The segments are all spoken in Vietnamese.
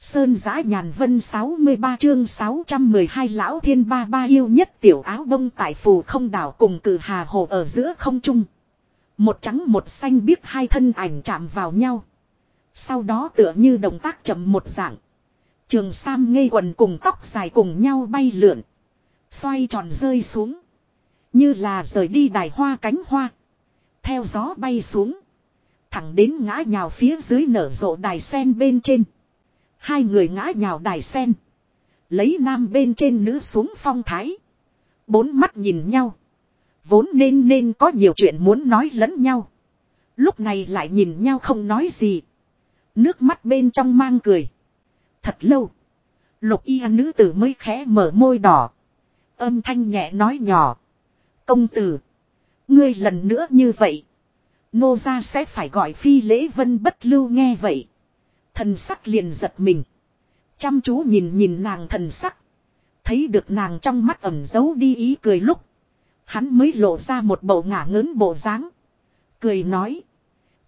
Sơn giã nhàn vân 63 chương 612 lão thiên ba ba yêu nhất tiểu áo bông tại phù không đảo cùng cử hà hồ ở giữa không trung. Một trắng một xanh biết hai thân ảnh chạm vào nhau. Sau đó tựa như động tác chậm một dạng. Trường Sam ngây quần cùng tóc dài cùng nhau bay lượn. Xoay tròn rơi xuống. Như là rời đi đài hoa cánh hoa. Theo gió bay xuống. Thẳng đến ngã nhào phía dưới nở rộ đài sen bên trên. Hai người ngã nhào đài sen. Lấy nam bên trên nữ xuống phong thái. Bốn mắt nhìn nhau. Vốn nên nên có nhiều chuyện muốn nói lẫn nhau. Lúc này lại nhìn nhau không nói gì. Nước mắt bên trong mang cười. Thật lâu. Lục y nữ tử mới khẽ mở môi đỏ. Âm thanh nhẹ nói nhỏ. Công tử. Ngươi lần nữa như vậy. Nô gia sẽ phải gọi phi lễ vân bất lưu nghe vậy. Thần sắc liền giật mình. Chăm chú nhìn nhìn nàng thần sắc. Thấy được nàng trong mắt ẩm giấu đi ý cười lúc. Hắn mới lộ ra một bầu ngả ngớn bộ dáng. Cười nói.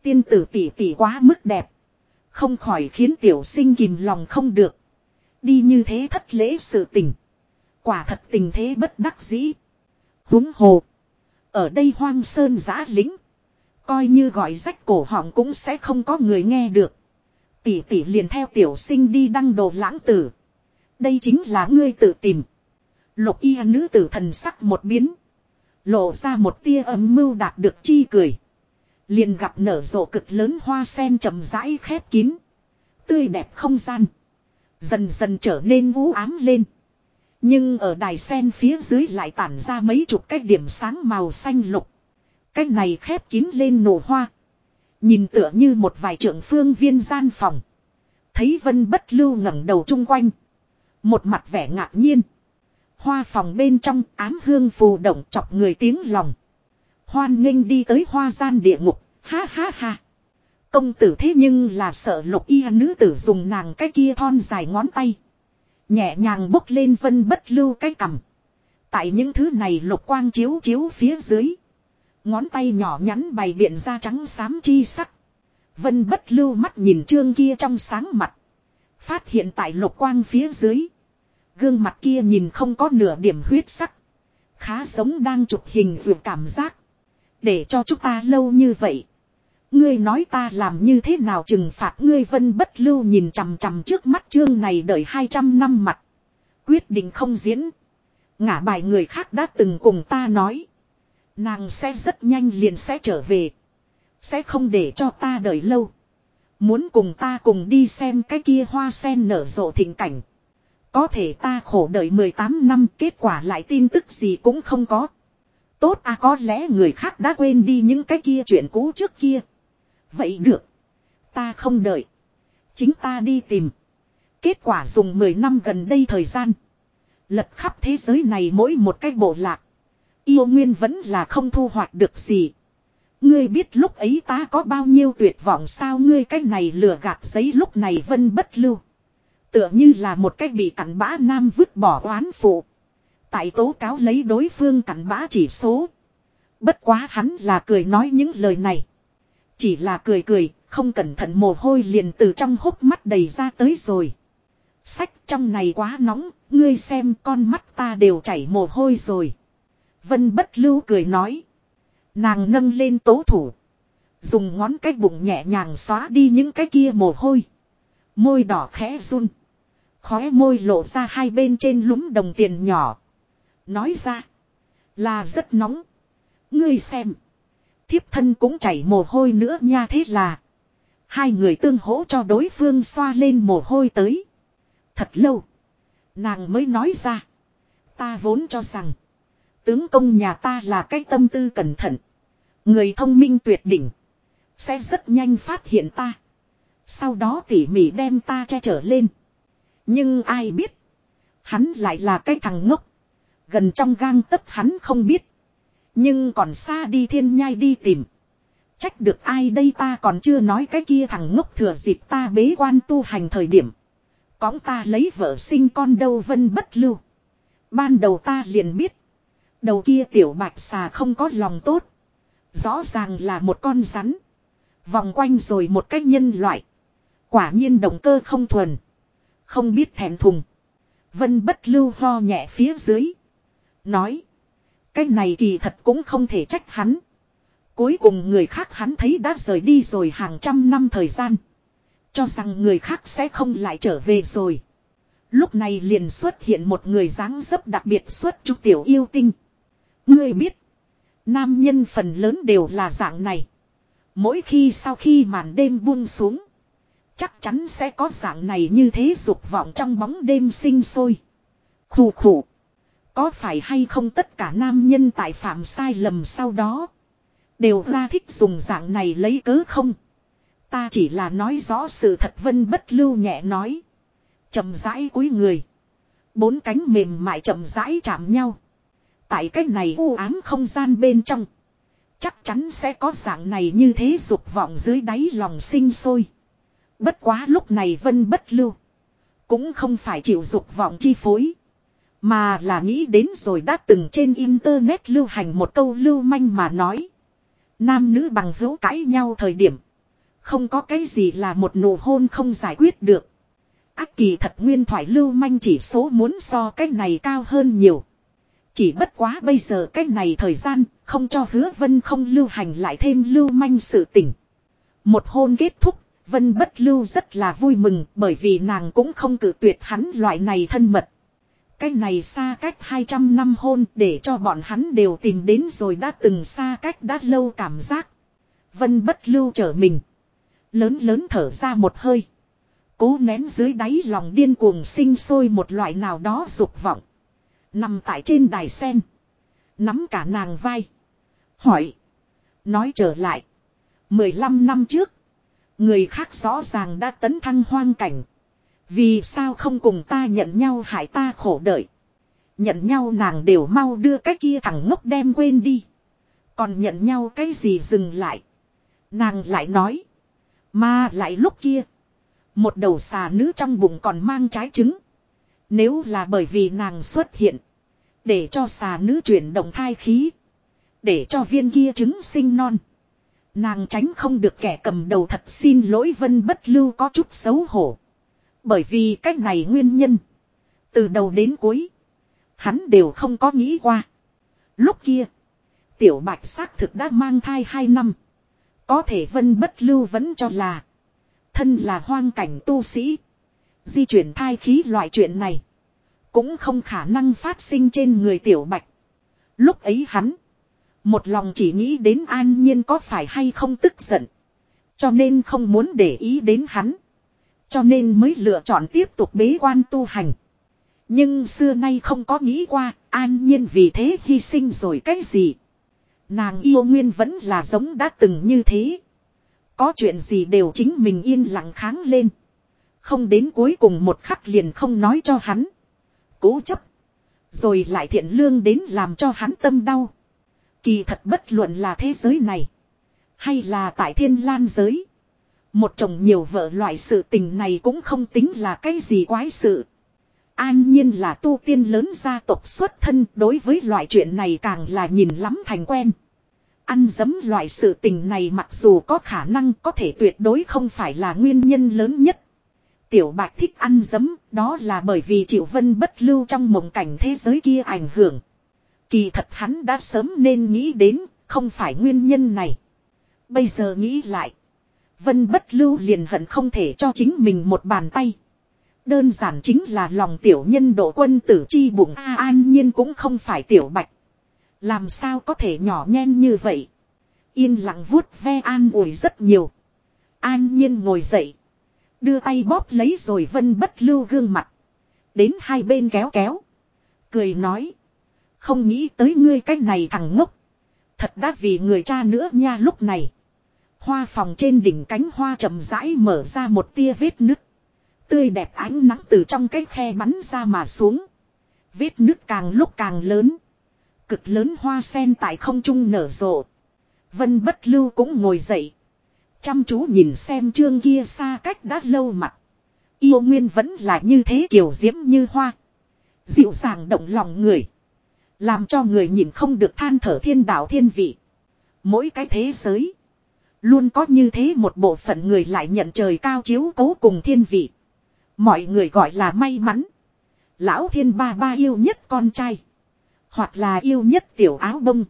Tiên tử tỷ tỷ quá mức đẹp. Không khỏi khiến tiểu sinh kìm lòng không được. Đi như thế thất lễ sự tình. Quả thật tình thế bất đắc dĩ. Húng hồ. Ở đây hoang sơn giã lính. Coi như gọi rách cổ họng cũng sẽ không có người nghe được. Tỷ tỷ liền theo tiểu sinh đi đăng đồ lãng tử. Đây chính là ngươi tự tìm. Lục y nữ tử thần sắc một biến. Lộ ra một tia âm mưu đạt được chi cười. Liền gặp nở rộ cực lớn hoa sen chậm rãi khép kín. Tươi đẹp không gian. Dần dần trở nên vũ ám lên. Nhưng ở đài sen phía dưới lại tản ra mấy chục cái điểm sáng màu xanh lục. Cái này khép kín lên nổ hoa. Nhìn tựa như một vài trưởng phương viên gian phòng. Thấy vân bất lưu ngẩng đầu chung quanh. Một mặt vẻ ngạc nhiên. Hoa phòng bên trong ám hương phù động chọc người tiếng lòng. Hoan nghênh đi tới hoa gian địa ngục. Ha ha ha. Công tử thế nhưng là sợ lục y nữ tử dùng nàng cái kia thon dài ngón tay. Nhẹ nhàng bốc lên vân bất lưu cái cằm. Tại những thứ này lục quang chiếu chiếu phía dưới. Ngón tay nhỏ nhắn bày biện ra trắng xám chi sắc. Vân bất lưu mắt nhìn trương kia trong sáng mặt. Phát hiện tại lục quang phía dưới. Gương mặt kia nhìn không có nửa điểm huyết sắc. Khá giống đang chụp hình dù cảm giác. Để cho chúng ta lâu như vậy. Ngươi nói ta làm như thế nào trừng phạt ngươi vân bất lưu nhìn chằm chằm trước mắt chương này đợi 200 năm mặt. Quyết định không diễn. Ngả bài người khác đã từng cùng ta nói. Nàng sẽ rất nhanh liền sẽ trở về. Sẽ không để cho ta đợi lâu. Muốn cùng ta cùng đi xem cái kia hoa sen nở rộ thịnh cảnh. Có thể ta khổ đợi 18 năm, kết quả lại tin tức gì cũng không có. Tốt à có lẽ người khác đã quên đi những cái kia chuyện cũ trước kia. Vậy được. Ta không đợi. Chính ta đi tìm. Kết quả dùng 10 năm gần đây thời gian. Lật khắp thế giới này mỗi một cái bộ lạc. Yêu nguyên vẫn là không thu hoạch được gì. Ngươi biết lúc ấy ta có bao nhiêu tuyệt vọng sao ngươi cái này lừa gạt giấy lúc này vân bất lưu. Tựa như là một cách bị cặn bã nam vứt bỏ oán phụ. Tại tố cáo lấy đối phương cặn bã chỉ số. Bất quá hắn là cười nói những lời này. Chỉ là cười cười, không cẩn thận mồ hôi liền từ trong hốc mắt đầy ra tới rồi. Sách trong này quá nóng, ngươi xem con mắt ta đều chảy mồ hôi rồi. Vân bất lưu cười nói. Nàng nâng lên tố thủ. Dùng ngón cái bụng nhẹ nhàng xóa đi những cái kia mồ hôi. Môi đỏ khẽ run. Khóe môi lộ ra hai bên trên lúng đồng tiền nhỏ. Nói ra. Là rất nóng. Ngươi xem. Thiếp thân cũng chảy mồ hôi nữa nha thế là. Hai người tương hỗ cho đối phương xoa lên mồ hôi tới. Thật lâu. Nàng mới nói ra. Ta vốn cho rằng. Tướng công nhà ta là cái tâm tư cẩn thận. Người thông minh tuyệt đỉnh. Sẽ rất nhanh phát hiện ta. Sau đó tỉ mỉ đem ta che trở lên. Nhưng ai biết. Hắn lại là cái thằng ngốc. Gần trong gang tấc hắn không biết. Nhưng còn xa đi thiên nhai đi tìm. Trách được ai đây ta còn chưa nói cái kia thằng ngốc thừa dịp ta bế quan tu hành thời điểm. Cóng ta lấy vợ sinh con đâu vân bất lưu. Ban đầu ta liền biết. Đầu kia tiểu bạch xà không có lòng tốt. Rõ ràng là một con rắn. Vòng quanh rồi một cách nhân loại. Quả nhiên động cơ không thuần. Không biết thèm thùng. Vân bất lưu ho nhẹ phía dưới. Nói. Cái này kỳ thật cũng không thể trách hắn. Cuối cùng người khác hắn thấy đã rời đi rồi hàng trăm năm thời gian. Cho rằng người khác sẽ không lại trở về rồi. Lúc này liền xuất hiện một người dáng dấp đặc biệt xuất chú tiểu yêu tinh. Ngươi biết. Nam nhân phần lớn đều là dạng này. Mỗi khi sau khi màn đêm buông xuống. Chắc chắn sẽ có dạng này như thế dục vọng trong bóng đêm sinh sôi. Khủ khủ. Có phải hay không tất cả nam nhân tại phạm sai lầm sau đó. Đều ra thích dùng dạng này lấy cớ không. Ta chỉ là nói rõ sự thật vân bất lưu nhẹ nói. chậm rãi cúi người. Bốn cánh mềm mại chậm rãi chạm nhau. Tại cái này u ám không gian bên trong. Chắc chắn sẽ có dạng này như thế dục vọng dưới đáy lòng sinh sôi. Bất quá lúc này vân bất lưu. Cũng không phải chịu dục vọng chi phối. Mà là nghĩ đến rồi đã từng trên internet lưu hành một câu lưu manh mà nói. Nam nữ bằng hữu cãi nhau thời điểm. Không có cái gì là một nụ hôn không giải quyết được. Ác kỳ thật nguyên thoại lưu manh chỉ số muốn so cái này cao hơn nhiều. Chỉ bất quá bây giờ cái này thời gian không cho hứa vân không lưu hành lại thêm lưu manh sự tỉnh. Một hôn kết thúc, vân bất lưu rất là vui mừng bởi vì nàng cũng không cử tuyệt hắn loại này thân mật. Cái này xa cách 200 năm hôn để cho bọn hắn đều tìm đến rồi đã từng xa cách đã lâu cảm giác. Vân bất lưu trở mình. Lớn lớn thở ra một hơi. Cố nén dưới đáy lòng điên cuồng sinh sôi một loại nào đó dục vọng. Nằm tại trên đài sen. Nắm cả nàng vai. Hỏi. Nói trở lại. 15 năm trước. Người khác rõ ràng đã tấn thăng hoang cảnh. Vì sao không cùng ta nhận nhau hại ta khổ đợi. Nhận nhau nàng đều mau đưa cái kia thằng ngốc đem quên đi. Còn nhận nhau cái gì dừng lại. Nàng lại nói. Mà lại lúc kia. Một đầu xà nữ trong bụng còn mang trái trứng. Nếu là bởi vì nàng xuất hiện. Để cho xà nữ chuyển động thai khí. Để cho viên kia trứng sinh non. Nàng tránh không được kẻ cầm đầu thật xin lỗi vân bất lưu có chút xấu hổ. Bởi vì cách này nguyên nhân. Từ đầu đến cuối. Hắn đều không có nghĩ qua. Lúc kia. Tiểu bạch xác thực đã mang thai hai năm. Có thể vân bất lưu vẫn cho là. Thân là hoang cảnh tu sĩ. Di chuyển thai khí loại chuyện này. Cũng không khả năng phát sinh trên người tiểu bạch. Lúc ấy hắn. Một lòng chỉ nghĩ đến an nhiên có phải hay không tức giận. Cho nên không muốn để ý đến hắn. Cho nên mới lựa chọn tiếp tục bế quan tu hành. Nhưng xưa nay không có nghĩ qua, an nhiên vì thế hy sinh rồi cái gì. Nàng yêu nguyên vẫn là giống đã từng như thế. Có chuyện gì đều chính mình yên lặng kháng lên. Không đến cuối cùng một khắc liền không nói cho hắn. Cố chấp. Rồi lại thiện lương đến làm cho hắn tâm đau. Kỳ thật bất luận là thế giới này. Hay là tại thiên lan giới. Một chồng nhiều vợ loại sự tình này cũng không tính là cái gì quái sự. An nhiên là tu tiên lớn gia tộc xuất thân, đối với loại chuyện này càng là nhìn lắm thành quen. Ăn dấm loại sự tình này mặc dù có khả năng có thể tuyệt đối không phải là nguyên nhân lớn nhất. Tiểu bạch thích ăn dấm, đó là bởi vì triệu vân bất lưu trong mộng cảnh thế giới kia ảnh hưởng. Kỳ thật hắn đã sớm nên nghĩ đến, không phải nguyên nhân này. Bây giờ nghĩ lại. Vân bất lưu liền hận không thể cho chính mình một bàn tay. Đơn giản chính là lòng tiểu nhân độ quân tử chi bụng A an nhiên cũng không phải tiểu bạch. Làm sao có thể nhỏ nhen như vậy. Yên lặng vuốt ve an ủi rất nhiều. An nhiên ngồi dậy. Đưa tay bóp lấy rồi vân bất lưu gương mặt. Đến hai bên kéo kéo. Cười nói. Không nghĩ tới ngươi cái này thằng ngốc. Thật đã vì người cha nữa nha lúc này. Hoa phòng trên đỉnh cánh hoa chậm rãi mở ra một tia vết nứt. Tươi đẹp ánh nắng từ trong cái khe bắn ra mà xuống. Vết nứt càng lúc càng lớn. Cực lớn hoa sen tại không trung nở rộ. Vân bất lưu cũng ngồi dậy. Chăm chú nhìn xem chương kia xa cách đã lâu mặt. Yêu nguyên vẫn là như thế kiểu diễm như hoa. Dịu dàng động lòng người. Làm cho người nhìn không được than thở thiên đạo thiên vị. Mỗi cái thế giới. Luôn có như thế một bộ phận người lại nhận trời cao chiếu cố cùng thiên vị. Mọi người gọi là may mắn. Lão thiên ba ba yêu nhất con trai. Hoặc là yêu nhất tiểu áo bông.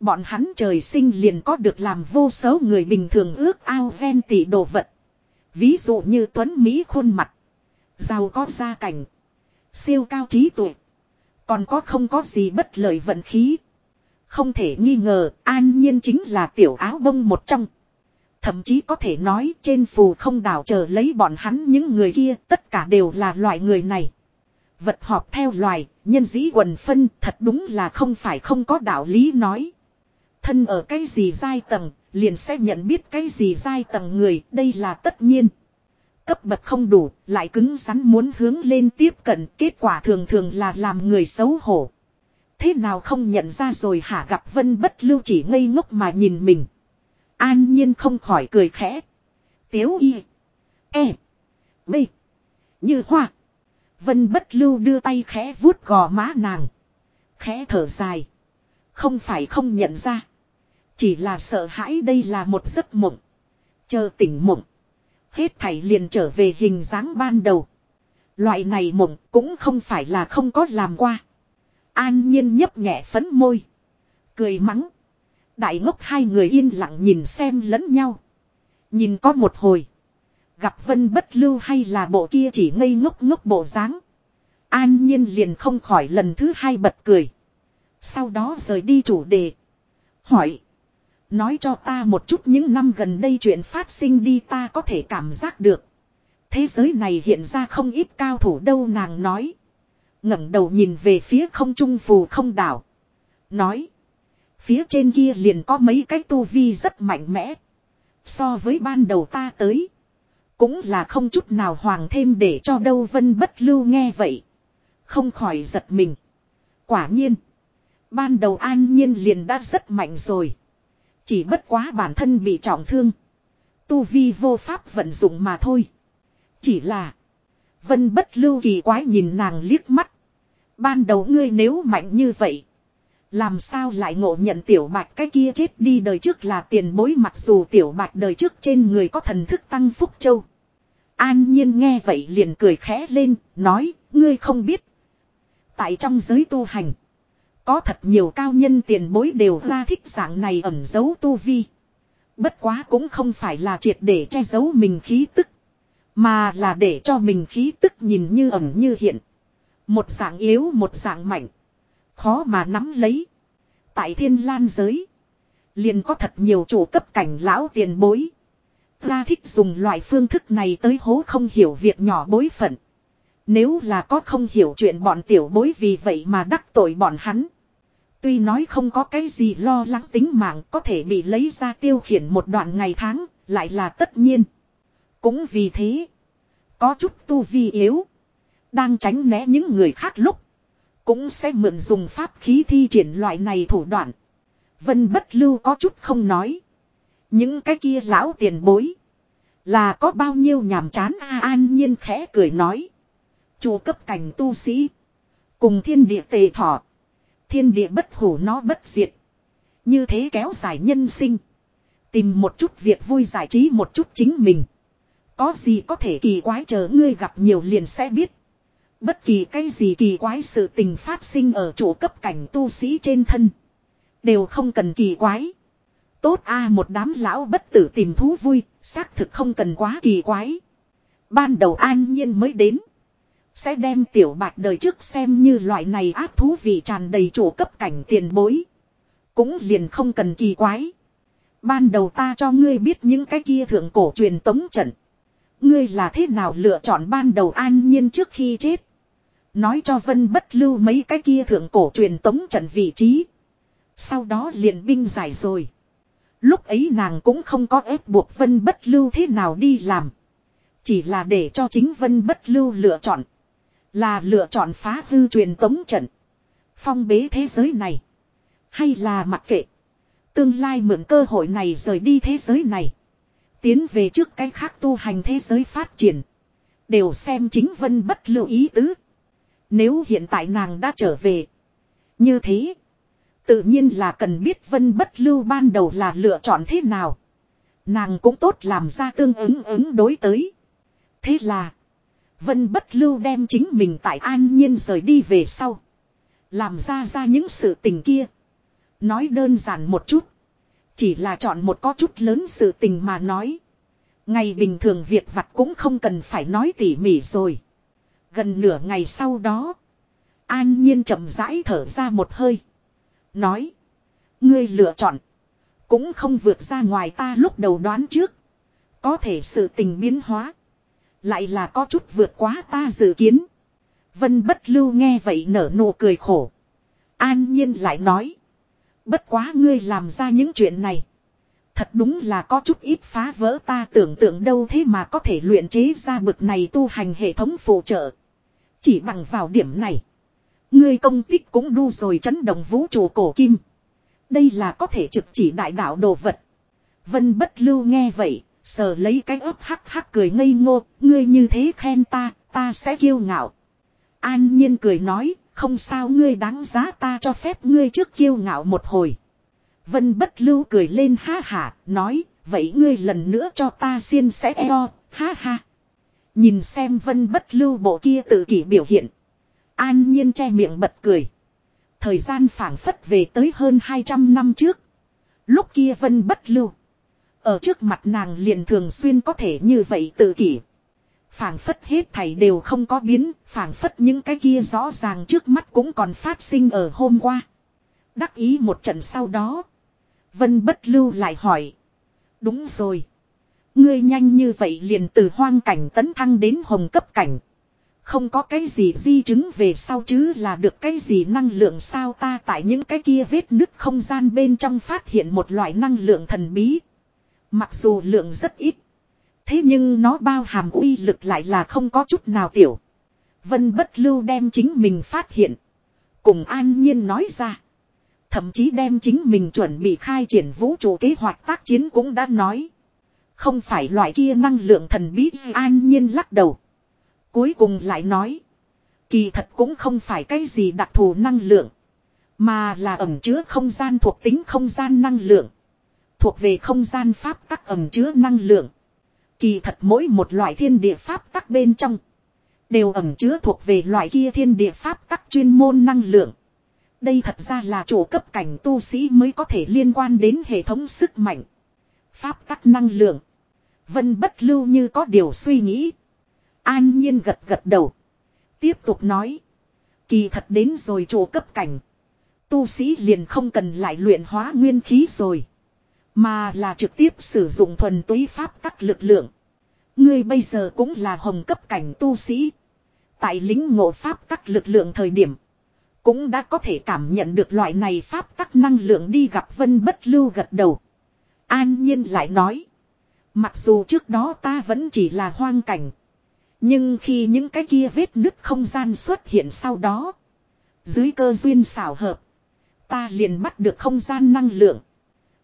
Bọn hắn trời sinh liền có được làm vô số người bình thường ước ao ven tỷ đồ vật. Ví dụ như Tuấn Mỹ khuôn mặt. Giàu có gia cảnh. Siêu cao trí tuệ. Còn có không có gì bất lợi vận khí. Không thể nghi ngờ, an nhiên chính là tiểu áo bông một trong. Thậm chí có thể nói trên phù không đảo chờ lấy bọn hắn những người kia tất cả đều là loại người này. Vật họp theo loài, nhân dĩ quần phân thật đúng là không phải không có đạo lý nói. Thân ở cái gì giai tầng, liền sẽ nhận biết cái gì giai tầng người, đây là tất nhiên. Cấp bậc không đủ, lại cứng rắn muốn hướng lên tiếp cận, kết quả thường thường là làm người xấu hổ. Thế nào không nhận ra rồi hả gặp vân bất lưu chỉ ngây ngốc mà nhìn mình. An nhiên không khỏi cười khẽ. Tiếu y. E. B. Như hoa. Vân bất lưu đưa tay khẽ vuốt gò má nàng. Khẽ thở dài. Không phải không nhận ra. Chỉ là sợ hãi đây là một giấc mộng. Chờ tỉnh mộng. Hết thảy liền trở về hình dáng ban đầu. Loại này mộng cũng không phải là không có làm qua. An nhiên nhấp nhẹ phấn môi. Cười mắng. Đại ngốc hai người yên lặng nhìn xem lẫn nhau. Nhìn có một hồi. Gặp vân bất lưu hay là bộ kia chỉ ngây ngốc ngốc bộ dáng. An nhiên liền không khỏi lần thứ hai bật cười. Sau đó rời đi chủ đề. Hỏi. Nói cho ta một chút những năm gần đây chuyện phát sinh đi ta có thể cảm giác được. Thế giới này hiện ra không ít cao thủ đâu nàng nói ngẩng đầu nhìn về phía không trung phù không đảo. Nói. Phía trên kia liền có mấy cái tu vi rất mạnh mẽ. So với ban đầu ta tới. Cũng là không chút nào hoàng thêm để cho đâu vân bất lưu nghe vậy. Không khỏi giật mình. Quả nhiên. Ban đầu an nhiên liền đã rất mạnh rồi. Chỉ bất quá bản thân bị trọng thương. Tu vi vô pháp vận dụng mà thôi. Chỉ là. Vân bất lưu kỳ quái nhìn nàng liếc mắt. Ban đầu ngươi nếu mạnh như vậy. Làm sao lại ngộ nhận tiểu bạch cái kia chết đi đời trước là tiền bối mặc dù tiểu bạch đời trước trên người có thần thức tăng phúc châu. An nhiên nghe vậy liền cười khẽ lên, nói, ngươi không biết. Tại trong giới tu hành, có thật nhiều cao nhân tiền bối đều ra thích dạng này ẩn giấu tu vi. Bất quá cũng không phải là triệt để che giấu mình khí tức. Mà là để cho mình khí tức nhìn như ẩn như hiện. Một dạng yếu, một dạng mạnh. Khó mà nắm lấy. Tại thiên lan giới. Liền có thật nhiều chủ cấp cảnh lão tiền bối. Ra thích dùng loại phương thức này tới hố không hiểu việc nhỏ bối phận. Nếu là có không hiểu chuyện bọn tiểu bối vì vậy mà đắc tội bọn hắn. Tuy nói không có cái gì lo lắng tính mạng có thể bị lấy ra tiêu khiển một đoạn ngày tháng, lại là tất nhiên. Cũng vì thế, có chút tu vi yếu. Đang tránh né những người khác lúc. Cũng sẽ mượn dùng pháp khí thi triển loại này thủ đoạn. Vân bất lưu có chút không nói. Những cái kia lão tiền bối. Là có bao nhiêu nhàm chán a an nhiên khẽ cười nói. Chùa cấp cảnh tu sĩ. Cùng thiên địa tề thọ. Thiên địa bất hủ nó bất diệt. Như thế kéo dài nhân sinh. Tìm một chút việc vui giải trí một chút chính mình. Có gì có thể kỳ quái chờ ngươi gặp nhiều liền sẽ biết. Bất kỳ cái gì kỳ quái sự tình phát sinh ở chỗ cấp cảnh tu sĩ trên thân. Đều không cần kỳ quái. Tốt a một đám lão bất tử tìm thú vui, xác thực không cần quá kỳ quái. Ban đầu an nhiên mới đến. Sẽ đem tiểu bạch đời trước xem như loại này áp thú vị tràn đầy chỗ cấp cảnh tiền bối. Cũng liền không cần kỳ quái. Ban đầu ta cho ngươi biết những cái kia thượng cổ truyền tống trận. Ngươi là thế nào lựa chọn ban đầu an nhiên trước khi chết. Nói cho Vân bất lưu mấy cái kia thượng cổ truyền tống trận vị trí. Sau đó liền binh giải rồi. Lúc ấy nàng cũng không có ép buộc Vân bất lưu thế nào đi làm. Chỉ là để cho chính Vân bất lưu lựa chọn. Là lựa chọn phá hư truyền tống trận. Phong bế thế giới này. Hay là mặc kệ. Tương lai mượn cơ hội này rời đi thế giới này. Tiến về trước cái khác tu hành thế giới phát triển. Đều xem chính Vân bất lưu ý tứ. Nếu hiện tại nàng đã trở về. Như thế. Tự nhiên là cần biết vân bất lưu ban đầu là lựa chọn thế nào. Nàng cũng tốt làm ra tương ứng ứng đối tới. Thế là. Vân bất lưu đem chính mình tại an nhiên rời đi về sau. Làm ra ra những sự tình kia. Nói đơn giản một chút. Chỉ là chọn một có chút lớn sự tình mà nói. Ngày bình thường việc vặt cũng không cần phải nói tỉ mỉ rồi. Gần nửa ngày sau đó. An nhiên chậm rãi thở ra một hơi. Nói. Ngươi lựa chọn. Cũng không vượt ra ngoài ta lúc đầu đoán trước. Có thể sự tình biến hóa. Lại là có chút vượt quá ta dự kiến. Vân bất lưu nghe vậy nở nụ cười khổ. An nhiên lại nói. Bất quá ngươi làm ra những chuyện này. Thật đúng là có chút ít phá vỡ ta tưởng tượng đâu thế mà có thể luyện chế ra bực này tu hành hệ thống phụ trợ. Chỉ bằng vào điểm này. Ngươi công tích cũng đu rồi chấn động vũ trụ cổ kim. Đây là có thể trực chỉ đại đạo đồ vật. Vân bất lưu nghe vậy, sờ lấy cái ấp hắc hắc cười ngây ngô, ngươi như thế khen ta, ta sẽ kiêu ngạo. An nhiên cười nói, không sao ngươi đáng giá ta cho phép ngươi trước kiêu ngạo một hồi. Vân bất lưu cười lên ha hả, nói, vậy ngươi lần nữa cho ta xiên sẽ eo, ha ha. Nhìn xem vân bất lưu bộ kia tự kỷ biểu hiện. An nhiên che miệng bật cười. Thời gian phảng phất về tới hơn 200 năm trước. Lúc kia vân bất lưu. Ở trước mặt nàng liền thường xuyên có thể như vậy tự kỷ. phảng phất hết thảy đều không có biến, phảng phất những cái kia rõ ràng trước mắt cũng còn phát sinh ở hôm qua. Đắc ý một trận sau đó. Vân bất lưu lại hỏi. Đúng rồi. Ngươi nhanh như vậy liền từ hoang cảnh tấn thăng đến hồng cấp cảnh. Không có cái gì di chứng về sau chứ là được cái gì năng lượng sao ta tại những cái kia vết nứt không gian bên trong phát hiện một loại năng lượng thần bí. Mặc dù lượng rất ít. Thế nhưng nó bao hàm uy lực lại là không có chút nào tiểu. Vân bất lưu đem chính mình phát hiện. Cùng an nhiên nói ra. Thậm chí đem chính mình chuẩn bị khai triển vũ trụ kế hoạch tác chiến cũng đã nói. Không phải loại kia năng lượng thần bí, an nhiên lắc đầu. Cuối cùng lại nói. Kỳ thật cũng không phải cái gì đặc thù năng lượng. Mà là ẩm chứa không gian thuộc tính không gian năng lượng. Thuộc về không gian pháp tắc ẩm chứa năng lượng. Kỳ thật mỗi một loại thiên địa pháp tắc bên trong. Đều ẩm chứa thuộc về loại kia thiên địa pháp tắc chuyên môn năng lượng. Đây thật ra là chủ cấp cảnh tu sĩ mới có thể liên quan đến hệ thống sức mạnh. Pháp tắc năng lượng. Vân bất lưu như có điều suy nghĩ. An nhiên gật gật đầu. Tiếp tục nói. Kỳ thật đến rồi chủ cấp cảnh. Tu sĩ liền không cần lại luyện hóa nguyên khí rồi. Mà là trực tiếp sử dụng thuần túy pháp tắc lực lượng. Ngươi bây giờ cũng là hồng cấp cảnh tu sĩ. Tại lính ngộ pháp tắc lực lượng thời điểm. Cũng đã có thể cảm nhận được loại này pháp tắc năng lượng đi gặp vân bất lưu gật đầu. An nhiên lại nói. Mặc dù trước đó ta vẫn chỉ là hoang cảnh. Nhưng khi những cái kia vết nứt không gian xuất hiện sau đó. Dưới cơ duyên xảo hợp. Ta liền bắt được không gian năng lượng.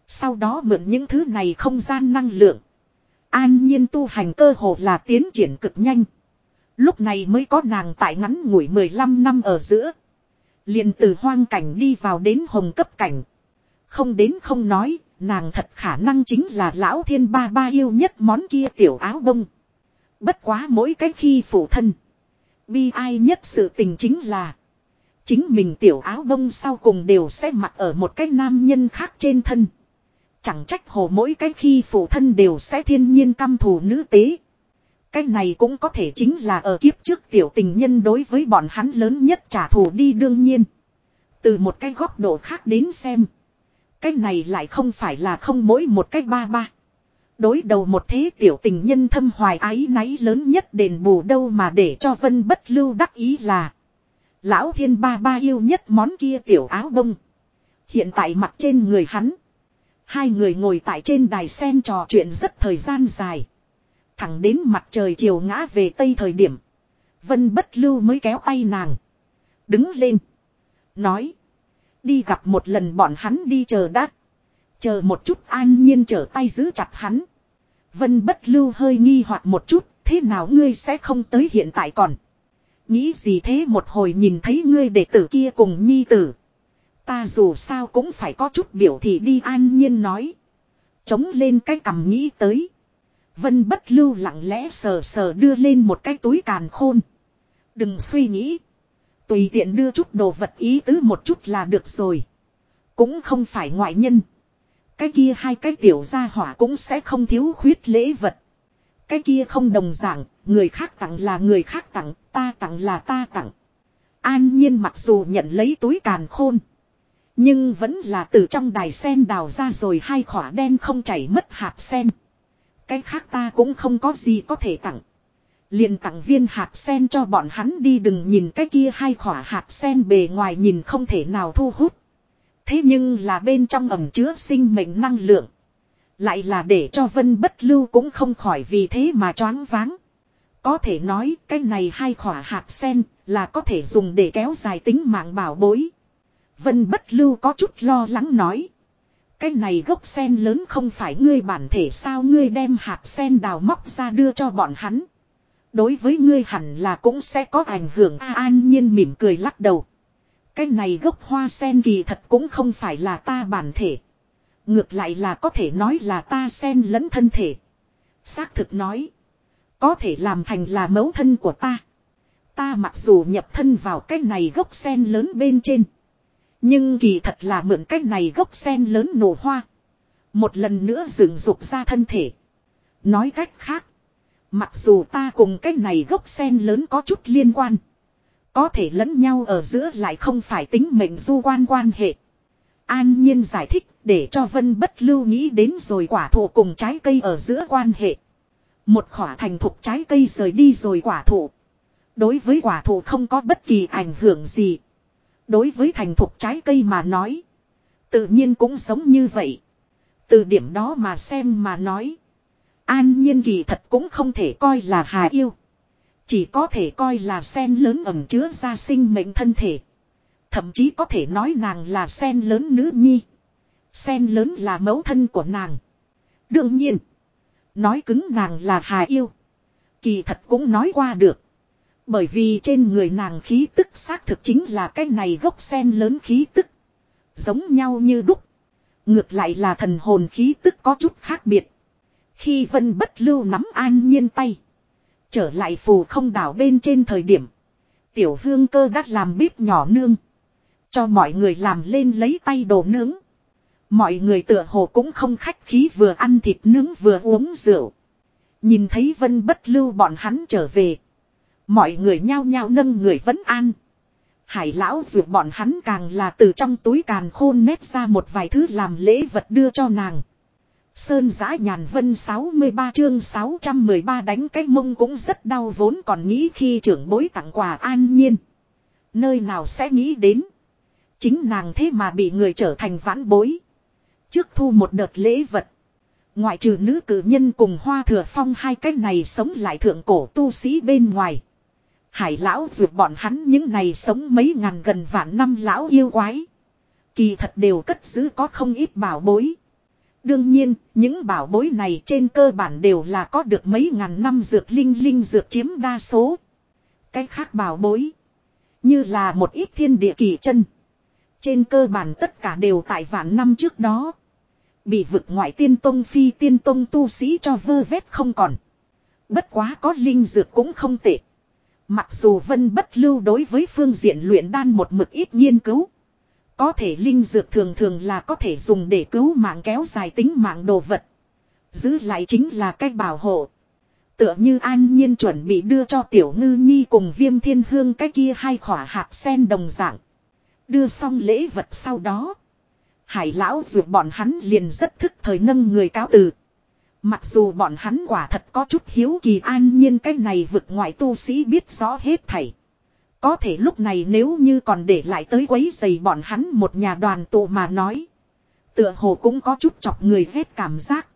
Sau đó mượn những thứ này không gian năng lượng. An nhiên tu hành cơ hồ là tiến triển cực nhanh. Lúc này mới có nàng tại ngắn ngủi 15 năm ở giữa. Liền từ hoang cảnh đi vào đến hồng cấp cảnh. Không đến không nói, nàng thật khả năng chính là lão thiên ba ba yêu nhất món kia tiểu áo bông. Bất quá mỗi cách khi phụ thân. Bi ai nhất sự tình chính là. Chính mình tiểu áo bông sau cùng đều sẽ mặc ở một cái nam nhân khác trên thân. Chẳng trách hồ mỗi cái khi phụ thân đều sẽ thiên nhiên căm thù nữ tế. Cái này cũng có thể chính là ở kiếp trước tiểu tình nhân đối với bọn hắn lớn nhất trả thù đi đương nhiên. Từ một cái góc độ khác đến xem. Cái này lại không phải là không mỗi một cái ba ba. Đối đầu một thế tiểu tình nhân thâm hoài ái náy lớn nhất đền bù đâu mà để cho vân bất lưu đắc ý là. Lão thiên ba ba yêu nhất món kia tiểu áo bông. Hiện tại mặt trên người hắn. Hai người ngồi tại trên đài sen trò chuyện rất thời gian dài. Thẳng đến mặt trời chiều ngã về tây thời điểm. Vân bất lưu mới kéo tay nàng. Đứng lên. Nói. Đi gặp một lần bọn hắn đi chờ đắt. Chờ một chút an nhiên trở tay giữ chặt hắn. Vân bất lưu hơi nghi hoặc một chút. Thế nào ngươi sẽ không tới hiện tại còn. Nghĩ gì thế một hồi nhìn thấy ngươi đệ tử kia cùng nhi tử. Ta dù sao cũng phải có chút biểu thị đi an nhiên nói. Chống lên cái cầm nghĩ tới. Vân bất lưu lặng lẽ sờ sờ đưa lên một cái túi càn khôn. Đừng suy nghĩ. Tùy tiện đưa chút đồ vật ý tứ một chút là được rồi. Cũng không phải ngoại nhân. Cái kia hai cái tiểu gia hỏa cũng sẽ không thiếu khuyết lễ vật. Cái kia không đồng dạng, người khác tặng là người khác tặng, ta tặng là ta tặng. An nhiên mặc dù nhận lấy túi càn khôn. Nhưng vẫn là từ trong đài sen đào ra rồi hai khỏa đen không chảy mất hạt sen. Cái khác ta cũng không có gì có thể tặng. liền tặng viên hạt sen cho bọn hắn đi đừng nhìn cái kia hai khỏa hạt sen bề ngoài nhìn không thể nào thu hút. Thế nhưng là bên trong ẩm chứa sinh mệnh năng lượng. Lại là để cho vân bất lưu cũng không khỏi vì thế mà choáng váng. Có thể nói cái này hai khỏa hạt sen là có thể dùng để kéo dài tính mạng bảo bối. Vân bất lưu có chút lo lắng nói. Cái này gốc sen lớn không phải ngươi bản thể sao ngươi đem hạt sen đào móc ra đưa cho bọn hắn. Đối với ngươi hẳn là cũng sẽ có ảnh hưởng A an nhiên mỉm cười lắc đầu. Cái này gốc hoa sen kỳ thật cũng không phải là ta bản thể. Ngược lại là có thể nói là ta sen lẫn thân thể. Xác thực nói. Có thể làm thành là mẫu thân của ta. Ta mặc dù nhập thân vào cái này gốc sen lớn bên trên. Nhưng kỳ thật là mượn cách này gốc sen lớn nổ hoa. Một lần nữa dựng dục ra thân thể. Nói cách khác. Mặc dù ta cùng cái này gốc sen lớn có chút liên quan. Có thể lẫn nhau ở giữa lại không phải tính mệnh du quan quan hệ. An nhiên giải thích để cho Vân Bất Lưu nghĩ đến rồi quả thụ cùng trái cây ở giữa quan hệ. Một khỏa thành thục trái cây rời đi rồi quả thụ. Đối với quả thụ không có bất kỳ ảnh hưởng gì. Đối với thành thục trái cây mà nói. Tự nhiên cũng giống như vậy. Từ điểm đó mà xem mà nói. An nhiên kỳ thật cũng không thể coi là hà yêu. Chỉ có thể coi là sen lớn ẩm chứa ra sinh mệnh thân thể. Thậm chí có thể nói nàng là sen lớn nữ nhi. Sen lớn là mẫu thân của nàng. Đương nhiên. Nói cứng nàng là hà yêu. Kỳ thật cũng nói qua được. Bởi vì trên người nàng khí tức xác thực chính là cái này gốc sen lớn khí tức. Giống nhau như đúc. Ngược lại là thần hồn khí tức có chút khác biệt. Khi vân bất lưu nắm an nhiên tay. Trở lại phù không đảo bên trên thời điểm. Tiểu hương cơ đã làm bếp nhỏ nương. Cho mọi người làm lên lấy tay đồ nướng. Mọi người tựa hồ cũng không khách khí vừa ăn thịt nướng vừa uống rượu. Nhìn thấy vân bất lưu bọn hắn trở về. Mọi người nhao nhao nâng người vẫn an. Hải lão dù bọn hắn càng là từ trong túi càn khôn nét ra một vài thứ làm lễ vật đưa cho nàng. Sơn giã nhàn vân 63 chương 613 đánh cái mông cũng rất đau vốn còn nghĩ khi trưởng bối tặng quà an nhiên. Nơi nào sẽ nghĩ đến. Chính nàng thế mà bị người trở thành vãn bối. Trước thu một đợt lễ vật. Ngoại trừ nữ cử nhân cùng hoa thừa phong hai cái này sống lại thượng cổ tu sĩ bên ngoài. Hải lão dược bọn hắn những này sống mấy ngàn gần vạn năm lão yêu quái. Kỳ thật đều cất giữ có không ít bảo bối. Đương nhiên, những bảo bối này trên cơ bản đều là có được mấy ngàn năm dược linh linh dược chiếm đa số. Cái khác bảo bối. Như là một ít thiên địa kỳ chân. Trên cơ bản tất cả đều tại vạn năm trước đó. Bị vực ngoại tiên tông phi tiên tông tu sĩ cho vơ vét không còn. Bất quá có linh dược cũng không tệ. Mặc dù vân bất lưu đối với phương diện luyện đan một mực ít nghiên cứu. Có thể linh dược thường thường là có thể dùng để cứu mạng kéo dài tính mạng đồ vật. Giữ lại chính là cách bảo hộ. Tựa như an nhiên chuẩn bị đưa cho tiểu ngư nhi cùng viêm thiên hương cái kia hai khỏa hạt sen đồng dạng. Đưa xong lễ vật sau đó. Hải lão dù bọn hắn liền rất thức thời nâng người cáo từ. Mặc dù bọn hắn quả thật có chút hiếu kỳ an nhiên cái này vực ngoại tu sĩ biết rõ hết thảy. Có thể lúc này nếu như còn để lại tới quấy giày bọn hắn một nhà đoàn tụ mà nói. Tựa hồ cũng có chút chọc người ghét cảm giác.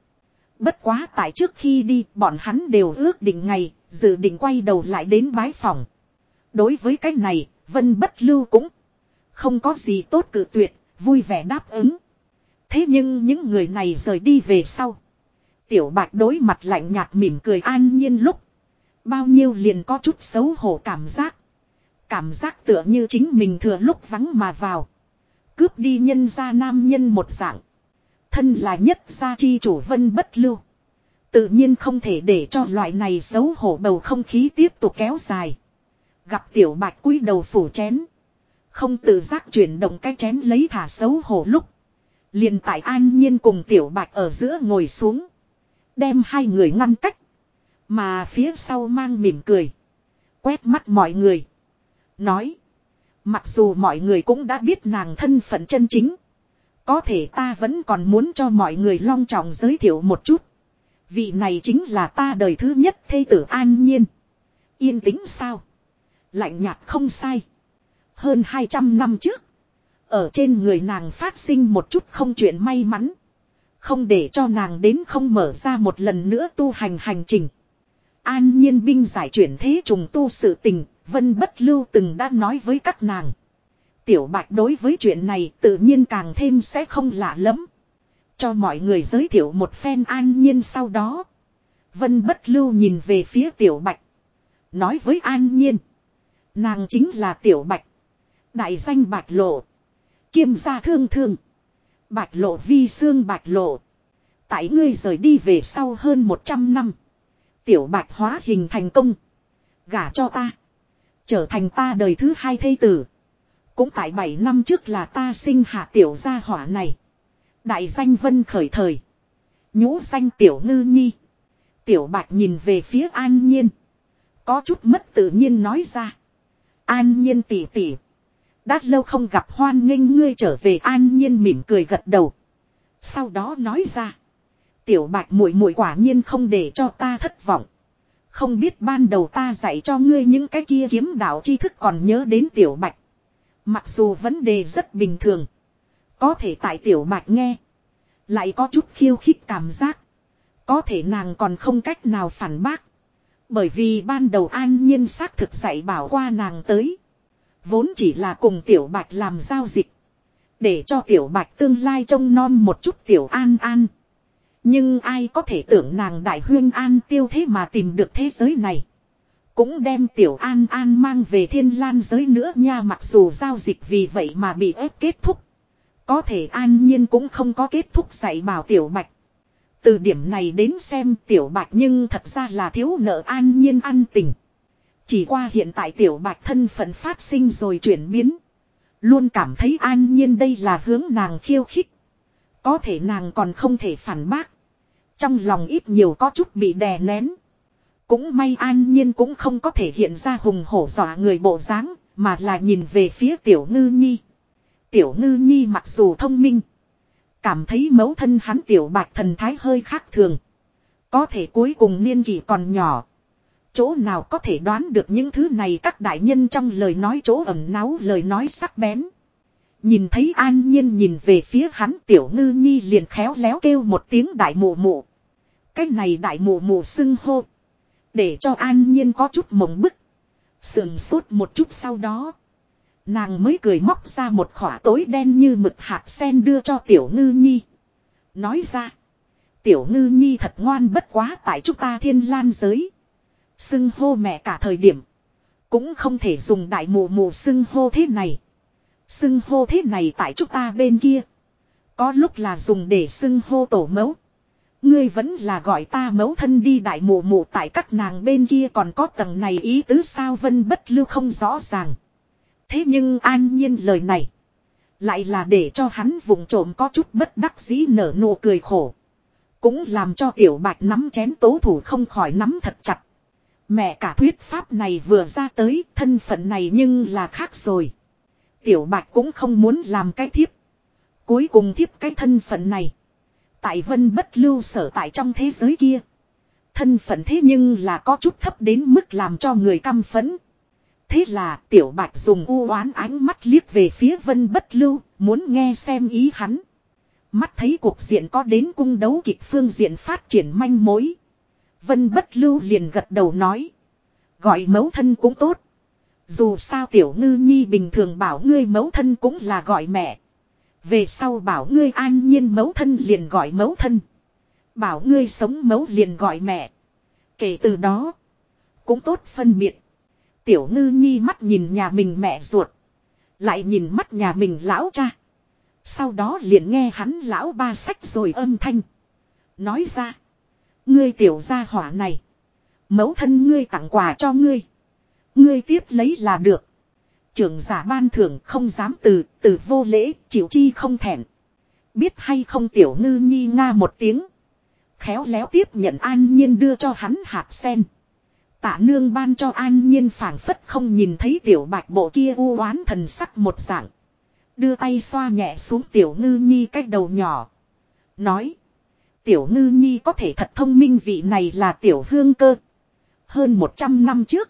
Bất quá tại trước khi đi bọn hắn đều ước định ngày, dự định quay đầu lại đến bái phòng. Đối với cái này, Vân Bất Lưu cũng không có gì tốt cự tuyệt, vui vẻ đáp ứng. Thế nhưng những người này rời đi về sau. Tiểu bạch đối mặt lạnh nhạt mỉm cười an nhiên lúc. Bao nhiêu liền có chút xấu hổ cảm giác. Cảm giác tựa như chính mình thừa lúc vắng mà vào. Cướp đi nhân ra nam nhân một dạng. Thân là nhất gia chi chủ vân bất lưu. Tự nhiên không thể để cho loại này xấu hổ bầu không khí tiếp tục kéo dài. Gặp tiểu bạch cúi đầu phủ chén. Không tự giác chuyển động cái chén lấy thả xấu hổ lúc. liền tại an nhiên cùng tiểu bạch ở giữa ngồi xuống. Đem hai người ngăn cách. Mà phía sau mang mỉm cười. Quét mắt mọi người. Nói. Mặc dù mọi người cũng đã biết nàng thân phận chân chính. Có thể ta vẫn còn muốn cho mọi người long trọng giới thiệu một chút. Vị này chính là ta đời thứ nhất thê tử an nhiên. Yên tĩnh sao? Lạnh nhạt không sai. Hơn 200 năm trước. Ở trên người nàng phát sinh một chút không chuyện may mắn. Không để cho nàng đến không mở ra một lần nữa tu hành hành trình. An nhiên binh giải chuyển thế trùng tu sự tình, Vân Bất Lưu từng đã nói với các nàng. Tiểu Bạch đối với chuyện này tự nhiên càng thêm sẽ không lạ lắm. Cho mọi người giới thiệu một phen an nhiên sau đó. Vân Bất Lưu nhìn về phía Tiểu Bạch. Nói với an nhiên. Nàng chính là Tiểu Bạch. Đại danh Bạch Lộ. Kiêm gia thương thương. Bạch Lộ vi xương Bạch Lộ. Tại ngươi rời đi về sau hơn 100 năm. Tiểu Bạch hóa hình thành công. Gả cho ta. Trở thành ta đời thứ hai thây tử. Cũng tại 7 năm trước là ta sinh hạ tiểu gia hỏa này. Đại danh vân khởi thời. Nhũ danh tiểu ngư nhi. Tiểu bạch nhìn về phía an nhiên. Có chút mất tự nhiên nói ra. An nhiên tỉ tỉ. Đã lâu không gặp hoan nghênh ngươi trở về an nhiên mỉm cười gật đầu. Sau đó nói ra. Tiểu bạch muội muội quả nhiên không để cho ta thất vọng. Không biết ban đầu ta dạy cho ngươi những cái kia kiếm đạo tri thức còn nhớ đến tiểu bạch. Mặc dù vấn đề rất bình thường. Có thể tại tiểu bạch nghe. Lại có chút khiêu khích cảm giác. Có thể nàng còn không cách nào phản bác. Bởi vì ban đầu an nhiên xác thực dạy bảo qua nàng tới. Vốn chỉ là cùng tiểu bạch làm giao dịch. Để cho tiểu bạch tương lai trông non một chút tiểu an an. Nhưng ai có thể tưởng nàng đại huyên an tiêu thế mà tìm được thế giới này. Cũng đem tiểu an an mang về thiên lan giới nữa nha, mặc dù giao dịch vì vậy mà bị ép kết thúc. Có thể an nhiên cũng không có kết thúc dạy bảo tiểu bạch. Từ điểm này đến xem tiểu bạch nhưng thật ra là thiếu nợ an nhiên ăn tình. Chỉ qua hiện tại tiểu bạch thân phận phát sinh rồi chuyển biến. Luôn cảm thấy an nhiên đây là hướng nàng khiêu khích. Có thể nàng còn không thể phản bác. Trong lòng ít nhiều có chút bị đè nén. Cũng may an nhiên cũng không có thể hiện ra hùng hổ dọa người bộ dáng, mà là nhìn về phía tiểu ngư nhi. Tiểu ngư nhi mặc dù thông minh. Cảm thấy mẫu thân hắn tiểu bạch thần thái hơi khác thường. Có thể cuối cùng niên kỷ còn nhỏ. Chỗ nào có thể đoán được những thứ này các đại nhân trong lời nói chỗ ẩm náu, lời nói sắc bén. Nhìn thấy an nhiên nhìn về phía hắn, tiểu ngư nhi liền khéo léo kêu một tiếng đại mụ mụ. Cái này đại mụ mụ xưng hô. Để cho an nhiên có chút mộng bức. Sườn sốt một chút sau đó. Nàng mới cười móc ra một khỏa tối đen như mực hạt sen đưa cho tiểu ngư nhi. Nói ra. Tiểu ngư nhi thật ngoan bất quá tại chúng ta thiên lan giới. Xưng hô mẹ cả thời điểm. Cũng không thể dùng đại mù mù xưng hô thế này. Xưng hô thế này tại chúng ta bên kia. Có lúc là dùng để xưng hô tổ mẫu. Ngươi vẫn là gọi ta mẫu thân đi đại mụ mụ tại các nàng bên kia còn có tầng này ý tứ sao vân bất lưu không rõ ràng. Thế nhưng an nhiên lời này. Lại là để cho hắn vùng trộm có chút bất đắc dĩ nở nụ cười khổ. Cũng làm cho tiểu bạch nắm chén tố thủ không khỏi nắm thật chặt. Mẹ cả thuyết pháp này vừa ra tới thân phận này nhưng là khác rồi. Tiểu bạch cũng không muốn làm cái thiếp. Cuối cùng thiếp cái thân phận này. Tại vân bất lưu sở tại trong thế giới kia. Thân phận thế nhưng là có chút thấp đến mức làm cho người căm phẫn. Thế là tiểu bạch dùng u oán ánh mắt liếc về phía vân bất lưu, muốn nghe xem ý hắn. Mắt thấy cuộc diện có đến cung đấu kịch phương diện phát triển manh mối. Vân bất lưu liền gật đầu nói. Gọi mẫu thân cũng tốt. Dù sao tiểu ngư nhi bình thường bảo ngươi mẫu thân cũng là gọi mẹ. Về sau bảo ngươi an nhiên mẫu thân liền gọi mẫu thân. Bảo ngươi sống mẫu liền gọi mẹ. Kể từ đó. Cũng tốt phân biệt. Tiểu ngư nhi mắt nhìn nhà mình mẹ ruột. Lại nhìn mắt nhà mình lão cha. Sau đó liền nghe hắn lão ba sách rồi âm thanh. Nói ra. Ngươi tiểu gia hỏa này. Mẫu thân ngươi tặng quà cho ngươi. Ngươi tiếp lấy là được. Trưởng giả ban thưởng không dám từ, từ vô lễ, chịu chi không thẹn. Biết hay không tiểu ngư nhi nga một tiếng. Khéo léo tiếp nhận an nhiên đưa cho hắn hạt sen. Tạ nương ban cho an nhiên phảng phất không nhìn thấy tiểu bạch bộ kia u oán thần sắc một dạng. Đưa tay xoa nhẹ xuống tiểu ngư nhi cách đầu nhỏ. Nói. Tiểu ngư nhi có thể thật thông minh, vị này là tiểu hương cơ. Hơn 100 năm trước.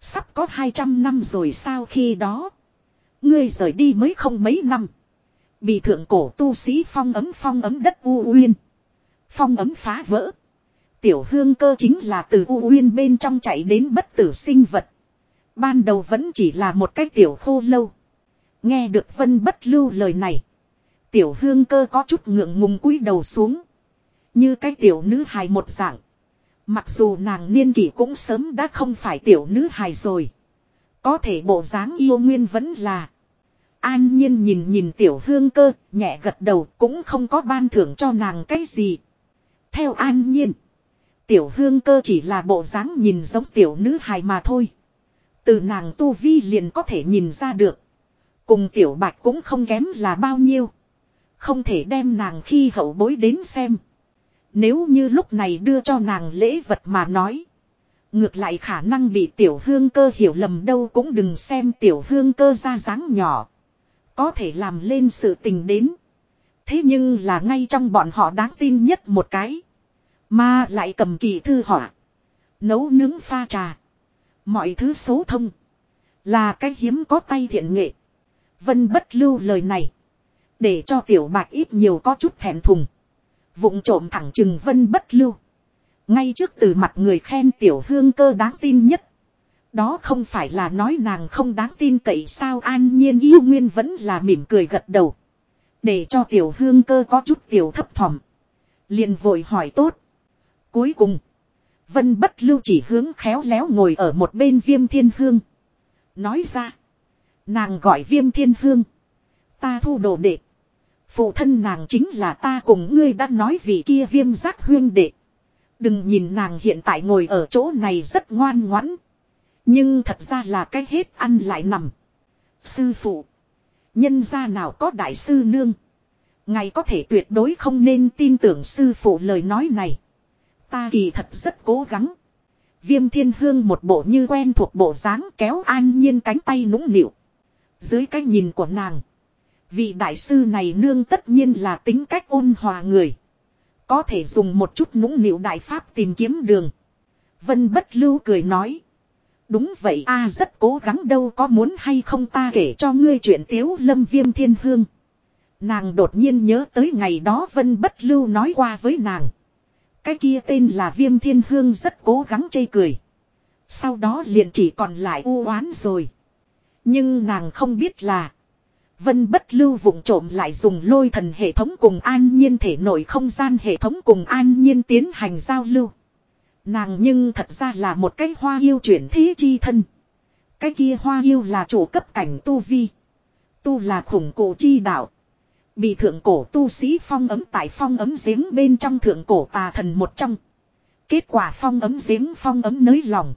Sắp có 200 năm rồi sao khi đó. Ngươi rời đi mới không mấy năm. Bị thượng cổ tu sĩ phong ấm phong ấm đất u uyên. Phong ấm phá vỡ. Tiểu hương cơ chính là từ u uyên bên trong chạy đến bất tử sinh vật. Ban đầu vẫn chỉ là một cái tiểu khô lâu. Nghe được vân bất lưu lời này. Tiểu hương cơ có chút ngượng ngùng cúi đầu xuống. Như cái tiểu nữ hài một dạng. Mặc dù nàng niên kỷ cũng sớm đã không phải tiểu nữ hài rồi. Có thể bộ dáng yêu nguyên vẫn là. An nhiên nhìn nhìn tiểu hương cơ, nhẹ gật đầu cũng không có ban thưởng cho nàng cái gì. Theo an nhiên. Tiểu hương cơ chỉ là bộ dáng nhìn giống tiểu nữ hài mà thôi. Từ nàng tu vi liền có thể nhìn ra được. Cùng tiểu bạch cũng không kém là bao nhiêu. Không thể đem nàng khi hậu bối đến xem. Nếu như lúc này đưa cho nàng lễ vật mà nói. Ngược lại khả năng bị tiểu hương cơ hiểu lầm đâu cũng đừng xem tiểu hương cơ ra dáng nhỏ. Có thể làm lên sự tình đến. Thế nhưng là ngay trong bọn họ đáng tin nhất một cái. Mà lại cầm kỳ thư họa. Nấu nướng pha trà. Mọi thứ số thông. Là cái hiếm có tay thiện nghệ. Vân bất lưu lời này. Để cho tiểu bạc ít nhiều có chút thèm thùng vụng trộm thẳng chừng vân bất lưu. Ngay trước từ mặt người khen tiểu hương cơ đáng tin nhất. Đó không phải là nói nàng không đáng tin cậy sao an nhiên yêu nguyên vẫn là mỉm cười gật đầu. Để cho tiểu hương cơ có chút tiểu thấp thỏm. liền vội hỏi tốt. Cuối cùng. Vân bất lưu chỉ hướng khéo léo ngồi ở một bên viêm thiên hương. Nói ra. Nàng gọi viêm thiên hương. Ta thu đồ đệ. Phụ thân nàng chính là ta cùng ngươi đã nói vì kia viêm giác huyên đệ. Đừng nhìn nàng hiện tại ngồi ở chỗ này rất ngoan ngoãn. Nhưng thật ra là cái hết ăn lại nằm. Sư phụ. Nhân gia nào có đại sư nương. Ngài có thể tuyệt đối không nên tin tưởng sư phụ lời nói này. Ta kỳ thật rất cố gắng. Viêm thiên hương một bộ như quen thuộc bộ dáng kéo an nhiên cánh tay nũng nịu. Dưới cái nhìn của nàng. Vị đại sư này nương tất nhiên là tính cách ôn hòa người. Có thể dùng một chút nũng nịu đại pháp tìm kiếm đường. Vân bất lưu cười nói. Đúng vậy, a rất cố gắng đâu có muốn hay không ta kể cho ngươi chuyện tiếu lâm viêm thiên hương. Nàng đột nhiên nhớ tới ngày đó Vân bất lưu nói qua với nàng. Cái kia tên là viêm thiên hương rất cố gắng chây cười. Sau đó liền chỉ còn lại u oán rồi. Nhưng nàng không biết là. Vân bất lưu vụng trộm lại dùng lôi thần hệ thống cùng an nhiên thể nội không gian hệ thống cùng an nhiên tiến hành giao lưu. Nàng nhưng thật ra là một cái hoa yêu chuyển thế chi thân. Cái kia hoa yêu là chủ cấp cảnh tu vi. Tu là khủng cổ chi đạo. Bị thượng cổ tu sĩ phong ấm tại phong ấm giếng bên trong thượng cổ tà thần một trong. Kết quả phong ấm giếng phong ấm nới lòng.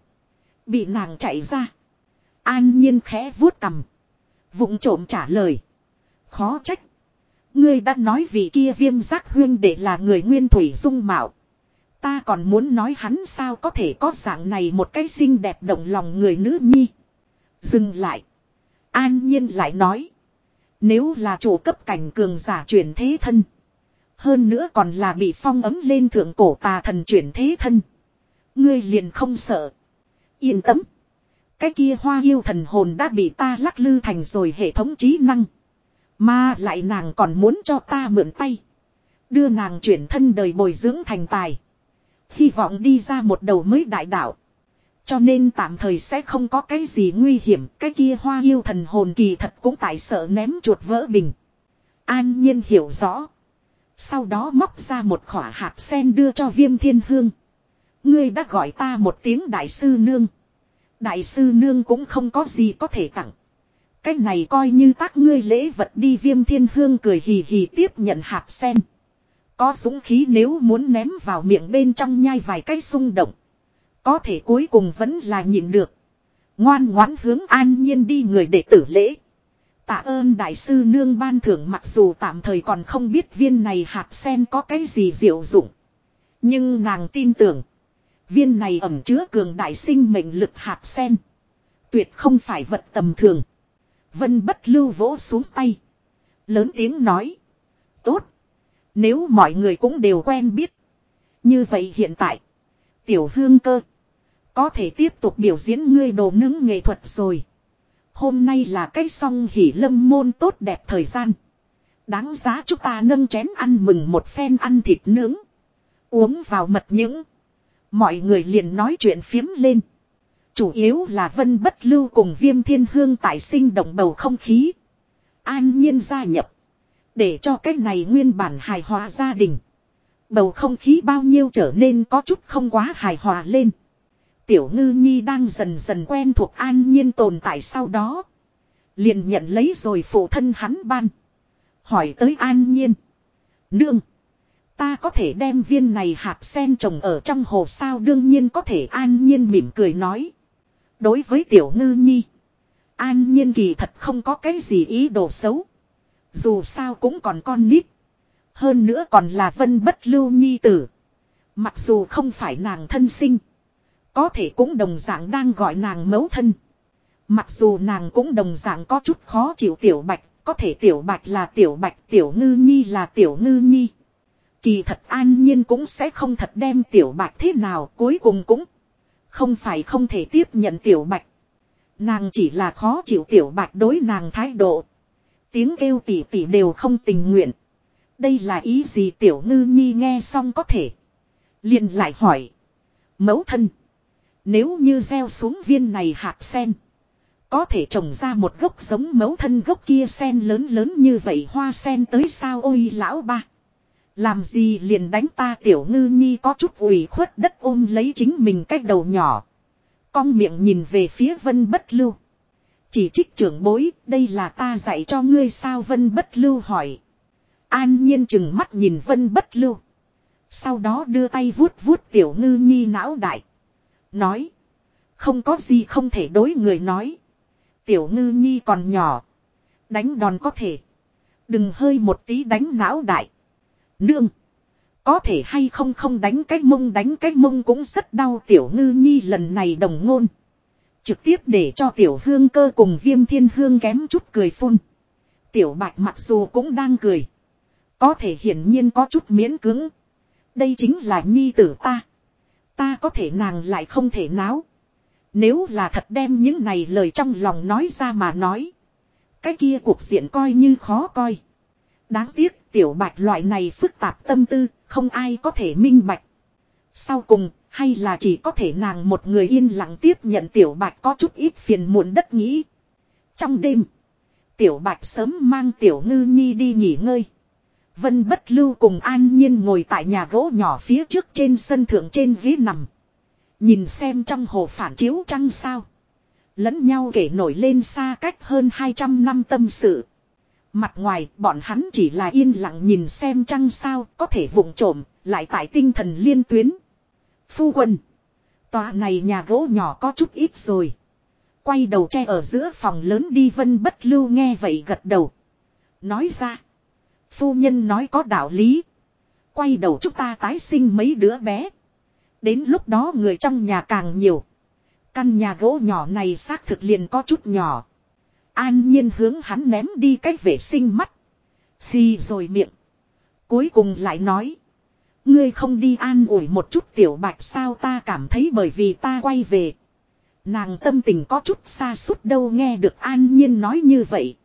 Bị nàng chạy ra. An nhiên khẽ vuốt cầm. Vụng trộm trả lời. Khó trách. Ngươi đã nói vì kia viêm giác huyên để là người nguyên thủy dung mạo. Ta còn muốn nói hắn sao có thể có dạng này một cái xinh đẹp động lòng người nữ nhi. Dừng lại. An nhiên lại nói. Nếu là chủ cấp cảnh cường giả chuyển thế thân. Hơn nữa còn là bị phong ấm lên thượng cổ tà thần chuyển thế thân. Ngươi liền không sợ. Yên tâm. Cái kia hoa yêu thần hồn đã bị ta lắc lư thành rồi hệ thống trí năng. Mà lại nàng còn muốn cho ta mượn tay. Đưa nàng chuyển thân đời bồi dưỡng thành tài. Hy vọng đi ra một đầu mới đại đạo. Cho nên tạm thời sẽ không có cái gì nguy hiểm. Cái kia hoa yêu thần hồn kỳ thật cũng tại sợ ném chuột vỡ bình. An nhiên hiểu rõ. Sau đó móc ra một khỏa hạt sen đưa cho viêm thiên hương. Ngươi đã gọi ta một tiếng đại sư nương. Đại sư nương cũng không có gì có thể tặng. Cái này coi như tác ngươi lễ vật đi viêm thiên hương cười hì hì tiếp nhận hạt sen. Có dũng khí nếu muốn ném vào miệng bên trong nhai vài cái xung động. Có thể cuối cùng vẫn là nhịn được. Ngoan ngoãn hướng an nhiên đi người đệ tử lễ. Tạ ơn đại sư nương ban thưởng mặc dù tạm thời còn không biết viên này hạt sen có cái gì diệu dụng. Nhưng nàng tin tưởng. Viên này ẩm chứa cường đại sinh mệnh lực hạt sen. Tuyệt không phải vật tầm thường. Vân bất lưu vỗ xuống tay. Lớn tiếng nói. Tốt. Nếu mọi người cũng đều quen biết. Như vậy hiện tại. Tiểu hương cơ. Có thể tiếp tục biểu diễn ngươi đồ nướng nghệ thuật rồi. Hôm nay là cái song hỉ lâm môn tốt đẹp thời gian. Đáng giá chúng ta nâng chén ăn mừng một phen ăn thịt nướng. Uống vào mật những. Mọi người liền nói chuyện phiếm lên. Chủ yếu là vân bất lưu cùng viêm thiên hương tại sinh động bầu không khí. An nhiên gia nhập. Để cho cái này nguyên bản hài hòa gia đình. Bầu không khí bao nhiêu trở nên có chút không quá hài hòa lên. Tiểu ngư nhi đang dần dần quen thuộc an nhiên tồn tại sau đó. Liền nhận lấy rồi phụ thân hắn ban. Hỏi tới an nhiên. Nương. Ta có thể đem viên này hạt sen trồng ở trong hồ sao đương nhiên có thể, an nhiên mỉm cười nói. Đối với tiểu ngư nhi. An nhiên kỳ thật không có cái gì ý đồ xấu. Dù sao cũng còn con nít. Hơn nữa còn là vân bất lưu nhi tử. Mặc dù không phải nàng thân sinh. Có thể cũng đồng dạng đang gọi nàng mấu thân. Mặc dù nàng cũng đồng dạng có chút khó chịu tiểu bạch. Có thể tiểu bạch là tiểu bạch, tiểu ngư nhi là tiểu ngư nhi. Kỳ thật an nhiên cũng sẽ không thật đem tiểu bạch thế nào, cuối cùng cũng không phải không thể tiếp nhận tiểu bạch. Nàng chỉ là khó chịu tiểu bạch đối nàng thái độ. Tiếng kêu tỉ tỉ đều không tình nguyện. Đây là ý gì tiểu ngư nhi nghe xong có thể. liền lại hỏi. Mẫu thân. Nếu như gieo xuống viên này hạt sen. Có thể trồng ra một gốc giống mẫu thân gốc kia sen lớn lớn như vậy hoa sen tới sao ôi lão ba. Làm gì liền đánh ta tiểu ngư nhi có chút ủy khuất đất ôm lấy chính mình cách đầu nhỏ. Cong miệng nhìn về phía vân bất lưu. Chỉ trích trưởng bối, đây là ta dạy cho ngươi sao vân bất lưu hỏi. An nhiên chừng mắt nhìn vân bất lưu. Sau đó đưa tay vuốt vuốt tiểu ngư nhi não đại. Nói. Không có gì không thể đối người nói. Tiểu ngư nhi còn nhỏ. Đánh đòn có thể. Đừng hơi một tí đánh não đại. Nương. Có thể hay không không đánh cái mông, đánh cái mông cũng rất đau tiểu ngư nhi lần này đồng ngôn. Trực tiếp để cho tiểu hương cơ cùng viêm thiên hương kém chút cười phun. Tiểu bạch mặc dù cũng đang cười. Có thể hiển nhiên có chút miễn cứng. Đây chính là nhi tử ta. Ta có thể nàng lại không thể náo. Nếu là thật đem những này lời trong lòng nói ra mà nói. Cái kia cuộc diện coi như khó coi. Đáng tiếc tiểu bạch loại này phức tạp tâm tư, không ai có thể minh bạch. Sau cùng, hay là chỉ có thể nàng một người yên lặng tiếp nhận tiểu bạch có chút ít phiền muộn đất nghĩ. Trong đêm, tiểu bạch sớm mang tiểu ngư nhi đi nghỉ ngơi. Vân bất lưu cùng an nhiên ngồi tại nhà gỗ nhỏ phía trước trên sân thượng trên ghế nằm. Nhìn xem trong hồ phản chiếu trăng sao. Lẫn nhau kể nổi lên xa cách hơn 200 năm tâm sự. Mặt ngoài, bọn hắn chỉ là yên lặng nhìn xem trăng sao có thể vụng trộm, lại tại tinh thần liên tuyến. Phu quân. Tòa này nhà gỗ nhỏ có chút ít rồi. Quay đầu che ở giữa phòng lớn đi vân bất lưu nghe vậy gật đầu. Nói ra. Phu nhân nói có đạo lý. Quay đầu chúng ta tái sinh mấy đứa bé. Đến lúc đó người trong nhà càng nhiều. Căn nhà gỗ nhỏ này xác thực liền có chút nhỏ. An nhiên hướng hắn ném đi cái vệ sinh mắt. Xì rồi miệng. Cuối cùng lại nói. Ngươi không đi an ủi một chút tiểu bạch sao ta cảm thấy bởi vì ta quay về. Nàng tâm tình có chút xa suốt đâu nghe được an nhiên nói như vậy.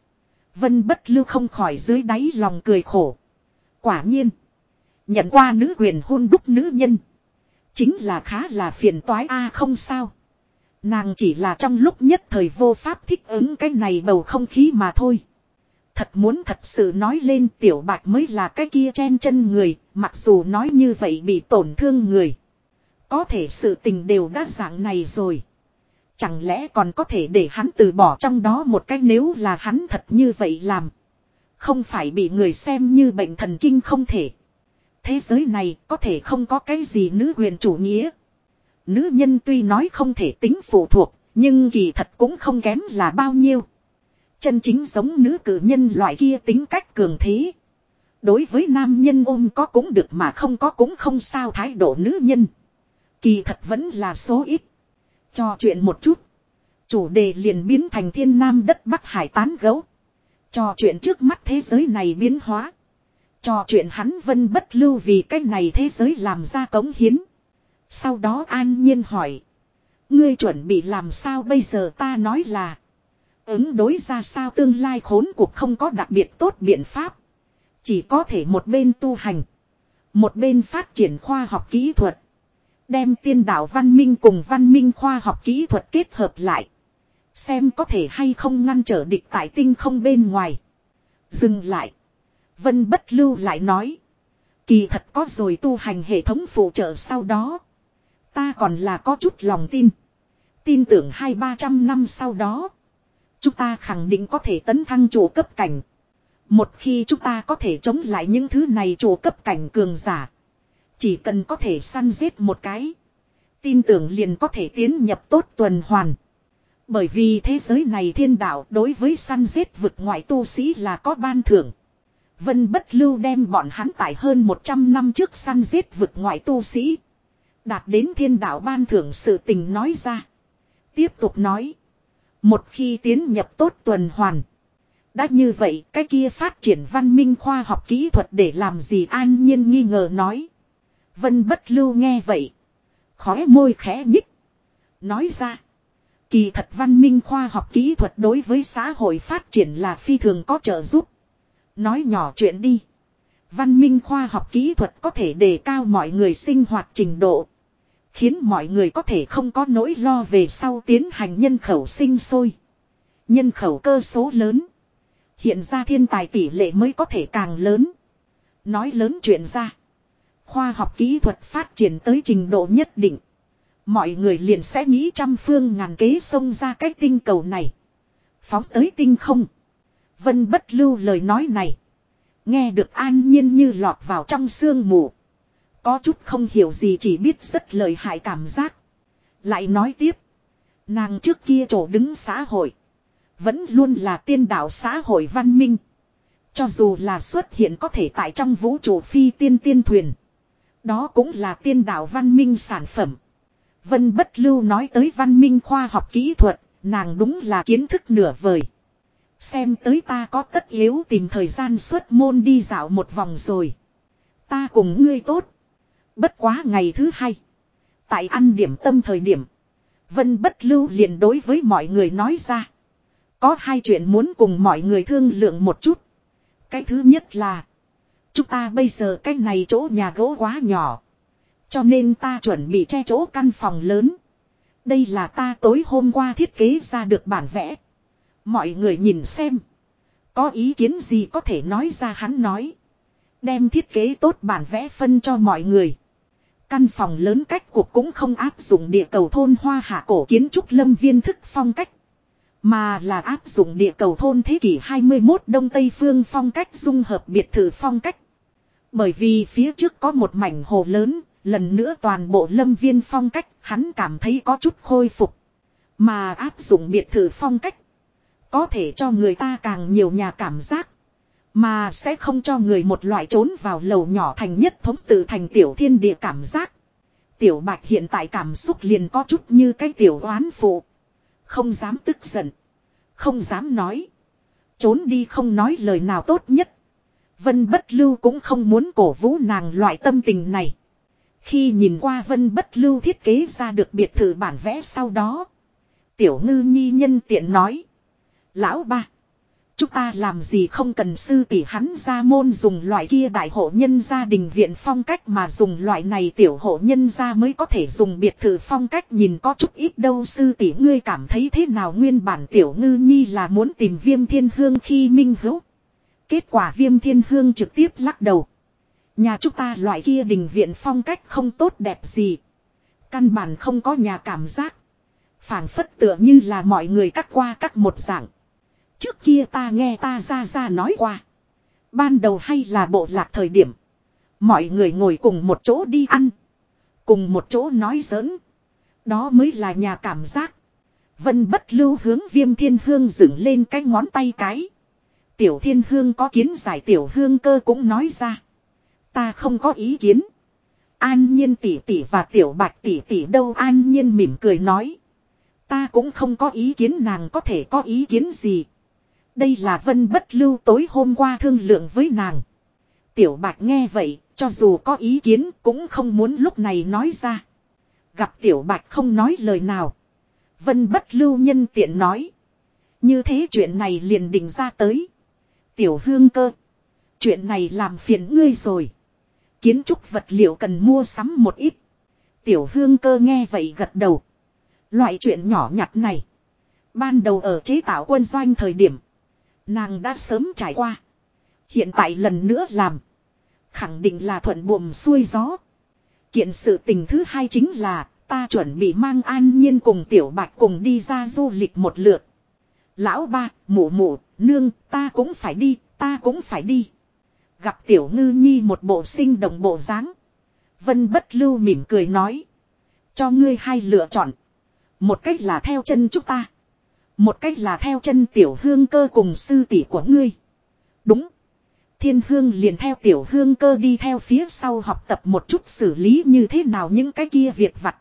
Vân bất lưu không khỏi dưới đáy lòng cười khổ. Quả nhiên. Nhận qua nữ quyền hôn đúc nữ nhân. Chính là khá là phiền toái a à không sao. Nàng chỉ là trong lúc nhất thời vô pháp thích ứng cái này bầu không khí mà thôi. Thật muốn thật sự nói lên tiểu bạch mới là cái kia chen chân người, mặc dù nói như vậy bị tổn thương người. Có thể sự tình đều đã dạng này rồi. Chẳng lẽ còn có thể để hắn từ bỏ trong đó một cái nếu là hắn thật như vậy làm. Không phải bị người xem như bệnh thần kinh không thể. Thế giới này có thể không có cái gì nữ quyền chủ nghĩa. Nữ nhân tuy nói không thể tính phụ thuộc, nhưng kỳ thật cũng không kém là bao nhiêu. Chân chính giống nữ cử nhân loại kia tính cách cường thế. Đối với nam nhân ôm có cũng được mà không có cũng không sao thái độ nữ nhân. Kỳ thật vẫn là số ít. Cho chuyện một chút. Chủ đề liền biến thành thiên nam đất bắc hải tán gấu. Cho chuyện trước mắt thế giới này biến hóa. Cho chuyện hắn vân bất lưu vì cái này thế giới làm ra cống hiến. Sau đó an nhiên hỏi. Ngươi chuẩn bị làm sao bây giờ ta nói là. Ứng đối ra sao tương lai khốn cuộc không có đặc biệt tốt biện pháp. Chỉ có thể một bên tu hành. Một bên phát triển khoa học kỹ thuật. Đem tiên đạo văn minh cùng văn minh khoa học kỹ thuật kết hợp lại. Xem có thể hay không ngăn trở địch tại tinh không bên ngoài. Dừng lại. Vân bất lưu lại nói. Kỳ thật có rồi tu hành hệ thống phụ trợ sau đó. Ta còn là có chút lòng tin. Tin tưởng hai ba trăm năm sau đó. Chúng ta khẳng định có thể tấn thăng chủ cấp cảnh. Một khi chúng ta có thể chống lại những thứ này chủ cấp cảnh cường giả. Chỉ cần có thể săn giết một cái. Tin tưởng liền có thể tiến nhập tốt tuần hoàn. Bởi vì thế giới này thiên đạo đối với săn giết vực ngoại tu sĩ là có ban thưởng. Vân bất lưu đem bọn hắn tại hơn 100 năm trước săn giết vực ngoại tu sĩ. Đạt đến thiên đạo ban thưởng sự tình nói ra. Tiếp tục nói. Một khi tiến nhập tốt tuần hoàn. Đã như vậy, cái kia phát triển văn minh khoa học kỹ thuật để làm gì an nhiên nghi ngờ nói. Vân bất lưu nghe vậy. Khóe môi khẽ nhích. Nói ra. Kỳ thật văn minh khoa học kỹ thuật đối với xã hội phát triển là phi thường có trợ giúp. Nói nhỏ chuyện đi. Văn minh khoa học kỹ thuật có thể đề cao mọi người sinh hoạt trình độ. Khiến mọi người có thể không có nỗi lo về sau tiến hành nhân khẩu sinh sôi. Nhân khẩu cơ số lớn. Hiện ra thiên tài tỷ lệ mới có thể càng lớn. Nói lớn chuyện ra. Khoa học kỹ thuật phát triển tới trình độ nhất định. Mọi người liền sẽ nghĩ trăm phương ngàn kế xông ra cái tinh cầu này. Phóng tới tinh không. Vân bất lưu lời nói này. Nghe được an nhiên như lọt vào trong sương mù. Có chút không hiểu gì chỉ biết rất lời hại cảm giác. Lại nói tiếp. Nàng trước kia chỗ đứng xã hội. Vẫn luôn là tiên đạo xã hội văn minh. Cho dù là xuất hiện có thể tại trong vũ trụ phi tiên tiên thuyền. Đó cũng là tiên đạo văn minh sản phẩm. Vân Bất Lưu nói tới văn minh khoa học kỹ thuật, nàng đúng là kiến thức nửa vời. Xem tới ta có tất yếu tìm thời gian xuất môn đi dạo một vòng rồi. Ta cùng ngươi tốt. Bất quá ngày thứ hai. Tại ăn điểm tâm thời điểm. Vân Bất Lưu liền đối với mọi người nói ra. Có hai chuyện muốn cùng mọi người thương lượng một chút. Cái thứ nhất là. Chúng ta bây giờ cái này chỗ nhà gỗ quá nhỏ. Cho nên ta chuẩn bị che chỗ căn phòng lớn. Đây là ta tối hôm qua thiết kế ra được bản vẽ. Mọi người nhìn xem. Có ý kiến gì có thể nói ra hắn nói. Đem thiết kế tốt bản vẽ phân cho mọi người. Căn phòng lớn cách cuộc cũng không áp dụng địa cầu thôn hoa hạ cổ kiến trúc lâm viên thức phong cách. Mà là áp dụng địa cầu thôn thế kỷ 21 Đông Tây Phương phong cách dung hợp biệt thự phong cách. Bởi vì phía trước có một mảnh hồ lớn, lần nữa toàn bộ lâm viên phong cách, hắn cảm thấy có chút khôi phục. Mà áp dụng biệt thự phong cách, có thể cho người ta càng nhiều nhà cảm giác. Mà sẽ không cho người một loại trốn vào lầu nhỏ thành nhất thống tự thành tiểu thiên địa cảm giác. Tiểu bạch hiện tại cảm xúc liền có chút như cái tiểu oán phụ. Không dám tức giận. Không dám nói. Trốn đi không nói lời nào tốt nhất. Vân bất lưu cũng không muốn cổ vũ nàng loại tâm tình này. Khi nhìn qua vân bất lưu thiết kế ra được biệt thự bản vẽ sau đó. Tiểu ngư nhi nhân tiện nói. Lão ba. Chúng ta làm gì không cần sư tỷ hắn ra môn dùng loại kia đại hộ nhân gia đình viện phong cách mà dùng loại này tiểu hộ nhân gia mới có thể dùng biệt thự phong cách nhìn có chút ít đâu sư tỷ ngươi cảm thấy thế nào nguyên bản tiểu ngư nhi là muốn tìm viêm thiên hương khi minh hữu. Kết quả viêm thiên hương trực tiếp lắc đầu. Nhà chúng ta loại kia đình viện phong cách không tốt đẹp gì. Căn bản không có nhà cảm giác. phảng phất tựa như là mọi người cắt qua cắt một dạng. Trước kia ta nghe ta ra ra nói qua. Ban đầu hay là bộ lạc thời điểm. Mọi người ngồi cùng một chỗ đi ăn. Cùng một chỗ nói giỡn. Đó mới là nhà cảm giác. Vân bất lưu hướng viêm thiên hương dựng lên cái ngón tay cái. Tiểu thiên hương có kiến giải tiểu hương cơ cũng nói ra. Ta không có ý kiến. An nhiên tỷ tỷ và tiểu bạch tỷ tỷ đâu an nhiên mỉm cười nói. Ta cũng không có ý kiến, nàng có thể có ý kiến gì. Đây là vân bất lưu tối hôm qua thương lượng với nàng. Tiểu bạch nghe vậy, cho dù có ý kiến cũng không muốn lúc này nói ra. Gặp tiểu bạch không nói lời nào. Vân bất lưu nhân tiện nói. Như thế chuyện này liền định ra tới. Tiểu hương cơ. Chuyện này làm phiền ngươi rồi. Kiến trúc vật liệu cần mua sắm một ít. Tiểu hương cơ nghe vậy gật đầu. Loại chuyện nhỏ nhặt này. Ban đầu ở chế tạo quân doanh thời điểm. Nàng đã sớm trải qua. Hiện tại lần nữa làm. Khẳng định là thuận buồm xuôi gió. Kiện sự tình thứ hai chính là ta chuẩn bị mang an nhiên cùng tiểu bạch cùng đi ra du lịch một lượt. Lão ba, mụ mụ, nương, ta cũng phải đi, ta cũng phải đi. Gặp tiểu ngư nhi một bộ sinh đồng bộ dáng Vân bất lưu mỉm cười nói. Cho ngươi hai lựa chọn. Một cách là theo chân chúng ta. Một cách là theo chân tiểu hương cơ cùng sư tỷ của ngươi. Đúng. Thiên hương liền theo tiểu hương cơ đi theo phía sau học tập một chút xử lý như thế nào những cái kia việc vặt.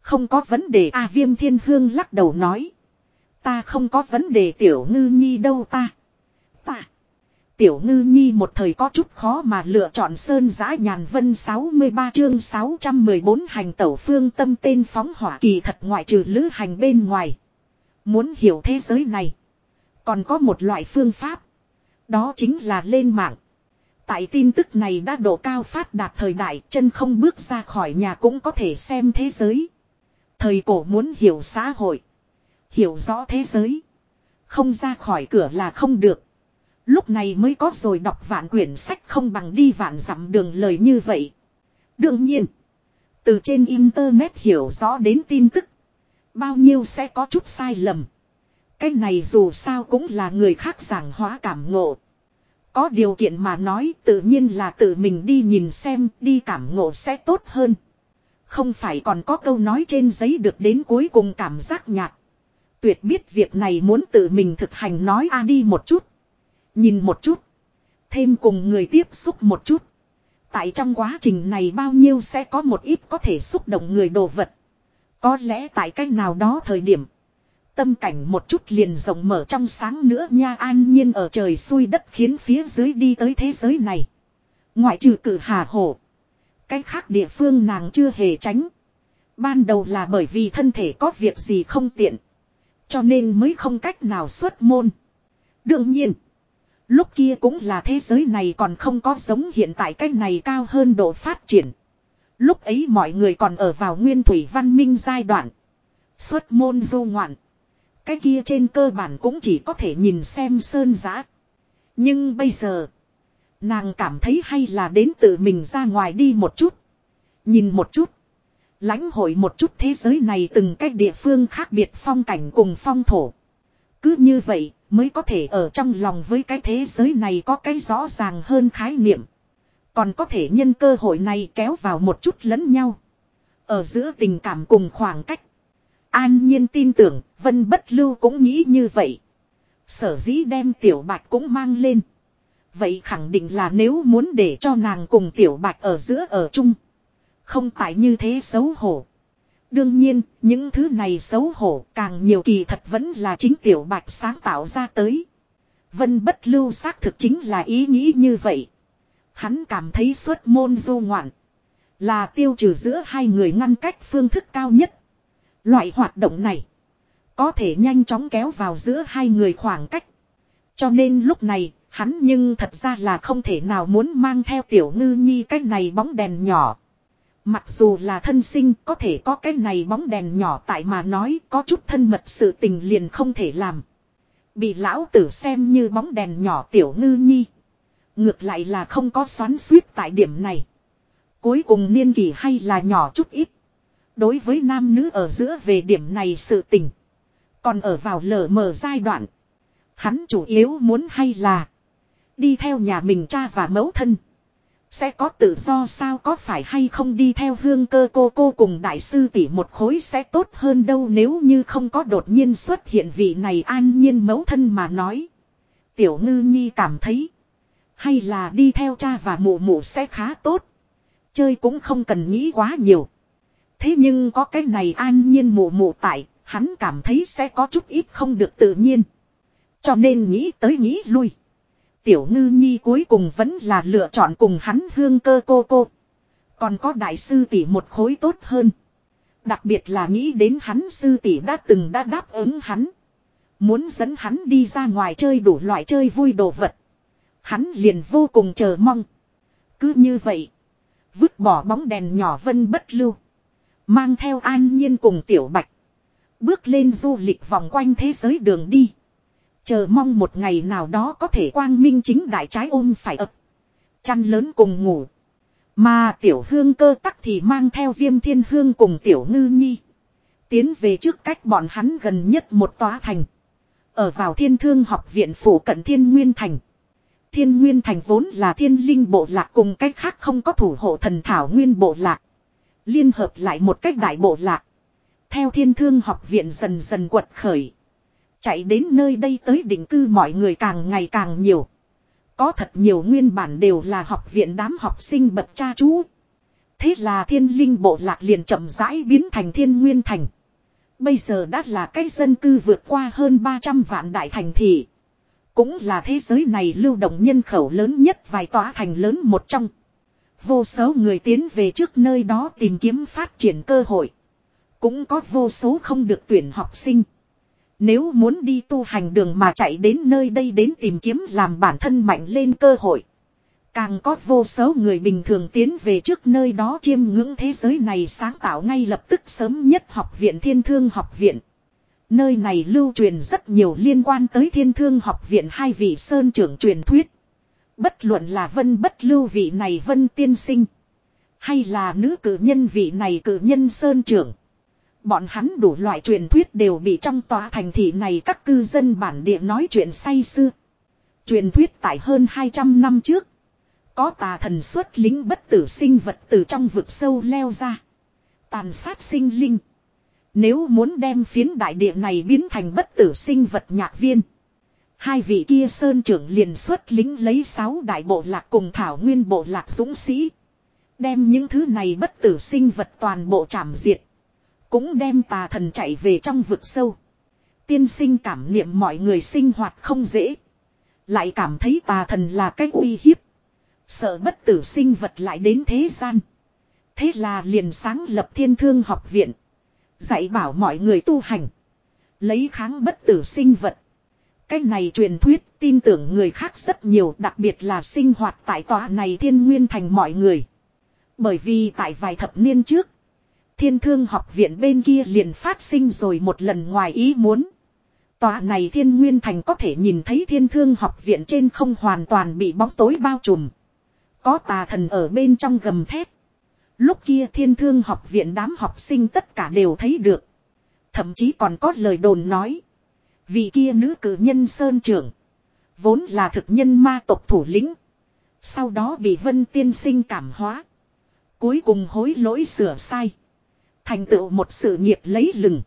Không có vấn đề a viêm thiên hương lắc đầu nói. Ta không có vấn đề tiểu ngư nhi đâu ta. Ta. Tiểu ngư nhi một thời có chút khó mà lựa chọn sơn giã nhàn vân 63 chương 614 hành tẩu phương tâm tên phóng hỏa kỳ thật ngoại trừ lữ hành bên ngoài. Muốn hiểu thế giới này. Còn có một loại phương pháp. Đó chính là lên mạng. Tại tin tức này đã độ cao phát đạt thời đại, chân không bước ra khỏi nhà cũng có thể xem thế giới. Thời cổ muốn hiểu xã hội. Hiểu rõ thế giới. Không ra khỏi cửa là không được. Lúc này mới có rồi đọc vạn quyển sách không bằng đi vạn dặm đường lời như vậy. Đương nhiên. Từ trên internet hiểu rõ đến tin tức. Bao nhiêu sẽ có chút sai lầm. Cái này dù sao cũng là người khác giảng hóa cảm ngộ. Có điều kiện mà nói, tự nhiên là tự mình đi nhìn xem, đi cảm ngộ sẽ tốt hơn. Không phải còn có câu nói trên giấy được đến cuối cùng cảm giác nhạt. Tuyệt biết việc này muốn tự mình thực hành nói a đi một chút. Nhìn một chút. Thêm cùng người tiếp xúc một chút. Tại trong quá trình này bao nhiêu sẽ có một ít có thể xúc động người đồ vật. Có lẽ tại cách nào đó thời điểm. Tâm cảnh một chút liền rộng mở trong sáng nữa nha an nhiên ở trời xuôi đất khiến phía dưới đi tới thế giới này. Ngoại trừ cử hà hổ. Cách khác địa phương nàng chưa hề tránh. Ban đầu là bởi vì thân thể có việc gì không tiện. Cho nên mới không cách nào xuất môn. Đương nhiên. Lúc kia cũng là thế giới này còn không có giống hiện tại cách này cao hơn độ phát triển. Lúc ấy mọi người còn ở vào nguyên thủy văn minh giai đoạn. Xuất môn du ngoạn. Cái kia trên cơ bản cũng chỉ có thể nhìn xem sơn giã. Nhưng bây giờ. Nàng cảm thấy hay là đến tự mình ra ngoài đi một chút. Nhìn một chút. lãnh hội một chút thế giới này từng cách địa phương khác biệt phong cảnh cùng phong thổ. Cứ như vậy, mới có thể ở trong lòng với cái thế giới này có cái rõ ràng hơn khái niệm. Còn có thể nhân cơ hội này kéo vào một chút lẫn nhau. Ở giữa tình cảm cùng khoảng cách. An nhiên tin tưởng, Vân Bất Lưu cũng nghĩ như vậy. Sở dĩ đem Tiểu Bạch cũng mang lên. Vậy khẳng định là nếu muốn để cho nàng cùng Tiểu Bạch ở giữa ở chung. Không tại như thế xấu hổ. Đương nhiên, những thứ này xấu hổ càng nhiều kỳ thật vẫn là chính Tiểu Bạch sáng tạo ra tới. Vân Bất Lưu xác thực chính là ý nghĩ như vậy. Hắn cảm thấy xuất môn du ngoạn. Là tiêu trừ giữa hai người ngăn cách phương thức cao nhất. Loại hoạt động này. Có thể nhanh chóng kéo vào giữa hai người khoảng cách. Cho nên lúc này, hắn nhưng thật ra là không thể nào muốn mang theo tiểu ngư nhi cái này bóng đèn nhỏ. Mặc dù là thân sinh có thể có cái này bóng đèn nhỏ tại mà nói có chút thân mật sự tình liền không thể làm. Bị lão tử xem như bóng đèn nhỏ tiểu ngư nhi. Ngược lại là không có xoắn suýt tại điểm này. Cuối cùng niên kỳ hay là nhỏ chút ít. Đối với nam nữ ở giữa về điểm này sự tình. Còn ở vào lở mờ giai đoạn. Hắn chủ yếu muốn hay là. Đi theo nhà mình cha và mẫu thân. Sẽ có tự do sao có phải hay không đi theo hương cơ cô cô cùng đại sư tỷ một khối sẽ tốt hơn đâu nếu như không có đột nhiên xuất hiện vị này an nhiên mẫu thân mà nói. Tiểu ngư nhi cảm thấy. Hay là đi theo cha và mụ mụ sẽ khá tốt. Chơi cũng không cần nghĩ quá nhiều. Thế nhưng có cái này an nhiên mụ mụ tại, hắn cảm thấy sẽ có chút ít không được tự nhiên. Cho nên nghĩ tới nghĩ lui. Tiểu ngư nhi cuối cùng vẫn là lựa chọn cùng hắn hương cơ cô cô. Còn có đại sư tỷ một khối tốt hơn. Đặc biệt là nghĩ đến hắn sư tỷ đã từng đã đáp ứng hắn. Muốn dẫn hắn đi ra ngoài chơi đủ loại chơi vui đồ vật. Hắn liền vô cùng chờ mong. Cứ như vậy. Vứt bỏ bóng đèn nhỏ vân bất lưu. Mang theo an nhiên cùng tiểu bạch. Bước lên du lịch vòng quanh thế giới đường đi. Chờ mong một ngày nào đó có thể quang minh chính đại trái ôm phải ập. Chăn lớn cùng ngủ. Mà tiểu hương cơ tắc thì mang theo viêm thiên hương cùng tiểu ngư nhi. Tiến về trước cách bọn hắn gần nhất một tòa thành. Ở vào thiên thương học viện phủ cận thiên nguyên thành. Thiên nguyên thành vốn là thiên linh bộ lạc cùng cách khác không có thủ hộ thần thảo nguyên bộ lạc. Liên hợp lại một cách đại bộ lạc. Theo thiên thương học viện dần dần quật khởi. Chạy đến nơi đây tới định cư mọi người càng ngày càng nhiều. Có thật nhiều nguyên bản đều là học viện đám học sinh bậc cha chú. Thế là thiên linh bộ lạc liền chậm rãi biến thành thiên nguyên thành. Bây giờ đã là cái dân cư vượt qua hơn 300 vạn đại thành thị. Cũng là thế giới này lưu động nhân khẩu lớn nhất vài tòa thành lớn một trong. Vô số người tiến về trước nơi đó tìm kiếm phát triển cơ hội. Cũng có vô số không được tuyển học sinh. Nếu muốn đi tu hành đường mà chạy đến nơi đây đến tìm kiếm làm bản thân mạnh lên cơ hội. Càng có vô số người bình thường tiến về trước nơi đó chiêm ngưỡng thế giới này sáng tạo ngay lập tức sớm nhất học viện thiên thương học viện. Nơi này lưu truyền rất nhiều liên quan tới thiên thương học viện hai vị sơn trưởng truyền thuyết. Bất luận là vân bất lưu vị này vân tiên sinh. Hay là nữ cử nhân vị này cử nhân sơn trưởng. Bọn hắn đủ loại truyền thuyết đều bị trong tòa thành thị này các cư dân bản địa nói chuyện say xưa. Truyền thuyết tại hơn 200 năm trước. Có tà thần xuất lính bất tử sinh vật từ trong vực sâu leo ra. Tàn sát sinh linh. Nếu muốn đem phiến đại địa này biến thành bất tử sinh vật nhạc viên. Hai vị kia sơn trưởng liền xuất lính lấy sáu đại bộ lạc cùng thảo nguyên bộ lạc dũng sĩ. Đem những thứ này bất tử sinh vật toàn bộ trảm diệt. Cũng đem tà thần chạy về trong vực sâu. Tiên sinh cảm niệm mọi người sinh hoạt không dễ. Lại cảm thấy tà thần là cái uy hiếp. Sợ bất tử sinh vật lại đến thế gian. Thế là liền sáng lập thiên thương học viện. Dạy bảo mọi người tu hành. Lấy kháng bất tử sinh vật. Cái này truyền thuyết, tin tưởng người khác rất nhiều, đặc biệt là sinh hoạt tại tòa này thiên nguyên thành mọi người. Bởi vì tại vài thập niên trước. Thiên thương học viện bên kia liền phát sinh rồi một lần ngoài ý muốn. Tòa này thiên nguyên thành có thể nhìn thấy thiên thương học viện trên không hoàn toàn bị bóng tối bao trùm. Có tà thần ở bên trong gầm thép. Lúc kia thiên thương học viện đám học sinh tất cả đều thấy được. Thậm chí còn có lời đồn nói. Vì kia nữ cử nhân Sơn Trưởng. Vốn là thực nhân ma tộc thủ lĩnh. Sau đó bị vân tiên sinh cảm hóa. Cuối cùng hối lỗi sửa sai. Thành tựu một sự nghiệp lấy lừng.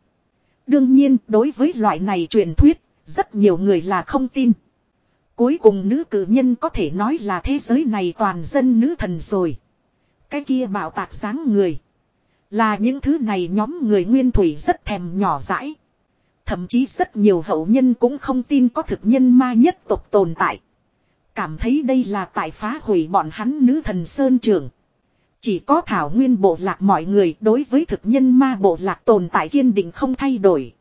Đương nhiên, đối với loại này truyền thuyết. Rất nhiều người là không tin. Cuối cùng nữ cử nhân có thể nói là thế giới này toàn dân nữ thần rồi. Cái kia bảo tạc sáng người. Là những thứ này nhóm người nguyên thủy rất thèm nhỏ dãi. Thậm chí rất nhiều hậu nhân cũng không tin có thực nhân ma nhất tộc tồn tại. Cảm thấy đây là tại phá hủy bọn hắn nữ thần Sơn Trường. Chỉ có thảo nguyên bộ lạc mọi người đối với thực nhân ma bộ lạc tồn tại kiên định không thay đổi.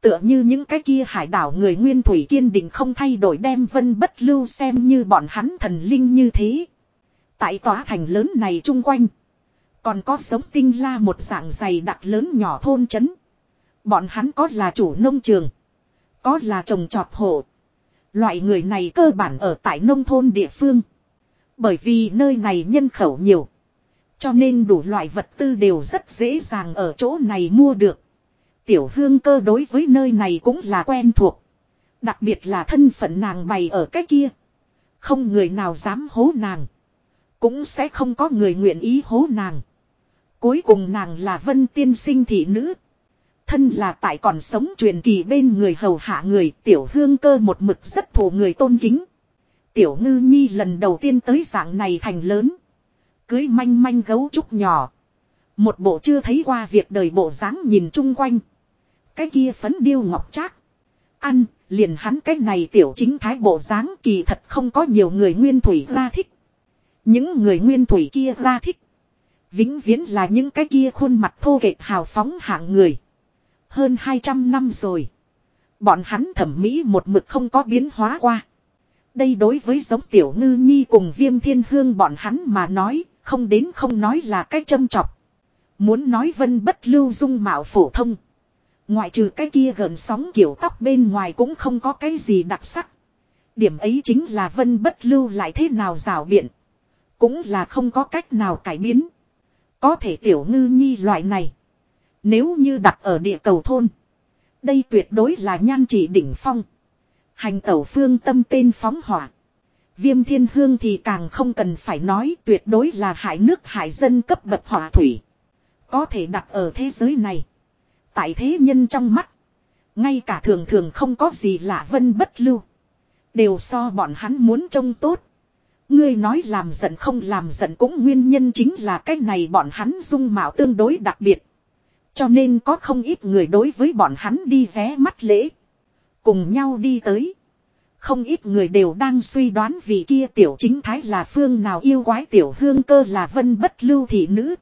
Tựa như những cái kia hải đảo người nguyên thủy kiên định không thay đổi đem vân bất lưu xem như bọn hắn thần linh như thế. Tại tòa thành lớn này chung quanh. Còn có sống tinh la một dạng dày đặc lớn nhỏ thôn chấn Bọn hắn có là chủ nông trường. Có là trồng trọt hộ. Loại người này cơ bản ở tại nông thôn địa phương. Bởi vì nơi này nhân khẩu nhiều. Cho nên đủ loại vật tư đều rất dễ dàng ở chỗ này mua được. Tiểu hương cơ đối với nơi này cũng là quen thuộc. Đặc biệt là thân phận nàng bày ở cái kia. Không người nào dám hố nàng. Cũng sẽ không có người nguyện ý hố nàng. Cuối cùng nàng là vân tiên sinh thị nữ. Thân là tại còn sống truyền kỳ bên người hầu hạ người tiểu hương cơ một mực rất thù người tôn kính. Tiểu ngư nhi lần đầu tiên tới dạng này thành lớn. Cưới manh manh gấu trúc nhỏ. Một bộ chưa thấy qua việc đời bộ dáng nhìn chung quanh. Cái kia phấn điêu ngọc trác. Ăn, liền hắn cái này tiểu chính thái bộ dáng kỳ thật không có nhiều người nguyên thủy ra thích. Những người nguyên thủy kia ra thích. Vĩnh viễn là những cái kia khuôn mặt thô kệch hào phóng hạng người. Hơn 200 năm rồi. Bọn hắn thẩm mỹ một mực không có biến hóa qua. Đây đối với giống tiểu ngư nhi cùng viêm thiên hương bọn hắn mà nói, không đến không nói là cái châm chọc. Muốn nói vân bất lưu dung mạo phổ thông. Ngoại trừ cái kia gần sóng kiểu tóc bên ngoài cũng không có cái gì đặc sắc. Điểm ấy chính là vân bất lưu lại thế nào rào biện. Cũng là không có cách nào cải biến. Có thể tiểu ngư nhi loại này. Nếu như đặt ở địa cầu thôn. Đây tuyệt đối là nhan chỉ đỉnh phong. Hành tẩu phương tâm tên phóng hỏa. Viêm thiên hương thì càng không cần phải nói tuyệt đối là hải nước hải dân cấp bậc hỏa thủy. Có thể đặt ở thế giới này. Tại thế nhân trong mắt. Ngay cả thường thường không có gì lạ vân bất lưu. Đều so bọn hắn muốn trông tốt. Ngươi nói làm giận không làm giận cũng nguyên nhân chính là cái này bọn hắn dung mạo tương đối đặc biệt. Cho nên có không ít người đối với bọn hắn đi ré mắt lễ. Cùng nhau đi tới. Không ít người đều đang suy đoán vì kia tiểu chính thái là phương nào yêu quái tiểu hương cơ là vân bất lưu thị nữ.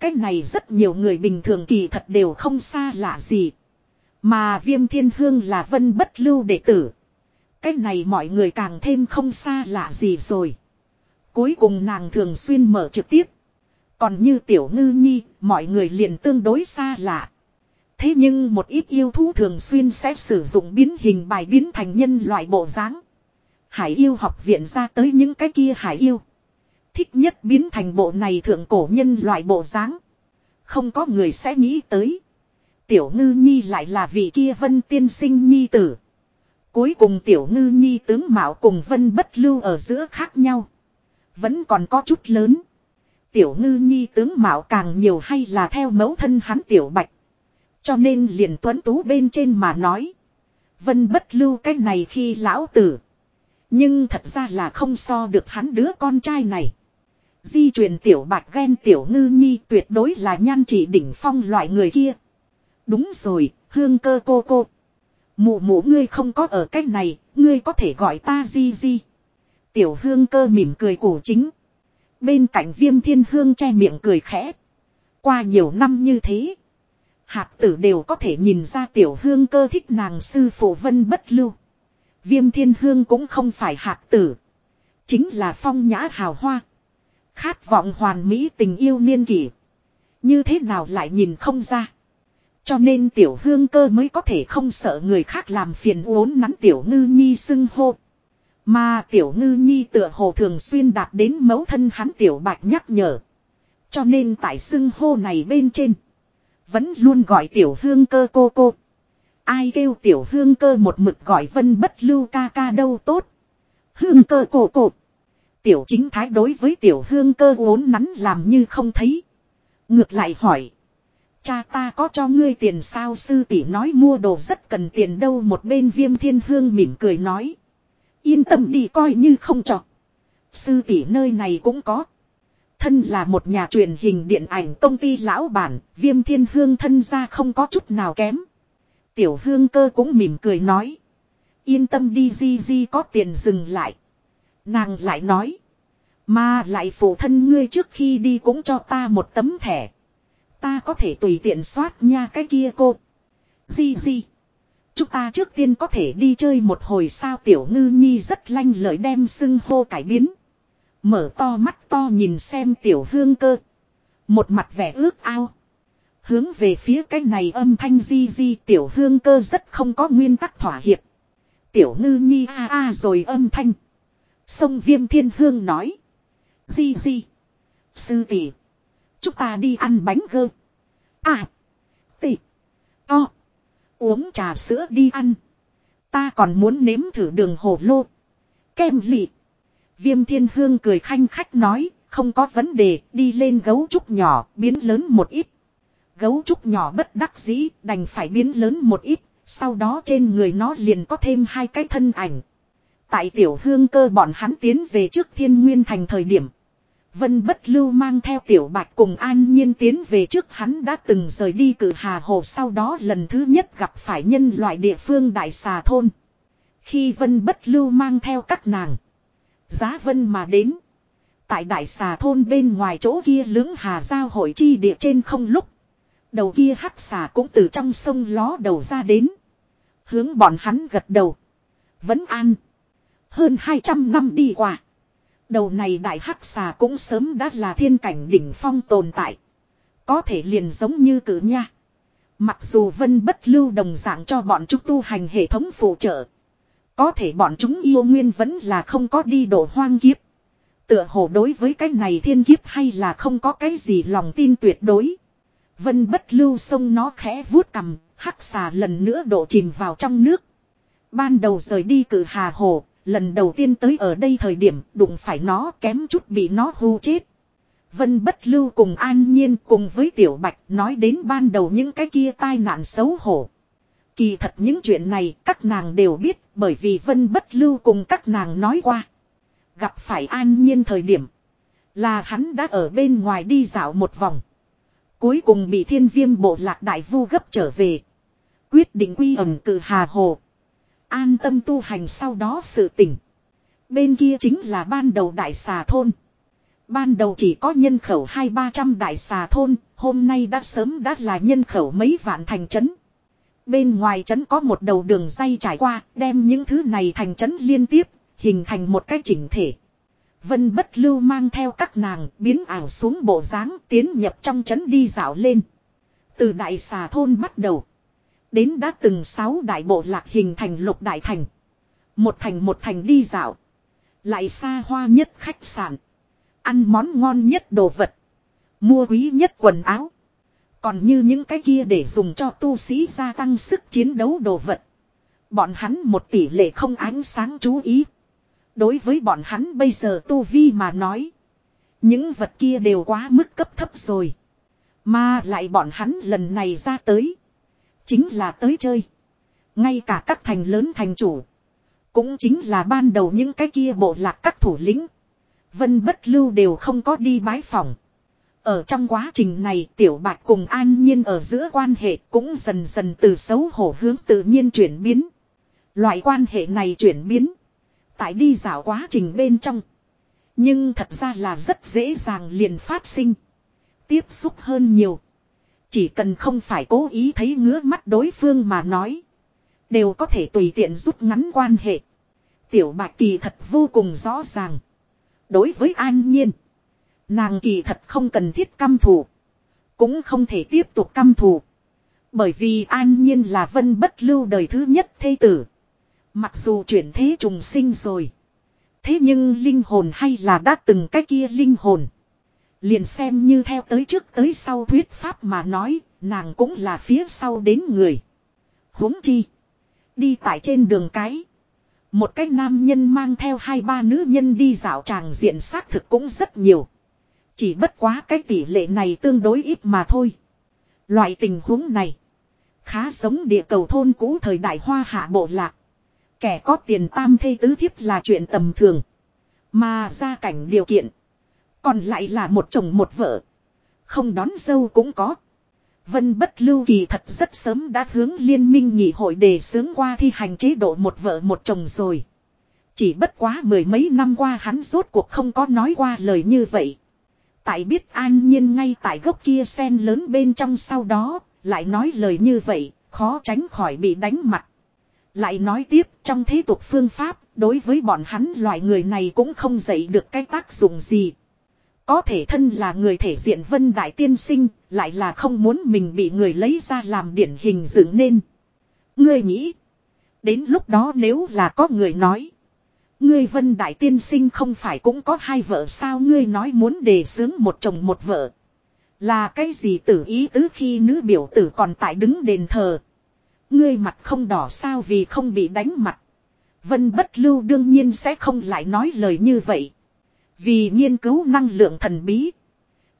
Cái này rất nhiều người bình thường kỳ thật đều không xa lạ gì. Mà viêm thiên hương là vân bất lưu đệ tử. Cái này mọi người càng thêm không xa lạ gì rồi. Cuối cùng nàng thường xuyên mở trực tiếp. Còn như tiểu ngư nhi, mọi người liền tương đối xa lạ. Thế nhưng một ít yêu thú thường xuyên sẽ sử dụng biến hình bài biến thành nhân loại bộ dáng. Hải yêu học viện ra tới những cái kia hải yêu. Thích nhất biến thành bộ này thượng cổ nhân loại bộ dáng. Không có người sẽ nghĩ tới. Tiểu ngư nhi lại là vị kia vân tiên sinh nhi tử. Cuối cùng tiểu ngư nhi tướng mạo cùng vân bất lưu ở giữa khác nhau. Vẫn còn có chút lớn. Tiểu ngư nhi tướng mạo càng nhiều hay là theo mẫu thân hắn tiểu bạch. Cho nên liền tuấn tú bên trên mà nói. Vân bất lưu cái này khi lão tử. Nhưng thật ra là không so được hắn đứa con trai này. Di truyền tiểu bạch ghen tiểu ngư nhi tuyệt đối là nhan chỉ đỉnh phong loại người kia. Đúng rồi, hương cơ cô cô. Mụ mụ ngươi không có ở cách này, ngươi có thể gọi ta di di. Tiểu hương cơ mỉm cười cổ chính. Bên cạnh viêm thiên hương che miệng cười khẽ. Qua nhiều năm như thế. Hạt tử đều có thể nhìn ra tiểu hương cơ thích nàng sư phụ vân bất lưu. Viêm thiên hương cũng không phải hạt tử. Chính là phong nhã hào hoa. Khát vọng hoàn mỹ tình yêu niên kỷ. Như thế nào lại nhìn không ra. Cho nên tiểu hương cơ mới có thể không sợ người khác làm phiền uốn nắn tiểu ngư nhi xưng hô. Mà tiểu ngư nhi tựa hồ thường xuyên đạt đến mấu thân hắn tiểu bạch nhắc nhở. Cho nên tại xưng hô này bên trên. Vẫn luôn gọi tiểu hương cơ cô cô. Ai kêu tiểu hương cơ một mực gọi vân bất lưu ca ca đâu tốt. Hương cơ cổ cổ. Tiểu chính thái đối với tiểu hương cơ uốn nắn làm như không thấy. Ngược lại hỏi. Cha ta có cho ngươi tiền sao sư tỷ nói mua đồ rất cần tiền đâu một bên viêm thiên hương mỉm cười nói. Yên tâm đi coi như không cho. Sư tỷ nơi này cũng có. Thân là một nhà truyền hình điện ảnh công ty lão bản, viêm thiên hương thân ra không có chút nào kém. Tiểu hương cơ cũng mỉm cười nói. Yên tâm đi di di có tiền dừng lại. Nàng lại nói. Mà lại phụ thân ngươi trước khi đi cũng cho ta một tấm thẻ. Ta có thể tùy tiện soát nha cái kia cô. Di di. Chúng ta trước tiên có thể đi chơi một hồi sao tiểu ngư nhi rất lanh lợi đem xưng hô cải biến. Mở to mắt to nhìn xem tiểu hương cơ. Một mặt vẻ ước ao. Hướng về phía cái này âm thanh di di tiểu hương cơ rất không có nguyên tắc thỏa hiệp. Tiểu ngư nhi a a rồi âm thanh. Sông viêm thiên hương nói. Di di. Sư tỷ. Chúng ta đi ăn bánh gơ. À. Tị. To. Uống trà sữa đi ăn. Ta còn muốn nếm thử đường hồ lô. Kem lị. Viêm thiên hương cười khanh khách nói. không có vấn đề, đi lên gấu trúc nhỏ, biến lớn một ít. Gấu trúc nhỏ bất đắc dĩ, đành phải biến lớn một ít, sau đó trên người nó liền có thêm hai cái thân ảnh. Tại tiểu hương cơ bọn hắn tiến về trước thiên nguyên thành thời điểm. Vân bất lưu mang theo tiểu bạch cùng an nhiên tiến về trước hắn đã từng rời đi cử hà hồ sau đó lần thứ nhất gặp phải nhân loại địa phương đại xà thôn. Khi vân bất lưu mang theo các nàng. Giá vân mà đến. Tại đại xà thôn bên ngoài chỗ kia lưỡng hà giao hội chi địa trên không lúc. Đầu kia hắc xà cũng từ trong sông ló đầu ra đến. Hướng bọn hắn gật đầu. Vẫn an. Hơn 200 năm đi qua. Đầu này đại hắc xà cũng sớm đã là thiên cảnh đỉnh phong tồn tại. Có thể liền giống như cử nha. Mặc dù vân bất lưu đồng dạng cho bọn chúng tu hành hệ thống phụ trợ. Có thể bọn chúng yêu nguyên vẫn là không có đi độ hoang kiếp. Tựa hồ đối với cái này thiên kiếp hay là không có cái gì lòng tin tuyệt đối. Vân bất lưu sông nó khẽ vuốt cầm, hắc xà lần nữa đổ chìm vào trong nước. Ban đầu rời đi cử hà hồ, lần đầu tiên tới ở đây thời điểm, đụng phải nó, kém chút bị nó hưu chết. Vân bất lưu cùng an nhiên cùng với tiểu bạch nói đến ban đầu những cái kia tai nạn xấu hổ. Kỳ thật những chuyện này, các nàng đều biết, bởi vì vân bất lưu cùng các nàng nói qua. Gặp phải an nhiên thời điểm. Là hắn đã ở bên ngoài đi dạo một vòng. Cuối cùng bị thiên viêm bộ lạc đại vu gấp trở về. Quyết định quy ẩn cử hà hồ. An tâm tu hành sau đó sự tỉnh. Bên kia chính là ban đầu đại xà thôn. Ban đầu chỉ có nhân khẩu hai ba trăm đại xà thôn, hôm nay đã sớm đã là nhân khẩu mấy vạn thành trấn. Bên ngoài trấn có một đầu đường dây trải qua, đem những thứ này thành trấn liên tiếp, hình thành một cái chỉnh thể. Vân bất lưu mang theo các nàng biến ảo xuống bộ dáng tiến nhập trong trấn đi dạo lên. Từ đại xà thôn bắt đầu. Đến đã từng sáu đại bộ lạc hình thành lục đại thành. Một thành một thành đi dạo. Lại xa hoa nhất khách sạn. Ăn món ngon nhất đồ vật. Mua quý nhất quần áo. Còn như những cái kia để dùng cho tu sĩ gia tăng sức chiến đấu đồ vật. Bọn hắn một tỷ lệ không ánh sáng chú ý. Đối với bọn hắn bây giờ tu vi mà nói. Những vật kia đều quá mức cấp thấp rồi. Mà lại bọn hắn lần này ra tới. Chính là tới chơi. Ngay cả các thành lớn thành chủ. Cũng chính là ban đầu những cái kia bộ lạc các thủ lĩnh. Vân bất lưu đều không có đi bái phòng. Ở trong quá trình này, tiểu bạch cùng an nhiên ở giữa quan hệ cũng dần dần từ xấu hổ hướng tự nhiên chuyển biến. Loại quan hệ này chuyển biến. Tại đi dạo quá trình bên trong. Nhưng thật ra là rất dễ dàng liền phát sinh. Tiếp xúc hơn nhiều. Chỉ cần không phải cố ý thấy ngứa mắt đối phương mà nói. Đều có thể tùy tiện rút ngắn quan hệ. Tiểu bạch kỳ thật vô cùng rõ ràng. Đối với an nhiên. Nàng kỳ thật không cần thiết căm thù. Cũng không thể tiếp tục căm thù. Bởi vì an nhiên là vân bất lưu đời thứ nhất thê tử. Mặc dù chuyển thế trùng sinh rồi. Thế nhưng linh hồn hay là đã từng cái kia linh hồn. Liền xem như theo tới trước tới sau thuyết pháp mà nói, nàng cũng là phía sau đến người. huống chi. Đi tại trên đường cái. Một cái nam nhân mang theo hai ba nữ nhân đi dạo tràng diện xác thực cũng rất nhiều. Chỉ bất quá cái tỷ lệ này tương đối ít mà thôi. Loại tình huống này. Khá giống địa cầu thôn cũ thời đại hoa hạ bộ lạc. Kẻ có tiền tam thê tứ thiếp là chuyện tầm thường. Mà ra cảnh điều kiện. Còn lại là một chồng một vợ. Không đón dâu cũng có. Vân bất lưu kỳ thật rất sớm đã hướng liên minh nghị hội đề xướng qua thi hành chế độ một vợ một chồng rồi. Chỉ bất quá mười mấy năm qua hắn rốt cuộc không có nói qua lời như vậy. Tại biết an nhiên ngay tại gốc kia sen lớn bên trong sau đó, lại nói lời như vậy, khó tránh khỏi bị đánh mặt. Lại nói tiếp trong thế tục phương pháp, đối với bọn hắn loại người này cũng không dạy được cái tác dụng gì. Có thể thân là người thể diện vân đại tiên sinh, lại là không muốn mình bị người lấy ra làm điển hình dựng nên. Ngươi nghĩ, đến lúc đó nếu là có người nói, ngươi vân đại tiên sinh không phải cũng có hai vợ sao ngươi nói muốn đề xướng một chồng một vợ. Là cái gì tử ý tứ khi nữ biểu tử còn tại đứng đền thờ. Ngươi mặt không đỏ sao vì không bị đánh mặt. Vân bất lưu đương nhiên sẽ không lại nói lời như vậy. Vì nghiên cứu năng lượng thần bí.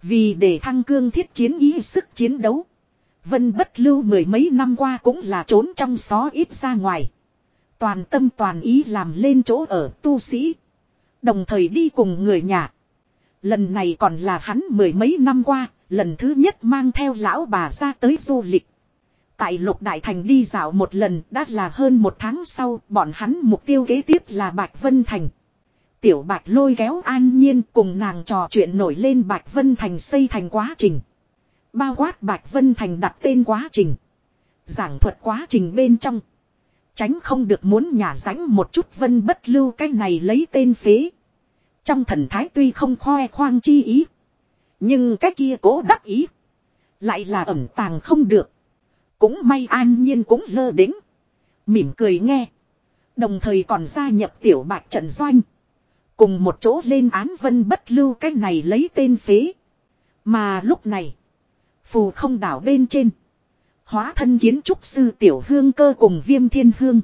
Vì để thăng cương thiết chiến ý sức chiến đấu. Vân bất lưu mười mấy năm qua cũng là trốn trong xó ít ra ngoài. Toàn tâm toàn ý làm lên chỗ ở tu sĩ. Đồng thời đi cùng người nhà. Lần này còn là hắn mười mấy năm qua, lần thứ nhất mang theo lão bà ra tới du lịch. Tại lục đại thành đi dạo một lần đã là hơn một tháng sau, bọn hắn mục tiêu kế tiếp là Bạch Vân Thành. Tiểu Bạch lôi kéo an nhiên cùng nàng trò chuyện nổi lên Bạch Vân Thành xây thành quá trình. Bao quát Bạch Vân Thành đặt tên quá trình. Giảng thuật quá trình bên trong. Tránh không được muốn nhả ránh một chút vân bất lưu cái này lấy tên phế. Trong thần thái tuy không khoe khoang chi ý. Nhưng cái kia cố đắc ý. Lại là ẩn tàng không được. Cũng may an nhiên cũng lơ đính. Mỉm cười nghe. Đồng thời còn gia nhập tiểu bạch trận doanh. Cùng một chỗ lên án vân bất lưu cái này lấy tên phế. Mà lúc này. Phù không đảo bên trên. Hóa thân kiến trúc sư tiểu hương cơ cùng viêm thiên hương.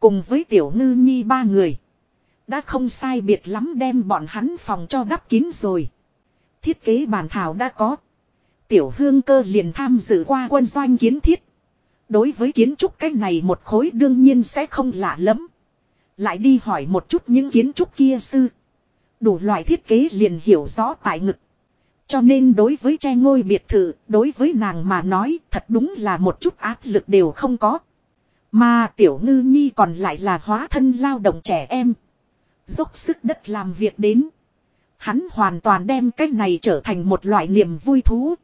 Cùng với tiểu ngư nhi ba người. Đã không sai biệt lắm đem bọn hắn phòng cho đắp kín rồi. Thiết kế bản thảo đã có. Tiểu hương cơ liền tham dự qua quân doanh kiến thiết. Đối với kiến trúc cái này một khối đương nhiên sẽ không lạ lắm. Lại đi hỏi một chút những kiến trúc kia sư. Đủ loại thiết kế liền hiểu rõ tại ngực. Cho nên đối với che ngôi biệt thự, đối với nàng mà nói thật đúng là một chút áp lực đều không có. Mà tiểu ngư nhi còn lại là hóa thân lao động trẻ em. Dốc sức đất làm việc đến. Hắn hoàn toàn đem cái này trở thành một loại niềm vui thú.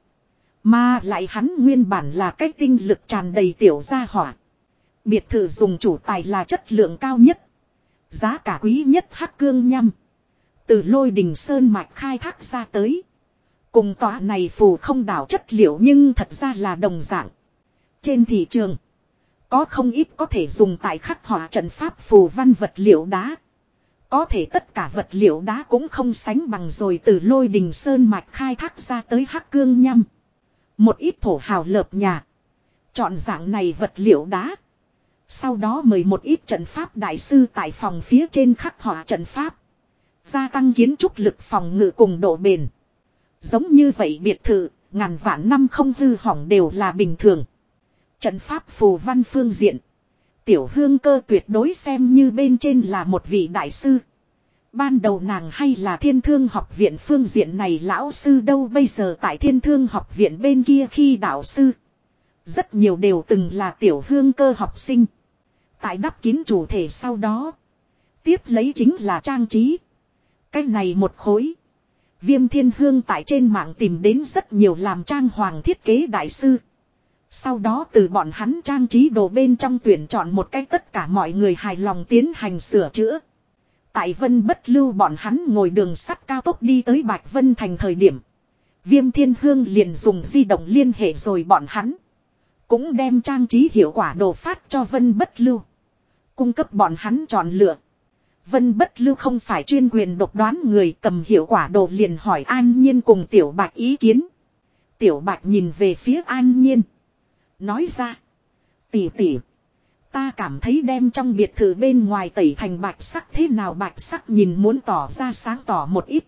Mà lại hắn nguyên bản là cái tinh lực tràn đầy tiểu gia hỏa. Biệt thự dùng chủ tài là chất lượng cao nhất. Giá cả quý nhất hắc cương nhâm Từ lôi đình sơn mạch khai thác ra tới. Cùng tòa này phù không đảo chất liệu nhưng thật ra là đồng dạng. Trên thị trường. Có không ít có thể dùng tại khắc họa trận pháp phù văn vật liệu đá. Có thể tất cả vật liệu đá cũng không sánh bằng rồi từ lôi đình sơn mạch khai thác ra tới hắc cương nhâm Một ít thổ hào lợp nhà. Chọn dạng này vật liệu đá. Sau đó mời một ít trận pháp đại sư tại phòng phía trên khắc họa trận pháp. Gia tăng kiến trúc lực phòng ngự cùng độ bền. Giống như vậy biệt thự, ngàn vạn năm không hư hỏng đều là bình thường. Trận pháp phù văn phương diện. Tiểu hương cơ tuyệt đối xem như bên trên là một vị đại sư. Ban đầu nàng hay là thiên thương học viện phương diện này lão sư đâu bây giờ tại thiên thương học viện bên kia khi đạo sư. Rất nhiều đều từng là tiểu hương cơ học sinh. Tại đắp kín chủ thể sau đó. Tiếp lấy chính là trang trí. Cái này một khối. Viêm thiên hương tại trên mạng tìm đến rất nhiều làm trang hoàng thiết kế đại sư. Sau đó từ bọn hắn trang trí đồ bên trong tuyển chọn một cách tất cả mọi người hài lòng tiến hành sửa chữa. Tại Vân Bất Lưu bọn hắn ngồi đường sắt cao tốc đi tới Bạch Vân thành thời điểm. Viêm Thiên Hương liền dùng di động liên hệ rồi bọn hắn. Cũng đem trang trí hiệu quả đồ phát cho Vân Bất Lưu. Cung cấp bọn hắn chọn lựa. Vân Bất Lưu không phải chuyên quyền độc đoán người, cầm hiệu quả đồ liền hỏi An Nhiên cùng Tiểu Bạch ý kiến. Tiểu Bạch nhìn về phía An Nhiên. Nói ra. Tỷ tỷ. Ta cảm thấy đem trong biệt thự bên ngoài tẩy thành bạch sắc thế nào, bạch sắc nhìn muốn tỏ ra sáng tỏ một ít.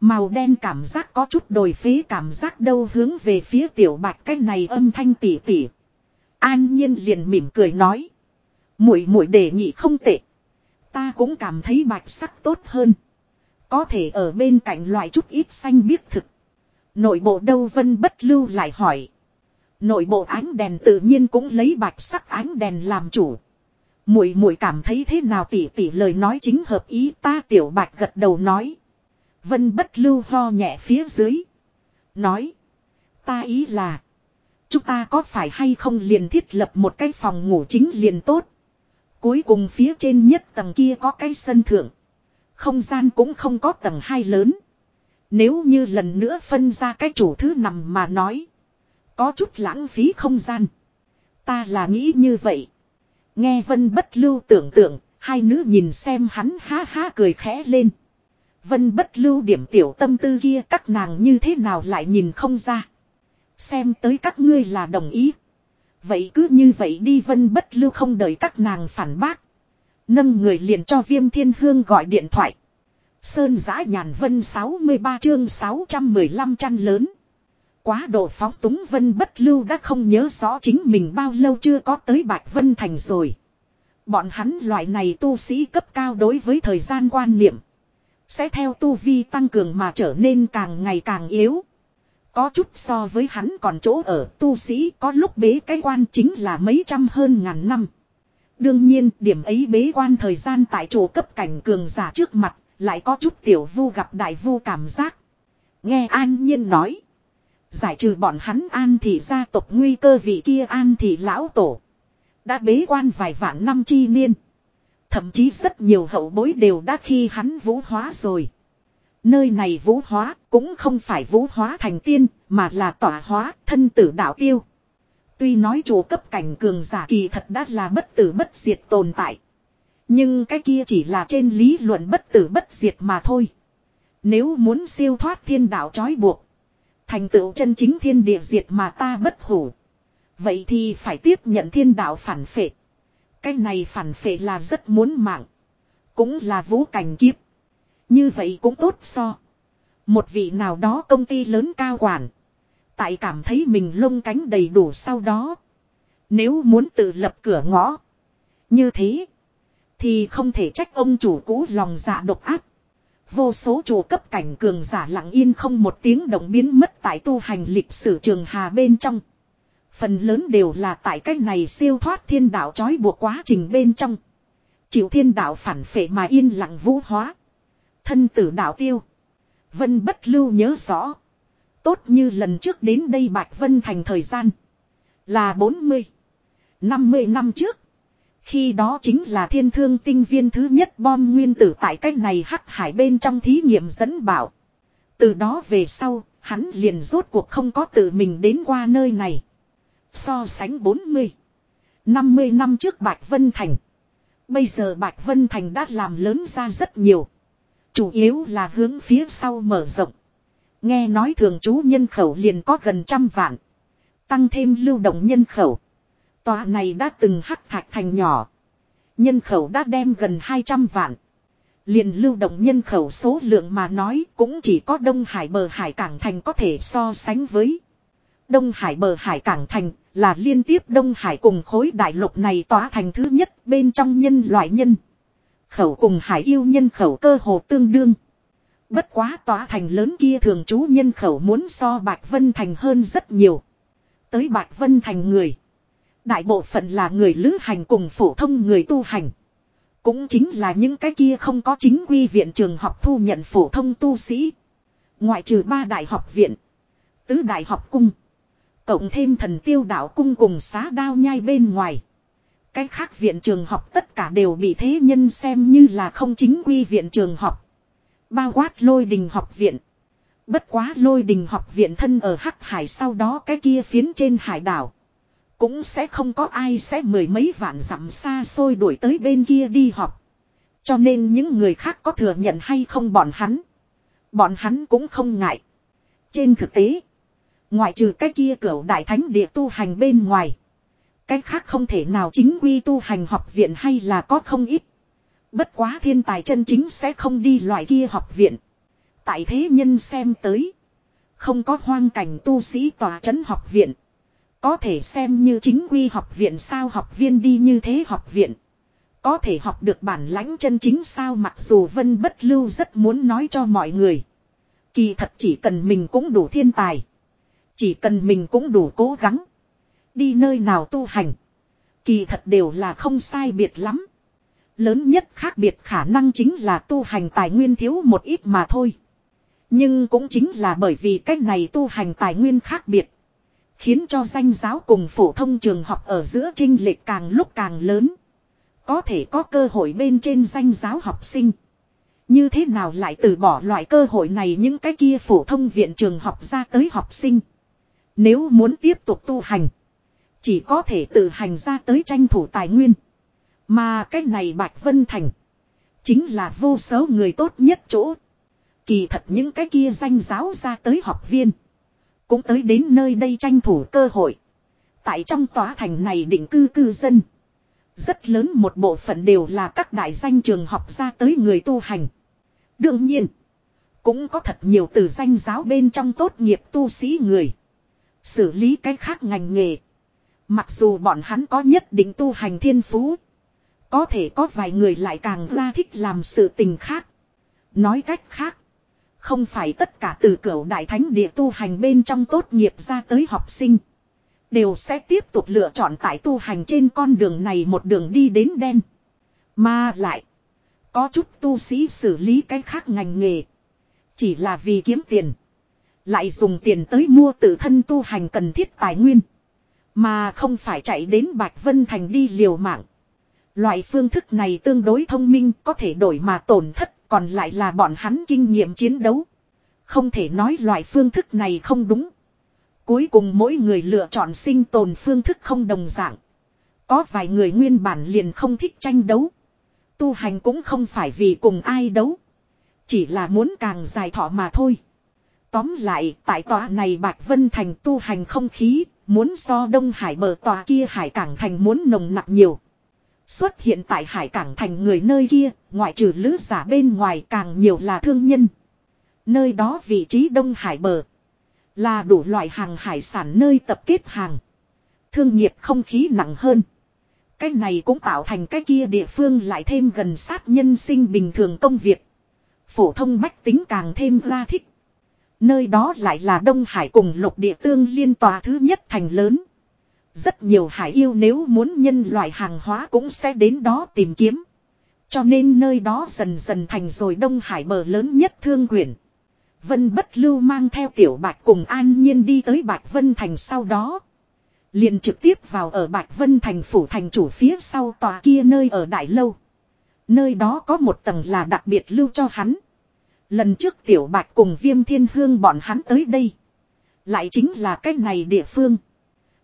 Màu đen cảm giác có chút đồi phế cảm giác đâu hướng về phía tiểu bạch, cái này âm thanh tỉ tỉ. An nhiên liền mỉm cười nói. Muội muội đề nghị không tệ. Ta cũng cảm thấy bạch sắc tốt hơn. Có thể ở bên cạnh loại chút ít xanh biếc thực. Nội bộ đâu vân bất lưu lại hỏi. Nội bộ ánh đèn tự nhiên cũng lấy bạch sắc ánh đèn làm chủ. Muội muội cảm thấy thế nào tỷ tỷ lời nói chính hợp ý ta tiểu bạch gật đầu nói. Vân bất lưu ho nhẹ phía dưới. Nói. Ta ý là. Chúng ta có phải hay không liền thiết lập một cái phòng ngủ chính liền tốt. Cuối cùng phía trên nhất tầng kia có cái sân thượng. Không gian cũng không có tầng hai lớn. Nếu như lần nữa phân ra cái chủ thứ nằm mà nói. Có chút lãng phí không gian. Ta là nghĩ như vậy. Nghe vân bất lưu tưởng tượng, hai nữ nhìn xem hắn ha ha cười khẽ lên. Vân bất lưu điểm tiểu tâm tư kia các nàng như thế nào lại nhìn không ra. Xem tới các ngươi là đồng ý. Vậy cứ như vậy đi vân bất lưu không đợi các nàng phản bác. Nâng người liền cho viêm thiên hương gọi điện thoại. Sơn giã nhàn vân 63 chương 615 chăn lớn. Quá độ phóng túng vân bất lưu đã không nhớ rõ chính mình bao lâu chưa có tới Bạch Vân Thành rồi. Bọn hắn loại này tu sĩ cấp cao đối với thời gian quan niệm. Sẽ theo tu vi tăng cường mà trở nên càng ngày càng yếu. Có chút so với hắn còn chỗ ở, tu sĩ có lúc bế cái quan chính là mấy trăm hơn ngàn năm. Đương nhiên, điểm ấy bế quan thời gian tại chỗ cấp cảnh cường giả trước mặt, lại có chút tiểu vu gặp đại vu cảm giác. Nghe an nhiên nói. Giải trừ bọn hắn an thị gia tộc nguy cơ vị kia an thị lão tổ. Đã bế quan vài vạn năm chi niên. Thậm chí rất nhiều hậu bối đều đã khi hắn vũ hóa rồi. Nơi này vũ hóa cũng không phải vũ hóa thành tiên, mà là tỏa hóa thân tử đạo tiêu. Tuy nói chủ cấp cảnh cường giả kỳ thật đã là bất tử bất diệt tồn tại. Nhưng cái kia chỉ là trên lý luận bất tử bất diệt mà thôi. Nếu muốn siêu thoát thiên đạo trói buộc. Thành tựu chân chính thiên địa diệt mà ta bất hủ. Vậy thì phải tiếp nhận thiên đạo phản phệ. Cái này phản phệ là rất muốn mạng. Cũng là vũ cảnh kiếp. Như vậy cũng tốt so. Một vị nào đó công ty lớn cao quản. Tại cảm thấy mình lông cánh đầy đủ sau đó. Nếu muốn tự lập cửa ngõ. Như thế. Thì không thể trách ông chủ cũ lòng dạ độc ác. Vô số chủ cấp cảnh cường giả lặng yên không một tiếng động biến mất tại tu hành lịch sử trường hà bên trong. Phần lớn đều là tại cách này siêu thoát thiên đạo trói buộc quá trình bên trong. Chịu thiên đạo phản phệ mà yên lặng vũ hóa. Thân tử đạo tiêu. Vân bất lưu nhớ rõ. Tốt như lần trước đến đây Bạch Vân thành thời gian. Là 40. 50 năm trước. Khi đó chính là thiên thương tinh viên thứ nhất bom nguyên tử tại cách này hắc hải bên trong thí nghiệm dẫn bảo. Từ đó về sau, hắn liền rốt cuộc không có tự mình đến qua nơi này. So sánh 40, 50 năm trước Bạch Vân Thành. Bây giờ Bạch Vân Thành đã làm lớn ra rất nhiều. Chủ yếu là hướng phía sau mở rộng. Nghe nói thường trú nhân khẩu liền có gần trăm vạn. Tăng thêm lưu động nhân khẩu. Tòa này đã từng hắc thạch thành nhỏ. Nhân khẩu đã đem gần 200 vạn. Liền lưu động nhân khẩu số lượng mà nói cũng chỉ có Đông Hải bờ hải cảng thành có thể so sánh với. Đông Hải bờ hải cảng thành là liên tiếp Đông Hải cùng khối đại lục này tỏa thành thứ nhất bên trong nhân loại nhân. Khẩu cùng hải yêu nhân khẩu cơ hồ tương đương. Bất quá tỏa thành lớn kia thường trú nhân khẩu muốn so Bạch Vân Thành hơn rất nhiều. Tới Bạch Vân Thành người. Đại bộ phận là người lữ hành cùng phổ thông người tu hành. Cũng chính là những cái kia không có chính quy viện trường học thu nhận phổ thông tu sĩ. Ngoại trừ ba đại học viện. Tứ đại học cung. Cộng thêm thần tiêu đạo cung cùng xá đao nhai bên ngoài. Cái khác viện trường học tất cả đều bị thế nhân xem như là không chính quy viện trường học. Bao quát lôi đình học viện. Bất quá lôi đình học viện thân ở Hắc Hải sau đó cái kia phiến trên hải đảo. Cũng sẽ không có ai sẽ mười mấy vạn dặm xa xôi đuổi tới bên kia đi học. Cho nên những người khác có thừa nhận hay không bọn hắn. Bọn hắn cũng không ngại. Trên thực tế. Ngoại trừ cái kia cửa đại thánh địa tu hành bên ngoài. Cái khác không thể nào chính quy tu hành học viện hay là có không ít. Bất quá thiên tài chân chính sẽ không đi loại kia học viện. Tại thế nhân xem tới. Không có hoang cảnh tu sĩ tòa trấn học viện. Có thể xem như chính quy học viện sao học viên đi như thế học viện. Có thể học được bản lãnh chân chính sao mặc dù Vân Bất Lưu rất muốn nói cho mọi người. Kỳ thật chỉ cần mình cũng đủ thiên tài. Chỉ cần mình cũng đủ cố gắng. Đi nơi nào tu hành. Kỳ thật đều là không sai biệt lắm. Lớn nhất khác biệt khả năng chính là tu hành tài nguyên thiếu một ít mà thôi. Nhưng cũng chính là bởi vì cách này tu hành tài nguyên khác biệt. Khiến cho danh giáo cùng phổ thông trường học ở giữa trinh lệch càng lúc càng lớn. Có thể có cơ hội bên trên danh giáo học sinh. Như thế nào lại từ bỏ loại cơ hội này những cái kia phổ thông viện trường học ra tới học sinh. Nếu muốn tiếp tục tu hành. Chỉ có thể tự hành ra tới tranh thủ tài nguyên. Mà cái này Bạch Vân Thành. Chính là vô số người tốt nhất chỗ. Kỳ thật những cái kia danh giáo ra tới học viên. Cũng tới đến nơi đây tranh thủ cơ hội. Tại trong tòa thành này định cư cư dân. Rất lớn một bộ phận đều là các đại danh trường học ra tới người tu hành. Đương nhiên. Cũng có thật nhiều từ danh giáo bên trong tốt nghiệp tu sĩ người. Xử lý cái khác ngành nghề. Mặc dù bọn hắn có nhất định tu hành thiên phú. Có thể có vài người lại càng ra thích làm sự tình khác. Nói cách khác. Không phải tất cả từ cửa đại thánh địa tu hành bên trong tốt nghiệp ra tới học sinh. Đều sẽ tiếp tục lựa chọn tại tu hành trên con đường này một đường đi đến đen. Mà lại. Có chút tu sĩ xử lý cái khác ngành nghề. Chỉ là vì kiếm tiền. Lại dùng tiền tới mua tự thân tu hành cần thiết tài nguyên. Mà không phải chạy đến Bạch Vân Thành đi liều mạng. Loại phương thức này tương đối thông minh có thể đổi mà tổn thất còn lại là bọn hắn kinh nghiệm chiến đấu. Không thể nói loại phương thức này không đúng. Cuối cùng mỗi người lựa chọn sinh tồn phương thức không đồng dạng. Có vài người nguyên bản liền không thích tranh đấu. Tu hành cũng không phải vì cùng ai đấu. Chỉ là muốn càng dài thọ mà thôi. Tóm lại, tại tòa này Bạch Vân Thành tu hành không khí, muốn so Đông Hải bờ tòa kia Hải Cảng Thành muốn nồng nặc nhiều. Xuất hiện tại Hải Cảng Thành người nơi kia, ngoại trừ lữ giả bên ngoài càng nhiều là thương nhân. Nơi đó vị trí Đông Hải bờ. Là đủ loại hàng hải sản nơi tập kết hàng. Thương nghiệp không khí nặng hơn. Cái này cũng tạo thành cái kia địa phương lại thêm gần sát nhân sinh bình thường công việc. Phổ thông bách tính càng thêm ra thích. Nơi đó lại là Đông Hải cùng lục địa tương liên tòa thứ nhất thành lớn. Rất nhiều hải yêu nếu muốn nhân loại hàng hóa cũng sẽ đến đó tìm kiếm. Cho nên nơi đó dần dần thành rồi Đông Hải bờ lớn nhất thương quyển. Vân bất lưu mang theo tiểu bạch cùng an nhiên đi tới Bạch Vân Thành sau đó. liền trực tiếp vào ở Bạch Vân Thành phủ thành chủ phía sau tòa kia nơi ở Đại Lâu. Nơi đó có một tầng là đặc biệt lưu cho hắn. Lần trước tiểu bạch cùng viêm thiên hương bọn hắn tới đây. Lại chính là cái này địa phương.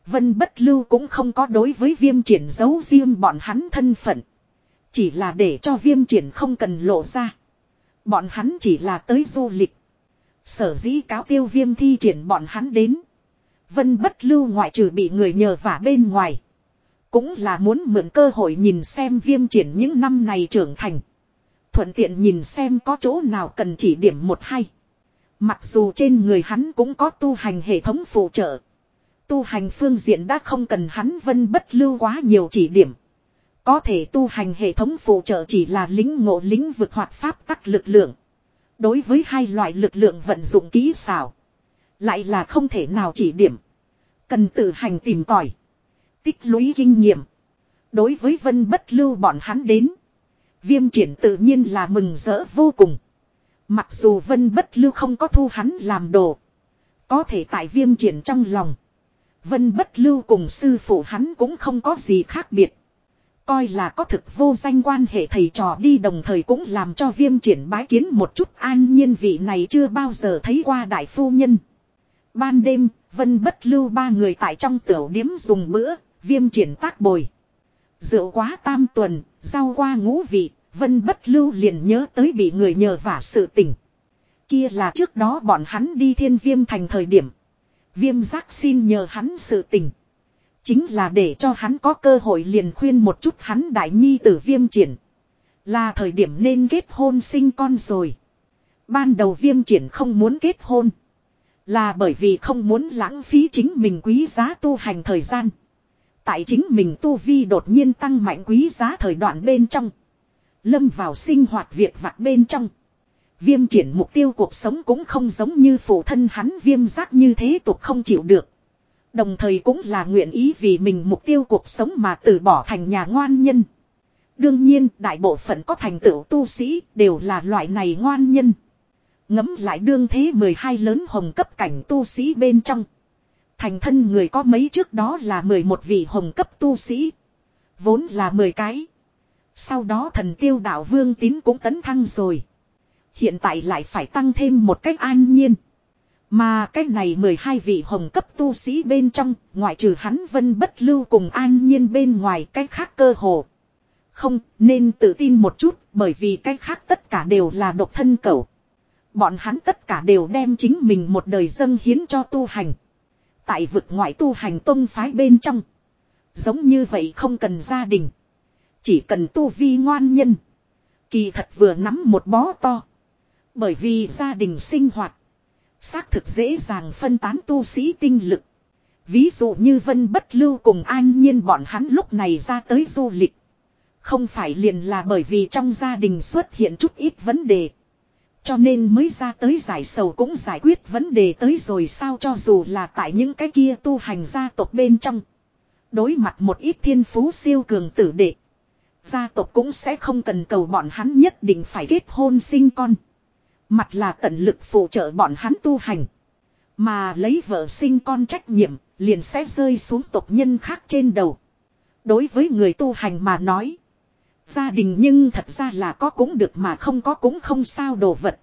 Vân bất lưu cũng không có đối với viêm triển giấu riêng bọn hắn thân phận. Chỉ là để cho viêm triển không cần lộ ra. Bọn hắn chỉ là tới du lịch. Sở dĩ cáo tiêu viêm thi triển bọn hắn đến. Vân bất lưu ngoại trừ bị người nhờ vả bên ngoài. Cũng là muốn mượn cơ hội nhìn xem viêm triển những năm này trưởng thành. Thuận tiện nhìn xem có chỗ nào cần chỉ điểm một hay. Mặc dù trên người hắn cũng có tu hành hệ thống phụ trợ. Tu hành phương diện đã không cần hắn vân bất lưu quá nhiều chỉ điểm. Có thể tu hành hệ thống phụ trợ chỉ là lính ngộ lĩnh vực hoạt pháp tắc lực lượng. Đối với hai loại lực lượng vận dụng kỹ xảo. Lại là không thể nào chỉ điểm. Cần tự hành tìm tòi. Tích lũy kinh nghiệm. Đối với vân bất lưu bọn hắn đến. Viêm triển tự nhiên là mừng rỡ vô cùng. Mặc dù vân bất lưu không có thu hắn làm đồ. Có thể tại viêm triển trong lòng. Vân bất lưu cùng sư phụ hắn cũng không có gì khác biệt. Coi là có thực vô danh quan hệ thầy trò đi đồng thời cũng làm cho viêm triển bái kiến một chút an nhiên vị này chưa bao giờ thấy qua đại phu nhân. Ban đêm, vân bất lưu ba người tại trong tiểu điếm dùng bữa, viêm triển tác bồi. Rượu quá tam tuần, rau qua ngũ vị, vân bất lưu liền nhớ tới bị người nhờ vả sự tình. Kia là trước đó bọn hắn đi thiên viêm thành thời điểm. Viêm giác xin nhờ hắn sự tình. Chính là để cho hắn có cơ hội liền khuyên một chút hắn đại nhi tử viêm triển. Là thời điểm nên kết hôn sinh con rồi. Ban đầu viêm triển không muốn kết hôn. Là bởi vì không muốn lãng phí chính mình quý giá tu hành thời gian. Tại chính mình tu vi đột nhiên tăng mạnh quý giá thời đoạn bên trong. Lâm vào sinh hoạt việc vặt bên trong. Viêm triển mục tiêu cuộc sống cũng không giống như phụ thân hắn viêm giác như thế tục không chịu được. Đồng thời cũng là nguyện ý vì mình mục tiêu cuộc sống mà từ bỏ thành nhà ngoan nhân. Đương nhiên, đại bộ phận có thành tựu tu sĩ đều là loại này ngoan nhân. Ngấm lại đương thế 12 lớn hồng cấp cảnh tu sĩ bên trong. Thành thân người có mấy trước đó là 11 vị hồng cấp tu sĩ. Vốn là 10 cái. Sau đó thần tiêu đạo vương tín cũng tấn thăng rồi. Hiện tại lại phải tăng thêm một cách an nhiên. Mà cái này 12 vị hồng cấp tu sĩ bên trong, ngoại trừ hắn vân bất lưu cùng an nhiên bên ngoài cách khác cơ hồ. Không, nên tự tin một chút, bởi vì cách khác tất cả đều là độc thân cẩu. Bọn hắn tất cả đều đem chính mình một đời dâng hiến cho tu hành. Tại vực ngoại tu hành tông phái bên trong. Giống như vậy không cần gia đình. Chỉ cần tu vi ngoan nhân. Kỳ thật vừa nắm một bó to. Bởi vì gia đình sinh hoạt. Xác thực dễ dàng phân tán tu sĩ tinh lực. Ví dụ như Vân Bất Lưu cùng an nhiên bọn hắn lúc này ra tới du lịch. Không phải liền là bởi vì trong gia đình xuất hiện chút ít vấn đề. Cho nên mới ra tới giải sầu cũng giải quyết vấn đề tới rồi sao cho dù là tại những cái kia tu hành gia tộc bên trong. Đối mặt một ít thiên phú siêu cường tử đệ. Gia tộc cũng sẽ không cần cầu bọn hắn nhất định phải kết hôn sinh con. Mặt là tận lực phụ trợ bọn hắn tu hành. Mà lấy vợ sinh con trách nhiệm, liền sẽ rơi xuống tộc nhân khác trên đầu. Đối với người tu hành mà nói. Gia đình nhưng thật ra là có cũng được mà không có cũng không sao đồ vật.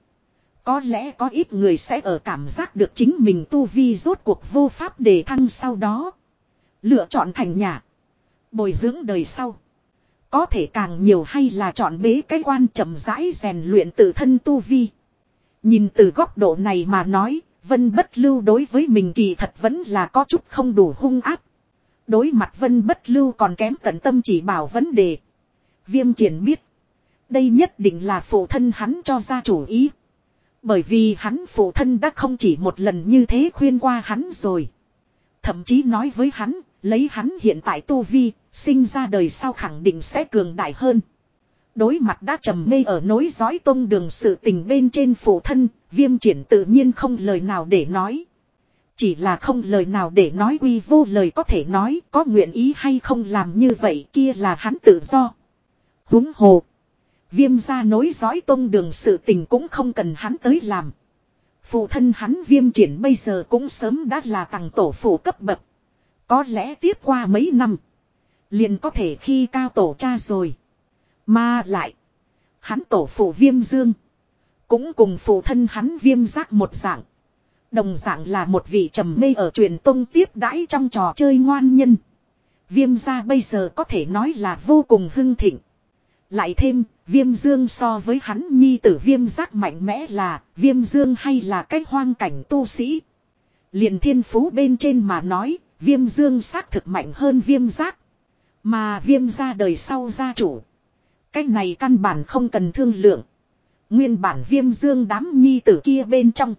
Có lẽ có ít người sẽ ở cảm giác được chính mình tu vi rốt cuộc vô pháp đề thăng sau đó. Lựa chọn thành nhà. Bồi dưỡng đời sau. Có thể càng nhiều hay là chọn bế cái quan chậm rãi rèn luyện tự thân tu vi. Nhìn từ góc độ này mà nói, Vân Bất Lưu đối với mình kỳ thật vẫn là có chút không đủ hung áp. Đối mặt Vân Bất Lưu còn kém tận tâm chỉ bảo vấn đề. Viêm triển biết. Đây nhất định là phụ thân hắn cho ra chủ ý. Bởi vì hắn phụ thân đã không chỉ một lần như thế khuyên qua hắn rồi. Thậm chí nói với hắn, lấy hắn hiện tại tu vi, sinh ra đời sau khẳng định sẽ cường đại hơn. Đối mặt đã trầm mê ở nối dõi tông đường sự tình bên trên phụ thân, viêm triển tự nhiên không lời nào để nói. Chỉ là không lời nào để nói uy vô lời có thể nói có nguyện ý hay không làm như vậy kia là hắn tự do. Húng hồ. Viêm ra nối dõi tông đường sự tình cũng không cần hắn tới làm. Phụ thân hắn viêm triển bây giờ cũng sớm đã là tàng tổ phụ cấp bậc. Có lẽ tiếp qua mấy năm. Liền có thể khi cao tổ cha rồi. Mà lại. Hắn tổ phụ viêm dương. Cũng cùng phụ thân hắn viêm giác một dạng. Đồng dạng là một vị trầm mê ở truyền tông tiếp đãi trong trò chơi ngoan nhân. Viêm gia bây giờ có thể nói là vô cùng hưng thịnh. Lại thêm, viêm dương so với hắn nhi tử viêm giác mạnh mẽ là, viêm dương hay là cách hoang cảnh tu sĩ. liền thiên phú bên trên mà nói, viêm dương xác thực mạnh hơn viêm giác. Mà viêm ra đời sau gia chủ. Cách này căn bản không cần thương lượng. Nguyên bản viêm dương đám nhi tử kia bên trong.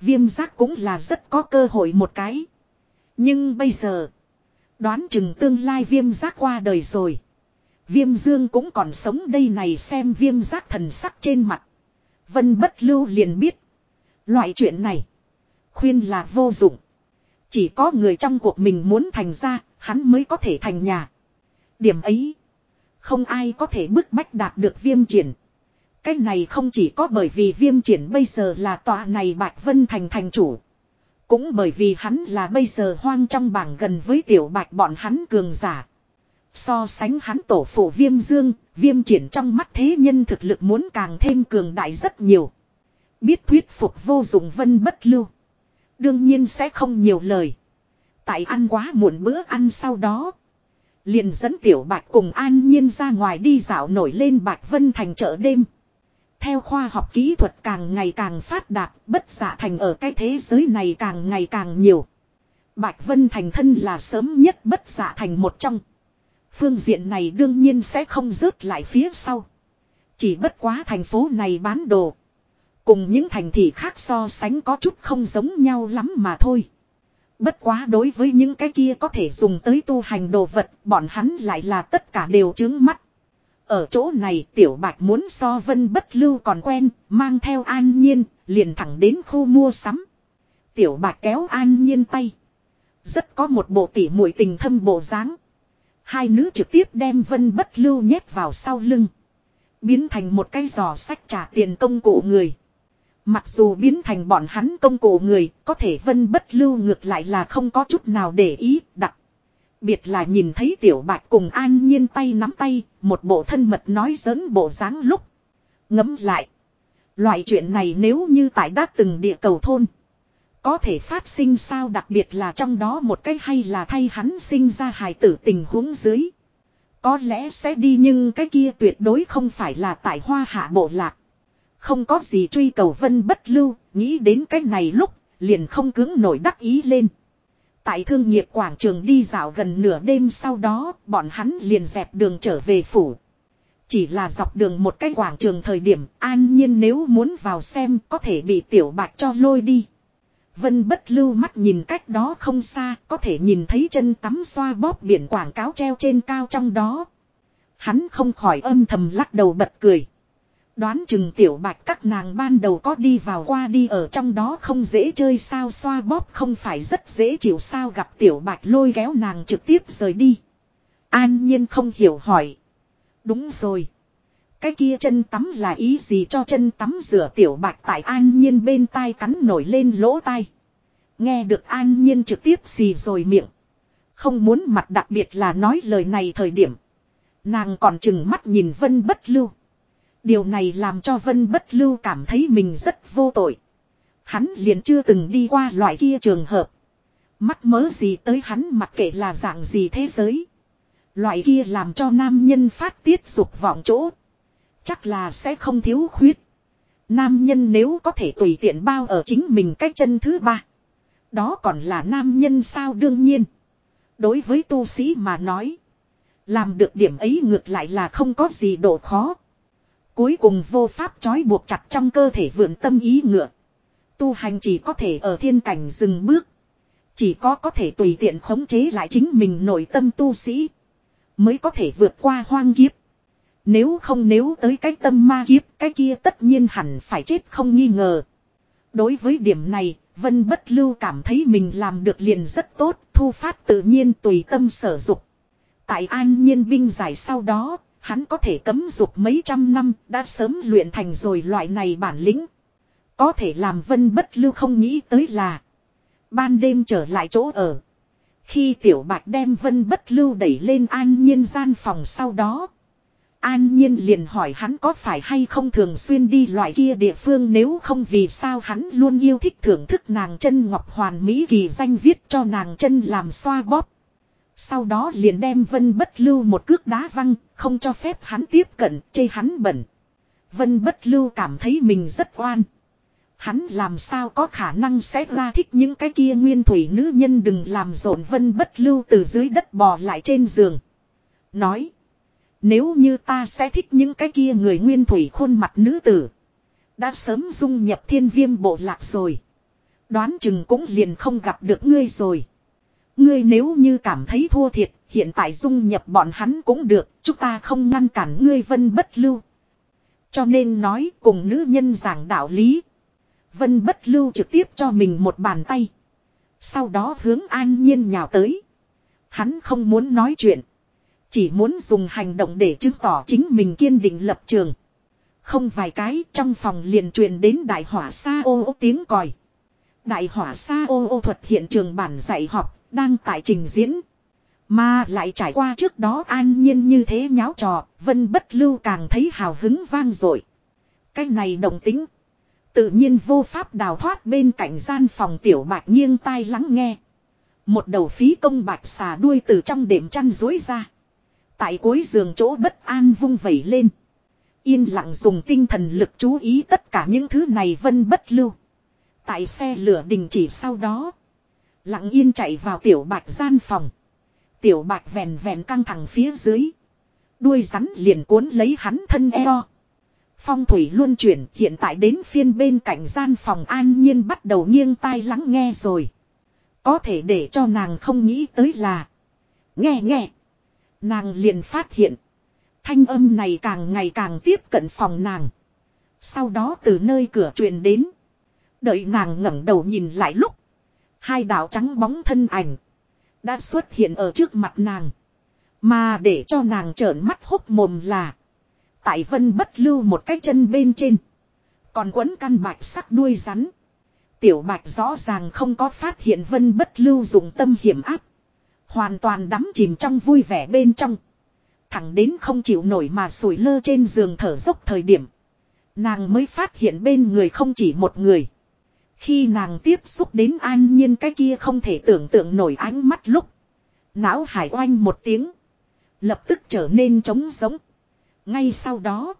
Viêm giác cũng là rất có cơ hội một cái. Nhưng bây giờ. Đoán chừng tương lai viêm giác qua đời rồi. Viêm dương cũng còn sống đây này xem viêm giác thần sắc trên mặt. Vân bất lưu liền biết. Loại chuyện này. Khuyên là vô dụng. Chỉ có người trong cuộc mình muốn thành ra, hắn mới có thể thành nhà. Điểm ấy. Không ai có thể bức bách đạt được viêm triển. Cái này không chỉ có bởi vì viêm triển bây giờ là tòa này Bạch Vân thành thành chủ. Cũng bởi vì hắn là bây giờ hoang trong bảng gần với tiểu bạch bọn hắn cường giả. So sánh hắn tổ phụ viêm dương, viêm triển trong mắt thế nhân thực lực muốn càng thêm cường đại rất nhiều. Biết thuyết phục vô dụng vân bất lưu. Đương nhiên sẽ không nhiều lời. Tại ăn quá muộn bữa ăn sau đó. Liền dẫn tiểu bạch cùng an nhiên ra ngoài đi dạo nổi lên bạch vân thành chợ đêm. Theo khoa học kỹ thuật càng ngày càng phát đạt, bất giả thành ở cái thế giới này càng ngày càng nhiều. Bạch Vân Thành thân là sớm nhất bất giả thành một trong. Phương diện này đương nhiên sẽ không rớt lại phía sau. Chỉ bất quá thành phố này bán đồ. Cùng những thành thị khác so sánh có chút không giống nhau lắm mà thôi. Bất quá đối với những cái kia có thể dùng tới tu hành đồ vật, bọn hắn lại là tất cả đều chứng mắt. Ở chỗ này tiểu bạch muốn so vân bất lưu còn quen, mang theo an nhiên, liền thẳng đến khu mua sắm. Tiểu bạch kéo an nhiên tay. Rất có một bộ tỉ muội tình thâm bộ dáng. Hai nữ trực tiếp đem vân bất lưu nhét vào sau lưng. Biến thành một cái giò sách trả tiền công cụ người. Mặc dù biến thành bọn hắn công cụ người, có thể vân bất lưu ngược lại là không có chút nào để ý, đặc. Biệt là nhìn thấy tiểu bạch cùng an nhiên tay nắm tay, một bộ thân mật nói giỡn bộ dáng lúc. Ngấm lại. Loại chuyện này nếu như tại đã từng địa cầu thôn. Có thể phát sinh sao đặc biệt là trong đó một cái hay là thay hắn sinh ra hài tử tình huống dưới. Có lẽ sẽ đi nhưng cái kia tuyệt đối không phải là tại hoa hạ bộ lạc. Không có gì truy cầu vân bất lưu, nghĩ đến cái này lúc, liền không cứng nổi đắc ý lên. Tại thương nghiệp quảng trường đi dạo gần nửa đêm sau đó, bọn hắn liền dẹp đường trở về phủ. Chỉ là dọc đường một cái quảng trường thời điểm an nhiên nếu muốn vào xem có thể bị tiểu bạch cho lôi đi. Vân bất lưu mắt nhìn cách đó không xa có thể nhìn thấy chân tắm xoa bóp biển quảng cáo treo trên cao trong đó. Hắn không khỏi âm thầm lắc đầu bật cười. Đoán chừng tiểu bạch các nàng ban đầu có đi vào qua đi ở trong đó không dễ chơi sao xoa bóp không phải rất dễ chịu sao gặp tiểu bạch lôi kéo nàng trực tiếp rời đi. An nhiên không hiểu hỏi. Đúng rồi. Cái kia chân tắm là ý gì cho chân tắm rửa tiểu bạch tại an nhiên bên tai cắn nổi lên lỗ tai. Nghe được an nhiên trực tiếp xì rồi miệng. Không muốn mặt đặc biệt là nói lời này thời điểm. Nàng còn chừng mắt nhìn vân bất lưu. Điều này làm cho vân bất lưu cảm thấy mình rất vô tội. Hắn liền chưa từng đi qua loại kia trường hợp. Mắt mớ gì tới hắn mặc kệ là dạng gì thế giới. Loại kia làm cho nam nhân phát tiết dục vọng chỗ. Chắc là sẽ không thiếu khuyết. Nam nhân nếu có thể tùy tiện bao ở chính mình cách chân thứ ba. Đó còn là nam nhân sao đương nhiên. Đối với tu sĩ mà nói. Làm được điểm ấy ngược lại là không có gì độ khó. Cuối cùng vô pháp trói buộc chặt trong cơ thể vượn tâm ý ngựa. Tu hành chỉ có thể ở thiên cảnh dừng bước. Chỉ có có thể tùy tiện khống chế lại chính mình nội tâm tu sĩ. Mới có thể vượt qua hoang kiếp. Nếu không nếu tới cái tâm ma kiếp cái kia tất nhiên hẳn phải chết không nghi ngờ. Đối với điểm này, Vân Bất Lưu cảm thấy mình làm được liền rất tốt, thu phát tự nhiên tùy tâm sở dục. Tại an nhiên binh giải sau đó, hắn có thể cấm dục mấy trăm năm, đã sớm luyện thành rồi loại này bản lĩnh. Có thể làm Vân Bất Lưu không nghĩ tới là ban đêm trở lại chỗ ở. Khi Tiểu Bạch đem Vân Bất Lưu đẩy lên an nhiên gian phòng sau đó. An Nhiên liền hỏi hắn có phải hay không thường xuyên đi loại kia địa phương nếu không vì sao hắn luôn yêu thích thưởng thức nàng chân ngọc hoàn mỹ kỳ danh viết cho nàng chân làm xoa bóp. Sau đó liền đem Vân Bất Lưu một cước đá văng, không cho phép hắn tiếp cận, chê hắn bẩn. Vân Bất Lưu cảm thấy mình rất oan. Hắn làm sao có khả năng sẽ ra thích những cái kia nguyên thủy nữ nhân đừng làm rộn Vân Bất Lưu từ dưới đất bò lại trên giường. Nói. Nếu như ta sẽ thích những cái kia người nguyên thủy khuôn mặt nữ tử. Đã sớm dung nhập thiên viêm bộ lạc rồi. Đoán chừng cũng liền không gặp được ngươi rồi. Ngươi nếu như cảm thấy thua thiệt, hiện tại dung nhập bọn hắn cũng được, chúng ta không ngăn cản ngươi vân bất lưu. Cho nên nói cùng nữ nhân giảng đạo lý. Vân bất lưu trực tiếp cho mình một bàn tay. Sau đó hướng an nhiên nhào tới. Hắn không muốn nói chuyện. Chỉ muốn dùng hành động để chứng tỏ chính mình kiên định lập trường. Không vài cái trong phòng liền truyền đến đại hỏa xa ô ô tiếng còi. Đại hỏa xa ô ô thuật hiện trường bản dạy học, đang tại trình diễn. Mà lại trải qua trước đó an nhiên như thế nháo trò, vân bất lưu càng thấy hào hứng vang dội Cái này đồng tính. Tự nhiên vô pháp đào thoát bên cạnh gian phòng tiểu bạch nghiêng tai lắng nghe. Một đầu phí công bạch xà đuôi từ trong đệm chăn dối ra. Tại cuối giường chỗ bất an vung vẩy lên. Yên lặng dùng tinh thần lực chú ý tất cả những thứ này vân bất lưu. Tại xe lửa đình chỉ sau đó. Lặng yên chạy vào tiểu bạch gian phòng. Tiểu bạch vèn vèn căng thẳng phía dưới. Đuôi rắn liền cuốn lấy hắn thân eo. Phong thủy luân chuyển hiện tại đến phiên bên cạnh gian phòng an nhiên bắt đầu nghiêng tai lắng nghe rồi. Có thể để cho nàng không nghĩ tới là. Nghe nghe. Nàng liền phát hiện. Thanh âm này càng ngày càng tiếp cận phòng nàng. Sau đó từ nơi cửa truyền đến. Đợi nàng ngẩng đầu nhìn lại lúc. Hai đạo trắng bóng thân ảnh. Đã xuất hiện ở trước mặt nàng. Mà để cho nàng trợn mắt hốc mồm là. Tại vân bất lưu một cái chân bên trên. Còn quấn căn bạch sắc đuôi rắn. Tiểu bạch rõ ràng không có phát hiện vân bất lưu dùng tâm hiểm áp. Hoàn toàn đắm chìm trong vui vẻ bên trong. Thẳng đến không chịu nổi mà sủi lơ trên giường thở dốc thời điểm. Nàng mới phát hiện bên người không chỉ một người. Khi nàng tiếp xúc đến an nhiên cái kia không thể tưởng tượng nổi ánh mắt lúc. Não hải oanh một tiếng. Lập tức trở nên trống giống. Ngay sau đó.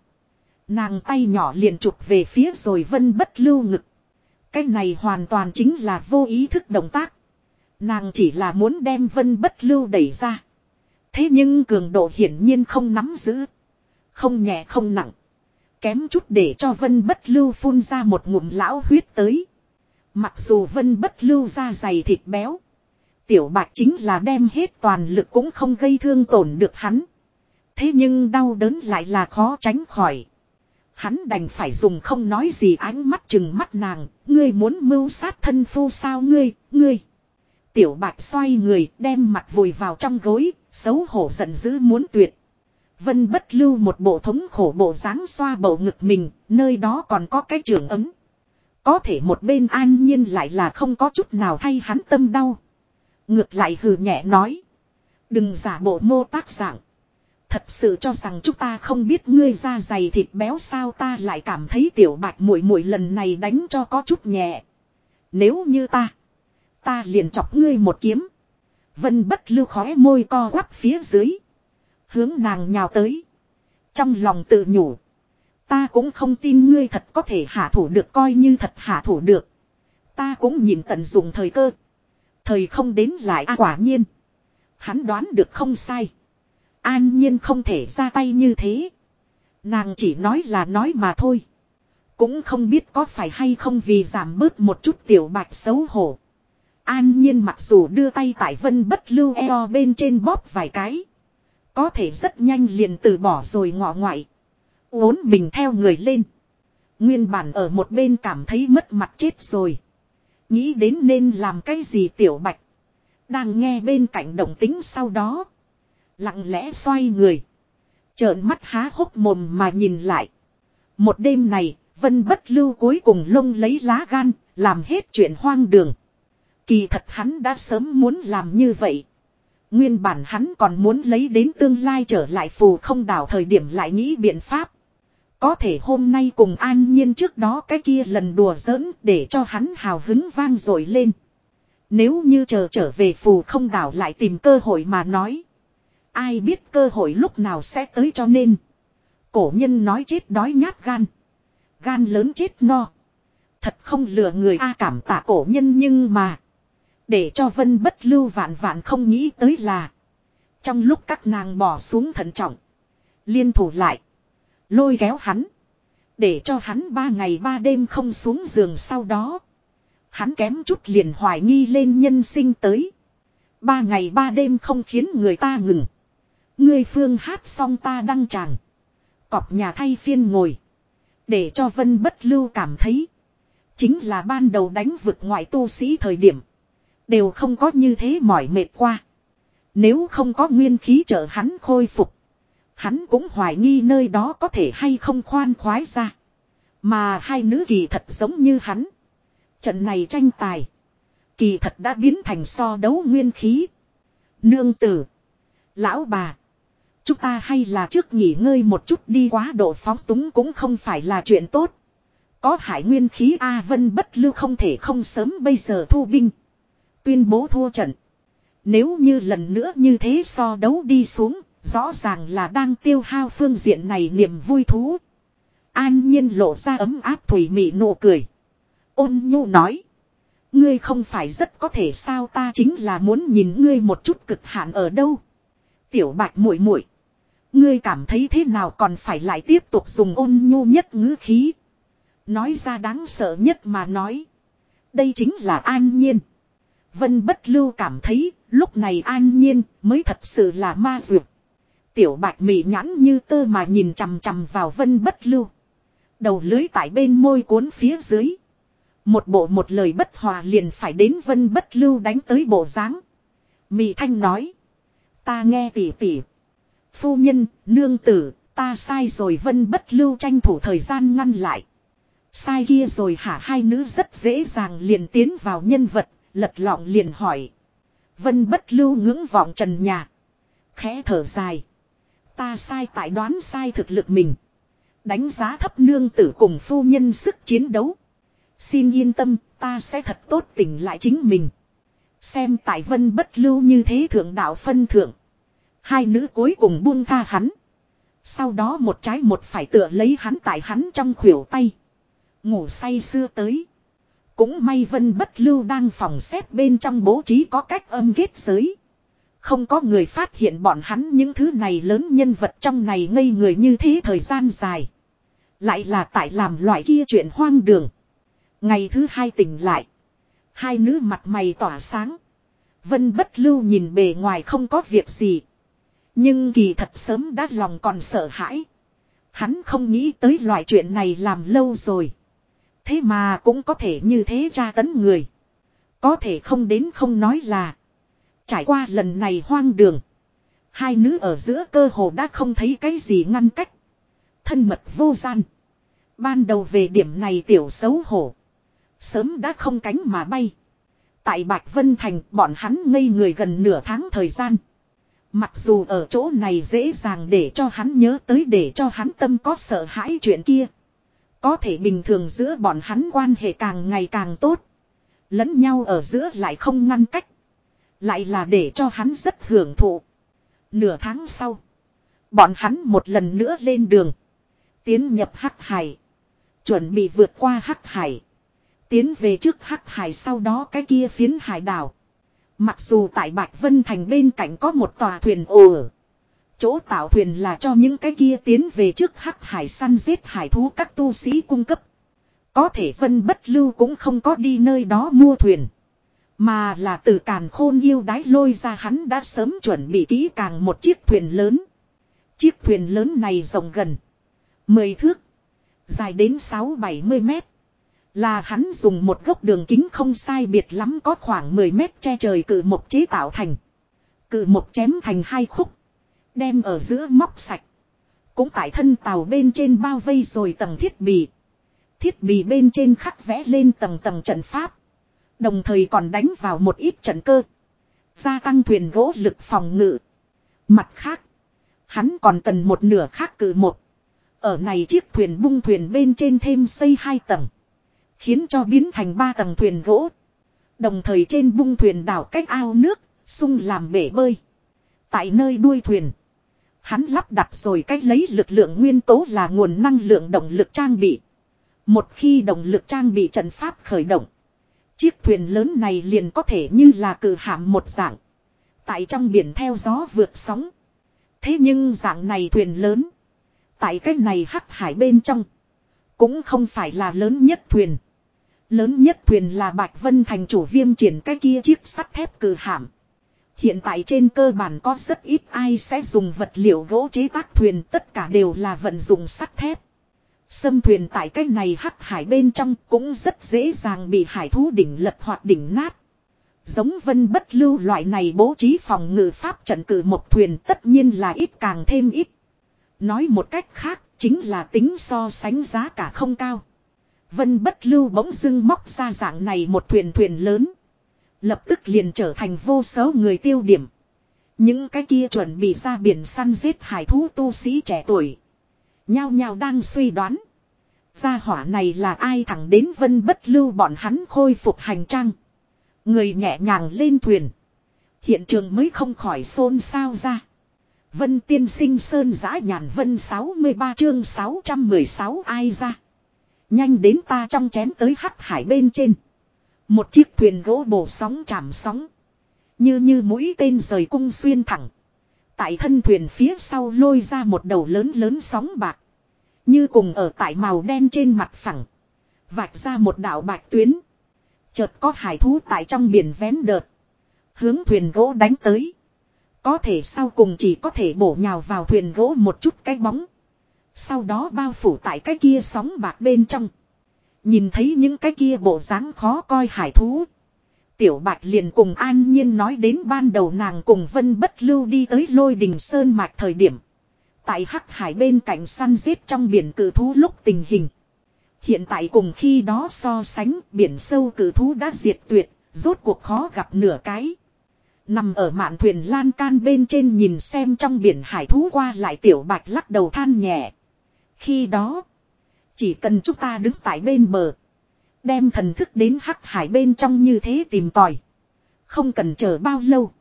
Nàng tay nhỏ liền chụp về phía rồi vân bất lưu ngực. Cái này hoàn toàn chính là vô ý thức động tác. Nàng chỉ là muốn đem vân bất lưu đẩy ra. Thế nhưng cường độ hiển nhiên không nắm giữ. Không nhẹ không nặng. Kém chút để cho vân bất lưu phun ra một ngụm lão huyết tới. Mặc dù vân bất lưu ra dày thịt béo. Tiểu bạch chính là đem hết toàn lực cũng không gây thương tổn được hắn. Thế nhưng đau đớn lại là khó tránh khỏi. Hắn đành phải dùng không nói gì ánh mắt chừng mắt nàng, ngươi muốn mưu sát thân phu sao ngươi, ngươi. Tiểu bạch xoay người đem mặt vùi vào trong gối, xấu hổ giận dữ muốn tuyệt. Vân bất lưu một bộ thống khổ bộ dáng xoa bầu ngực mình, nơi đó còn có cái trường ấm. Có thể một bên an nhiên lại là không có chút nào thay hắn tâm đau. Ngược lại hừ nhẹ nói. Đừng giả bộ mô tác dạng. Thật sự cho rằng chúng ta không biết ngươi da dày thịt béo sao ta lại cảm thấy tiểu bạch muội muội lần này đánh cho có chút nhẹ. Nếu như ta, ta liền chọc ngươi một kiếm. Vân bất lưu khóe môi co quắp phía dưới. Hướng nàng nhào tới. Trong lòng tự nhủ. Ta cũng không tin ngươi thật có thể hạ thủ được coi như thật hạ thủ được. Ta cũng nhìn tận dụng thời cơ. Thời không đến lại à, quả nhiên. Hắn đoán được không sai. An nhiên không thể ra tay như thế. Nàng chỉ nói là nói mà thôi. Cũng không biết có phải hay không vì giảm bớt một chút tiểu bạch xấu hổ. An nhiên mặc dù đưa tay tại vân bất lưu eo bên trên bóp vài cái. Có thể rất nhanh liền từ bỏ rồi ngọ ngoại. Uốn mình theo người lên. Nguyên bản ở một bên cảm thấy mất mặt chết rồi. Nghĩ đến nên làm cái gì tiểu bạch. Đang nghe bên cạnh động tính sau đó. Lặng lẽ xoay người. Trợn mắt há hốc mồm mà nhìn lại. Một đêm này, Vân bất lưu cuối cùng lông lấy lá gan, làm hết chuyện hoang đường. Kỳ thật hắn đã sớm muốn làm như vậy. Nguyên bản hắn còn muốn lấy đến tương lai trở lại phù không đảo thời điểm lại nghĩ biện pháp. Có thể hôm nay cùng an nhiên trước đó cái kia lần đùa giỡn để cho hắn hào hứng vang rồi lên. Nếu như chờ trở về phù không đảo lại tìm cơ hội mà nói. Ai biết cơ hội lúc nào sẽ tới cho nên. Cổ nhân nói chết đói nhát gan. Gan lớn chết no. Thật không lừa người a cảm tạ cổ nhân nhưng mà. Để cho vân bất lưu vạn vạn không nghĩ tới là. Trong lúc các nàng bỏ xuống thận trọng. Liên thủ lại. Lôi kéo hắn. Để cho hắn ba ngày ba đêm không xuống giường sau đó. Hắn kém chút liền hoài nghi lên nhân sinh tới. Ba ngày ba đêm không khiến người ta ngừng. Ngươi phương hát xong ta đăng tràng. Cọp nhà thay phiên ngồi. Để cho vân bất lưu cảm thấy. Chính là ban đầu đánh vực ngoại tu sĩ thời điểm. Đều không có như thế mỏi mệt qua. Nếu không có nguyên khí trợ hắn khôi phục. Hắn cũng hoài nghi nơi đó có thể hay không khoan khoái ra. Mà hai nữ kỳ thật giống như hắn. Trận này tranh tài. Kỳ thật đã biến thành so đấu nguyên khí. Nương tử. Lão bà. Chúng ta hay là trước nghỉ ngơi một chút đi quá độ phóng túng cũng không phải là chuyện tốt. Có hải nguyên khí A Vân bất lưu không thể không sớm bây giờ thu binh. Tuyên bố thua trận. Nếu như lần nữa như thế so đấu đi xuống, rõ ràng là đang tiêu hao phương diện này niềm vui thú. An nhiên lộ ra ấm áp thủy mị nụ cười. Ôn nhu nói. Ngươi không phải rất có thể sao ta chính là muốn nhìn ngươi một chút cực hạn ở đâu. Tiểu bạch muội muội Ngươi cảm thấy thế nào còn phải lại tiếp tục dùng ôn nhu nhất ngữ khí. Nói ra đáng sợ nhất mà nói. Đây chính là an nhiên. Vân bất lưu cảm thấy lúc này an nhiên mới thật sự là ma dược. Tiểu bạch mị nhãn như tơ mà nhìn chằm chằm vào vân bất lưu. Đầu lưới tại bên môi cuốn phía dưới. Một bộ một lời bất hòa liền phải đến vân bất lưu đánh tới bộ dáng Mị thanh nói. Ta nghe tỉ tỉ. Phu nhân, nương tử, ta sai rồi vân bất lưu tranh thủ thời gian ngăn lại. Sai kia rồi hả hai nữ rất dễ dàng liền tiến vào nhân vật, lật lọng liền hỏi. Vân bất lưu ngưỡng vọng trần nhà. Khẽ thở dài. Ta sai tại đoán sai thực lực mình. Đánh giá thấp nương tử cùng phu nhân sức chiến đấu. Xin yên tâm, ta sẽ thật tốt tỉnh lại chính mình. Xem tại vân bất lưu như thế thượng đạo phân thượng. Hai nữ cuối cùng buông tha hắn. Sau đó một trái một phải tựa lấy hắn tại hắn trong khuỷu tay. Ngủ say xưa tới. Cũng may vân bất lưu đang phòng xếp bên trong bố trí có cách âm ghét giới. Không có người phát hiện bọn hắn những thứ này lớn nhân vật trong này ngây người như thế thời gian dài. Lại là tại làm loại kia chuyện hoang đường. Ngày thứ hai tỉnh lại. Hai nữ mặt mày tỏa sáng. Vân bất lưu nhìn bề ngoài không có việc gì. Nhưng kỳ thật sớm đã lòng còn sợ hãi. Hắn không nghĩ tới loại chuyện này làm lâu rồi. Thế mà cũng có thể như thế tra tấn người. Có thể không đến không nói là. Trải qua lần này hoang đường. Hai nữ ở giữa cơ hồ đã không thấy cái gì ngăn cách. Thân mật vô gian. Ban đầu về điểm này tiểu xấu hổ. Sớm đã không cánh mà bay. Tại Bạch Vân Thành, bọn hắn ngây người gần nửa tháng thời gian. Mặc dù ở chỗ này dễ dàng để cho hắn nhớ tới để cho hắn tâm có sợ hãi chuyện kia. Có thể bình thường giữa bọn hắn quan hệ càng ngày càng tốt. Lẫn nhau ở giữa lại không ngăn cách. Lại là để cho hắn rất hưởng thụ. Nửa tháng sau. Bọn hắn một lần nữa lên đường. Tiến nhập Hắc Hải. Chuẩn bị vượt qua Hắc Hải. Tiến về trước Hắc Hải sau đó cái kia phiến hải đảo. Mặc dù tại Bạch Vân Thành bên cạnh có một tòa thuyền ồ Chỗ tạo thuyền là cho những cái kia tiến về trước hắc hải săn giết hải thú các tu sĩ cung cấp. Có thể Vân Bất Lưu cũng không có đi nơi đó mua thuyền. Mà là từ càn khôn yêu đái lôi ra hắn đã sớm chuẩn bị kỹ càng một chiếc thuyền lớn. Chiếc thuyền lớn này rộng gần. 10 thước. Dài đến 6-70 mét. Là hắn dùng một gốc đường kính không sai biệt lắm có khoảng 10 mét che trời cự một chế tạo thành. Cự một chém thành hai khúc. Đem ở giữa móc sạch. Cũng tại thân tàu bên trên bao vây rồi tầng thiết bị. Thiết bị bên trên khắc vẽ lên tầng tầng trận pháp. Đồng thời còn đánh vào một ít trận cơ. Gia tăng thuyền gỗ lực phòng ngự. Mặt khác. Hắn còn cần một nửa khác cử một. Ở này chiếc thuyền bung thuyền bên trên thêm xây hai tầng. Khiến cho biến thành ba tầng thuyền gỗ. Đồng thời trên bung thuyền đảo cách ao nước, sung làm bể bơi. Tại nơi đuôi thuyền. Hắn lắp đặt rồi cách lấy lực lượng nguyên tố là nguồn năng lượng động lực trang bị. Một khi động lực trang bị trận pháp khởi động. Chiếc thuyền lớn này liền có thể như là cử hạm một dạng. Tại trong biển theo gió vượt sóng. Thế nhưng dạng này thuyền lớn. Tại cách này hắc hải bên trong. Cũng không phải là lớn nhất thuyền. Lớn nhất thuyền là Bạch Vân thành chủ viêm triển cái kia chiếc sắt thép cử hạm. Hiện tại trên cơ bản có rất ít ai sẽ dùng vật liệu gỗ chế tác thuyền, tất cả đều là vận dụng sắt thép. Xâm thuyền tại cái này hắc hải bên trong cũng rất dễ dàng bị hải thú đỉnh lật hoặc đỉnh nát. Giống vân bất lưu loại này bố trí phòng ngự pháp trận cử một thuyền tất nhiên là ít càng thêm ít. Nói một cách khác, chính là tính so sánh giá cả không cao. Vân bất lưu bỗng dưng móc ra dạng này một thuyền thuyền lớn. Lập tức liền trở thành vô số người tiêu điểm. Những cái kia chuẩn bị ra biển săn giết hải thú tu sĩ trẻ tuổi. Nhao nhao đang suy đoán. Gia hỏa này là ai thẳng đến vân bất lưu bọn hắn khôi phục hành trang. Người nhẹ nhàng lên thuyền. Hiện trường mới không khỏi xôn xao ra. Vân tiên sinh sơn giã nhàn vân 63 chương 616 ai ra. Nhanh đến ta trong chén tới hắc hải bên trên. Một chiếc thuyền gỗ bổ sóng chạm sóng. Như như mũi tên rời cung xuyên thẳng. Tại thân thuyền phía sau lôi ra một đầu lớn lớn sóng bạc. Như cùng ở tại màu đen trên mặt phẳng. Vạch ra một đạo bạch tuyến. Chợt có hải thú tại trong biển vén đợt. Hướng thuyền gỗ đánh tới. Có thể sau cùng chỉ có thể bổ nhào vào thuyền gỗ một chút cái bóng. Sau đó bao phủ tại cái kia sóng bạc bên trong. Nhìn thấy những cái kia bộ dáng khó coi hải thú. Tiểu bạch liền cùng an nhiên nói đến ban đầu nàng cùng vân bất lưu đi tới lôi đình sơn mạch thời điểm. Tại hắc hải bên cạnh săn giết trong biển cử thú lúc tình hình. Hiện tại cùng khi đó so sánh biển sâu cử thú đã diệt tuyệt, rốt cuộc khó gặp nửa cái. Nằm ở mạn thuyền lan can bên trên nhìn xem trong biển hải thú qua lại tiểu bạch lắc đầu than nhẹ. Khi đó, chỉ cần chúng ta đứng tại bên bờ. Đem thần thức đến hắc hải bên trong như thế tìm tòi. Không cần chờ bao lâu.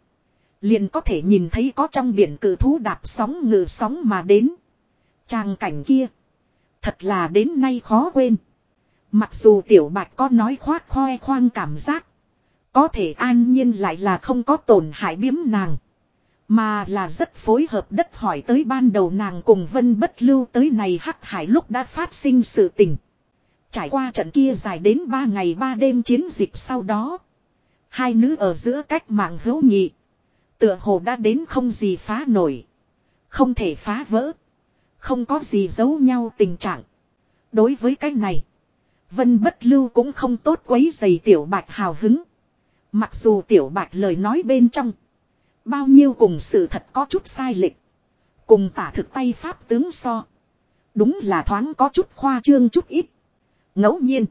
Liền có thể nhìn thấy có trong biển cử thú đạp sóng ngự sóng mà đến. Trang cảnh kia. Thật là đến nay khó quên. Mặc dù tiểu bạch có nói khoác khoe khoang cảm giác. Có thể an nhiên lại là không có tổn hại biếm nàng. Mà là rất phối hợp đất hỏi tới ban đầu nàng cùng vân bất lưu tới này hắc hải lúc đã phát sinh sự tình. Trải qua trận kia dài đến 3 ngày 3 đêm chiến dịch sau đó. Hai nữ ở giữa cách mạng hữu nghị. Tựa hồ đã đến không gì phá nổi. Không thể phá vỡ. Không có gì giấu nhau tình trạng. Đối với cái này. Vân bất lưu cũng không tốt quấy dày tiểu bạch hào hứng. Mặc dù tiểu bạch lời nói bên trong. Bao nhiêu cùng sự thật có chút sai lệch. Cùng tả thực tay pháp tướng so. Đúng là thoáng có chút khoa trương chút ít ngẫu nhiên.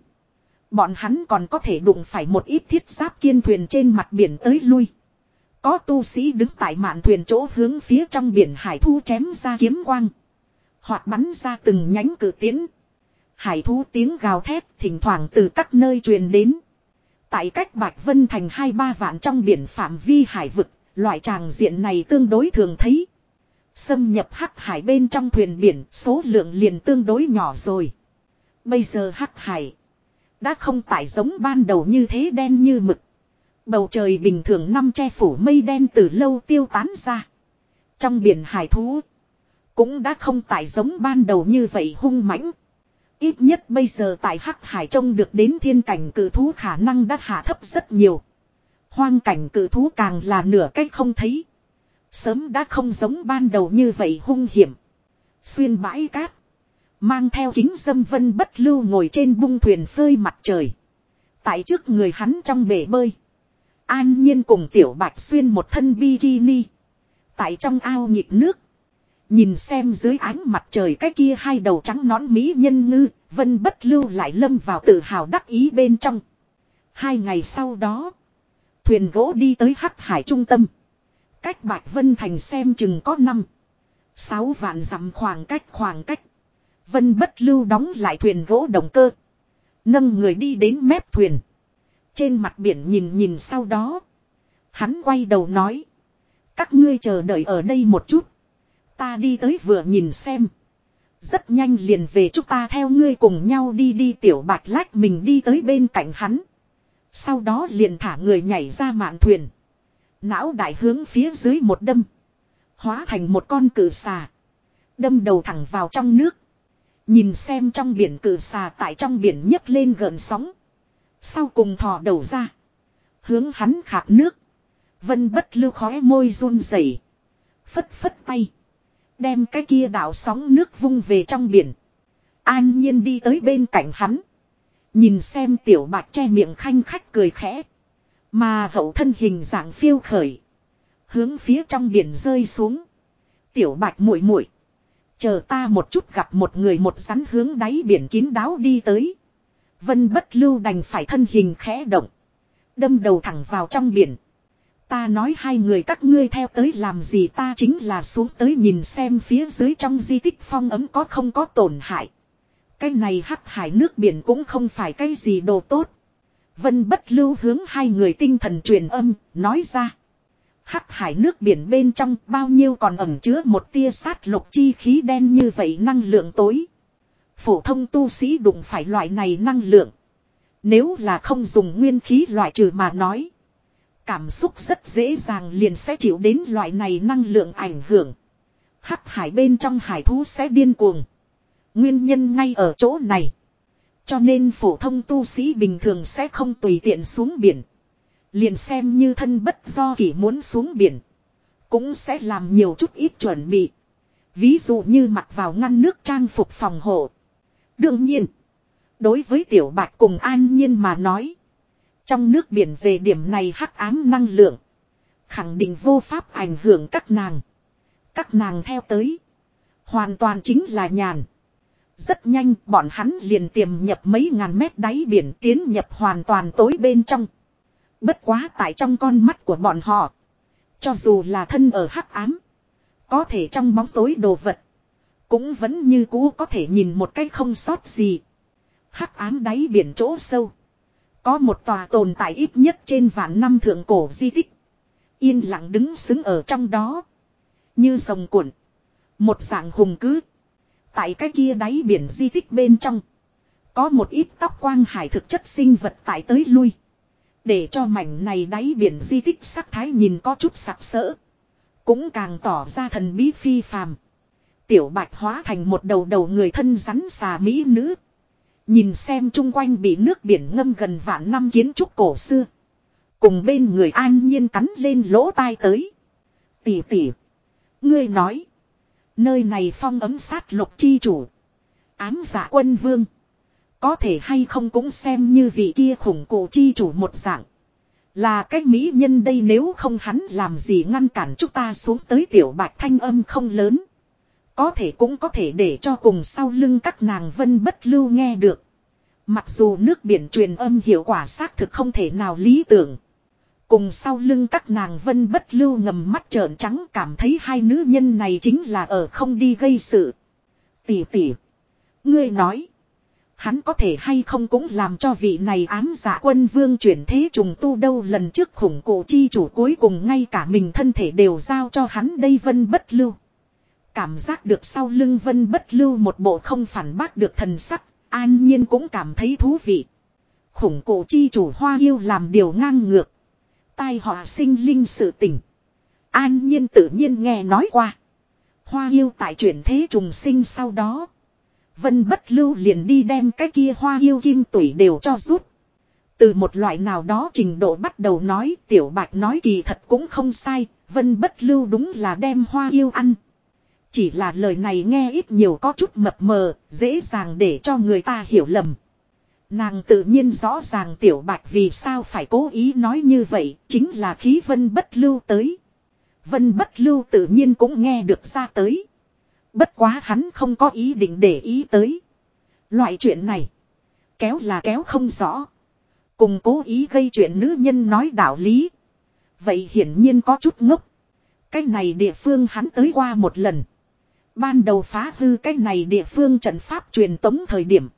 Bọn hắn còn có thể đụng phải một ít thiết giáp kiên thuyền trên mặt biển tới lui. Có tu sĩ đứng tại mạn thuyền chỗ hướng phía trong biển hải thu chém ra kiếm quang. Hoặc bắn ra từng nhánh cử tiến. Hải thú tiếng gào thét thỉnh thoảng từ các nơi truyền đến. Tại cách Bạch Vân thành hai ba vạn trong biển phạm vi hải vực, loại tràng diện này tương đối thường thấy. Xâm nhập hắc hải bên trong thuyền biển số lượng liền tương đối nhỏ rồi. Bây giờ hắc hải đã không tải giống ban đầu như thế đen như mực. Bầu trời bình thường năm che phủ mây đen từ lâu tiêu tán ra. Trong biển hải thú cũng đã không tải giống ban đầu như vậy hung mãnh. Ít nhất bây giờ tại Hắc Hải trông được đến thiên cảnh cử thú khả năng đã hạ thấp rất nhiều. Hoang cảnh cử thú càng là nửa cách không thấy. Sớm đã không giống ban đầu như vậy hung hiểm. Xuyên bãi cát. Mang theo kính dâm vân bất lưu ngồi trên bung thuyền phơi mặt trời. Tại trước người hắn trong bể bơi. An nhiên cùng tiểu bạch xuyên một thân bikini. Tại trong ao nhịp nước. Nhìn xem dưới ánh mặt trời cái kia hai đầu trắng nón mỹ nhân ngư, vân bất lưu lại lâm vào tự hào đắc ý bên trong. Hai ngày sau đó, thuyền gỗ đi tới Hắc Hải trung tâm. Cách Bạch Vân Thành xem chừng có năm. Sáu vạn dặm khoảng cách khoảng cách. Vân bất lưu đóng lại thuyền gỗ động cơ. Nâng người đi đến mép thuyền. Trên mặt biển nhìn nhìn sau đó. Hắn quay đầu nói. Các ngươi chờ đợi ở đây một chút. Ta đi tới vừa nhìn xem. Rất nhanh liền về chúng ta theo ngươi cùng nhau đi đi tiểu bạch lách mình đi tới bên cạnh hắn. Sau đó liền thả người nhảy ra mạn thuyền. Não đại hướng phía dưới một đâm. Hóa thành một con cử xà. Đâm đầu thẳng vào trong nước. Nhìn xem trong biển cử xà tại trong biển nhấc lên gần sóng. Sau cùng thò đầu ra. Hướng hắn khạc nước. Vân bất lưu khói môi run rẩy Phất phất tay. Đem cái kia đảo sóng nước vung về trong biển. An nhiên đi tới bên cạnh hắn. Nhìn xem tiểu bạc che miệng khanh khách cười khẽ. Mà hậu thân hình dạng phiêu khởi. Hướng phía trong biển rơi xuống. Tiểu bạch muội muội Chờ ta một chút gặp một người một rắn hướng đáy biển kín đáo đi tới. Vân bất lưu đành phải thân hình khẽ động. Đâm đầu thẳng vào trong biển. Ta nói hai người các ngươi theo tới làm gì ta chính là xuống tới nhìn xem phía dưới trong di tích phong ấm có không có tổn hại. Cái này hắc hải nước biển cũng không phải cái gì đồ tốt. Vân bất lưu hướng hai người tinh thần truyền âm, nói ra. Hắc hải nước biển bên trong bao nhiêu còn ẩm chứa một tia sát lục chi khí đen như vậy năng lượng tối. Phổ thông tu sĩ đụng phải loại này năng lượng. Nếu là không dùng nguyên khí loại trừ mà nói. Cảm xúc rất dễ dàng liền sẽ chịu đến loại này năng lượng ảnh hưởng. Hắc hải bên trong hải thú sẽ điên cuồng. Nguyên nhân ngay ở chỗ này. Cho nên phổ thông tu sĩ bình thường sẽ không tùy tiện xuống biển. Liền xem như thân bất do kỷ muốn xuống biển. Cũng sẽ làm nhiều chút ít chuẩn bị. Ví dụ như mặc vào ngăn nước trang phục phòng hộ. Đương nhiên. Đối với tiểu bạch cùng an nhiên mà nói. Trong nước biển về điểm này hắc ám năng lượng. Khẳng định vô pháp ảnh hưởng các nàng. Các nàng theo tới. Hoàn toàn chính là nhàn. Rất nhanh, bọn hắn liền tiềm nhập mấy ngàn mét đáy biển tiến nhập hoàn toàn tối bên trong. Bất quá tại trong con mắt của bọn họ. Cho dù là thân ở hắc ám. Có thể trong bóng tối đồ vật. Cũng vẫn như cũ có thể nhìn một cách không sót gì. Hắc ám đáy biển chỗ sâu. Có một tòa tồn tại ít nhất trên vạn năm thượng cổ di tích. Yên lặng đứng xứng ở trong đó. Như sông cuộn. Một dạng hùng cứ. Tại cái kia đáy biển di tích bên trong. Có một ít tóc quang hải thực chất sinh vật tại tới lui. Để cho mảnh này đáy biển di tích sắc thái nhìn có chút sặc sỡ. Cũng càng tỏ ra thần bí phi phàm. Tiểu bạch hóa thành một đầu đầu người thân rắn xà mỹ nữ. Nhìn xem chung quanh bị nước biển ngâm gần vạn năm kiến trúc cổ xưa. Cùng bên người an nhiên cắn lên lỗ tai tới. Tỷ tỷ. Ngươi nói. Nơi này phong ấm sát lục chi chủ. Ám giả quân vương. Có thể hay không cũng xem như vị kia khủng cổ chi chủ một dạng. Là cái mỹ nhân đây nếu không hắn làm gì ngăn cản chúng ta xuống tới tiểu bạch thanh âm không lớn. Có thể cũng có thể để cho cùng sau lưng các nàng vân bất lưu nghe được. Mặc dù nước biển truyền âm hiệu quả xác thực không thể nào lý tưởng. Cùng sau lưng các nàng vân bất lưu ngầm mắt trợn trắng cảm thấy hai nữ nhân này chính là ở không đi gây sự. Tỷ tỷ. Ngươi nói. Hắn có thể hay không cũng làm cho vị này ám giả quân vương chuyển thế trùng tu đâu lần trước khủng cổ chi chủ cuối cùng ngay cả mình thân thể đều giao cho hắn đây vân bất lưu. Cảm giác được sau lưng vân bất lưu một bộ không phản bác được thần sắc, an nhiên cũng cảm thấy thú vị. Khủng cổ chi chủ hoa yêu làm điều ngang ngược. Tai họa sinh linh sự tình. An nhiên tự nhiên nghe nói qua. Hoa yêu tại chuyển thế trùng sinh sau đó. Vân bất lưu liền đi đem cái kia hoa yêu kim tủy đều cho rút. Từ một loại nào đó trình độ bắt đầu nói tiểu bạch nói kỳ thật cũng không sai. Vân bất lưu đúng là đem hoa yêu ăn. Chỉ là lời này nghe ít nhiều có chút mập mờ, dễ dàng để cho người ta hiểu lầm. Nàng tự nhiên rõ ràng tiểu bạch vì sao phải cố ý nói như vậy, chính là khí vân bất lưu tới. Vân bất lưu tự nhiên cũng nghe được ra tới. Bất quá hắn không có ý định để ý tới. Loại chuyện này, kéo là kéo không rõ. Cùng cố ý gây chuyện nữ nhân nói đạo lý. Vậy hiển nhiên có chút ngốc. Cái này địa phương hắn tới qua một lần. Ban đầu phá hư cái này địa phương trận pháp truyền tống thời điểm.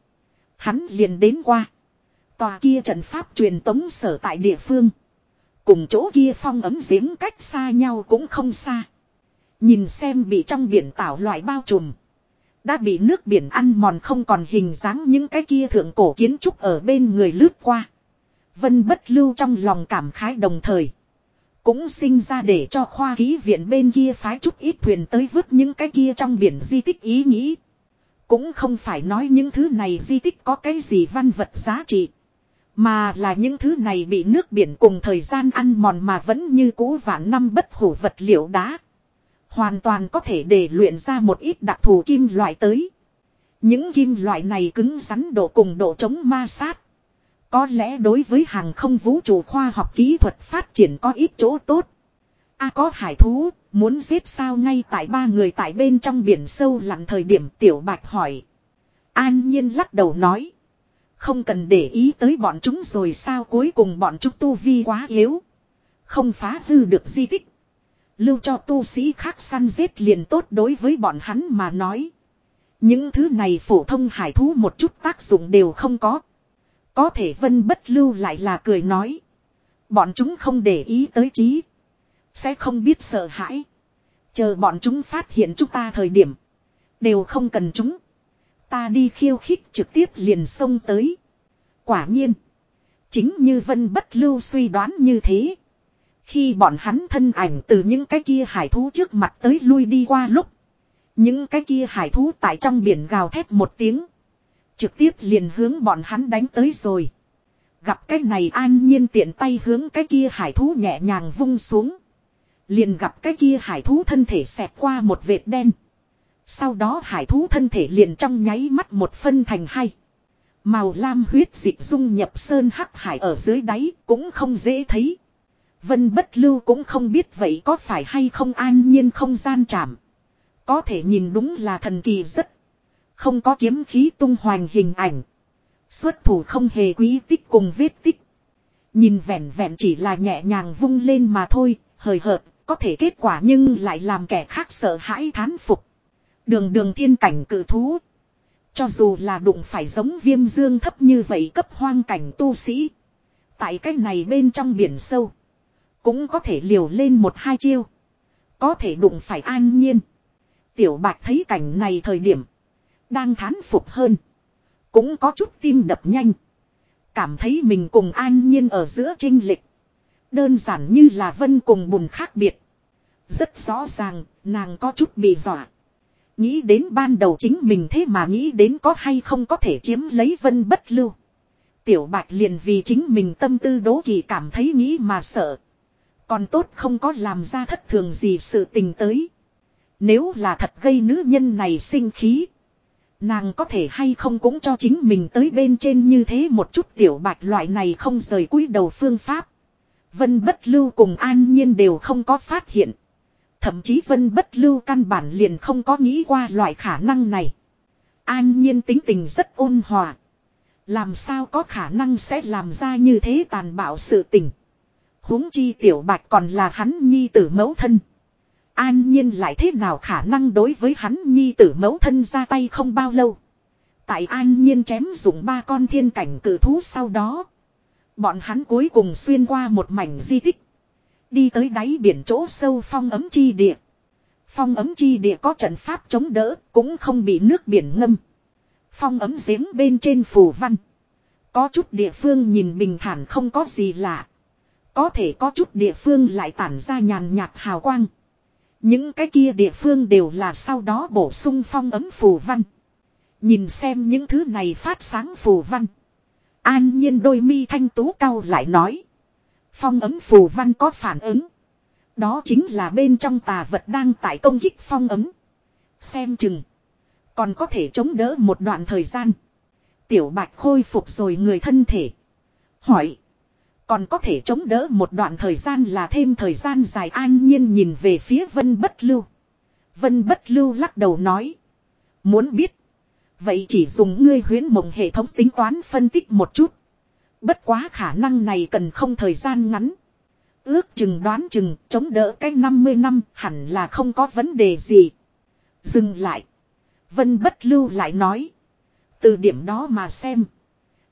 Hắn liền đến qua. Tòa kia trận pháp truyền tống sở tại địa phương. Cùng chỗ kia phong ấm giếng cách xa nhau cũng không xa. Nhìn xem bị trong biển tảo loại bao trùm. Đã bị nước biển ăn mòn không còn hình dáng những cái kia thượng cổ kiến trúc ở bên người lướt qua. Vân bất lưu trong lòng cảm khái đồng thời. Cũng sinh ra để cho khoa ký viện bên kia phái chút ít thuyền tới vứt những cái kia trong biển di tích ý nghĩ. Cũng không phải nói những thứ này di tích có cái gì văn vật giá trị. Mà là những thứ này bị nước biển cùng thời gian ăn mòn mà vẫn như cũ vạn năm bất hủ vật liệu đá. Hoàn toàn có thể để luyện ra một ít đặc thù kim loại tới. Những kim loại này cứng rắn độ cùng độ chống ma sát. Có lẽ đối với hàng không vũ trụ khoa học kỹ thuật phát triển có ít chỗ tốt. A có hải thú, muốn giết sao ngay tại ba người tại bên trong biển sâu lặn thời điểm tiểu bạch hỏi. An nhiên lắc đầu nói. Không cần để ý tới bọn chúng rồi sao cuối cùng bọn chúng tu vi quá yếu. Không phá hư được di tích. Lưu cho tu sĩ khác săn giết liền tốt đối với bọn hắn mà nói. Những thứ này phổ thông hải thú một chút tác dụng đều không có. Có thể vân bất lưu lại là cười nói. Bọn chúng không để ý tới trí. Sẽ không biết sợ hãi. Chờ bọn chúng phát hiện chúng ta thời điểm. Đều không cần chúng. Ta đi khiêu khích trực tiếp liền xông tới. Quả nhiên. Chính như vân bất lưu suy đoán như thế. Khi bọn hắn thân ảnh từ những cái kia hải thú trước mặt tới lui đi qua lúc. Những cái kia hải thú tại trong biển gào thét một tiếng. Trực tiếp liền hướng bọn hắn đánh tới rồi. Gặp cái này an nhiên tiện tay hướng cái kia hải thú nhẹ nhàng vung xuống. Liền gặp cái kia hải thú thân thể xẹt qua một vệt đen. Sau đó hải thú thân thể liền trong nháy mắt một phân thành hai. Màu lam huyết dịch dung nhập sơn hắc hải ở dưới đáy cũng không dễ thấy. Vân bất lưu cũng không biết vậy có phải hay không an nhiên không gian chạm. Có thể nhìn đúng là thần kỳ rất. Không có kiếm khí tung hoành hình ảnh. Xuất thủ không hề quý tích cùng vết tích. Nhìn vẹn vẹn chỉ là nhẹ nhàng vung lên mà thôi, hời hợt, có thể kết quả nhưng lại làm kẻ khác sợ hãi thán phục. Đường đường thiên cảnh cử thú. Cho dù là đụng phải giống viêm dương thấp như vậy cấp hoang cảnh tu sĩ. Tại cái này bên trong biển sâu. Cũng có thể liều lên một hai chiêu. Có thể đụng phải an nhiên. Tiểu bạch thấy cảnh này thời điểm. Đang thán phục hơn. Cũng có chút tim đập nhanh. Cảm thấy mình cùng an nhiên ở giữa trinh lịch. Đơn giản như là vân cùng bùn khác biệt. Rất rõ ràng, nàng có chút bị dọa. Nghĩ đến ban đầu chính mình thế mà nghĩ đến có hay không có thể chiếm lấy vân bất lưu. Tiểu bạch liền vì chính mình tâm tư đố kỳ cảm thấy nghĩ mà sợ. Còn tốt không có làm ra thất thường gì sự tình tới. Nếu là thật gây nữ nhân này sinh khí. Nàng có thể hay không cũng cho chính mình tới bên trên như thế một chút tiểu bạch loại này không rời cúi đầu phương pháp. Vân bất lưu cùng an nhiên đều không có phát hiện. Thậm chí vân bất lưu căn bản liền không có nghĩ qua loại khả năng này. An nhiên tính tình rất ôn hòa. Làm sao có khả năng sẽ làm ra như thế tàn bạo sự tình huống chi tiểu bạch còn là hắn nhi tử mẫu thân. An nhiên lại thế nào khả năng đối với hắn nhi tử mẫu thân ra tay không bao lâu. Tại an nhiên chém dụng ba con thiên cảnh cử thú sau đó. Bọn hắn cuối cùng xuyên qua một mảnh di tích. Đi tới đáy biển chỗ sâu phong ấm chi địa. Phong ấm chi địa có trận pháp chống đỡ, cũng không bị nước biển ngâm. Phong ấm giếng bên trên phù văn. Có chút địa phương nhìn bình thản không có gì lạ. Có thể có chút địa phương lại tản ra nhàn nhạt hào quang. Những cái kia địa phương đều là sau đó bổ sung phong ấm phù văn. Nhìn xem những thứ này phát sáng phù văn. An nhiên đôi mi thanh tú cao lại nói. Phong ấm phù văn có phản ứng. Đó chính là bên trong tà vật đang tại công kích phong ấm. Xem chừng. Còn có thể chống đỡ một đoạn thời gian. Tiểu bạch khôi phục rồi người thân thể. Hỏi. Còn có thể chống đỡ một đoạn thời gian là thêm thời gian dài an nhiên nhìn về phía vân bất lưu. Vân bất lưu lắc đầu nói. Muốn biết. Vậy chỉ dùng ngươi huyến mộng hệ thống tính toán phân tích một chút. Bất quá khả năng này cần không thời gian ngắn. Ước chừng đoán chừng chống đỡ cái 50 năm hẳn là không có vấn đề gì. Dừng lại. Vân bất lưu lại nói. Từ điểm đó mà xem.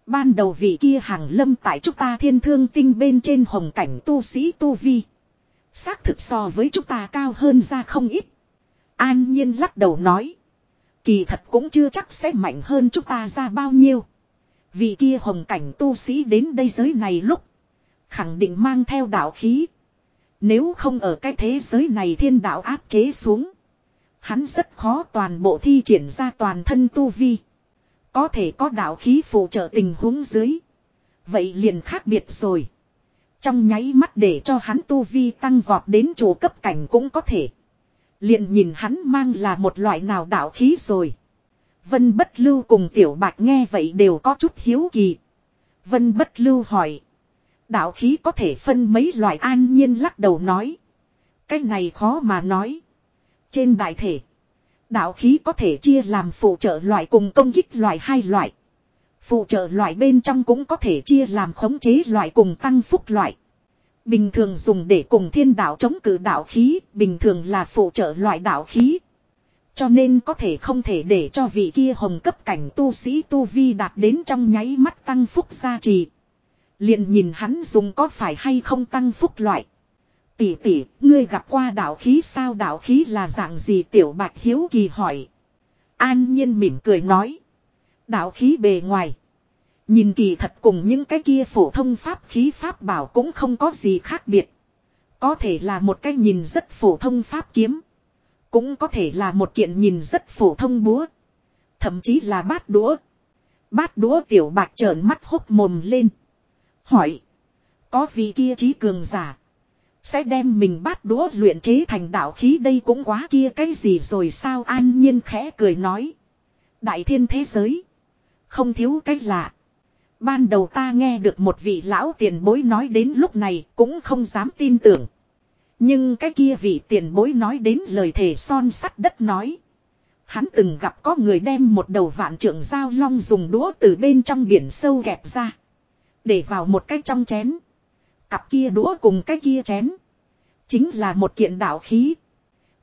Ban đầu vị kia hàng lâm tại chúng ta thiên thương tinh bên trên hồng cảnh tu sĩ tu vi. Xác thực so với chúng ta cao hơn ra không ít. An nhiên lắc đầu nói. Kỳ thật cũng chưa chắc sẽ mạnh hơn chúng ta ra bao nhiêu. Vị kia hồng cảnh tu sĩ đến đây giới này lúc. Khẳng định mang theo đạo khí. Nếu không ở cái thế giới này thiên đạo áp chế xuống. Hắn rất khó toàn bộ thi triển ra toàn thân tu vi. Có thể có đạo khí phụ trợ tình huống dưới. Vậy liền khác biệt rồi. Trong nháy mắt để cho hắn tu vi tăng vọt đến chủ cấp cảnh cũng có thể. Liền nhìn hắn mang là một loại nào đạo khí rồi. Vân bất lưu cùng tiểu bạch nghe vậy đều có chút hiếu kỳ. Vân bất lưu hỏi. Đạo khí có thể phân mấy loại an nhiên lắc đầu nói. Cái này khó mà nói. Trên đại thể. Đạo khí có thể chia làm phụ trợ loại cùng công kích loại hai loại. Phụ trợ loại bên trong cũng có thể chia làm khống chế loại cùng tăng phúc loại. Bình thường dùng để cùng thiên đạo chống cự đạo khí, bình thường là phụ trợ loại đạo khí. Cho nên có thể không thể để cho vị kia hồng cấp cảnh tu sĩ tu vi đạt đến trong nháy mắt tăng phúc gia trì. liền nhìn hắn dùng có phải hay không tăng phúc loại. Tỷ tỷ, ngươi gặp qua đạo khí sao đạo khí là dạng gì tiểu bạch hiếu kỳ hỏi. An nhiên mỉm cười nói. Đạo khí bề ngoài. Nhìn kỳ thật cùng những cái kia phổ thông pháp khí pháp bảo cũng không có gì khác biệt. Có thể là một cái nhìn rất phổ thông pháp kiếm. Cũng có thể là một kiện nhìn rất phổ thông búa. Thậm chí là bát đũa. Bát đũa tiểu bạch trợn mắt hốc mồm lên. Hỏi. Có vị kia trí cường giả. Sẽ đem mình bát đũa luyện chế thành đạo khí đây cũng quá kia cái gì rồi sao an nhiên khẽ cười nói. Đại thiên thế giới. Không thiếu cách lạ. Ban đầu ta nghe được một vị lão tiền bối nói đến lúc này cũng không dám tin tưởng. Nhưng cái kia vị tiền bối nói đến lời thề son sắt đất nói. Hắn từng gặp có người đem một đầu vạn trượng dao long dùng đũa từ bên trong biển sâu kẹp ra. Để vào một cái trong chén. Cặp kia đũa cùng cái kia chén. Chính là một kiện đạo khí.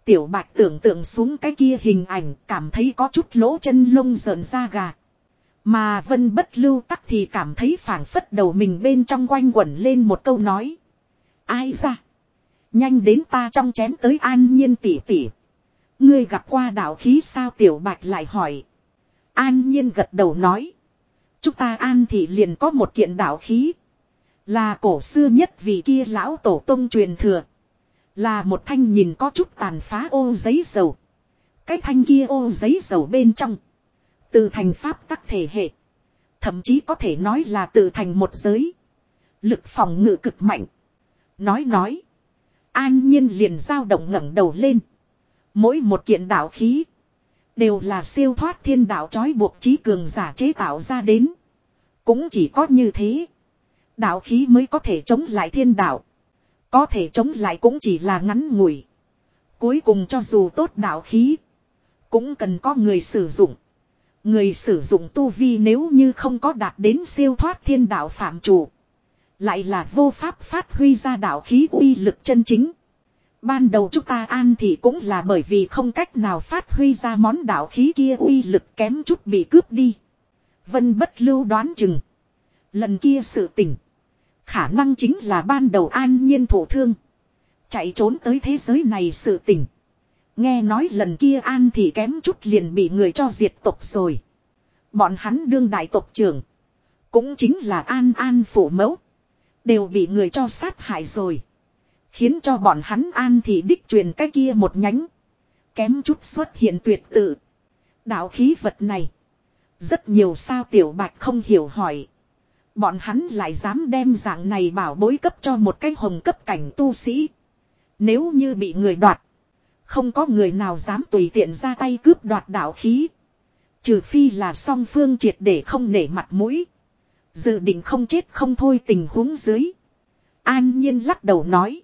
Tiểu bạch tưởng tượng xuống cái kia hình ảnh, cảm thấy có chút lỗ chân lông rợn ra gà. Mà vân bất lưu tắc thì cảm thấy phảng phất đầu mình bên trong quanh quẩn lên một câu nói. Ai ra? Nhanh đến ta trong chén tới an nhiên tỉ tỉ. Ngươi gặp qua đạo khí sao tiểu bạch lại hỏi. An nhiên gật đầu nói. Chúng ta an thì liền có một kiện đạo khí. Là cổ xưa nhất vì kia lão tổ tông truyền thừa. Là một thanh nhìn có chút tàn phá ô giấy dầu. Cái thanh kia ô giấy dầu bên trong. Từ thành pháp tắc thể hệ. Thậm chí có thể nói là từ thành một giới. Lực phòng ngự cực mạnh. Nói nói. An nhiên liền dao động ngẩng đầu lên. Mỗi một kiện đạo khí. Đều là siêu thoát thiên đạo trói buộc trí cường giả chế tạo ra đến. Cũng chỉ có như thế. Đạo khí mới có thể chống lại thiên đạo. Có thể chống lại cũng chỉ là ngắn ngủi. Cuối cùng cho dù tốt đạo khí. Cũng cần có người sử dụng. Người sử dụng tu vi nếu như không có đạt đến siêu thoát thiên đạo phạm chủ. Lại là vô pháp phát huy ra đạo khí uy lực chân chính. Ban đầu chúng ta an thì cũng là bởi vì không cách nào phát huy ra món đạo khí kia uy lực kém chút bị cướp đi. Vân bất lưu đoán chừng. Lần kia sự tình. Khả năng chính là ban đầu an nhiên thổ thương. Chạy trốn tới thế giới này sự tình. Nghe nói lần kia an thì kém chút liền bị người cho diệt tộc rồi. Bọn hắn đương đại tộc trưởng. Cũng chính là an an phủ mẫu. Đều bị người cho sát hại rồi. Khiến cho bọn hắn an thì đích truyền cái kia một nhánh. Kém chút xuất hiện tuyệt tự. Đạo khí vật này. Rất nhiều sao tiểu bạch không hiểu hỏi. Bọn hắn lại dám đem dạng này bảo bối cấp cho một cái hồng cấp cảnh tu sĩ. Nếu như bị người đoạt. Không có người nào dám tùy tiện ra tay cướp đoạt đạo khí. Trừ phi là song phương triệt để không nể mặt mũi. Dự định không chết không thôi tình huống dưới. An nhiên lắc đầu nói.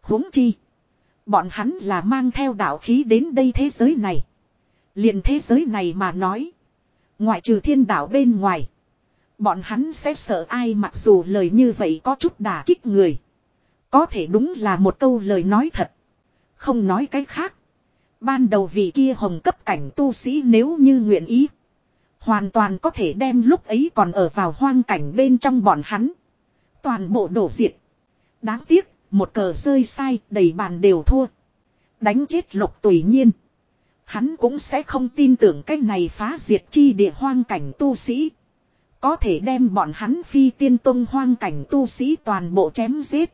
huống chi. Bọn hắn là mang theo đạo khí đến đây thế giới này. liền thế giới này mà nói. Ngoại trừ thiên đạo bên ngoài. Bọn hắn sẽ sợ ai mặc dù lời như vậy có chút đả kích người. Có thể đúng là một câu lời nói thật. Không nói cái khác. Ban đầu vị kia hồng cấp cảnh tu sĩ nếu như nguyện ý. Hoàn toàn có thể đem lúc ấy còn ở vào hoang cảnh bên trong bọn hắn. Toàn bộ đổ diệt. Đáng tiếc, một cờ rơi sai, đầy bàn đều thua. Đánh chết lục tùy nhiên. Hắn cũng sẽ không tin tưởng cái này phá diệt chi địa hoang cảnh tu sĩ. Có thể đem bọn hắn phi tiên tông hoang cảnh tu sĩ toàn bộ chém giết.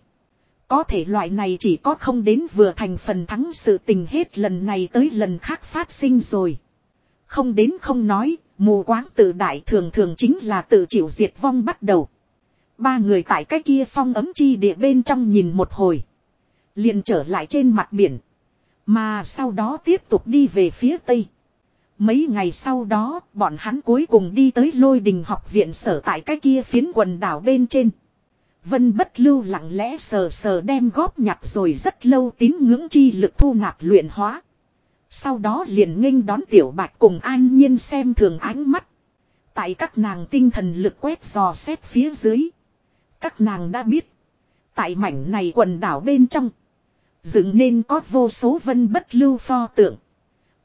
Có thể loại này chỉ có không đến vừa thành phần thắng sự tình hết lần này tới lần khác phát sinh rồi. Không đến không nói, mù quáng tự đại thường thường chính là tự chịu diệt vong bắt đầu. Ba người tại cái kia phong ấm chi địa bên trong nhìn một hồi. liền trở lại trên mặt biển. Mà sau đó tiếp tục đi về phía tây. Mấy ngày sau đó, bọn hắn cuối cùng đi tới lôi đình học viện sở tại cái kia phiến quần đảo bên trên. Vân bất lưu lặng lẽ sờ sờ đem góp nhặt rồi rất lâu tín ngưỡng chi lực thu nạp luyện hóa. Sau đó liền nghênh đón tiểu bạch cùng an nhiên xem thường ánh mắt. Tại các nàng tinh thần lực quét dò xét phía dưới. Các nàng đã biết. Tại mảnh này quần đảo bên trong. Dựng nên có vô số vân bất lưu pho tượng.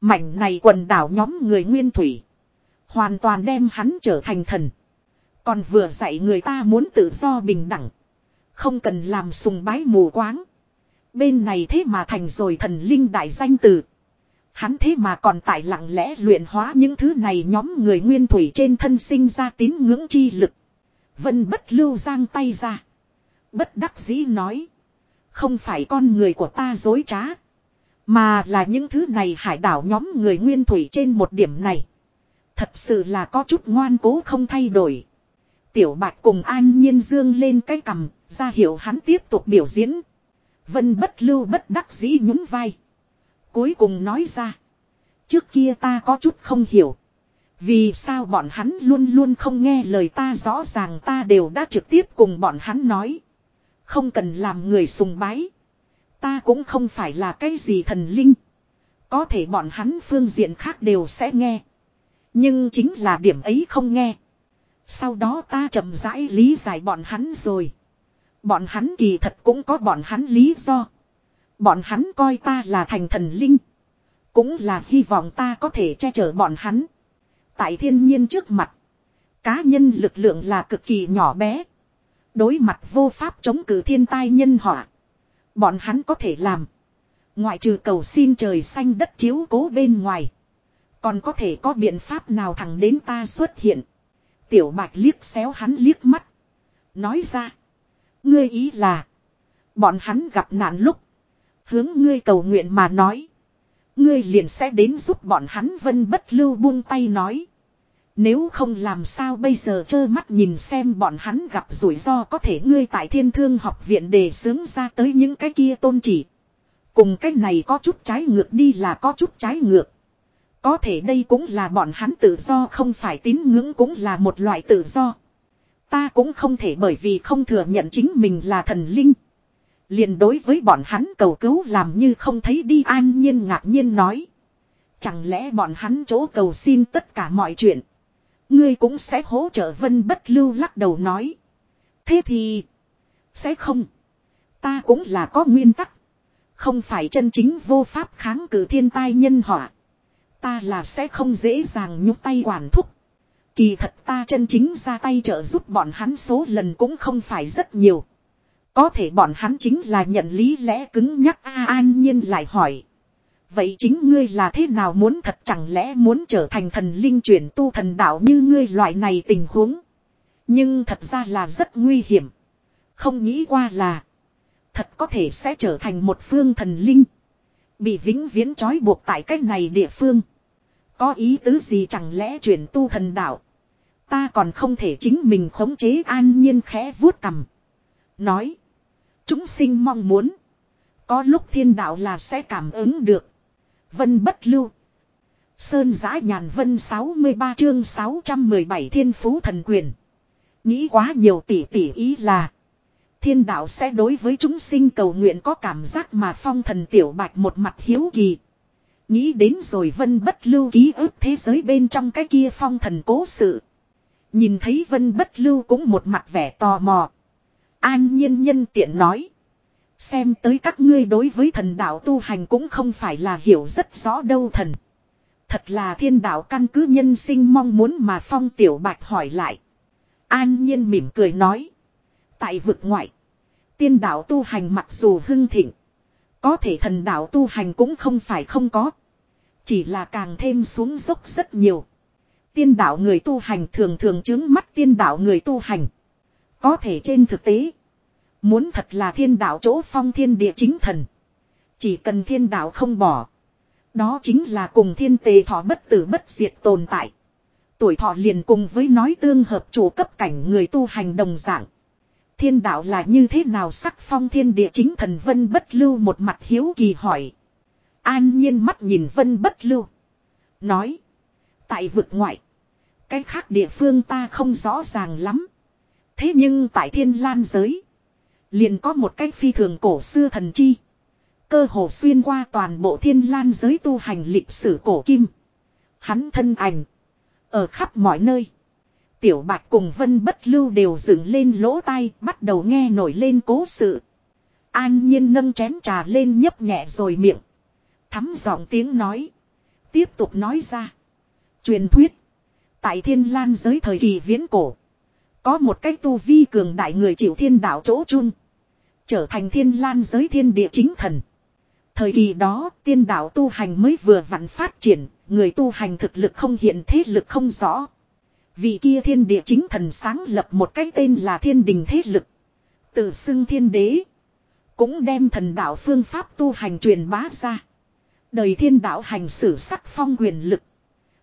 Mảnh này quần đảo nhóm người nguyên thủy. Hoàn toàn đem hắn trở thành thần. Còn vừa dạy người ta muốn tự do bình đẳng. Không cần làm sùng bái mù quáng. Bên này thế mà thành rồi thần linh đại danh từ. Hắn thế mà còn tại lặng lẽ luyện hóa những thứ này nhóm người nguyên thủy trên thân sinh ra tín ngưỡng chi lực. Vân bất lưu giang tay ra. Bất đắc dĩ nói. Không phải con người của ta dối trá. Mà là những thứ này hải đảo nhóm người nguyên thủy trên một điểm này. Thật sự là có chút ngoan cố không thay đổi. Tiểu bạch cùng an nhiên dương lên cái cầm, ra hiệu hắn tiếp tục biểu diễn. Vân bất lưu bất đắc dĩ nhún vai. Cuối cùng nói ra. Trước kia ta có chút không hiểu. Vì sao bọn hắn luôn luôn không nghe lời ta rõ ràng ta đều đã trực tiếp cùng bọn hắn nói. Không cần làm người sùng bái. Ta cũng không phải là cái gì thần linh. Có thể bọn hắn phương diện khác đều sẽ nghe. Nhưng chính là điểm ấy không nghe. Sau đó ta chậm rãi lý giải bọn hắn rồi. Bọn hắn kỳ thật cũng có bọn hắn lý do. Bọn hắn coi ta là thành thần linh. Cũng là hy vọng ta có thể che chở bọn hắn. Tại thiên nhiên trước mặt. Cá nhân lực lượng là cực kỳ nhỏ bé. Đối mặt vô pháp chống cử thiên tai nhân họa. Bọn hắn có thể làm. Ngoại trừ cầu xin trời xanh đất chiếu cố bên ngoài. Còn có thể có biện pháp nào thẳng đến ta xuất hiện. Tiểu bạch liếc xéo hắn liếc mắt. Nói ra. Ngươi ý là. Bọn hắn gặp nạn lúc. Hướng ngươi cầu nguyện mà nói. Ngươi liền sẽ đến giúp bọn hắn vân bất lưu buông tay nói. Nếu không làm sao bây giờ trơ mắt nhìn xem bọn hắn gặp rủi ro có thể ngươi tại thiên thương học viện đề xướng ra tới những cái kia tôn chỉ. Cùng cái này có chút trái ngược đi là có chút trái ngược. Có thể đây cũng là bọn hắn tự do không phải tín ngưỡng cũng là một loại tự do. Ta cũng không thể bởi vì không thừa nhận chính mình là thần linh. liền đối với bọn hắn cầu cứu làm như không thấy đi an nhiên ngạc nhiên nói. Chẳng lẽ bọn hắn chỗ cầu xin tất cả mọi chuyện. Ngươi cũng sẽ hỗ trợ vân bất lưu lắc đầu nói. Thế thì. Sẽ không. Ta cũng là có nguyên tắc. Không phải chân chính vô pháp kháng cự thiên tai nhân họa. Ta là sẽ không dễ dàng nhúc tay quản thúc. Kỳ thật ta chân chính ra tay trợ giúp bọn hắn số lần cũng không phải rất nhiều. Có thể bọn hắn chính là nhận lý lẽ cứng nhắc A, an nhiên lại hỏi. Vậy chính ngươi là thế nào muốn thật chẳng lẽ muốn trở thành thần linh chuyển tu thần đạo như ngươi loại này tình huống. Nhưng thật ra là rất nguy hiểm. Không nghĩ qua là. Thật có thể sẽ trở thành một phương thần linh. Bị vĩnh viễn trói buộc tại cách này địa phương. Có ý tứ gì chẳng lẽ chuyển tu thần đạo. Ta còn không thể chính mình khống chế an nhiên khẽ vuốt cầm. Nói. Chúng sinh mong muốn. Có lúc thiên đạo là sẽ cảm ứng được. Vân bất lưu. Sơn giã nhàn vân 63 chương 617 thiên phú thần quyền. Nghĩ quá nhiều tỷ tỷ ý là. Thiên đạo sẽ đối với chúng sinh cầu nguyện có cảm giác mà phong thần tiểu bạch một mặt hiếu kỳ. Nghĩ đến rồi vân bất lưu ký ức thế giới bên trong cái kia phong thần cố sự. Nhìn thấy vân bất lưu cũng một mặt vẻ tò mò. An nhiên nhân tiện nói. Xem tới các ngươi đối với thần đạo tu hành cũng không phải là hiểu rất rõ đâu thần. Thật là thiên đạo căn cứ nhân sinh mong muốn mà phong tiểu bạch hỏi lại. An nhiên mỉm cười nói. Tại vực ngoại. Tiên đạo tu hành mặc dù hưng thịnh. Có thể thần đạo tu hành cũng không phải không có. Chỉ là càng thêm xuống dốc rất nhiều. Tiên đạo người tu hành thường thường chứng mắt tiên đạo người tu hành. Có thể trên thực tế. Muốn thật là thiên đạo chỗ phong thiên địa chính thần. Chỉ cần thiên đạo không bỏ. Đó chính là cùng thiên tề thọ bất tử bất diệt tồn tại. Tuổi thọ liền cùng với nói tương hợp chủ cấp cảnh người tu hành đồng dạng. Thiên đạo là như thế nào sắc phong thiên địa chính thần vân bất lưu một mặt hiếu kỳ hỏi. An nhiên mắt nhìn vân bất lưu. Nói. Tại vực ngoại. Cái khác địa phương ta không rõ ràng lắm. Thế nhưng tại thiên lan giới. Liền có một cách phi thường cổ xưa thần chi. Cơ hồ xuyên qua toàn bộ thiên lan giới tu hành lịch sử cổ kim. Hắn thân ảnh. Ở khắp mọi nơi. Tiểu bạch cùng vân bất lưu đều dựng lên lỗ tai, bắt đầu nghe nổi lên cố sự. An nhiên nâng chén trà lên nhấp nhẹ rồi miệng. Thắm giọng tiếng nói. Tiếp tục nói ra. Truyền thuyết. Tại thiên lan giới thời kỳ viễn cổ. Có một cái tu vi cường đại người chịu thiên đạo chỗ chung. Trở thành thiên lan giới thiên địa chính thần. Thời kỳ đó, tiên đạo tu hành mới vừa vặn phát triển. Người tu hành thực lực không hiện thế lực không rõ. Vị kia thiên địa chính thần sáng lập một cái tên là thiên đình thế lực. Tự xưng thiên đế. Cũng đem thần đạo phương pháp tu hành truyền bá ra. Đời thiên đạo hành xử sắc phong quyền lực.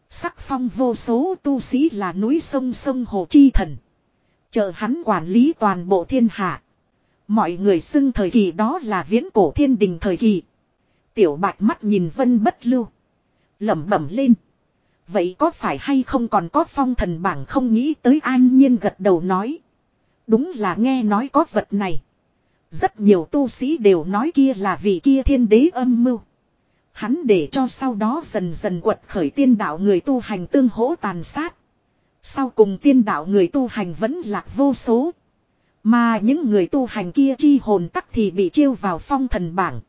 Sắc phong vô số tu sĩ là núi sông sông hồ chi thần. Chờ hắn quản lý toàn bộ thiên hạ. Mọi người xưng thời kỳ đó là viễn cổ thiên đình thời kỳ. Tiểu bạch mắt nhìn vân bất lưu. lẩm bẩm lên. Vậy có phải hay không còn có phong thần bảng không nghĩ tới an nhiên gật đầu nói. Đúng là nghe nói có vật này. Rất nhiều tu sĩ đều nói kia là vị kia thiên đế âm mưu. Hắn để cho sau đó dần dần quật khởi tiên đạo người tu hành tương hỗ tàn sát. Sau cùng tiên đạo người tu hành vẫn lạc vô số. Mà những người tu hành kia chi hồn tắc thì bị chiêu vào phong thần bảng.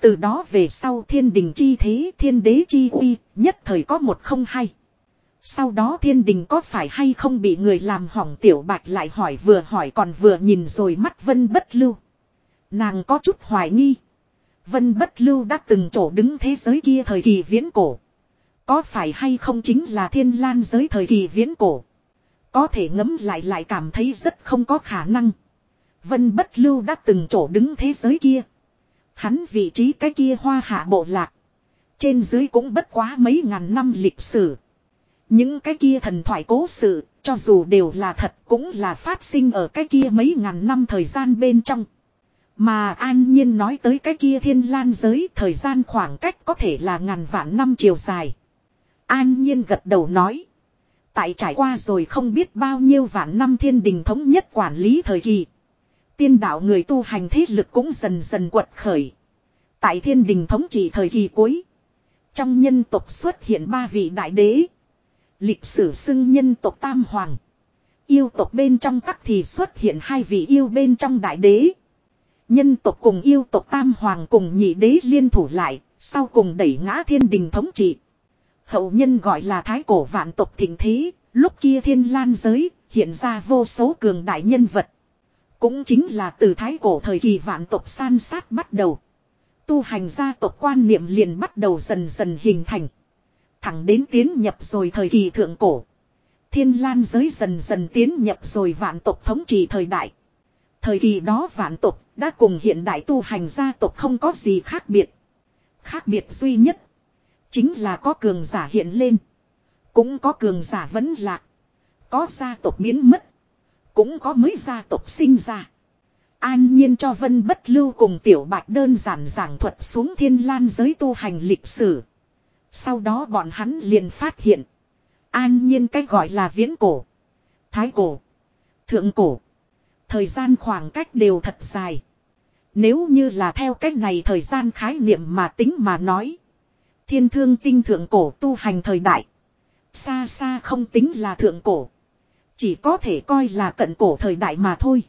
Từ đó về sau thiên đình chi thế, thiên đế chi uy, nhất thời có một không hay. Sau đó thiên đình có phải hay không bị người làm hỏng tiểu bạch lại hỏi vừa hỏi còn vừa nhìn rồi mắt vân bất lưu. Nàng có chút hoài nghi. Vân bất lưu đã từng chỗ đứng thế giới kia thời kỳ viễn cổ. Có phải hay không chính là thiên lan giới thời kỳ viễn cổ. Có thể ngấm lại lại cảm thấy rất không có khả năng. Vân bất lưu đã từng chỗ đứng thế giới kia. Hắn vị trí cái kia hoa hạ bộ lạc. Trên dưới cũng bất quá mấy ngàn năm lịch sử. Những cái kia thần thoại cố sự, cho dù đều là thật cũng là phát sinh ở cái kia mấy ngàn năm thời gian bên trong. Mà an nhiên nói tới cái kia thiên lan giới thời gian khoảng cách có thể là ngàn vạn năm chiều dài. An nhiên gật đầu nói. Tại trải qua rồi không biết bao nhiêu vạn năm thiên đình thống nhất quản lý thời kỳ. Tiên đạo người tu hành thế lực cũng dần dần quật khởi. Tại thiên đình thống trị thời kỳ cuối. Trong nhân tộc xuất hiện ba vị đại đế. Lịch sử xưng nhân tộc Tam Hoàng. Yêu tộc bên trong tắc thì xuất hiện hai vị yêu bên trong đại đế. Nhân tộc cùng yêu tộc Tam Hoàng cùng nhị đế liên thủ lại, sau cùng đẩy ngã thiên đình thống trị. Hậu nhân gọi là thái cổ vạn tộc thịnh thế, lúc kia thiên lan giới, hiện ra vô số cường đại nhân vật. Cũng chính là từ thái cổ thời kỳ vạn tộc san sát bắt đầu. Tu hành gia tộc quan niệm liền bắt đầu dần dần hình thành. Thẳng đến tiến nhập rồi thời kỳ thượng cổ. Thiên lan giới dần dần tiến nhập rồi vạn tộc thống trị thời đại. Thời kỳ đó vạn tộc đã cùng hiện đại tu hành gia tộc không có gì khác biệt. Khác biệt duy nhất. Chính là có cường giả hiện lên. Cũng có cường giả vẫn lạc. Có gia tộc biến mất. Cũng có mới gia tộc sinh ra. An nhiên cho Vân Bất Lưu cùng Tiểu Bạch đơn giản giảng thuật xuống thiên lan giới tu hành lịch sử. Sau đó bọn hắn liền phát hiện. An nhiên cách gọi là viễn cổ. Thái cổ. Thượng cổ. Thời gian khoảng cách đều thật dài. Nếu như là theo cách này thời gian khái niệm mà tính mà nói. Thiên thương tinh thượng cổ tu hành thời đại. Xa xa không tính là thượng cổ. Chỉ có thể coi là cận cổ thời đại mà thôi.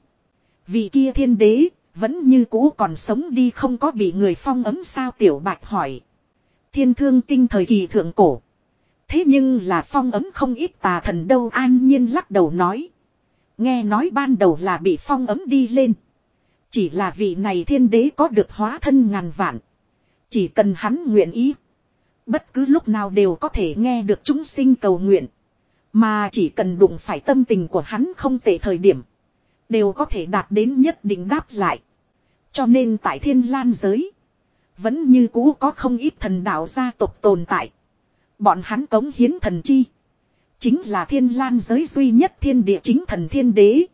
Vị kia thiên đế, vẫn như cũ còn sống đi không có bị người phong ấm sao tiểu bạch hỏi. Thiên thương tinh thời kỳ thượng cổ. Thế nhưng là phong ấm không ít tà thần đâu an nhiên lắc đầu nói. Nghe nói ban đầu là bị phong ấm đi lên. Chỉ là vị này thiên đế có được hóa thân ngàn vạn. Chỉ cần hắn nguyện ý. Bất cứ lúc nào đều có thể nghe được chúng sinh cầu nguyện. Mà chỉ cần đụng phải tâm tình của hắn không tệ thời điểm. Đều có thể đạt đến nhất định đáp lại. Cho nên tại thiên lan giới. Vẫn như cũ có không ít thần đạo gia tộc tồn tại. Bọn hắn cống hiến thần chi. Chính là thiên lan giới duy nhất thiên địa chính thần thiên đế.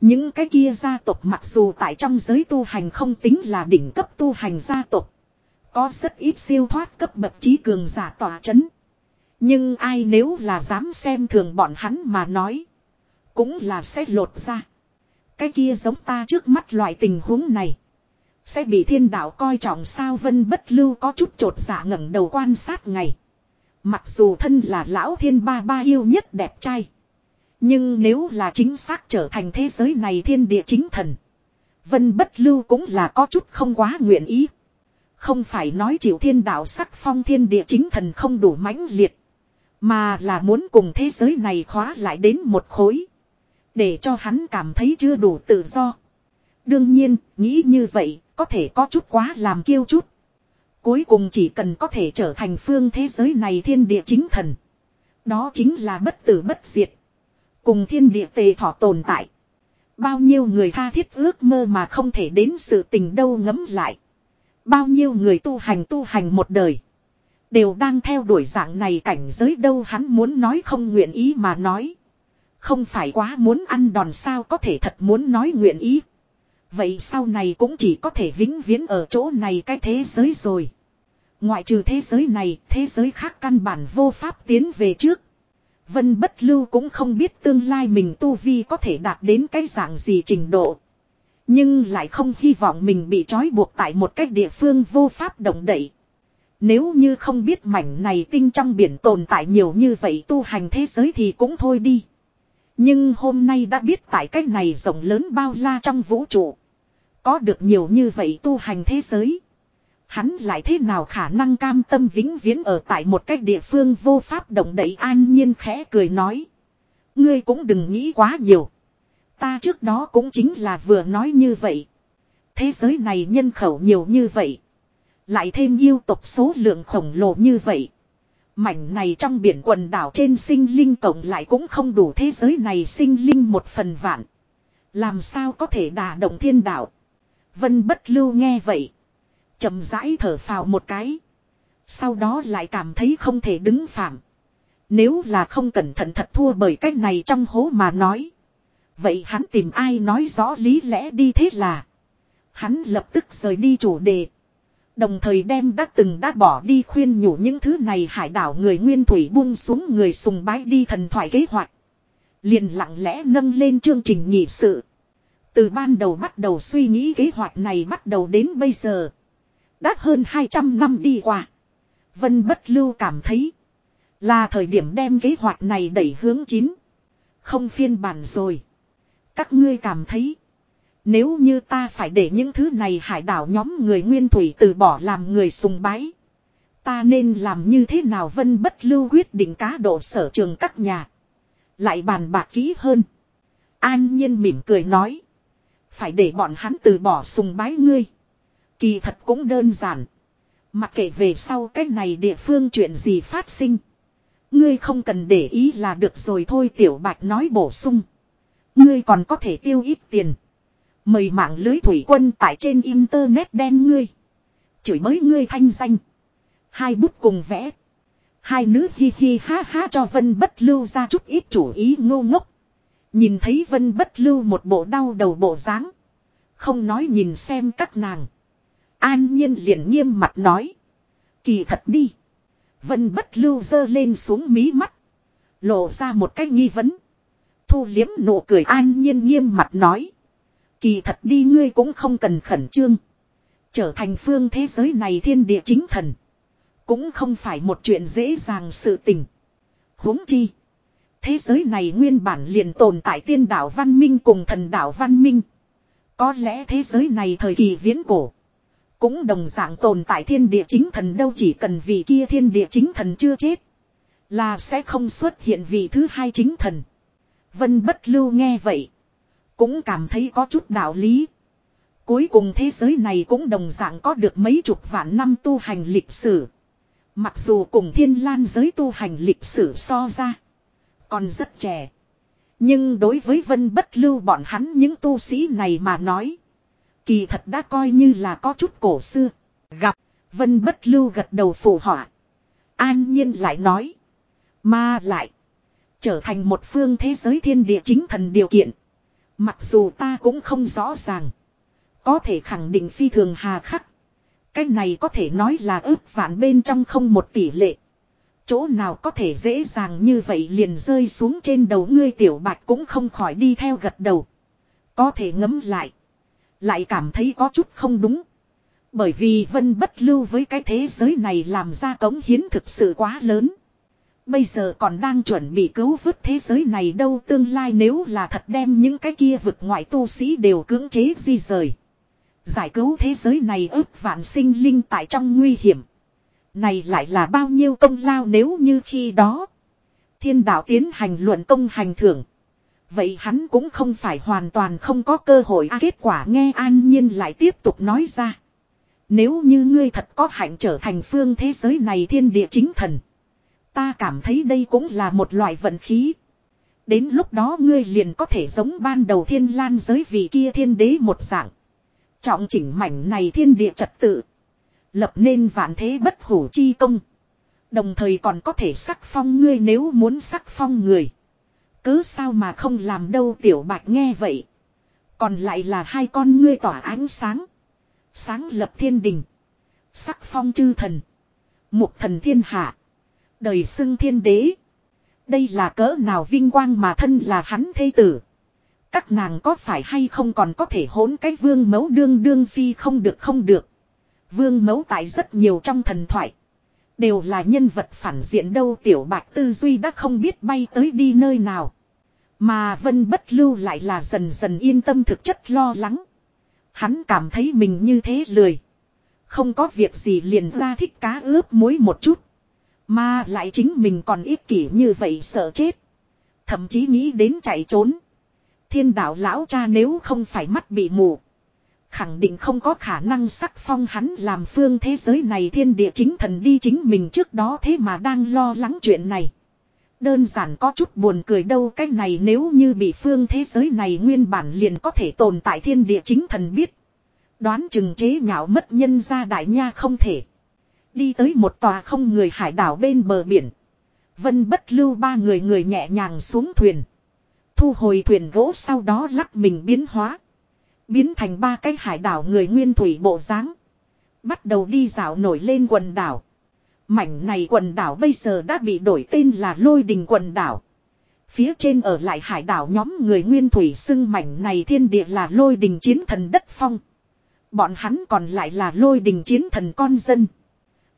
Những cái kia gia tộc mặc dù tại trong giới tu hành không tính là đỉnh cấp tu hành gia tộc. Có rất ít siêu thoát cấp bậc trí cường giả tỏa chấn. Nhưng ai nếu là dám xem thường bọn hắn mà nói. Cũng là sẽ lột ra. Cái kia giống ta trước mắt loại tình huống này. Sẽ bị thiên đạo coi trọng sao vân bất lưu có chút trột giả ngẩng đầu quan sát ngày. Mặc dù thân là lão thiên ba ba yêu nhất đẹp trai. Nhưng nếu là chính xác trở thành thế giới này thiên địa chính thần. Vân bất lưu cũng là có chút không quá nguyện ý. Không phải nói chịu thiên đạo sắc phong thiên địa chính thần không đủ mãnh liệt. Mà là muốn cùng thế giới này khóa lại đến một khối. Để cho hắn cảm thấy chưa đủ tự do. Đương nhiên, nghĩ như vậy, có thể có chút quá làm kiêu chút. Cuối cùng chỉ cần có thể trở thành phương thế giới này thiên địa chính thần. Đó chính là bất tử bất diệt. Cùng thiên địa tề thọ tồn tại. Bao nhiêu người tha thiết ước mơ mà không thể đến sự tình đâu ngấm lại. Bao nhiêu người tu hành tu hành một đời. Đều đang theo đuổi dạng này cảnh giới đâu hắn muốn nói không nguyện ý mà nói. Không phải quá muốn ăn đòn sao có thể thật muốn nói nguyện ý. Vậy sau này cũng chỉ có thể vĩnh viễn ở chỗ này cái thế giới rồi. Ngoại trừ thế giới này, thế giới khác căn bản vô pháp tiến về trước. Vân bất lưu cũng không biết tương lai mình tu vi có thể đạt đến cái dạng gì trình độ. Nhưng lại không hy vọng mình bị trói buộc tại một cách địa phương vô pháp động đậy. Nếu như không biết mảnh này tinh trong biển tồn tại nhiều như vậy tu hành thế giới thì cũng thôi đi. Nhưng hôm nay đã biết tại cách này rộng lớn bao la trong vũ trụ. Có được nhiều như vậy tu hành thế giới. Hắn lại thế nào khả năng cam tâm vĩnh viễn ở tại một cách địa phương vô pháp động đậy an nhiên khẽ cười nói. Ngươi cũng đừng nghĩ quá nhiều. Ta trước đó cũng chính là vừa nói như vậy. Thế giới này nhân khẩu nhiều như vậy. Lại thêm yêu tộc số lượng khổng lồ như vậy. Mảnh này trong biển quần đảo trên sinh linh cộng lại cũng không đủ thế giới này sinh linh một phần vạn. Làm sao có thể đả động thiên đạo. Vân bất lưu nghe vậy. chậm rãi thở phào một cái. Sau đó lại cảm thấy không thể đứng phạm. Nếu là không cẩn thận thật thua bởi cách này trong hố mà nói. Vậy hắn tìm ai nói rõ lý lẽ đi thế là. Hắn lập tức rời đi chủ đề. Đồng thời đem đã từng đã bỏ đi khuyên nhủ những thứ này hải đảo người nguyên thủy buông xuống người sùng bái đi thần thoại kế hoạch. Liền lặng lẽ nâng lên chương trình nhị sự. Từ ban đầu bắt đầu suy nghĩ kế hoạch này bắt đầu đến bây giờ. Đã hơn 200 năm đi qua. Vân bất lưu cảm thấy. Là thời điểm đem kế hoạch này đẩy hướng chín. Không phiên bản rồi. Các ngươi cảm thấy. Nếu như ta phải để những thứ này hải đảo nhóm người nguyên thủy từ bỏ làm người sùng bái. Ta nên làm như thế nào vân bất lưu quyết định cá độ sở trường các nhà. Lại bàn bạc kỹ hơn. An nhiên mỉm cười nói. Phải để bọn hắn từ bỏ sùng bái ngươi. Kỳ thật cũng đơn giản. Mặc kệ về sau cái này địa phương chuyện gì phát sinh. Ngươi không cần để ý là được rồi thôi, tiểu bạch nói bổ sung. Ngươi còn có thể tiêu ít tiền. Mời mạng lưới thủy quân tại trên internet đen ngươi. Chửi mới ngươi thanh danh. Hai bút cùng vẽ. Hai nữ hi hi ha ha cho Vân Bất Lưu ra chút ít chủ ý ngô ngốc. Nhìn thấy Vân Bất Lưu một bộ đau đầu bộ dáng, Không nói nhìn xem các nàng. An nhiên liền nghiêm mặt nói. Kỳ thật đi. Vân Bất Lưu dơ lên xuống mí mắt. Lộ ra một cái nghi vấn. Thu liếm nụ cười an nhiên nghiêm mặt nói. Kỳ thật đi ngươi cũng không cần khẩn trương. Trở thành phương thế giới này thiên địa chính thần. Cũng không phải một chuyện dễ dàng sự tình. huống chi. Thế giới này nguyên bản liền tồn tại tiên đạo văn minh cùng thần đạo văn minh. Có lẽ thế giới này thời kỳ viễn cổ. Cũng đồng dạng tồn tại thiên địa chính thần đâu chỉ cần vì kia thiên địa chính thần chưa chết. Là sẽ không xuất hiện vị thứ hai chính thần. Vân bất lưu nghe vậy. Cũng cảm thấy có chút đạo lý. Cuối cùng thế giới này cũng đồng dạng có được mấy chục vạn năm tu hành lịch sử. Mặc dù cùng thiên lan giới tu hành lịch sử so ra. Còn rất trẻ. Nhưng đối với vân bất lưu bọn hắn những tu sĩ này mà nói. Kỳ thật đã coi như là có chút cổ xưa. Gặp. Vân bất lưu gật đầu phù họa. An nhiên lại nói. Mà lại. Trở thành một phương thế giới thiên địa chính thần điều kiện. Mặc dù ta cũng không rõ ràng. Có thể khẳng định phi thường hà khắc. Cái này có thể nói là ước vạn bên trong không một tỷ lệ. Chỗ nào có thể dễ dàng như vậy liền rơi xuống trên đầu ngươi tiểu bạch cũng không khỏi đi theo gật đầu. Có thể ngấm lại. Lại cảm thấy có chút không đúng. Bởi vì vân bất lưu với cái thế giới này làm ra cống hiến thực sự quá lớn. Bây giờ còn đang chuẩn bị cứu vớt thế giới này đâu tương lai nếu là thật đem những cái kia vực ngoại tu sĩ đều cưỡng chế di rời. Giải cứu thế giới này ước vạn sinh linh tại trong nguy hiểm. Này lại là bao nhiêu công lao nếu như khi đó. Thiên đạo tiến hành luận công hành thưởng. Vậy hắn cũng không phải hoàn toàn không có cơ hội à, kết quả nghe an nhiên lại tiếp tục nói ra. Nếu như ngươi thật có hạnh trở thành phương thế giới này thiên địa chính thần. Ta cảm thấy đây cũng là một loại vận khí. Đến lúc đó ngươi liền có thể giống ban đầu thiên lan giới vị kia thiên đế một dạng. Trọng chỉnh mảnh này thiên địa trật tự. Lập nên vạn thế bất hủ chi công. Đồng thời còn có thể sắc phong ngươi nếu muốn sắc phong người. Cứ sao mà không làm đâu tiểu bạch nghe vậy. Còn lại là hai con ngươi tỏa ánh sáng. Sáng lập thiên đình. Sắc phong chư thần. Mục thần thiên hạ. Đời xưng thiên đế. Đây là cỡ nào vinh quang mà thân là hắn thê tử. Các nàng có phải hay không còn có thể hỗn cái vương mẫu đương đương phi không được không được. Vương mẫu tại rất nhiều trong thần thoại. Đều là nhân vật phản diện đâu tiểu bạch tư duy đã không biết bay tới đi nơi nào. Mà vân bất lưu lại là dần dần yên tâm thực chất lo lắng. Hắn cảm thấy mình như thế lười. Không có việc gì liền ra thích cá ướp muối một chút. Mà lại chính mình còn ích kỷ như vậy sợ chết. Thậm chí nghĩ đến chạy trốn. Thiên đạo lão cha nếu không phải mắt bị mù. Khẳng định không có khả năng sắc phong hắn làm phương thế giới này thiên địa chính thần đi chính mình trước đó thế mà đang lo lắng chuyện này. Đơn giản có chút buồn cười đâu, cái này nếu như bị phương thế giới này nguyên bản liền có thể tồn tại thiên địa chính thần biết. Đoán chừng chế nhạo mất nhân ra đại nha không thể. Đi tới một tòa không người hải đảo bên bờ biển. Vân bất lưu ba người người nhẹ nhàng xuống thuyền. Thu hồi thuyền gỗ sau đó lắc mình biến hóa. Biến thành ba cái hải đảo người nguyên thủy bộ dáng Bắt đầu đi dạo nổi lên quần đảo. Mảnh này quần đảo bây giờ đã bị đổi tên là lôi đình quần đảo. Phía trên ở lại hải đảo nhóm người nguyên thủy xưng mảnh này thiên địa là lôi đình chiến thần đất phong. Bọn hắn còn lại là lôi đình chiến thần con dân.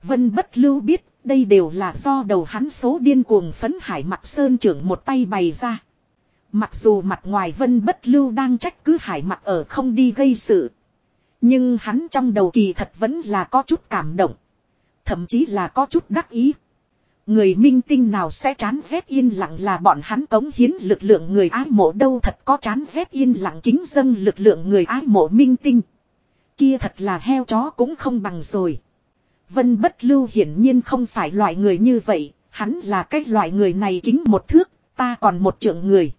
Vân bất lưu biết, đây đều là do đầu hắn số điên cuồng phấn hải mặt sơn trưởng một tay bày ra. Mặc dù mặt ngoài vân bất lưu đang trách cứ hải mặt ở không đi gây sự. Nhưng hắn trong đầu kỳ thật vẫn là có chút cảm động. Thậm chí là có chút đắc ý. Người minh tinh nào sẽ chán ghét yên lặng là bọn hắn cống hiến lực lượng người ái mộ đâu thật có chán ghét yên lặng kính dân lực lượng người ái mộ minh tinh. Kia thật là heo chó cũng không bằng rồi. Vân bất lưu hiển nhiên không phải loại người như vậy, hắn là cái loại người này kính một thước, ta còn một trượng người.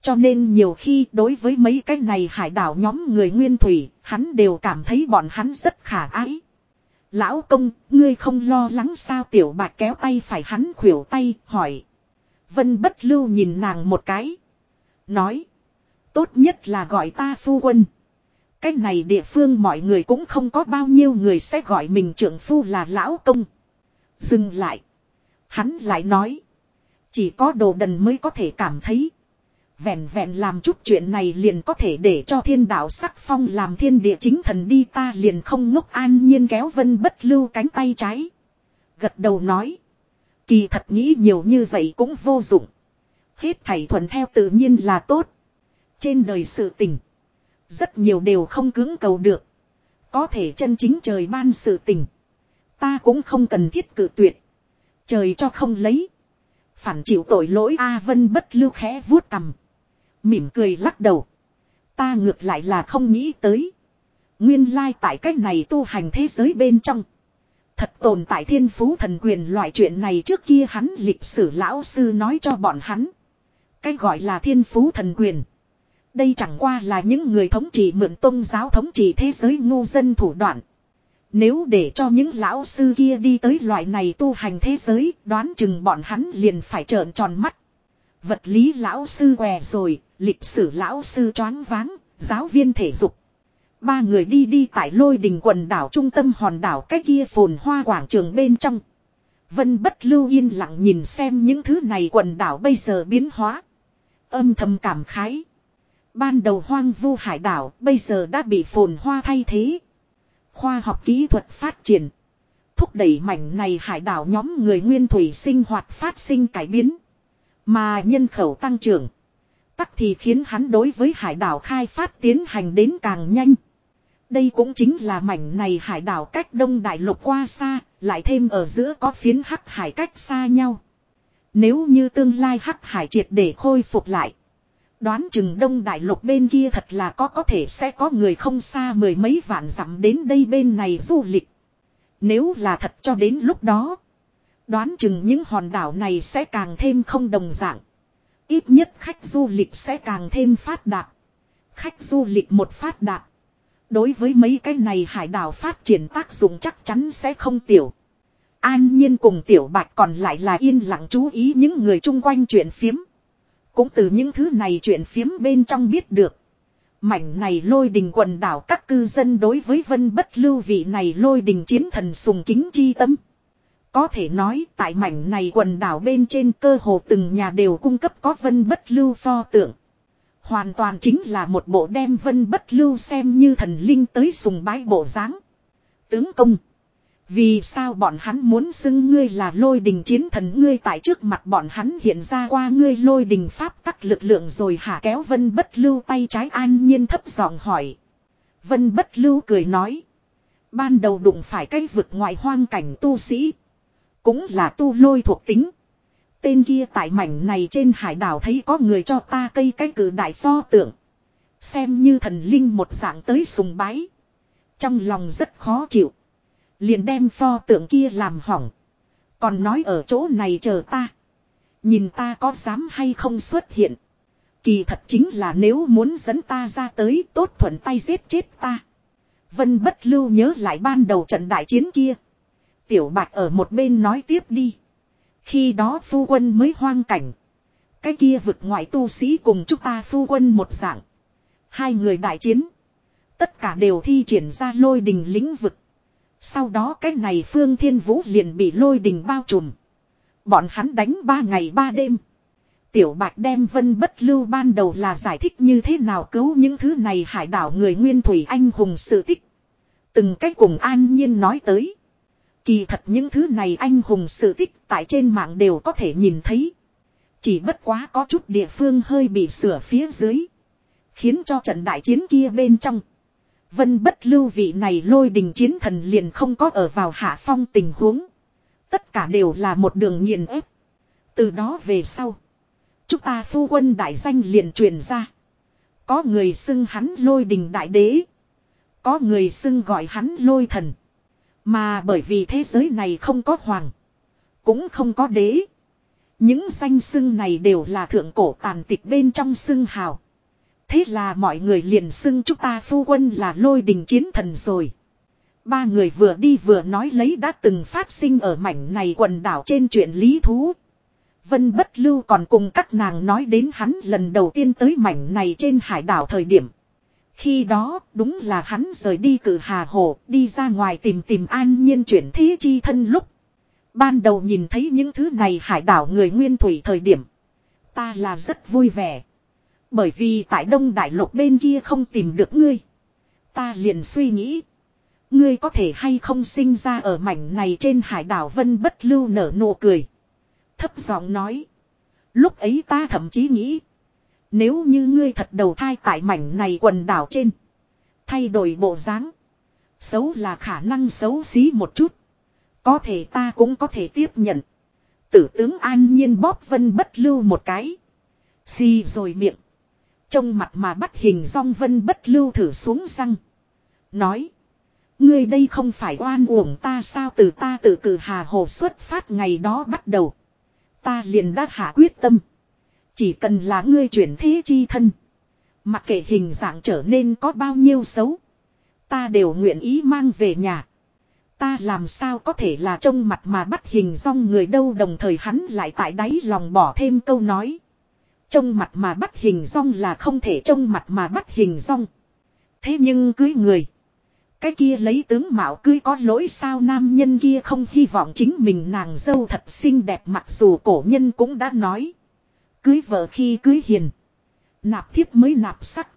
Cho nên nhiều khi đối với mấy cái này hải đảo nhóm người nguyên thủy, hắn đều cảm thấy bọn hắn rất khả ái. Lão công, ngươi không lo lắng sao tiểu bạch kéo tay phải hắn khuỷu tay, hỏi. Vân bất lưu nhìn nàng một cái. Nói. Tốt nhất là gọi ta phu quân. Cái này địa phương mọi người cũng không có bao nhiêu người sẽ gọi mình trưởng phu là lão công. Dừng lại. Hắn lại nói. Chỉ có đồ đần mới có thể cảm thấy. Vẹn vẹn làm chút chuyện này liền có thể để cho thiên đạo sắc phong làm thiên địa chính thần đi ta liền không ngốc an nhiên kéo vân bất lưu cánh tay trái. Gật đầu nói. Kỳ thật nghĩ nhiều như vậy cũng vô dụng. Hết thảy thuận theo tự nhiên là tốt. Trên đời sự tình. Rất nhiều đều không cứng cầu được. Có thể chân chính trời ban sự tình. Ta cũng không cần thiết cử tuyệt. Trời cho không lấy. Phản chịu tội lỗi A Vân bất lưu khẽ vuốt cầm. Mỉm cười lắc đầu. Ta ngược lại là không nghĩ tới. Nguyên lai tại cách này tu hành thế giới bên trong. Thật tồn tại thiên phú thần quyền loại chuyện này trước kia hắn lịch sử lão sư nói cho bọn hắn. Cái gọi là thiên phú thần quyền. Đây chẳng qua là những người thống trị mượn tôn giáo thống trị thế giới ngu dân thủ đoạn. Nếu để cho những lão sư kia đi tới loại này tu hành thế giới, đoán chừng bọn hắn liền phải trợn tròn mắt. Vật lý lão sư què rồi, lịch sử lão sư choáng váng, giáo viên thể dục. Ba người đi đi tại lôi đình quần đảo trung tâm hòn đảo cái kia phồn hoa quảng trường bên trong. Vân bất lưu yên lặng nhìn xem những thứ này quần đảo bây giờ biến hóa. Âm thầm cảm khái. Ban đầu hoang vu hải đảo bây giờ đã bị phồn hoa thay thế. Khoa học kỹ thuật phát triển. Thúc đẩy mảnh này hải đảo nhóm người nguyên thủy sinh hoạt phát sinh cải biến. Mà nhân khẩu tăng trưởng. Tắc thì khiến hắn đối với hải đảo khai phát tiến hành đến càng nhanh. Đây cũng chính là mảnh này hải đảo cách đông đại lục qua xa, lại thêm ở giữa có phiến hắc hải cách xa nhau. Nếu như tương lai hắc hải triệt để khôi phục lại. Đoán chừng đông đại lục bên kia thật là có có thể sẽ có người không xa mười mấy vạn dặm đến đây bên này du lịch. Nếu là thật cho đến lúc đó. Đoán chừng những hòn đảo này sẽ càng thêm không đồng dạng. Ít nhất khách du lịch sẽ càng thêm phát đạt. Khách du lịch một phát đạt. Đối với mấy cái này hải đảo phát triển tác dụng chắc chắn sẽ không tiểu. An nhiên cùng tiểu bạch còn lại là yên lặng chú ý những người chung quanh chuyện phiếm. Cũng từ những thứ này chuyện phiếm bên trong biết được. Mảnh này lôi đình quần đảo các cư dân đối với vân bất lưu vị này lôi đình chiến thần sùng kính chi tâm. Có thể nói, tại mảnh này quần đảo bên trên cơ hồ từng nhà đều cung cấp có vân bất lưu pho tượng. Hoàn toàn chính là một bộ đem vân bất lưu xem như thần linh tới sùng bái bộ dáng Tướng công. Vì sao bọn hắn muốn xưng ngươi là lôi đình chiến thần ngươi tại trước mặt bọn hắn hiện ra qua ngươi lôi đình pháp tắc lực lượng rồi hả kéo vân bất lưu tay trái an nhiên thấp giọng hỏi. Vân bất lưu cười nói. Ban đầu đụng phải cái vực ngoại hoang cảnh tu sĩ. Cũng là tu lôi thuộc tính. Tên kia tại mảnh này trên hải đảo thấy có người cho ta cây cái cử đại pho tượng. Xem như thần linh một dạng tới sùng bái. Trong lòng rất khó chịu. Liền đem pho tượng kia làm hỏng. Còn nói ở chỗ này chờ ta. Nhìn ta có dám hay không xuất hiện. Kỳ thật chính là nếu muốn dẫn ta ra tới tốt thuận tay giết chết ta. Vân bất lưu nhớ lại ban đầu trận đại chiến kia. Tiểu bạch ở một bên nói tiếp đi. Khi đó phu quân mới hoang cảnh. Cái kia vực ngoại tu sĩ cùng chúng ta phu quân một dạng. Hai người đại chiến. Tất cả đều thi triển ra lôi đình lĩnh vực. Sau đó cái này Phương Thiên Vũ liền bị lôi đình bao trùm. Bọn hắn đánh ba ngày ba đêm. Tiểu Bạch đem vân bất lưu ban đầu là giải thích như thế nào cứu những thứ này hải đảo người nguyên thủy anh hùng sự tích. Từng cách cùng an nhiên nói tới. Kỳ thật những thứ này anh hùng sự tích tại trên mạng đều có thể nhìn thấy. Chỉ bất quá có chút địa phương hơi bị sửa phía dưới. Khiến cho trận đại chiến kia bên trong. Vân bất lưu vị này lôi đình chiến thần liền không có ở vào hạ phong tình huống. Tất cả đều là một đường nghiền ép. Từ đó về sau. Chúng ta phu quân đại danh liền truyền ra. Có người xưng hắn lôi đình đại đế. Có người xưng gọi hắn lôi thần. Mà bởi vì thế giới này không có hoàng. Cũng không có đế. Những danh xưng này đều là thượng cổ tàn tịch bên trong xưng hào. Thế là mọi người liền xưng chúng ta phu quân là lôi đình chiến thần rồi. Ba người vừa đi vừa nói lấy đã từng phát sinh ở mảnh này quần đảo trên chuyện lý thú. Vân bất lưu còn cùng các nàng nói đến hắn lần đầu tiên tới mảnh này trên hải đảo thời điểm. Khi đó, đúng là hắn rời đi cử hà hồ, đi ra ngoài tìm tìm an nhiên chuyển thế chi thân lúc. Ban đầu nhìn thấy những thứ này hải đảo người nguyên thủy thời điểm. Ta là rất vui vẻ. Bởi vì tại Đông Đại Lục bên kia không tìm được ngươi. Ta liền suy nghĩ. Ngươi có thể hay không sinh ra ở mảnh này trên hải đảo Vân Bất Lưu nở nụ cười. Thấp giọng nói. Lúc ấy ta thậm chí nghĩ. Nếu như ngươi thật đầu thai tại mảnh này quần đảo trên. Thay đổi bộ dáng. Xấu là khả năng xấu xí một chút. Có thể ta cũng có thể tiếp nhận. Tử tướng an nhiên bóp vân bất lưu một cái. Xì rồi miệng. Trong mặt mà bắt hình rong vân bất lưu thử xuống răng. Nói. Ngươi đây không phải oan uổng ta sao từ ta tự cử hà hồ xuất phát ngày đó bắt đầu. Ta liền đã hạ quyết tâm. Chỉ cần là ngươi chuyển thế chi thân. Mặc kệ hình dạng trở nên có bao nhiêu xấu. Ta đều nguyện ý mang về nhà. Ta làm sao có thể là trông mặt mà bắt hình rong người đâu đồng thời hắn lại tại đáy lòng bỏ thêm câu nói. Trông mặt mà bắt hình rong là không thể trông mặt mà bắt hình rong. Thế nhưng cưới người. Cái kia lấy tướng mạo cưới có lỗi sao nam nhân kia không hy vọng chính mình nàng dâu thật xinh đẹp mặc dù cổ nhân cũng đã nói. Cưới vợ khi cưới hiền. Nạp thiếp mới nạp sắc.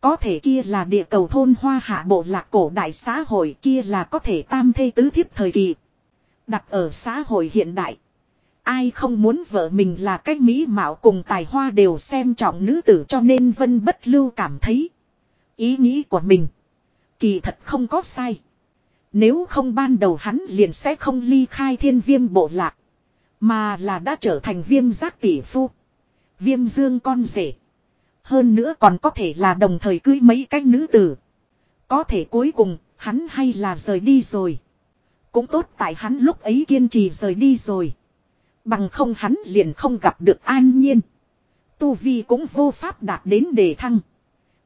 Có thể kia là địa cầu thôn hoa hạ bộ lạc cổ đại xã hội, kia là có thể tam thê tứ thiếp thời kỳ. Đặt ở xã hội hiện đại. Ai không muốn vợ mình là cách mỹ mạo cùng tài hoa đều xem trọng nữ tử cho nên vân bất lưu cảm thấy. Ý nghĩ của mình. Kỳ thật không có sai. Nếu không ban đầu hắn liền sẽ không ly khai thiên viêm bộ lạc. Mà là đã trở thành viêm giác tỷ phu. Viêm dương con rể. Hơn nữa còn có thể là đồng thời cưới mấy cái nữ tử. Có thể cuối cùng, hắn hay là rời đi rồi. Cũng tốt tại hắn lúc ấy kiên trì rời đi rồi. Bằng không hắn liền không gặp được an nhiên. Tu Vi cũng vô pháp đạt đến đề thăng.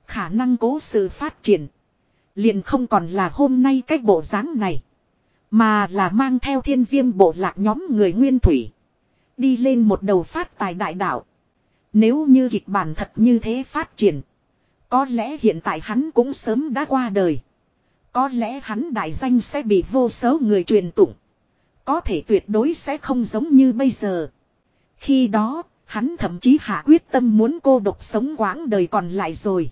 Khả năng cố sự phát triển. Liền không còn là hôm nay cái bộ dáng này. Mà là mang theo thiên viêm bộ lạc nhóm người nguyên thủy. Đi lên một đầu phát tài đại đạo. Nếu như kịch bản thật như thế phát triển. Có lẽ hiện tại hắn cũng sớm đã qua đời. Có lẽ hắn đại danh sẽ bị vô số người truyền tụng. Có thể tuyệt đối sẽ không giống như bây giờ. Khi đó, hắn thậm chí hạ quyết tâm muốn cô độc sống quãng đời còn lại rồi.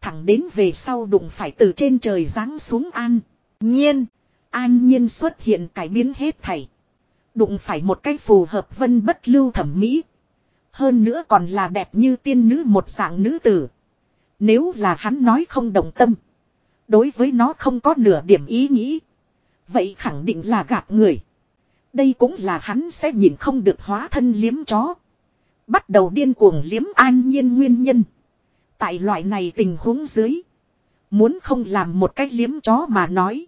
Thẳng đến về sau đụng phải từ trên trời giáng xuống an. Nhiên, an nhiên xuất hiện cải biến hết thảy. Đụng phải một cái phù hợp vân bất lưu thẩm mỹ. Hơn nữa còn là đẹp như tiên nữ một dạng nữ tử. Nếu là hắn nói không đồng tâm. Đối với nó không có nửa điểm ý nghĩ. Vậy khẳng định là gạt người. Đây cũng là hắn sẽ nhìn không được hóa thân liếm chó. Bắt đầu điên cuồng liếm an nhiên nguyên nhân. Tại loại này tình huống dưới. Muốn không làm một cách liếm chó mà nói.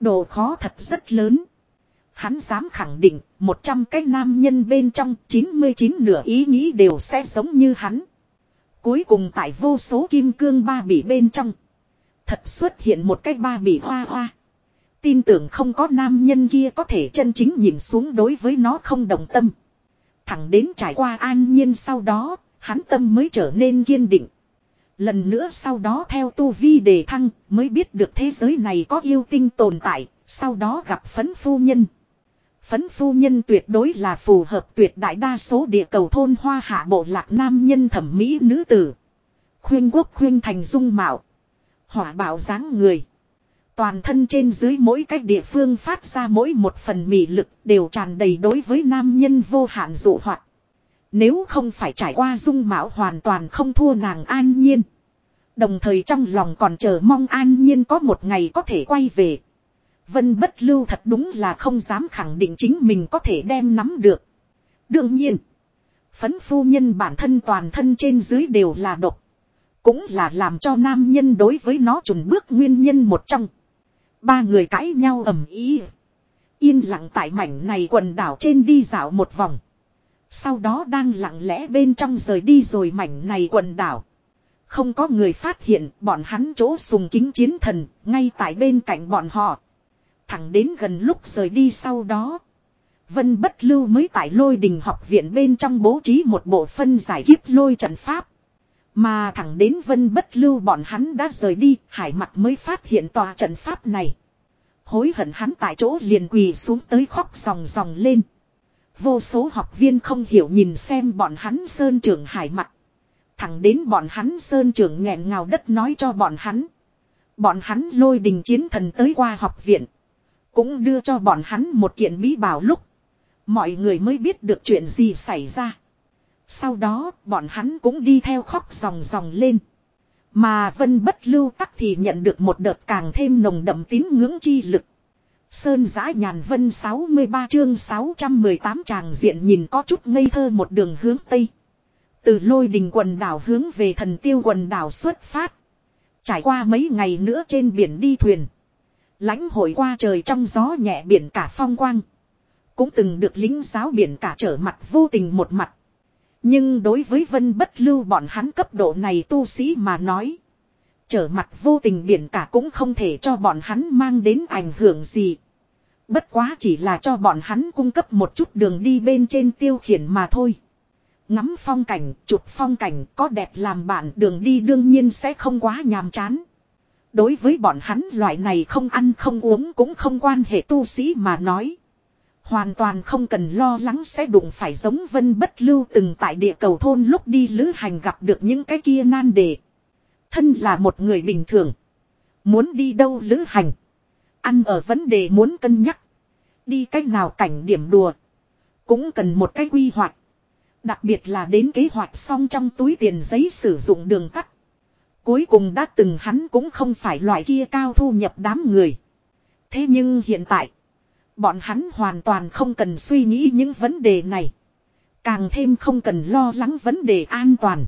Độ khó thật rất lớn. Hắn dám khẳng định, 100 cái nam nhân bên trong 99 nửa ý nghĩ đều sẽ giống như hắn. Cuối cùng tại vô số kim cương ba bỉ bên trong. Thật xuất hiện một cái ba bỉ hoa hoa. Tin tưởng không có nam nhân kia có thể chân chính nhìn xuống đối với nó không đồng tâm. Thẳng đến trải qua an nhiên sau đó, hắn tâm mới trở nên kiên định. Lần nữa sau đó theo tu vi đề thăng mới biết được thế giới này có yêu tinh tồn tại, sau đó gặp phấn phu nhân. Phấn phu nhân tuyệt đối là phù hợp tuyệt đại đa số địa cầu thôn hoa hạ bộ lạc nam nhân thẩm mỹ nữ tử. Khuyên quốc khuyên thành dung mạo. Hỏa bảo dáng người. Toàn thân trên dưới mỗi cách địa phương phát ra mỗi một phần mị lực đều tràn đầy đối với nam nhân vô hạn dụ hoạt. Nếu không phải trải qua dung mạo hoàn toàn không thua nàng an nhiên. Đồng thời trong lòng còn chờ mong an nhiên có một ngày có thể quay về. Vân bất lưu thật đúng là không dám khẳng định chính mình có thể đem nắm được. Đương nhiên. Phấn phu nhân bản thân toàn thân trên dưới đều là độc. Cũng là làm cho nam nhân đối với nó trùng bước nguyên nhân một trong. Ba người cãi nhau ầm ý. Yên lặng tại mảnh này quần đảo trên đi dạo một vòng. Sau đó đang lặng lẽ bên trong rời đi rồi mảnh này quần đảo. Không có người phát hiện, bọn hắn chỗ sùng kính chiến thần, ngay tại bên cạnh bọn họ. Thẳng đến gần lúc rời đi sau đó. Vân bất lưu mới tại lôi đình học viện bên trong bố trí một bộ phân giải kiếp lôi trận pháp. Mà thẳng đến vân bất lưu bọn hắn đã rời đi, hải mặt mới phát hiện tòa trận pháp này. Hối hận hắn tại chỗ liền quỳ xuống tới khóc ròng ròng lên. Vô số học viên không hiểu nhìn xem bọn hắn sơn trưởng hải mặt. Thẳng đến bọn hắn sơn trưởng nghẹn ngào đất nói cho bọn hắn. Bọn hắn lôi đình chiến thần tới qua học viện. Cũng đưa cho bọn hắn một kiện bí bảo lúc. Mọi người mới biết được chuyện gì xảy ra. Sau đó, bọn hắn cũng đi theo khóc ròng ròng lên. Mà vân bất lưu tắc thì nhận được một đợt càng thêm nồng đậm tín ngưỡng chi lực. Sơn giã nhàn vân 63 chương 618 tràng diện nhìn có chút ngây thơ một đường hướng Tây. Từ lôi đình quần đảo hướng về thần tiêu quần đảo xuất phát. Trải qua mấy ngày nữa trên biển đi thuyền. lãnh hội qua trời trong gió nhẹ biển cả phong quang. Cũng từng được lính giáo biển cả trở mặt vô tình một mặt. Nhưng đối với vân bất lưu bọn hắn cấp độ này tu sĩ mà nói. Trở mặt vô tình biển cả cũng không thể cho bọn hắn mang đến ảnh hưởng gì. Bất quá chỉ là cho bọn hắn cung cấp một chút đường đi bên trên tiêu khiển mà thôi. Ngắm phong cảnh, chụp phong cảnh có đẹp làm bạn đường đi đương nhiên sẽ không quá nhàm chán. Đối với bọn hắn loại này không ăn không uống cũng không quan hệ tu sĩ mà nói. Hoàn toàn không cần lo lắng sẽ đụng phải giống vân bất lưu từng tại địa cầu thôn lúc đi lữ hành gặp được những cái kia nan đề. Thân là một người bình thường. Muốn đi đâu lữ hành. Ăn ở vấn đề muốn cân nhắc. Đi cách nào cảnh điểm đùa. Cũng cần một cái quy hoạch. Đặc biệt là đến kế hoạch xong trong túi tiền giấy sử dụng đường tắt. Cuối cùng đã từng hắn cũng không phải loại kia cao thu nhập đám người. Thế nhưng hiện tại. Bọn hắn hoàn toàn không cần suy nghĩ những vấn đề này. Càng thêm không cần lo lắng vấn đề an toàn.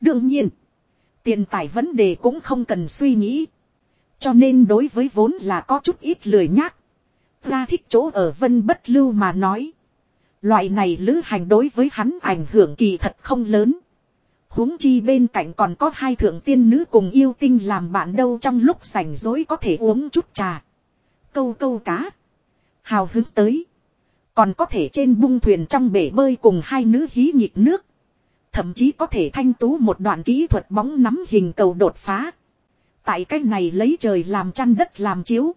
Đương nhiên. Tiền tài vấn đề cũng không cần suy nghĩ. Cho nên đối với vốn là có chút ít lười nhác. Ra thích chỗ ở vân bất lưu mà nói. Loại này lữ hành đối với hắn ảnh hưởng kỳ thật không lớn. huống chi bên cạnh còn có hai thượng tiên nữ cùng yêu tinh làm bạn đâu trong lúc rảnh rỗi có thể uống chút trà. Câu câu cá. Hào hứng tới. Còn có thể trên bung thuyền trong bể bơi cùng hai nữ hí nhịp nước. Thậm chí có thể thanh tú một đoạn kỹ thuật bóng nắm hình cầu đột phá. Tại cách này lấy trời làm chăn đất làm chiếu.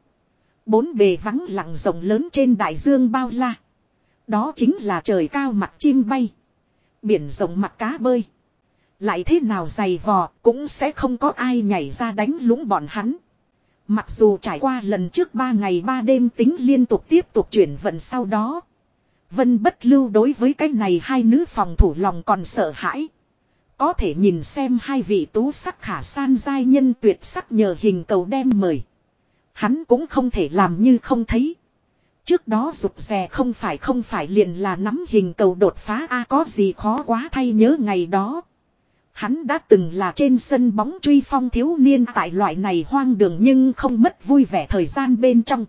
Bốn bề vắng lặng rộng lớn trên đại dương bao la. Đó chính là trời cao mặt chim bay. Biển rộng mặt cá bơi. Lại thế nào dày vò cũng sẽ không có ai nhảy ra đánh lũng bọn hắn. Mặc dù trải qua lần trước ba ngày ba đêm tính liên tục tiếp tục chuyển vận sau đó. Vân bất lưu đối với cái này hai nữ phòng thủ lòng còn sợ hãi. Có thể nhìn xem hai vị tú sắc khả san giai nhân tuyệt sắc nhờ hình cầu đem mời. Hắn cũng không thể làm như không thấy. Trước đó rụt rè không phải không phải liền là nắm hình cầu đột phá a, có gì khó quá thay nhớ ngày đó. Hắn đã từng là trên sân bóng truy phong thiếu niên tại loại này hoang đường nhưng không mất vui vẻ thời gian bên trong.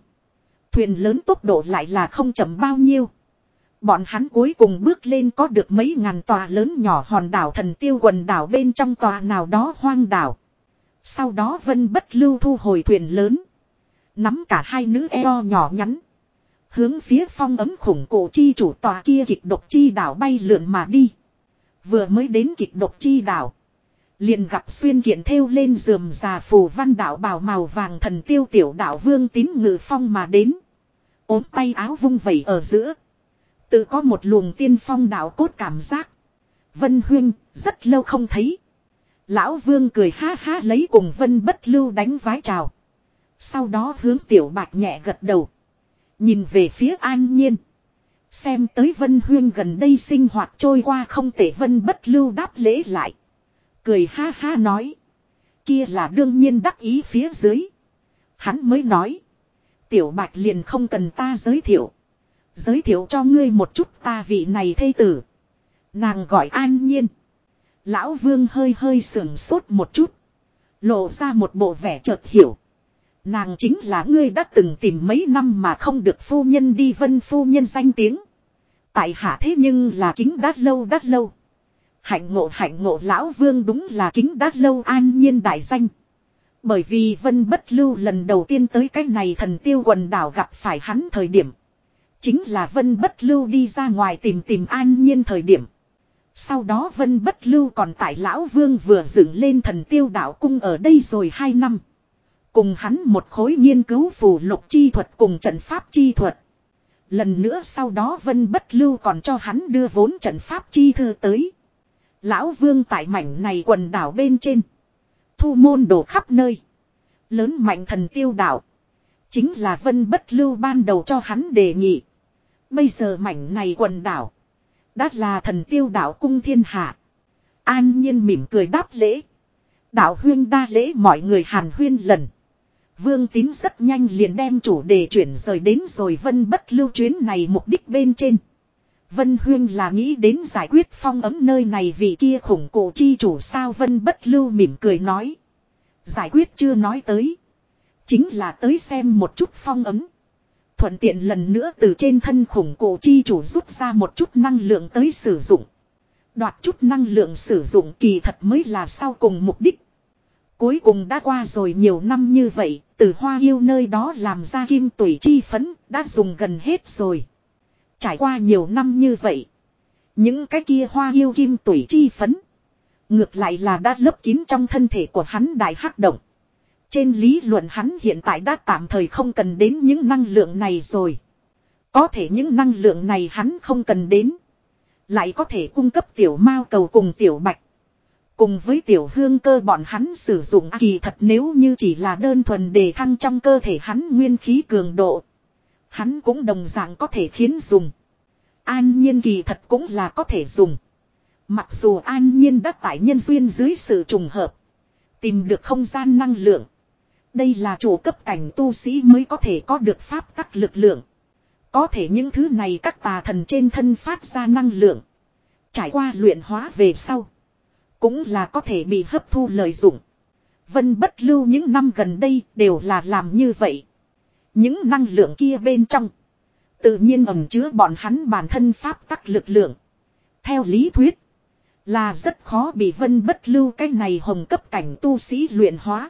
Thuyền lớn tốc độ lại là không chậm bao nhiêu. Bọn hắn cuối cùng bước lên có được mấy ngàn tòa lớn nhỏ hòn đảo thần tiêu quần đảo bên trong tòa nào đó hoang đảo. Sau đó vân bất lưu thu hồi thuyền lớn. Nắm cả hai nữ eo nhỏ nhắn. Hướng phía phong ấm khủng cổ chi chủ tòa kia kịch độc chi đảo bay lượn mà đi. Vừa mới đến kịch độc chi đảo. Liền gặp xuyên kiện theo lên giường già phù văn đạo bào màu vàng thần tiêu tiểu đạo vương tín ngự phong mà đến. ốm tay áo vung vẩy ở giữa. Tự có một luồng tiên phong đạo cốt cảm giác. Vân huyên, rất lâu không thấy. Lão vương cười ha ha lấy cùng vân bất lưu đánh vái chào. Sau đó hướng tiểu bạc nhẹ gật đầu. Nhìn về phía an nhiên. Xem tới vân huyên gần đây sinh hoạt trôi qua không tệ vân bất lưu đáp lễ lại. Cười ha ha nói. Kia là đương nhiên đắc ý phía dưới. Hắn mới nói. Tiểu bạch liền không cần ta giới thiệu. Giới thiệu cho ngươi một chút ta vị này thây tử. Nàng gọi an nhiên. Lão vương hơi hơi sưởng sốt một chút. Lộ ra một bộ vẻ chợt hiểu. Nàng chính là ngươi đã từng tìm mấy năm mà không được phu nhân đi vân phu nhân danh tiếng. Tại hạ thế nhưng là kính đát lâu đát lâu. Hạnh ngộ hạnh ngộ lão vương đúng là kính đát lâu an nhiên đại danh. Bởi vì vân bất lưu lần đầu tiên tới cái này thần tiêu quần đảo gặp phải hắn thời điểm. Chính là vân bất lưu đi ra ngoài tìm tìm an nhiên thời điểm. Sau đó vân bất lưu còn tại lão vương vừa dựng lên thần tiêu đảo cung ở đây rồi hai năm. Cùng hắn một khối nghiên cứu phù lục chi thuật cùng trận pháp chi thuật. Lần nữa sau đó vân bất lưu còn cho hắn đưa vốn trận pháp chi thư tới. Lão vương tại mảnh này quần đảo bên trên. Thu môn đổ khắp nơi. Lớn mạnh thần tiêu đảo. Chính là vân bất lưu ban đầu cho hắn đề nghị. Bây giờ mảnh này quần đảo. Đã là thần tiêu đảo cung thiên hạ. An nhiên mỉm cười đáp lễ. Đạo huyên đa lễ mọi người hàn huyên lần. Vương tín rất nhanh liền đem chủ đề chuyển rời đến rồi vân bất lưu chuyến này mục đích bên trên. Vân huyên là nghĩ đến giải quyết phong ấm nơi này vì kia khủng cổ chi chủ sao vân bất lưu mỉm cười nói. Giải quyết chưa nói tới. Chính là tới xem một chút phong ấm. Thuận tiện lần nữa từ trên thân khủng cổ chi chủ rút ra một chút năng lượng tới sử dụng. Đoạt chút năng lượng sử dụng kỳ thật mới là sau cùng mục đích. Cuối cùng đã qua rồi nhiều năm như vậy, từ hoa yêu nơi đó làm ra kim tuổi chi phấn, đã dùng gần hết rồi. Trải qua nhiều năm như vậy, những cái kia hoa yêu kim tuổi chi phấn. Ngược lại là đã lấp kín trong thân thể của hắn đại hắc động. Trên lý luận hắn hiện tại đã tạm thời không cần đến những năng lượng này rồi. Có thể những năng lượng này hắn không cần đến. Lại có thể cung cấp tiểu mao cầu cùng tiểu bạch. Cùng với tiểu hương cơ bọn hắn sử dụng kỳ thật nếu như chỉ là đơn thuần để thăng trong cơ thể hắn nguyên khí cường độ. Hắn cũng đồng dạng có thể khiến dùng. An nhiên kỳ thật cũng là có thể dùng. Mặc dù an nhiên đã tại nhân duyên dưới sự trùng hợp. Tìm được không gian năng lượng. Đây là chủ cấp cảnh tu sĩ mới có thể có được pháp tắc lực lượng. Có thể những thứ này các tà thần trên thân phát ra năng lượng. Trải qua luyện hóa về sau. Cũng là có thể bị hấp thu lợi dụng. Vân bất lưu những năm gần đây đều là làm như vậy. Những năng lượng kia bên trong. Tự nhiên ẩm chứa bọn hắn bản thân pháp tắc lực lượng. Theo lý thuyết. Là rất khó bị vân bất lưu cái này hồng cấp cảnh tu sĩ luyện hóa.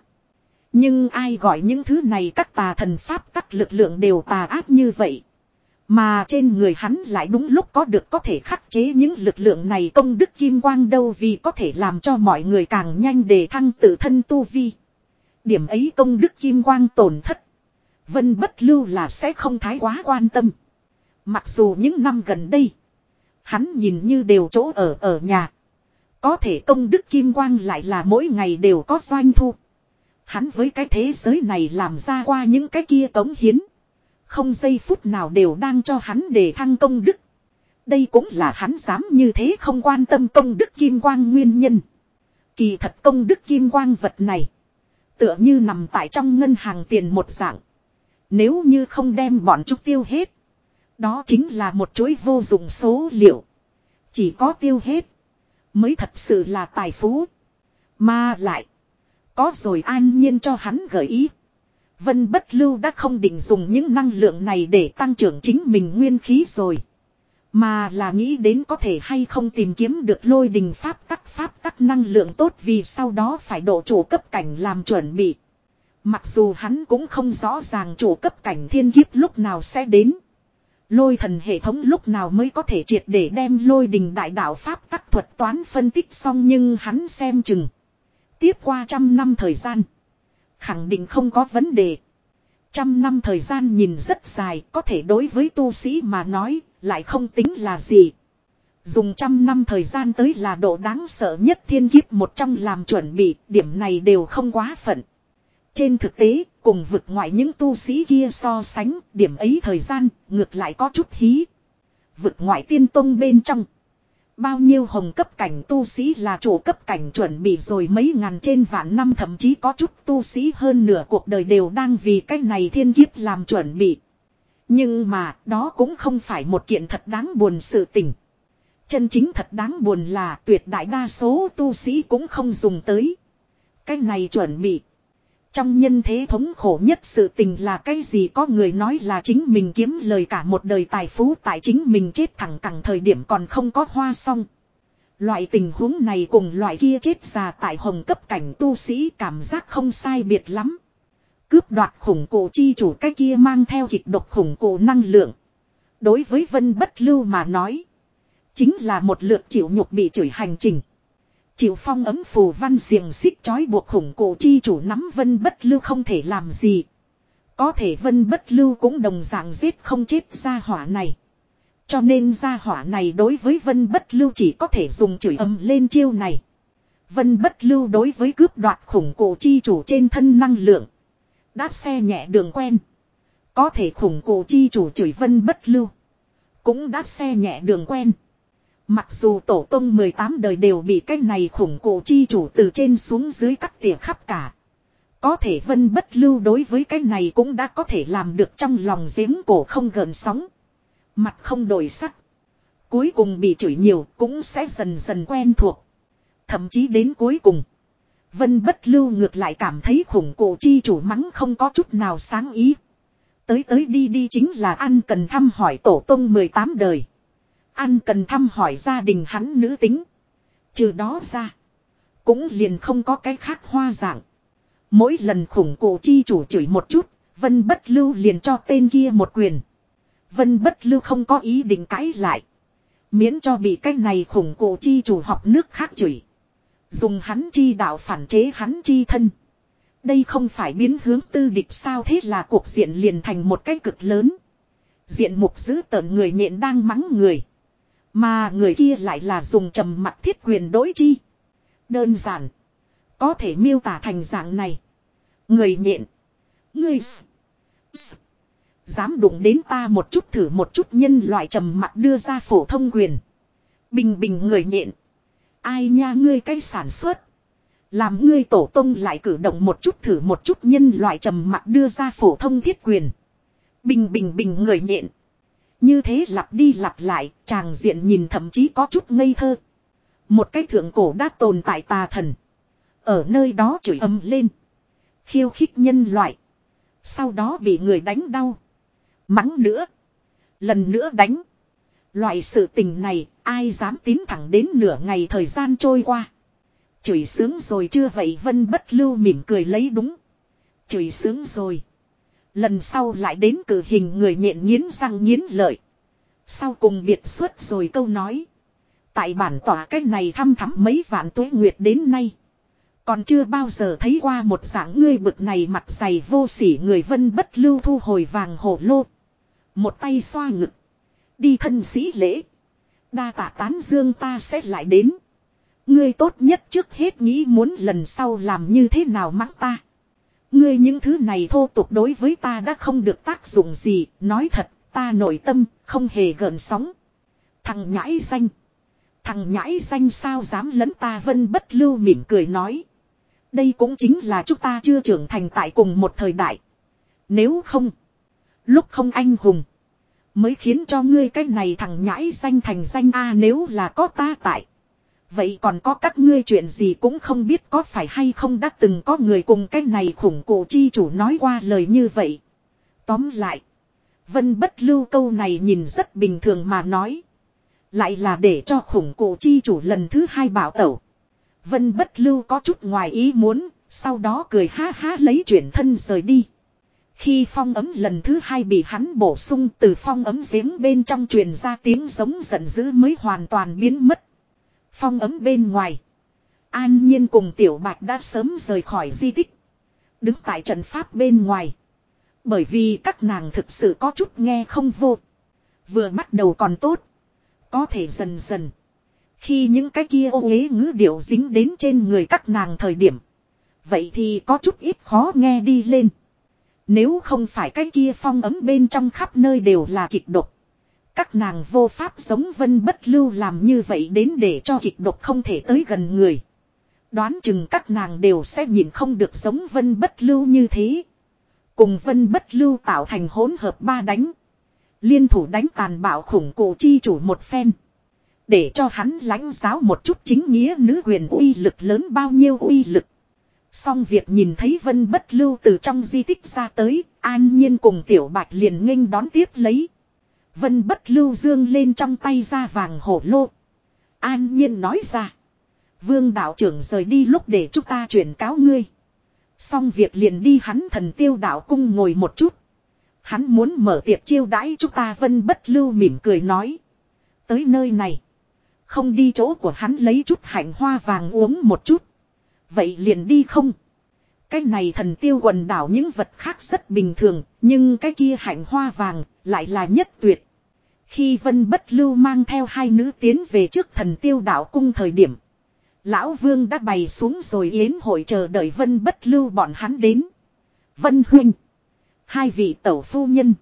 Nhưng ai gọi những thứ này các tà thần pháp tắc lực lượng đều tà ác như vậy. Mà trên người hắn lại đúng lúc có được có thể khắc chế những lực lượng này công đức kim quang đâu vì có thể làm cho mọi người càng nhanh để thăng tự thân tu vi. Điểm ấy công đức kim quang tổn thất. Vân bất lưu là sẽ không thái quá quan tâm. Mặc dù những năm gần đây, hắn nhìn như đều chỗ ở ở nhà. Có thể công đức kim quang lại là mỗi ngày đều có doanh thu. Hắn với cái thế giới này làm ra qua những cái kia cống hiến. Không giây phút nào đều đang cho hắn để thăng công đức. Đây cũng là hắn dám như thế không quan tâm công đức kim quang nguyên nhân. Kỳ thật công đức kim quang vật này. Tựa như nằm tại trong ngân hàng tiền một dạng. Nếu như không đem bọn chúng tiêu hết. Đó chính là một chuỗi vô dụng số liệu. Chỉ có tiêu hết. Mới thật sự là tài phú. Mà lại. Có rồi an nhiên cho hắn gợi ý. Vân bất lưu đã không định dùng những năng lượng này để tăng trưởng chính mình nguyên khí rồi. Mà là nghĩ đến có thể hay không tìm kiếm được lôi đình pháp tắc pháp tắc năng lượng tốt vì sau đó phải độ chủ cấp cảnh làm chuẩn bị. Mặc dù hắn cũng không rõ ràng chủ cấp cảnh thiên kiếp lúc nào sẽ đến. Lôi thần hệ thống lúc nào mới có thể triệt để đem lôi đình đại đạo pháp tắc thuật toán phân tích xong nhưng hắn xem chừng. Tiếp qua trăm năm thời gian. Khẳng định không có vấn đề. Trăm năm thời gian nhìn rất dài có thể đối với tu sĩ mà nói lại không tính là gì. Dùng trăm năm thời gian tới là độ đáng sợ nhất thiên kiếp một trong làm chuẩn bị điểm này đều không quá phận. Trên thực tế, cùng vực ngoại những tu sĩ kia so sánh, điểm ấy thời gian, ngược lại có chút hí. Vực ngoại tiên tông bên trong. Bao nhiêu hồng cấp cảnh tu sĩ là chủ cấp cảnh chuẩn bị rồi mấy ngàn trên vạn năm, thậm chí có chút tu sĩ hơn nửa cuộc đời đều đang vì cách này thiên kiếp làm chuẩn bị. Nhưng mà, đó cũng không phải một kiện thật đáng buồn sự tình. Chân chính thật đáng buồn là tuyệt đại đa số tu sĩ cũng không dùng tới. cách này chuẩn bị. Trong nhân thế thống khổ nhất sự tình là cái gì có người nói là chính mình kiếm lời cả một đời tài phú, tại chính mình chết thẳng cẳng thời điểm còn không có hoa xong. Loại tình huống này cùng loại kia chết già tại hồng cấp cảnh tu sĩ cảm giác không sai biệt lắm. Cướp đoạt khủng cổ chi chủ cái kia mang theo kịch độc khủng cổ năng lượng. Đối với vân bất lưu mà nói. Chính là một lượt chịu nhục bị chửi hành trình. Chịu phong ấm phù văn xiềng xích chói buộc khủng cổ chi chủ nắm vân bất lưu không thể làm gì. Có thể vân bất lưu cũng đồng dạng giết không chết ra hỏa này. Cho nên ra hỏa này đối với vân bất lưu chỉ có thể dùng chửi âm lên chiêu này. Vân bất lưu đối với cướp đoạt khủng cổ chi chủ trên thân năng lượng. Đáp xe nhẹ đường quen. Có thể khủng cổ chi chủ chửi vân bất lưu. Cũng đáp xe nhẹ đường quen. Mặc dù tổ tông 18 đời đều bị cái này khủng cổ chi chủ từ trên xuống dưới cắt tỉa khắp cả. Có thể vân bất lưu đối với cái này cũng đã có thể làm được trong lòng giếng cổ không gần sóng. Mặt không đổi sắc. Cuối cùng bị chửi nhiều cũng sẽ dần dần quen thuộc. Thậm chí đến cuối cùng. Vân bất lưu ngược lại cảm thấy khủng cổ chi chủ mắng không có chút nào sáng ý. Tới tới đi đi chính là ăn cần thăm hỏi tổ tông 18 đời. Ăn cần thăm hỏi gia đình hắn nữ tính. Trừ đó ra. Cũng liền không có cái khác hoa dạng. Mỗi lần khủng cổ chi chủ chửi một chút. Vân bất lưu liền cho tên kia một quyền. Vân bất lưu không có ý định cãi lại. Miễn cho bị cái này khủng cổ chi chủ học nước khác chửi. Dùng hắn chi đạo phản chế hắn chi thân. Đây không phải biến hướng tư địch sao thế là cuộc diện liền thành một cái cực lớn. Diện mục giữ tợn người nhện đang mắng người. Mà người kia lại là dùng trầm mặt thiết quyền đối chi. Đơn giản. Có thể miêu tả thành dạng này. Người nhện. Người Dám đụng đến ta một chút thử một chút nhân loại trầm mặt đưa ra phổ thông quyền. Bình bình người nhện. Ai nha ngươi cái sản xuất. Làm ngươi tổ tông lại cử động một chút thử một chút nhân loại trầm mặt đưa ra phổ thông thiết quyền. Bình bình bình người nhện. Như thế lặp đi lặp lại, chàng diện nhìn thậm chí có chút ngây thơ. Một cái thượng cổ đã tồn tại tà thần. Ở nơi đó chửi âm lên. Khiêu khích nhân loại. Sau đó bị người đánh đau. Mắng nữa. Lần nữa đánh. Loại sự tình này ai dám tín thẳng đến nửa ngày thời gian trôi qua. Chửi sướng rồi chưa vậy Vân bất lưu mỉm cười lấy đúng. Chửi sướng rồi. Lần sau lại đến cử hình người nhện nghiến răng nghiến lợi. Sau cùng biệt xuất rồi câu nói. Tại bản tỏa cái này thăm thắm mấy vạn tuế nguyệt đến nay. Còn chưa bao giờ thấy qua một dạng ngươi bực này mặt dày vô sỉ người vân bất lưu thu hồi vàng hổ lô. Một tay xoa ngực. Đi thân sĩ lễ. Đa tạ tán dương ta sẽ lại đến. Ngươi tốt nhất trước hết nghĩ muốn lần sau làm như thế nào mắng ta. Ngươi những thứ này thô tục đối với ta đã không được tác dụng gì, nói thật, ta nội tâm, không hề gợn sóng. Thằng nhãi xanh. Thằng nhãi xanh sao dám lấn ta vân bất lưu mỉm cười nói. Đây cũng chính là chúng ta chưa trưởng thành tại cùng một thời đại. Nếu không, lúc không anh hùng, mới khiến cho ngươi cái này thằng nhãi xanh thành danh A nếu là có ta tại. Vậy còn có các ngươi chuyện gì cũng không biết có phải hay không đã từng có người cùng cái này khủng cổ chi chủ nói qua lời như vậy. Tóm lại. Vân bất lưu câu này nhìn rất bình thường mà nói. Lại là để cho khủng cổ chi chủ lần thứ hai bảo tẩu. Vân bất lưu có chút ngoài ý muốn, sau đó cười ha ha lấy chuyển thân rời đi. Khi phong ấm lần thứ hai bị hắn bổ sung từ phong ấm giếng bên trong truyền ra tiếng giống giận dữ mới hoàn toàn biến mất. Phong ấm bên ngoài. An Nhiên cùng Tiểu Bạch đã sớm rời khỏi di tích. Đứng tại trận pháp bên ngoài. Bởi vì các nàng thực sự có chút nghe không vô. Vừa bắt đầu còn tốt. Có thể dần dần. Khi những cái kia ô uế ngữ điệu dính đến trên người các nàng thời điểm. Vậy thì có chút ít khó nghe đi lên. Nếu không phải cái kia phong ấm bên trong khắp nơi đều là kịch độc. Các nàng vô pháp giống vân bất lưu làm như vậy đến để cho kịch độc không thể tới gần người. Đoán chừng các nàng đều sẽ nhìn không được giống vân bất lưu như thế. Cùng vân bất lưu tạo thành hỗn hợp ba đánh. Liên thủ đánh tàn bạo khủng cổ chi chủ một phen. Để cho hắn lãnh giáo một chút chính nghĩa nữ quyền uy lực lớn bao nhiêu uy lực. Xong việc nhìn thấy vân bất lưu từ trong di tích ra tới, an nhiên cùng tiểu bạch liền nghênh đón tiếp lấy. Vân bất lưu dương lên trong tay ra vàng hổ lô. An nhiên nói ra. Vương đạo trưởng rời đi lúc để chúng ta chuyển cáo ngươi. Xong việc liền đi hắn thần tiêu đạo cung ngồi một chút. Hắn muốn mở tiệc chiêu đãi chúng ta vân bất lưu mỉm cười nói. Tới nơi này. Không đi chỗ của hắn lấy chút hạnh hoa vàng uống một chút. Vậy liền đi không? Cái này thần tiêu quần đảo những vật khác rất bình thường, nhưng cái kia hạnh hoa vàng lại là nhất tuyệt. Khi Vân Bất Lưu mang theo hai nữ tiến về trước thần tiêu đạo cung thời điểm. Lão Vương đã bày xuống rồi yến hội chờ đợi Vân Bất Lưu bọn hắn đến. Vân Huynh. Hai vị tẩu phu nhân.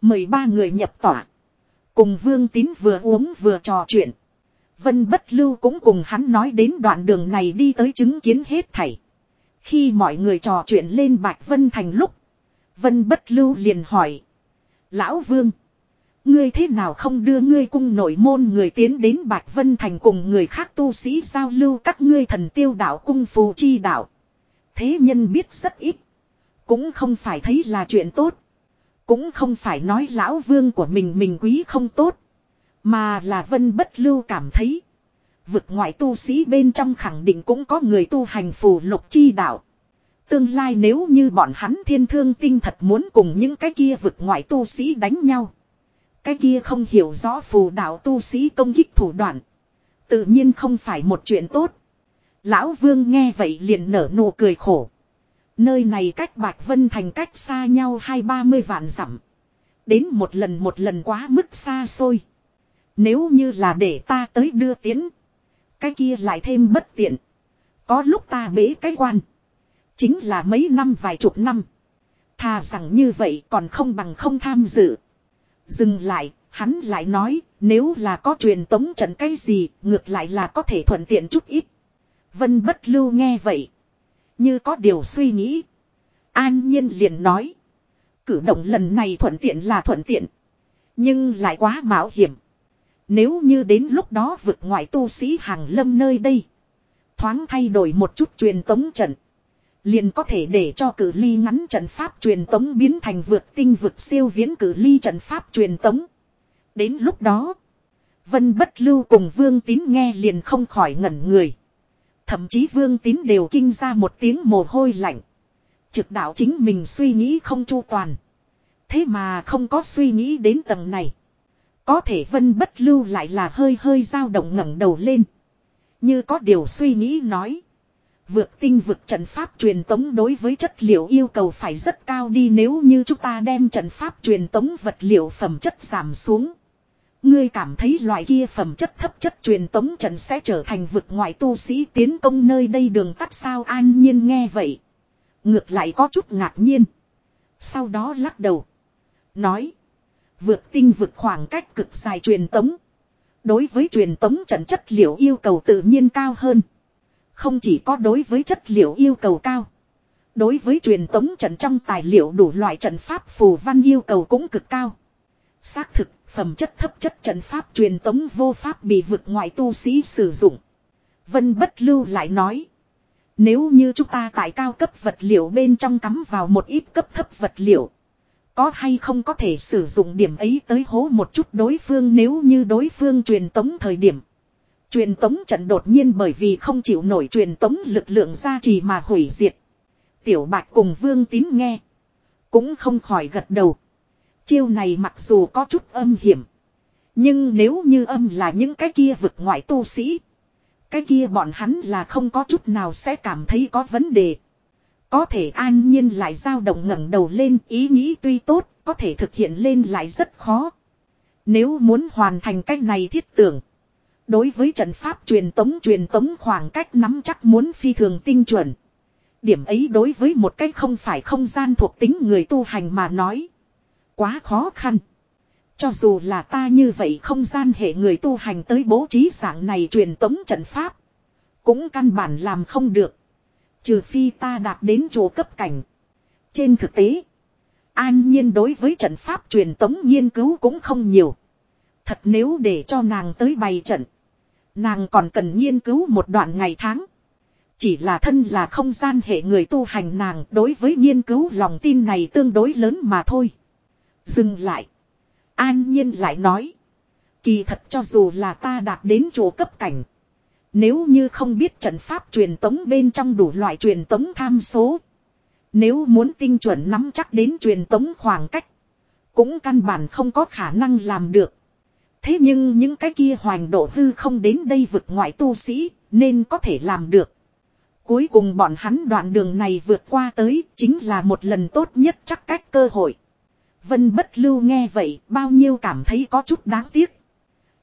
mười ba người nhập tỏa. Cùng Vương Tín vừa uống vừa trò chuyện. Vân bất lưu cũng cùng hắn nói đến đoạn đường này đi tới chứng kiến hết thảy. Khi mọi người trò chuyện lên Bạch Vân Thành lúc. Vân bất lưu liền hỏi. Lão Vương. Ngươi thế nào không đưa ngươi cung nội môn người tiến đến Bạch Vân Thành cùng người khác tu sĩ giao lưu các ngươi thần tiêu đạo cung phù chi đạo. Thế nhân biết rất ít. Cũng không phải thấy là chuyện tốt. Cũng không phải nói lão vương của mình mình quý không tốt. Mà là vân bất lưu cảm thấy. Vực ngoại tu sĩ bên trong khẳng định cũng có người tu hành phù lục chi đạo. Tương lai nếu như bọn hắn thiên thương tinh thật muốn cùng những cái kia vực ngoại tu sĩ đánh nhau. Cái kia không hiểu rõ phù đạo tu sĩ công kích thủ đoạn. Tự nhiên không phải một chuyện tốt. Lão vương nghe vậy liền nở nụ cười khổ. Nơi này cách Bạch Vân thành cách xa nhau hai ba mươi vạn dặm. Đến một lần một lần quá mức xa xôi. Nếu như là để ta tới đưa tiến. Cái kia lại thêm bất tiện. Có lúc ta bế cái quan. Chính là mấy năm vài chục năm. Thà rằng như vậy còn không bằng không tham dự. Dừng lại, hắn lại nói, nếu là có truyền tống trận cái gì, ngược lại là có thể thuận tiện chút ít. Vân bất lưu nghe vậy. Như có điều suy nghĩ. An nhiên liền nói. Cử động lần này thuận tiện là thuận tiện. Nhưng lại quá mạo hiểm. Nếu như đến lúc đó vực ngoại tu sĩ hàng lâm nơi đây. Thoáng thay đổi một chút truyền tống trận. Liền có thể để cho cử ly ngắn trận pháp truyền tống biến thành vượt tinh vượt siêu viễn cử ly trận pháp truyền tống. Đến lúc đó. Vân bất lưu cùng vương tín nghe liền không khỏi ngẩn người. Thậm chí vương tín đều kinh ra một tiếng mồ hôi lạnh. Trực đạo chính mình suy nghĩ không chu toàn. Thế mà không có suy nghĩ đến tầng này. Có thể vân bất lưu lại là hơi hơi dao động ngẩng đầu lên. Như có điều suy nghĩ nói. Vượt tinh vực trận pháp truyền tống đối với chất liệu yêu cầu phải rất cao đi nếu như chúng ta đem trận pháp truyền tống vật liệu phẩm chất giảm xuống. Ngươi cảm thấy loại kia phẩm chất thấp chất truyền tống trận sẽ trở thành vực ngoại tu sĩ tiến công nơi đây đường tắt sao an nhiên nghe vậy. Ngược lại có chút ngạc nhiên. Sau đó lắc đầu. Nói. Vượt tinh vực khoảng cách cực dài truyền tống. Đối với truyền tống trận chất liệu yêu cầu tự nhiên cao hơn. Không chỉ có đối với chất liệu yêu cầu cao. Đối với truyền tống trận trong tài liệu đủ loại trận pháp phù văn yêu cầu cũng cực cao. Xác thực, phẩm chất thấp chất trận pháp truyền tống vô pháp bị vực ngoại tu sĩ sử dụng. Vân bất lưu lại nói. Nếu như chúng ta tại cao cấp vật liệu bên trong cắm vào một ít cấp thấp vật liệu. Có hay không có thể sử dụng điểm ấy tới hố một chút đối phương nếu như đối phương truyền tống thời điểm. Truyền tống trận đột nhiên bởi vì không chịu nổi truyền tống lực lượng gia trì mà hủy diệt. Tiểu bạch cùng vương tín nghe. Cũng không khỏi gật đầu. Chiêu này mặc dù có chút âm hiểm. Nhưng nếu như âm là những cái kia vực ngoại tu sĩ. Cái kia bọn hắn là không có chút nào sẽ cảm thấy có vấn đề. Có thể an nhiên lại dao động ngẩng đầu lên ý nghĩ tuy tốt, có thể thực hiện lên lại rất khó. Nếu muốn hoàn thành cách này thiết tưởng. Đối với trận pháp truyền tống truyền tống khoảng cách nắm chắc muốn phi thường tinh chuẩn. Điểm ấy đối với một cách không phải không gian thuộc tính người tu hành mà nói. Quá khó khăn. Cho dù là ta như vậy không gian hệ người tu hành tới bố trí dạng này truyền tống trận pháp. Cũng căn bản làm không được. Trừ phi ta đạt đến chỗ cấp cảnh. Trên thực tế. An nhiên đối với trận pháp truyền tống nghiên cứu cũng không nhiều. Thật nếu để cho nàng tới bày trận. Nàng còn cần nghiên cứu một đoạn ngày tháng. Chỉ là thân là không gian hệ người tu hành nàng đối với nghiên cứu lòng tin này tương đối lớn mà thôi. Dừng lại. An nhiên lại nói. Kỳ thật cho dù là ta đạt đến chỗ cấp cảnh. Nếu như không biết trận pháp truyền tống bên trong đủ loại truyền tống tham số. Nếu muốn tinh chuẩn nắm chắc đến truyền tống khoảng cách. Cũng căn bản không có khả năng làm được. Thế nhưng những cái kia hoành độ hư không đến đây vực ngoại tu sĩ, nên có thể làm được. Cuối cùng bọn hắn đoạn đường này vượt qua tới, chính là một lần tốt nhất chắc cách cơ hội. Vân bất lưu nghe vậy, bao nhiêu cảm thấy có chút đáng tiếc.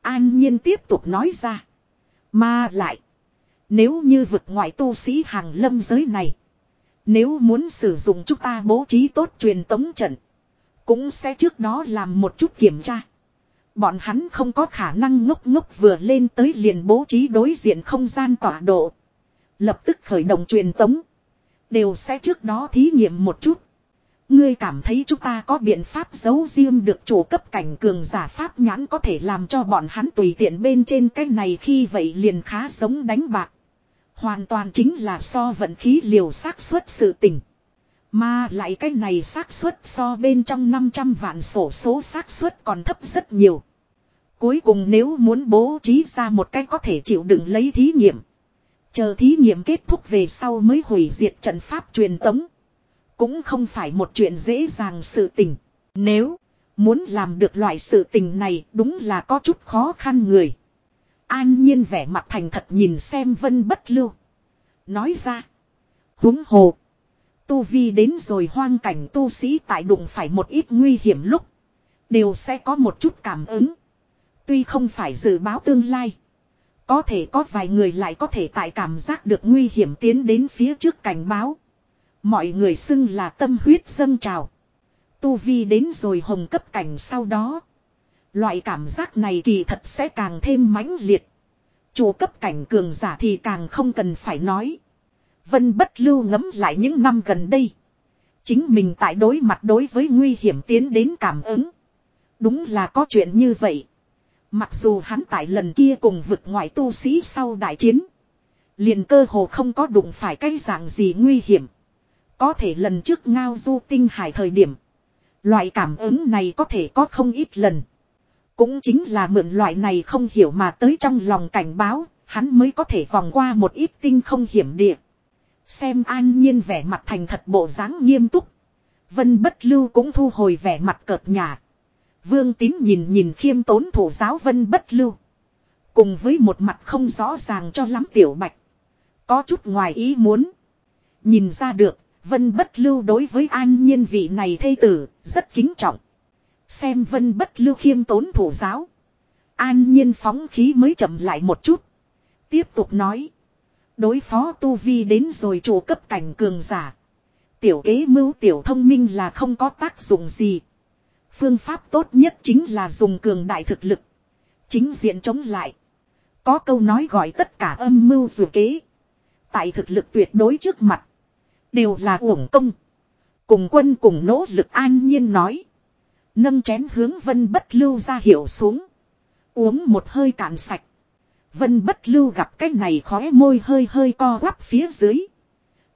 An nhiên tiếp tục nói ra. Mà lại. Nếu như vực ngoại tu sĩ hàng lâm giới này. Nếu muốn sử dụng chúng ta bố trí tốt truyền tống trận. Cũng sẽ trước đó làm một chút kiểm tra. Bọn hắn không có khả năng ngốc ngốc vừa lên tới liền bố trí đối diện không gian tọa độ. Lập tức khởi động truyền tống. Đều sẽ trước đó thí nghiệm một chút. Ngươi cảm thấy chúng ta có biện pháp giấu riêng được chủ cấp cảnh cường giả pháp nhãn có thể làm cho bọn hắn tùy tiện bên trên cái này khi vậy liền khá giống đánh bạc. Hoàn toàn chính là so vận khí liều xác suất sự tình. Mà lại cái này xác suất so bên trong 500 vạn sổ số xác suất còn thấp rất nhiều. Cuối cùng nếu muốn bố trí ra một cái có thể chịu đựng lấy thí nghiệm. Chờ thí nghiệm kết thúc về sau mới hủy diệt trận pháp truyền tống. Cũng không phải một chuyện dễ dàng sự tình. Nếu muốn làm được loại sự tình này đúng là có chút khó khăn người. An nhiên vẻ mặt thành thật nhìn xem vân bất lưu. Nói ra. Húng hồ. Tu vi đến rồi hoang cảnh tu sĩ tại đụng phải một ít nguy hiểm lúc. Đều sẽ có một chút cảm ứng. Tuy không phải dự báo tương lai. Có thể có vài người lại có thể tại cảm giác được nguy hiểm tiến đến phía trước cảnh báo. Mọi người xưng là tâm huyết dâng trào. Tu vi đến rồi hồng cấp cảnh sau đó. Loại cảm giác này kỳ thật sẽ càng thêm mãnh liệt. Chủ cấp cảnh cường giả thì càng không cần phải nói. Vân bất lưu ngấm lại những năm gần đây. Chính mình tại đối mặt đối với nguy hiểm tiến đến cảm ứng. Đúng là có chuyện như vậy. Mặc dù hắn tại lần kia cùng vực ngoại tu sĩ sau đại chiến. Liền cơ hồ không có đụng phải cái dạng gì nguy hiểm. Có thể lần trước ngao du tinh hải thời điểm. Loại cảm ứng này có thể có không ít lần. Cũng chính là mượn loại này không hiểu mà tới trong lòng cảnh báo, hắn mới có thể vòng qua một ít tinh không hiểm địa. Xem an nhiên vẻ mặt thành thật bộ dáng nghiêm túc. Vân bất lưu cũng thu hồi vẻ mặt cợt nhả. Vương tín nhìn nhìn khiêm tốn thủ giáo vân bất lưu. Cùng với một mặt không rõ ràng cho lắm tiểu bạch. Có chút ngoài ý muốn. Nhìn ra được, vân bất lưu đối với an nhiên vị này thây tử, rất kính trọng. Xem vân bất lưu khiêm tốn thủ giáo. An nhiên phóng khí mới chậm lại một chút. Tiếp tục nói. Đối phó tu vi đến rồi chủ cấp cảnh cường giả. Tiểu kế mưu tiểu thông minh là không có tác dụng gì. Phương pháp tốt nhất chính là dùng cường đại thực lực. Chính diện chống lại. Có câu nói gọi tất cả âm mưu dù kế. Tại thực lực tuyệt đối trước mặt. Đều là uổng công. Cùng quân cùng nỗ lực an nhiên nói. Nâng chén hướng vân bất lưu ra hiểu xuống. Uống một hơi cạn sạch. Vân bất lưu gặp cái này khóe môi hơi hơi co quắp phía dưới.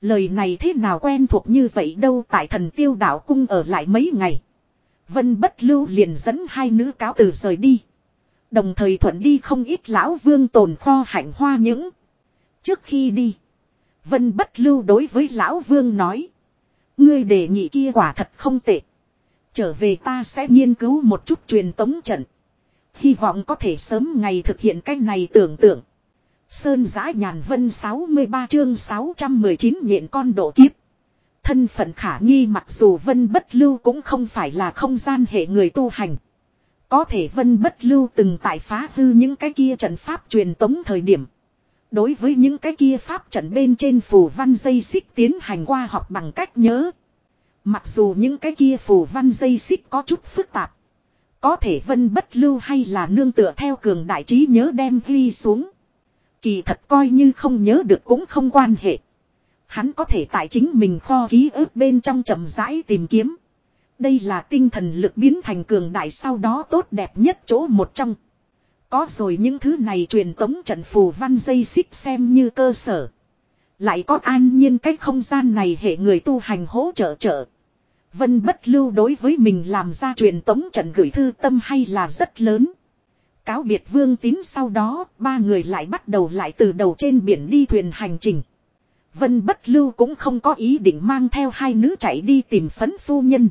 Lời này thế nào quen thuộc như vậy đâu tại thần tiêu đạo cung ở lại mấy ngày. Vân bất lưu liền dẫn hai nữ cáo từ rời đi. Đồng thời thuận đi không ít lão vương tồn kho hạnh hoa những. Trước khi đi. Vân bất lưu đối với lão vương nói. Ngươi đề nghị kia quả thật không tệ. Trở về ta sẽ nghiên cứu một chút truyền tống trận. Hy vọng có thể sớm ngày thực hiện cái này tưởng tượng. Sơn giã nhàn vân 63 chương 619 nhện con độ kiếp. Thân phận khả nghi mặc dù vân bất lưu cũng không phải là không gian hệ người tu hành. Có thể vân bất lưu từng tại phá hư những cái kia trận pháp truyền tống thời điểm. Đối với những cái kia pháp trận bên trên phù văn dây xích tiến hành qua học bằng cách nhớ. Mặc dù những cái kia phù văn dây xích có chút phức tạp. Có thể vân bất lưu hay là nương tựa theo cường đại trí nhớ đem ghi xuống. Kỳ thật coi như không nhớ được cũng không quan hệ. Hắn có thể tại chính mình kho ký ức bên trong chậm rãi tìm kiếm. Đây là tinh thần lực biến thành cường đại sau đó tốt đẹp nhất chỗ một trong. Có rồi những thứ này truyền tống trận phù văn dây xích xem như cơ sở. Lại có an nhiên cái không gian này hệ người tu hành hỗ trợ trợ. Vân bất lưu đối với mình làm ra truyền tống trận gửi thư tâm hay là rất lớn. Cáo biệt vương tín sau đó, ba người lại bắt đầu lại từ đầu trên biển đi thuyền hành trình. Vân bất lưu cũng không có ý định mang theo hai nữ chạy đi tìm phấn phu nhân.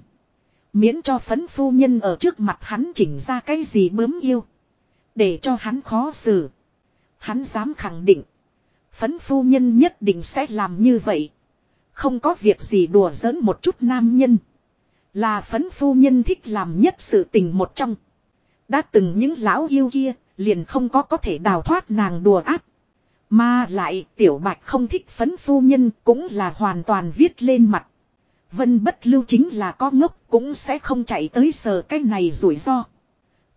Miễn cho phấn phu nhân ở trước mặt hắn chỉnh ra cái gì bướm yêu. Để cho hắn khó xử. Hắn dám khẳng định. Phấn phu nhân nhất định sẽ làm như vậy. Không có việc gì đùa giỡn một chút nam nhân. Là phấn phu nhân thích làm nhất sự tình một trong. Đã từng những lão yêu kia, liền không có có thể đào thoát nàng đùa áp. Mà lại tiểu bạch không thích phấn phu nhân cũng là hoàn toàn viết lên mặt. Vân bất lưu chính là có ngốc cũng sẽ không chạy tới sờ cái này rủi ro.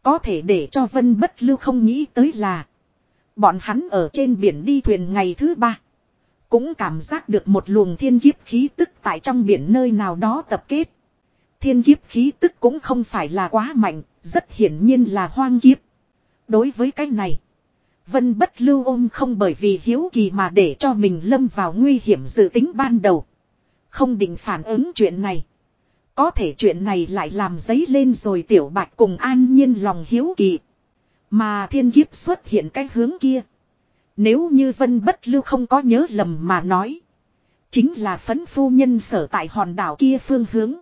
Có thể để cho vân bất lưu không nghĩ tới là. Bọn hắn ở trên biển đi thuyền ngày thứ ba. Cũng cảm giác được một luồng thiên kiếp khí tức tại trong biển nơi nào đó tập kết. Thiên kiếp khí tức cũng không phải là quá mạnh, rất hiển nhiên là hoang kiếp. Đối với cái này, Vân bất lưu ôm không bởi vì hiếu kỳ mà để cho mình lâm vào nguy hiểm dự tính ban đầu. Không định phản ứng chuyện này. Có thể chuyện này lại làm giấy lên rồi tiểu bạch cùng an nhiên lòng hiếu kỳ. Mà thiên kiếp xuất hiện cái hướng kia. Nếu như vân bất lưu không có nhớ lầm mà nói. Chính là phấn phu nhân sở tại hòn đảo kia phương hướng.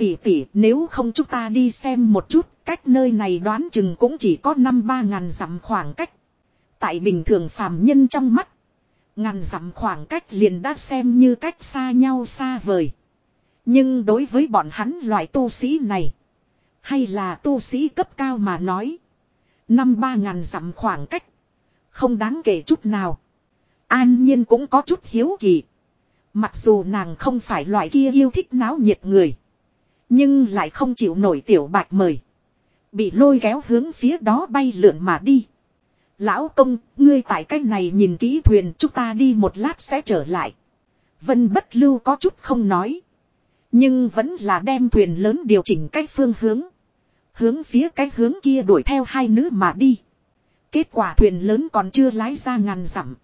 Tỷ tỷ, nếu không chúng ta đi xem một chút. Cách nơi này đoán chừng cũng chỉ có năm ba ngàn dặm khoảng cách. Tại bình thường phàm nhân trong mắt. Ngàn dặm khoảng cách liền đã xem như cách xa nhau xa vời. Nhưng đối với bọn hắn loại tu sĩ này. Hay là tu sĩ cấp cao mà nói. Năm ba ngàn dặm khoảng cách. Không đáng kể chút nào. An nhiên cũng có chút hiếu kỳ. Mặc dù nàng không phải loại kia yêu thích náo nhiệt người. Nhưng lại không chịu nổi tiểu bạch mời. Bị lôi kéo hướng phía đó bay lượn mà đi. Lão công, ngươi tại cách này nhìn kỹ thuyền chúng ta đi một lát sẽ trở lại. Vân bất lưu có chút không nói. Nhưng vẫn là đem thuyền lớn điều chỉnh cách phương hướng. Hướng phía cái hướng kia đuổi theo hai nữ mà đi. Kết quả thuyền lớn còn chưa lái ra ngàn dặm.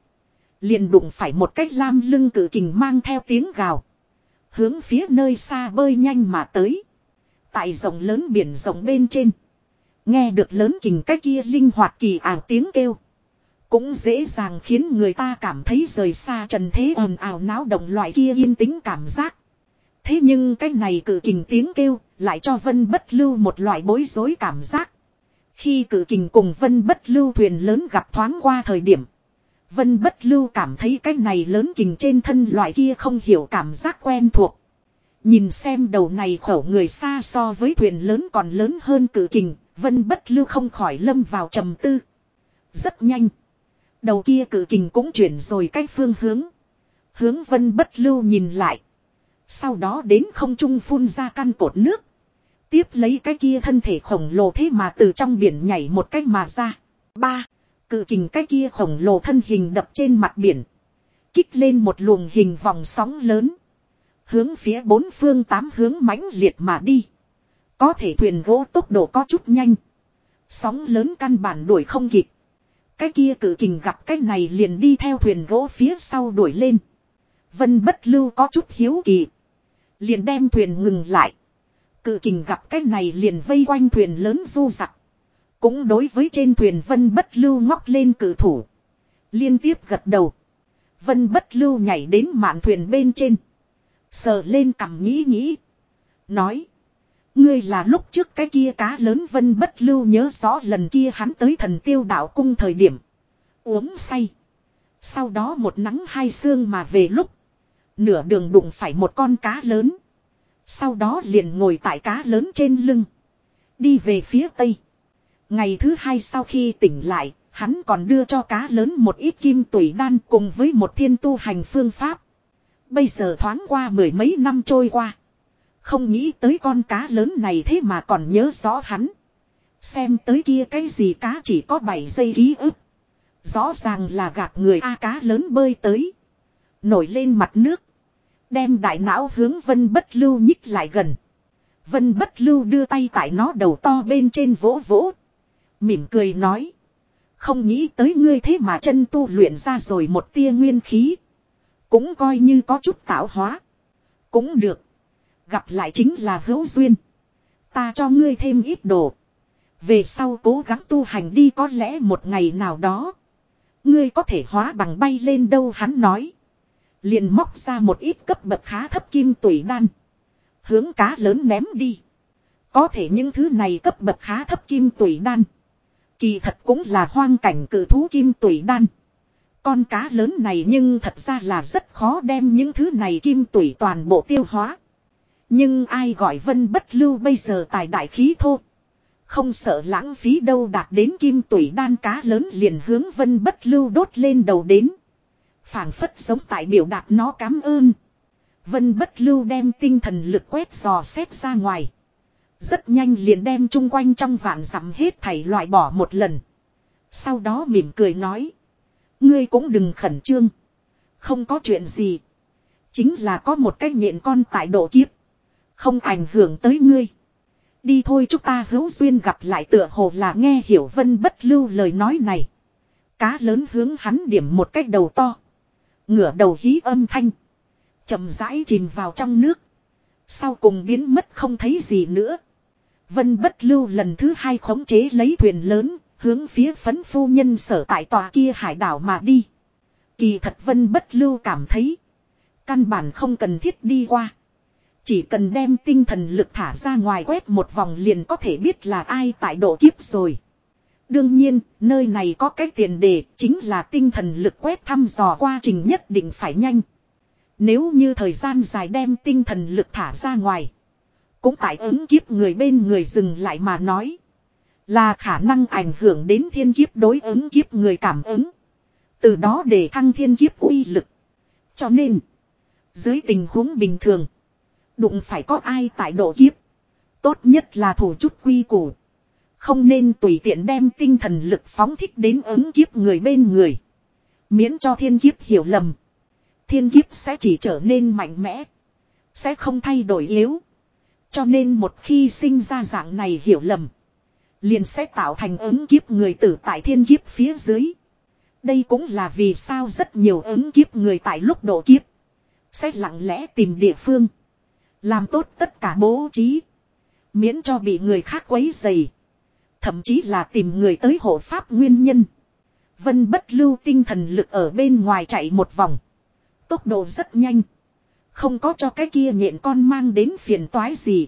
Liền đụng phải một cách lam lưng cử kình mang theo tiếng gào. Hướng phía nơi xa bơi nhanh mà tới. Tại rồng lớn biển rồng bên trên. Nghe được lớn kình cái kia linh hoạt kỳ ảo tiếng kêu. Cũng dễ dàng khiến người ta cảm thấy rời xa trần thế ồn ào náo động loại kia yên tĩnh cảm giác. Thế nhưng cái này cử kình tiếng kêu lại cho Vân Bất Lưu một loại bối rối cảm giác. Khi cử kình cùng Vân Bất Lưu thuyền lớn gặp thoáng qua thời điểm. Vân Bất Lưu cảm thấy cái này lớn kình trên thân loại kia không hiểu cảm giác quen thuộc. Nhìn xem đầu này khẩu người xa so với thuyền lớn còn lớn hơn cử kình, Vân bất lưu không khỏi lâm vào trầm tư. Rất nhanh. Đầu kia cử kình cũng chuyển rồi cách phương hướng. Hướng vân bất lưu nhìn lại. Sau đó đến không trung phun ra căn cột nước. Tiếp lấy cái kia thân thể khổng lồ thế mà từ trong biển nhảy một cách mà ra. Ba. Cự kình cái kia khổng lồ thân hình đập trên mặt biển. Kích lên một luồng hình vòng sóng lớn. Hướng phía bốn phương tám hướng mãnh liệt mà đi. Có thể thuyền gỗ tốc độ có chút nhanh. Sóng lớn căn bản đuổi không kịp. Cái kia cự kình gặp cái này liền đi theo thuyền gỗ phía sau đuổi lên. Vân bất lưu có chút hiếu kỳ. Liền đem thuyền ngừng lại. Cự kình gặp cái này liền vây quanh thuyền lớn du giặc. Cũng đối với trên thuyền vân bất lưu ngóc lên cử thủ. Liên tiếp gật đầu. Vân bất lưu nhảy đến mạn thuyền bên trên. Sờ lên cằm nghĩ nghĩ. Nói. Ngươi là lúc trước cái kia cá lớn vân bất lưu nhớ rõ lần kia hắn tới thần tiêu đạo cung thời điểm. Uống say. Sau đó một nắng hai sương mà về lúc. Nửa đường đụng phải một con cá lớn. Sau đó liền ngồi tại cá lớn trên lưng. Đi về phía tây. Ngày thứ hai sau khi tỉnh lại, hắn còn đưa cho cá lớn một ít kim tủy đan cùng với một thiên tu hành phương pháp. Bây giờ thoáng qua mười mấy năm trôi qua. Không nghĩ tới con cá lớn này thế mà còn nhớ rõ hắn. Xem tới kia cái gì cá chỉ có 7 giây ký ức. Rõ ràng là gạt người A cá lớn bơi tới. Nổi lên mặt nước. Đem đại não hướng vân bất lưu nhích lại gần. Vân bất lưu đưa tay tại nó đầu to bên trên vỗ vỗ. Mỉm cười nói. Không nghĩ tới ngươi thế mà chân tu luyện ra rồi một tia nguyên khí. Cũng coi như có chút tạo hóa. Cũng được. Gặp lại chính là hữu duyên. Ta cho ngươi thêm ít đồ. Về sau cố gắng tu hành đi có lẽ một ngày nào đó. Ngươi có thể hóa bằng bay lên đâu hắn nói. Liền móc ra một ít cấp bậc khá thấp kim tủy đan. Hướng cá lớn ném đi. Có thể những thứ này cấp bậc khá thấp kim tủy đan. Kỳ thật cũng là hoang cảnh cử thú kim tủy đan. Con cá lớn này nhưng thật ra là rất khó đem những thứ này kim tủy toàn bộ tiêu hóa. Nhưng ai gọi vân bất lưu bây giờ tài đại khí thô. Không sợ lãng phí đâu đạt đến kim tủy đan cá lớn liền hướng vân bất lưu đốt lên đầu đến. phảng phất sống tại biểu đạt nó cảm ơn. Vân bất lưu đem tinh thần lực quét dò xét ra ngoài. Rất nhanh liền đem chung quanh trong vạn dặm hết thảy loại bỏ một lần. Sau đó mỉm cười nói. Ngươi cũng đừng khẩn trương. Không có chuyện gì. Chính là có một cái nhện con tại độ kiếp. Không ảnh hưởng tới ngươi. Đi thôi chúng ta hữu duyên gặp lại tựa hồ là nghe hiểu vân bất lưu lời nói này. Cá lớn hướng hắn điểm một cách đầu to. Ngửa đầu hí âm thanh. chậm rãi chìm vào trong nước. Sau cùng biến mất không thấy gì nữa. Vân bất lưu lần thứ hai khống chế lấy thuyền lớn, hướng phía phấn phu nhân sở tại tòa kia hải đảo mà đi. Kỳ thật vân bất lưu cảm thấy. Căn bản không cần thiết đi qua. Chỉ cần đem tinh thần lực thả ra ngoài quét một vòng liền có thể biết là ai tại độ kiếp rồi. Đương nhiên, nơi này có cái tiền đề chính là tinh thần lực quét thăm dò qua trình nhất định phải nhanh. Nếu như thời gian dài đem tinh thần lực thả ra ngoài. Cũng tại ứng kiếp người bên người dừng lại mà nói. Là khả năng ảnh hưởng đến thiên kiếp đối ứng kiếp người cảm ứng. Từ đó để thăng thiên kiếp uy lực. Cho nên, dưới tình huống bình thường, đụng phải có ai tại độ kiếp. Tốt nhất là thủ chút quy củ. Không nên tùy tiện đem tinh thần lực phóng thích đến ứng kiếp người bên người. Miễn cho thiên kiếp hiểu lầm. Thiên kiếp sẽ chỉ trở nên mạnh mẽ. Sẽ không thay đổi yếu. Cho nên một khi sinh ra dạng này hiểu lầm. Liền sẽ tạo thành ứng kiếp người tử tại thiên kiếp phía dưới. Đây cũng là vì sao rất nhiều ứng kiếp người tại lúc độ kiếp. Sẽ lặng lẽ tìm địa phương. Làm tốt tất cả bố trí. Miễn cho bị người khác quấy dày. Thậm chí là tìm người tới hộ pháp nguyên nhân. Vân bất lưu tinh thần lực ở bên ngoài chạy một vòng. Tốc độ rất nhanh. Không có cho cái kia nhện con mang đến phiền toái gì.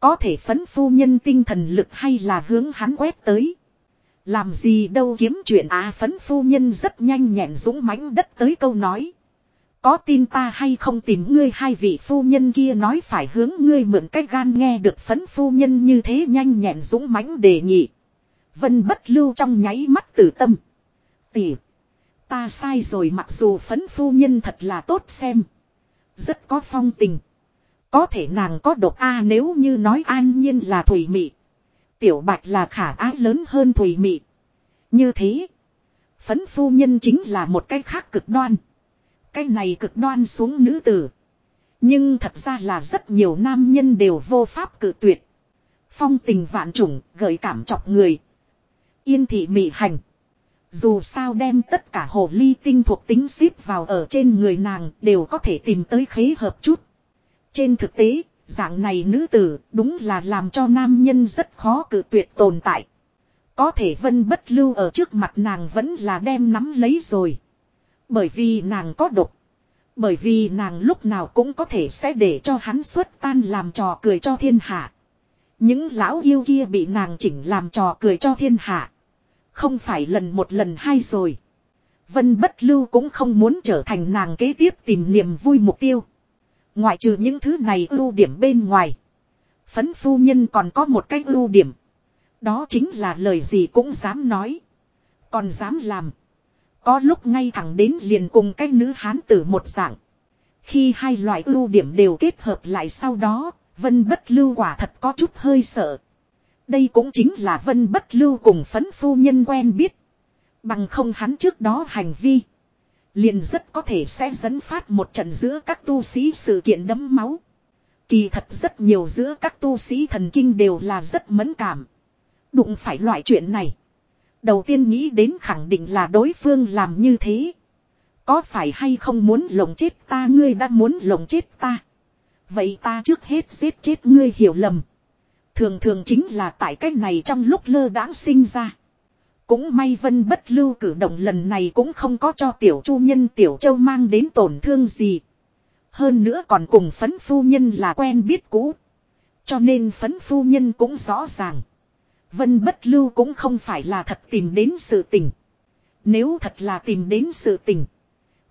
Có thể phấn phu nhân tinh thần lực hay là hướng hắn quét tới. Làm gì đâu kiếm chuyện à phấn phu nhân rất nhanh nhẹn dũng mãnh đất tới câu nói. Có tin ta hay không tìm ngươi, hai vị phu nhân kia nói phải hướng ngươi mượn cái gan nghe được phấn phu nhân như thế nhanh nhẹn dũng mãnh đề nghị. Vân bất lưu trong nháy mắt tử tâm. Tỉ. Ta sai rồi, mặc dù phấn phu nhân thật là tốt xem. Rất có phong tình. Có thể nàng có độc A nếu như nói an nhiên là thủy mị. Tiểu bạch là khả ái lớn hơn thủy mị. Như thế. Phấn phu nhân chính là một cái khác cực đoan. Cái này cực đoan xuống nữ tử. Nhưng thật ra là rất nhiều nam nhân đều vô pháp cự tuyệt. Phong tình vạn trùng, gợi cảm chọc người. Yên thị mị hành. Dù sao đem tất cả hồ ly tinh thuộc tính xếp vào ở trên người nàng đều có thể tìm tới khế hợp chút. Trên thực tế, Dạng này nữ tử đúng là làm cho nam nhân rất khó cự tuyệt tồn tại. Có thể vân bất lưu ở trước mặt nàng vẫn là đem nắm lấy rồi. Bởi vì nàng có độc. Bởi vì nàng lúc nào cũng có thể sẽ để cho hắn xuất tan làm trò cười cho thiên hạ. Những lão yêu kia bị nàng chỉnh làm trò cười cho thiên hạ. Không phải lần một lần hai rồi. Vân bất lưu cũng không muốn trở thành nàng kế tiếp tìm niềm vui mục tiêu. Ngoại trừ những thứ này ưu điểm bên ngoài. Phấn phu nhân còn có một cái ưu điểm. Đó chính là lời gì cũng dám nói. Còn dám làm. Có lúc ngay thẳng đến liền cùng cái nữ hán tử một dạng. Khi hai loại ưu điểm đều kết hợp lại sau đó, Vân Bất Lưu quả thật có chút hơi sợ. Đây cũng chính là Vân Bất Lưu cùng phấn phu nhân quen biết. Bằng không hắn trước đó hành vi. Liền rất có thể sẽ dẫn phát một trận giữa các tu sĩ sự kiện đấm máu. Kỳ thật rất nhiều giữa các tu sĩ thần kinh đều là rất mẫn cảm. Đụng phải loại chuyện này. Đầu tiên nghĩ đến khẳng định là đối phương làm như thế. Có phải hay không muốn lồng chết ta, ngươi đã muốn lồng chết ta. Vậy ta trước hết giết chết ngươi hiểu lầm. Thường thường chính là tại cách này trong lúc lơ đãng sinh ra. Cũng may vân bất lưu cử động lần này cũng không có cho tiểu chu nhân, tiểu châu mang đến tổn thương gì. Hơn nữa còn cùng phấn phu nhân là quen biết cũ. Cho nên phấn phu nhân cũng rõ ràng. Vân bất lưu cũng không phải là thật tìm đến sự tình. Nếu thật là tìm đến sự tình.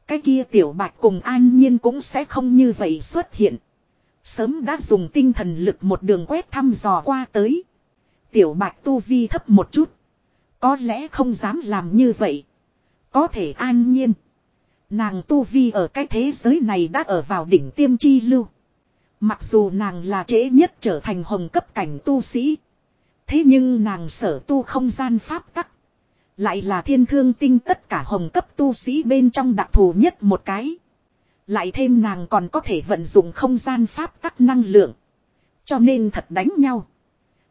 Cái kia tiểu bạch cùng an nhiên cũng sẽ không như vậy xuất hiện. Sớm đã dùng tinh thần lực một đường quét thăm dò qua tới. Tiểu bạch tu vi thấp một chút. Có lẽ không dám làm như vậy. Có thể an nhiên. Nàng tu vi ở cái thế giới này đã ở vào đỉnh tiêm chi lưu. Mặc dù nàng là trễ nhất trở thành hồng cấp cảnh tu sĩ. Thế nhưng nàng sở tu không gian pháp tắc. Lại là thiên thương tinh tất cả hồng cấp tu sĩ bên trong đặc thù nhất một cái. Lại thêm nàng còn có thể vận dụng không gian pháp tắc năng lượng. Cho nên thật đánh nhau.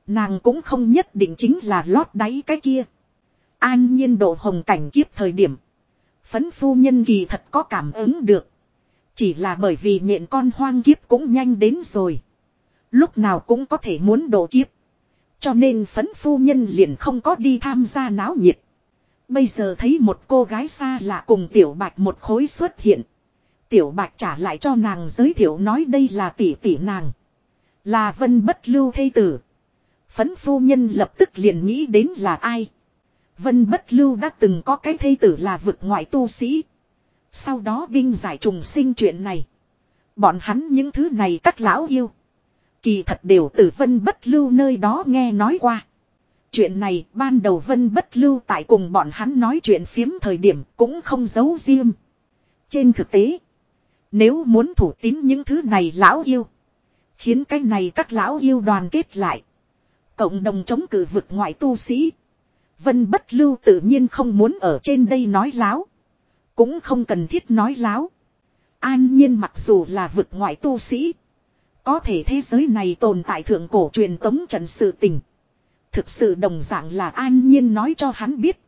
Nàng cũng không nhất định chính là lót đáy cái kia. An nhiên độ hồng cảnh kiếp thời điểm. Phấn phu nhân kỳ thật có cảm ứng được. Chỉ là bởi vì nhện con hoang kiếp cũng nhanh đến rồi. Lúc nào cũng có thể muốn độ kiếp. Cho nên phấn phu nhân liền không có đi tham gia náo nhiệt. Bây giờ thấy một cô gái xa lạ cùng tiểu bạch một khối xuất hiện. Tiểu bạch trả lại cho nàng giới thiệu nói đây là tỷ tỷ nàng. Là vân bất lưu thây tử. Phấn phu nhân lập tức liền nghĩ đến là ai. Vân bất lưu đã từng có cái thây tử là vực ngoại tu sĩ. Sau đó binh giải trùng sinh chuyện này. Bọn hắn những thứ này các lão yêu. Kỳ thật đều từ vân bất lưu nơi đó nghe nói qua. Chuyện này ban đầu vân bất lưu tại cùng bọn hắn nói chuyện phiếm thời điểm cũng không giấu riêng. Trên thực tế. Nếu muốn thủ tín những thứ này lão yêu. Khiến cái này các lão yêu đoàn kết lại. Cộng đồng chống cử vực ngoại tu sĩ. Vân bất lưu tự nhiên không muốn ở trên đây nói láo. Cũng không cần thiết nói láo. An nhiên mặc dù là vực ngoại tu sĩ. Có thể thế giới này tồn tại thượng cổ truyền tống trận sự tình. Thực sự đồng dạng là an nhiên nói cho hắn biết.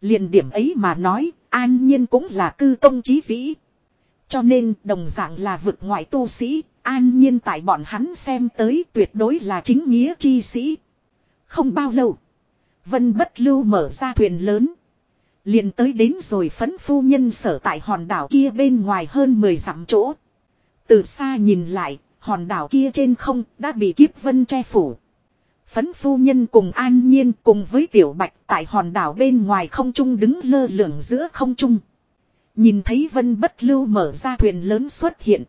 liền điểm ấy mà nói, an nhiên cũng là cư công chí vĩ. Cho nên đồng dạng là vực ngoại tu sĩ, an nhiên tại bọn hắn xem tới tuyệt đối là chính nghĩa chi sĩ. Không bao lâu, Vân Bất Lưu mở ra thuyền lớn. liền tới đến rồi phấn phu nhân sở tại hòn đảo kia bên ngoài hơn 10 dặm chỗ. Từ xa nhìn lại, hòn đảo kia trên không đã bị kiếp vân che phủ. Phấn phu nhân cùng an nhiên cùng với tiểu bạch tại hòn đảo bên ngoài không trung đứng lơ lửng giữa không trung. Nhìn thấy vân bất lưu mở ra thuyền lớn xuất hiện.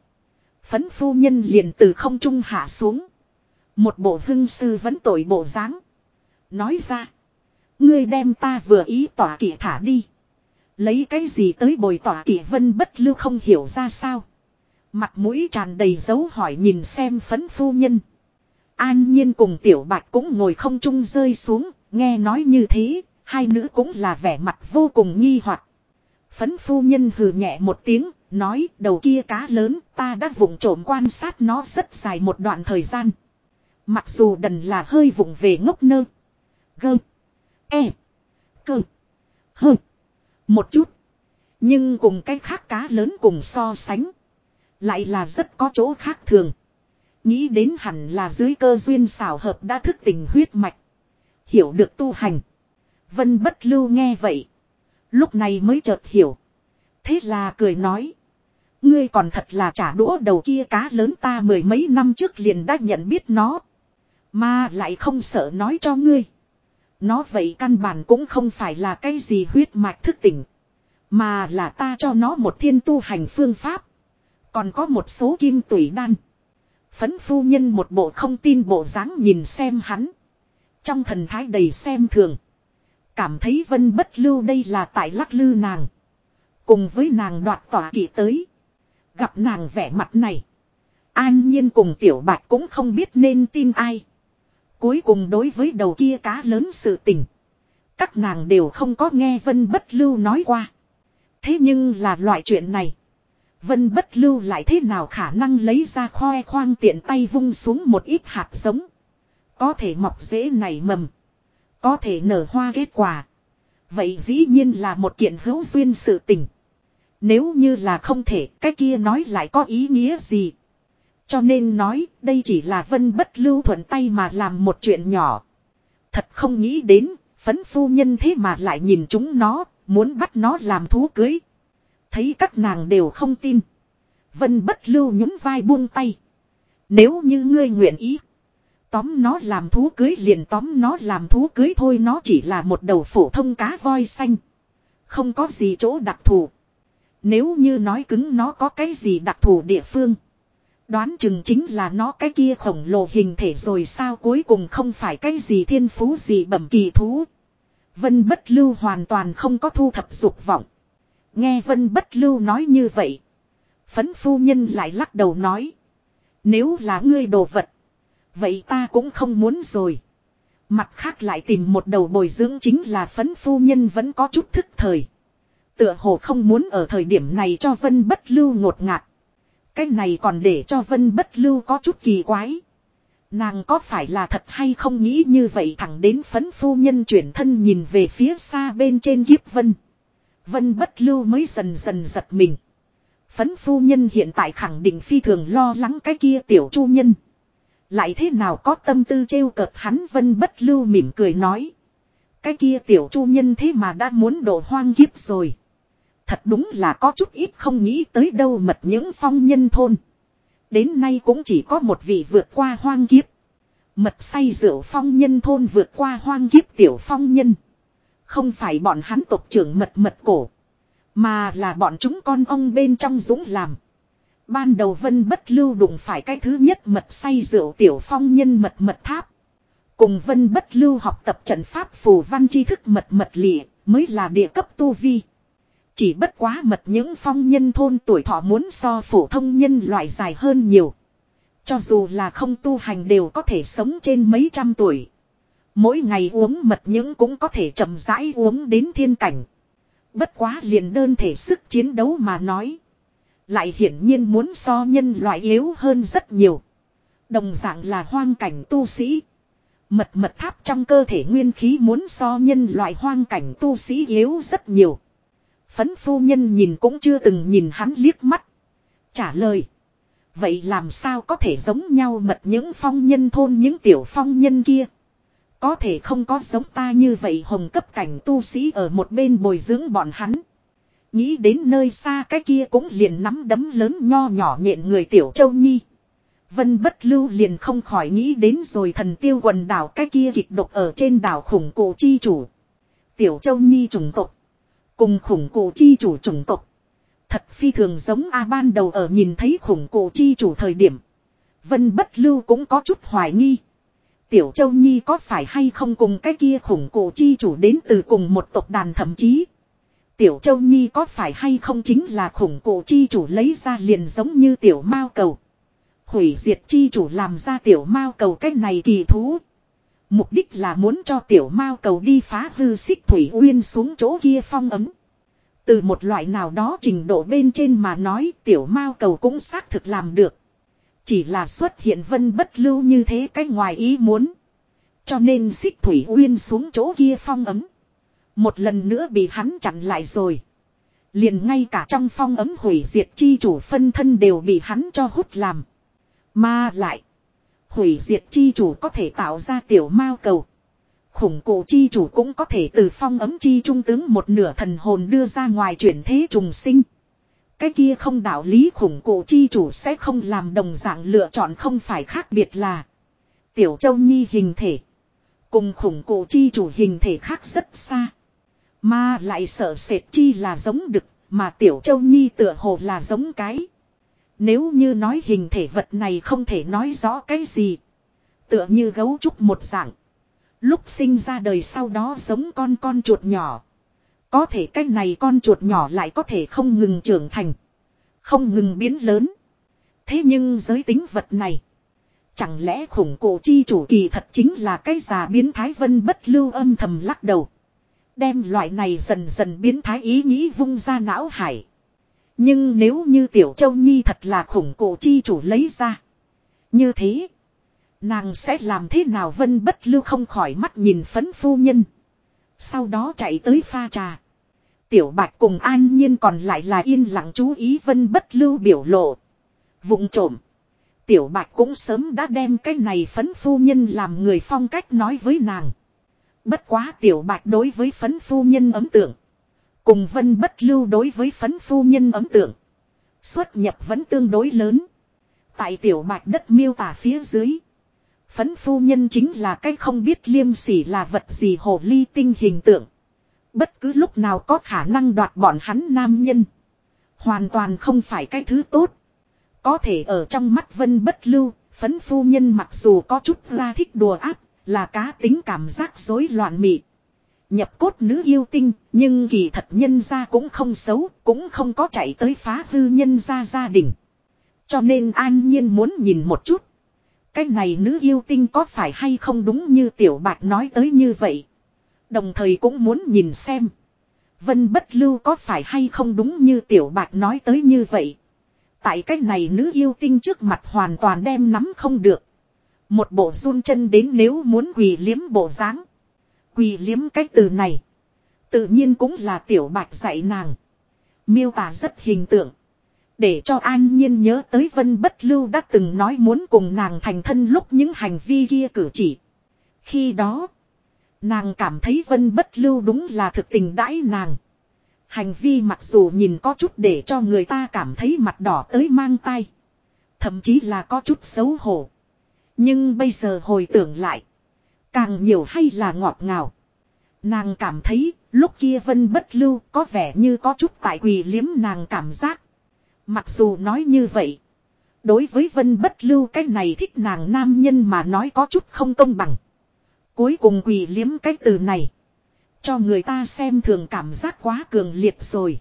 Phấn phu nhân liền từ không trung hạ xuống. Một bộ hưng sư vẫn tội bộ dáng Nói ra. Ngươi đem ta vừa ý tỏa kỵ thả đi. Lấy cái gì tới bồi tỏa kỵ vân bất lưu không hiểu ra sao. Mặt mũi tràn đầy dấu hỏi nhìn xem phấn phu nhân. An nhiên cùng tiểu bạch cũng ngồi không trung rơi xuống, nghe nói như thế, hai nữ cũng là vẻ mặt vô cùng nghi hoặc. Phấn phu nhân hừ nhẹ một tiếng, nói đầu kia cá lớn ta đã vụng trộm quan sát nó rất dài một đoạn thời gian. Mặc dù đần là hơi vụng về ngốc nơ. Gơ. E. Cơ. Hơ. Một chút. Nhưng cùng cái khác cá lớn cùng so sánh. Lại là rất có chỗ khác thường. Nghĩ đến hẳn là dưới cơ duyên xảo hợp đã thức tỉnh huyết mạch. Hiểu được tu hành. Vân bất lưu nghe vậy. Lúc này mới chợt hiểu. Thế là cười nói. Ngươi còn thật là trả đũa đầu kia cá lớn ta mười mấy năm trước liền đã nhận biết nó. Mà lại không sợ nói cho ngươi. Nó vậy căn bản cũng không phải là cái gì huyết mạch thức tỉnh. Mà là ta cho nó một thiên tu hành phương pháp. Còn có một số kim tủy đan. Phấn phu nhân một bộ không tin bộ dáng nhìn xem hắn. Trong thần thái đầy xem thường. Cảm thấy vân bất lưu đây là tại lắc lư nàng. Cùng với nàng đoạt tỏa kỵ tới. Gặp nàng vẻ mặt này. An nhiên cùng tiểu bạch cũng không biết nên tin ai. Cuối cùng đối với đầu kia cá lớn sự tình. Các nàng đều không có nghe Vân Bất Lưu nói qua. Thế nhưng là loại chuyện này. Vân Bất Lưu lại thế nào khả năng lấy ra khoe khoang tiện tay vung xuống một ít hạt giống. Có thể mọc dễ này mầm. Có thể nở hoa kết quả. Vậy dĩ nhiên là một kiện hữu duyên sự tình. Nếu như là không thể, cái kia nói lại có ý nghĩa gì? Cho nên nói, đây chỉ là vân bất lưu thuận tay mà làm một chuyện nhỏ. Thật không nghĩ đến, phấn phu nhân thế mà lại nhìn chúng nó, muốn bắt nó làm thú cưới. Thấy các nàng đều không tin. Vân bất lưu nhún vai buông tay. Nếu như ngươi nguyện ý. Tóm nó làm thú cưới liền tóm nó làm thú cưới thôi, nó chỉ là một đầu phổ thông cá voi xanh. Không có gì chỗ đặc thù. Nếu như nói cứng, nó có cái gì đặc thù địa phương. Đoán chừng chính là nó cái kia khổng lồ hình thể rồi sao cuối cùng không phải cái gì thiên phú gì bẩm kỳ thú. Vân bất lưu hoàn toàn không có thu thập dục vọng. Nghe vân bất lưu nói như vậy. Phấn phu nhân lại lắc đầu nói. Nếu là ngươi đồ vật. Vậy ta cũng không muốn rồi. Mặt khác lại tìm một đầu bồi dưỡng chính là phấn phu nhân vẫn có chút thức thời. Tựa hồ không muốn ở thời điểm này cho vân bất lưu ngột ngạt. Cái này còn để cho vân bất lưu có chút kỳ quái. Nàng có phải là thật hay không nghĩ như vậy thẳng đến phấn phu nhân chuyển thân nhìn về phía xa bên trên kiếp vân. Vân bất lưu mới dần dần giật mình. Phấn phu nhân hiện tại khẳng định phi thường lo lắng cái kia tiểu chu nhân. Lại thế nào có tâm tư trêu cợt hắn vân bất lưu mỉm cười nói. Cái kia tiểu chu nhân thế mà đã muốn đổ hoang kiếp rồi. Thật đúng là có chút ít không nghĩ tới đâu mật những phong nhân thôn. Đến nay cũng chỉ có một vị vượt qua hoang kiếp. Mật say rượu phong nhân thôn vượt qua hoang kiếp tiểu phong nhân. Không phải bọn hắn tộc trưởng mật mật cổ. Mà là bọn chúng con ông bên trong dũng làm. Ban đầu vân bất lưu đụng phải cái thứ nhất mật say rượu tiểu phong nhân mật mật tháp. Cùng vân bất lưu học tập trận pháp phù văn tri thức mật mật lịa mới là địa cấp tu vi. Chỉ bất quá mật những phong nhân thôn tuổi thọ muốn so phổ thông nhân loại dài hơn nhiều. Cho dù là không tu hành đều có thể sống trên mấy trăm tuổi. Mỗi ngày uống mật những cũng có thể chậm rãi uống đến thiên cảnh. Bất quá liền đơn thể sức chiến đấu mà nói. Lại hiển nhiên muốn so nhân loại yếu hơn rất nhiều. Đồng dạng là hoang cảnh tu sĩ. Mật mật tháp trong cơ thể nguyên khí muốn so nhân loại hoang cảnh tu sĩ yếu rất nhiều. Phấn phu nhân nhìn cũng chưa từng nhìn hắn liếc mắt. Trả lời. Vậy làm sao có thể giống nhau mật những phong nhân thôn những tiểu phong nhân kia. Có thể không có giống ta như vậy hồng cấp cảnh tu sĩ ở một bên bồi dưỡng bọn hắn. Nghĩ đến nơi xa cái kia cũng liền nắm đấm lớn nho nhỏ nhện người tiểu châu nhi. Vân bất lưu liền không khỏi nghĩ đến rồi thần tiêu quần đảo cái kia kịch độc ở trên đảo khủng cổ chi chủ. Tiểu châu nhi trùng tộc. Cùng khủng cổ chi chủ trùng tộc. Thật phi thường giống A ban đầu ở nhìn thấy khủng cổ chi chủ thời điểm. Vân bất lưu cũng có chút hoài nghi. Tiểu Châu Nhi có phải hay không cùng cái kia khủng cổ chi chủ đến từ cùng một tộc đàn thậm chí. Tiểu Châu Nhi có phải hay không chính là khủng cổ chi chủ lấy ra liền giống như tiểu mao cầu. Hủy diệt chi chủ làm ra tiểu mao cầu cái này kỳ thú. Mục đích là muốn cho tiểu mao cầu đi phá hư xích thủy uyên xuống chỗ kia phong ấm. Từ một loại nào đó trình độ bên trên mà nói, tiểu mao cầu cũng xác thực làm được. Chỉ là xuất hiện vân bất lưu như thế cái ngoài ý muốn. Cho nên xích thủy uyên xuống chỗ kia phong ấm. Một lần nữa bị hắn chặn lại rồi. Liền ngay cả trong phong ấm hủy diệt chi chủ phân thân đều bị hắn cho hút làm. Mà lại. Hủy diệt chi chủ có thể tạo ra tiểu mao cầu. Khủng cổ chi chủ cũng có thể từ phong ấm chi trung tướng một nửa thần hồn đưa ra ngoài chuyển thế trùng sinh. Cái kia không đạo lý khủng cổ chi chủ sẽ không làm đồng dạng lựa chọn không phải khác biệt là Tiểu Châu Nhi hình thể cùng khủng cổ chi chủ hình thể khác rất xa. Mà lại sợ sệt chi là giống đực, mà Tiểu Châu Nhi tựa hồ là giống cái. Nếu như nói hình thể vật này không thể nói rõ cái gì. Tựa như gấu trúc một dạng. Lúc sinh ra đời sau đó giống con con chuột nhỏ. Có thể cái này con chuột nhỏ lại có thể không ngừng trưởng thành. Không ngừng biến lớn. Thế nhưng giới tính vật này. Chẳng lẽ khủng cổ chi chủ kỳ thật chính là cái già biến thái vân bất lưu âm thầm lắc đầu. Đem loại này dần dần biến thái ý nghĩ vung ra não hải. Nhưng nếu như tiểu châu nhi thật là khủng cổ chi chủ lấy ra. Như thế. Nàng sẽ làm thế nào vân bất lưu không khỏi mắt nhìn phấn phu nhân. Sau đó chạy tới pha trà. Tiểu bạch cùng an nhiên còn lại là yên lặng chú ý vân bất lưu biểu lộ. Vụng trộm. Tiểu bạch cũng sớm đã đem cái này phấn phu nhân làm người phong cách nói với nàng. Bất quá tiểu bạch đối với phấn phu nhân ấm tượng. Cùng vân bất lưu đối với phấn phu nhân ấm tượng. Xuất nhập vẫn tương đối lớn. Tại tiểu bạch đất miêu tả phía dưới. Phấn phu nhân chính là cái không biết liêm sỉ là vật gì hồ ly tinh hình tượng. Bất cứ lúc nào có khả năng đoạt bọn hắn nam nhân. Hoàn toàn không phải cái thứ tốt. Có thể ở trong mắt vân bất lưu, phấn phu nhân mặc dù có chút ra thích đùa áp, là cá tính cảm giác rối loạn mị. Nhập cốt nữ yêu tinh, nhưng kỳ thật nhân ra cũng không xấu, cũng không có chạy tới phá hư nhân ra gia đình. Cho nên an nhiên muốn nhìn một chút. Cái này nữ yêu tinh có phải hay không đúng như tiểu bạc nói tới như vậy. Đồng thời cũng muốn nhìn xem. Vân bất lưu có phải hay không đúng như tiểu bạc nói tới như vậy. Tại cái này nữ yêu tinh trước mặt hoàn toàn đem nắm không được. Một bộ run chân đến nếu muốn quỳ liếm bộ dáng Quỳ liếm cái từ này. Tự nhiên cũng là tiểu bạch dạy nàng. Miêu tả rất hình tượng. Để cho an nhiên nhớ tới vân bất lưu đã từng nói muốn cùng nàng thành thân lúc những hành vi kia cử chỉ. Khi đó, nàng cảm thấy vân bất lưu đúng là thực tình đãi nàng. Hành vi mặc dù nhìn có chút để cho người ta cảm thấy mặt đỏ tới mang tay. Thậm chí là có chút xấu hổ. Nhưng bây giờ hồi tưởng lại. Càng nhiều hay là ngọt ngào. Nàng cảm thấy lúc kia vân bất lưu có vẻ như có chút tại quỳ liếm nàng cảm giác. Mặc dù nói như vậy. Đối với vân bất lưu cái này thích nàng nam nhân mà nói có chút không công bằng. Cuối cùng quỳ liếm cái từ này. Cho người ta xem thường cảm giác quá cường liệt rồi.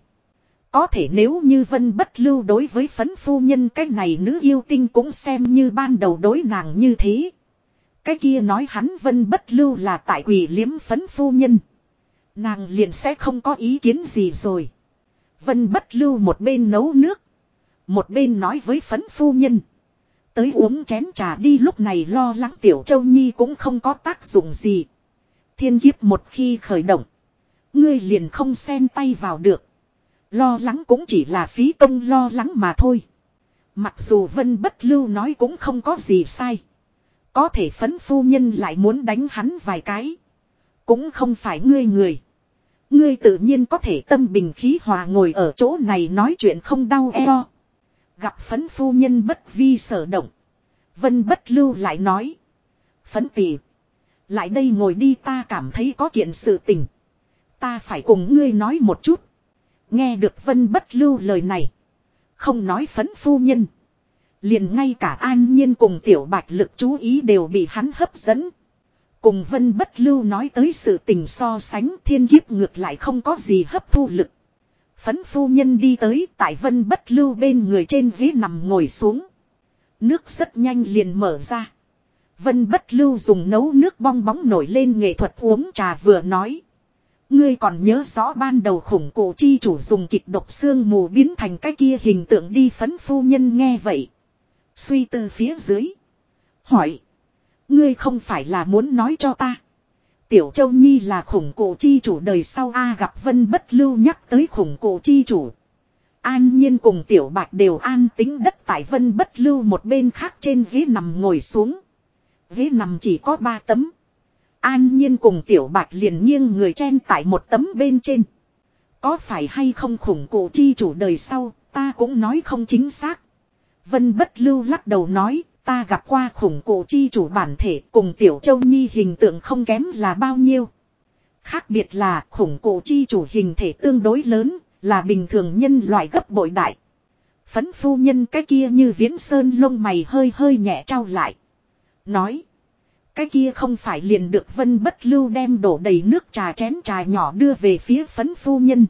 Có thể nếu như vân bất lưu đối với phấn phu nhân cái này nữ yêu tinh cũng xem như ban đầu đối nàng như thế. Cái kia nói hắn vân bất lưu là tại quỷ liếm phấn phu nhân. Nàng liền sẽ không có ý kiến gì rồi. Vân bất lưu một bên nấu nước. Một bên nói với phấn phu nhân. Tới uống chén trà đi, lúc này lo lắng tiểu châu nhi cũng không có tác dụng gì. Thiên kiếp một khi khởi động. Ngươi liền không xen tay vào được. Lo lắng cũng chỉ là phí công lo lắng mà thôi. Mặc dù vân bất lưu nói cũng không có gì sai. Có thể phấn phu nhân lại muốn đánh hắn vài cái. Cũng không phải ngươi người. Ngươi tự nhiên có thể tâm bình khí hòa ngồi ở chỗ này nói chuyện không đau eo. Gặp phấn phu nhân bất vi sở động. Vân bất lưu lại nói. Phấn tỷ. Lại đây ngồi đi ta cảm thấy có kiện sự tình. Ta phải cùng ngươi nói một chút. Nghe được vân bất lưu lời này. Không nói phấn phu nhân. Liền ngay cả an nhiên cùng tiểu bạch lực chú ý đều bị hắn hấp dẫn. Cùng vân bất lưu nói tới sự tình so sánh thiên kiếp ngược lại không có gì hấp thu lực. Phấn phu nhân đi tới tại vân bất lưu bên người trên ghế nằm ngồi xuống. Nước rất nhanh liền mở ra. Vân bất lưu dùng nấu nước bong bóng nổi lên nghệ thuật uống trà vừa nói. Ngươi còn nhớ rõ ban đầu khủng cổ chi chủ dùng kịch độc xương mù biến thành cái kia hình tượng đi phấn phu nhân nghe vậy. Suy tư phía dưới. Hỏi. Ngươi không phải là muốn nói cho ta. Tiểu Châu Nhi là khủng cổ chi chủ đời sau A gặp Vân Bất Lưu nhắc tới khủng cổ chi chủ. An Nhiên cùng Tiểu Bạch đều an tính đất tại Vân Bất Lưu một bên khác trên ghế nằm ngồi xuống. Ghế nằm chỉ có ba tấm. An nhiên cùng tiểu bạch liền nghiêng người chen tại một tấm bên trên. Có phải hay không khủng cụ chi chủ đời sau, ta cũng nói không chính xác. Vân bất lưu lắc đầu nói, ta gặp qua khủng cụ chi chủ bản thể cùng tiểu châu nhi hình tượng không kém là bao nhiêu. Khác biệt là khủng cụ chi chủ hình thể tương đối lớn, là bình thường nhân loại gấp bội đại. Phấn phu nhân cái kia như viễn sơn lông mày hơi hơi nhẹ trao lại. Nói. Cái kia không phải liền được vân bất lưu đem đổ đầy nước trà chén trà nhỏ đưa về phía phấn phu nhân.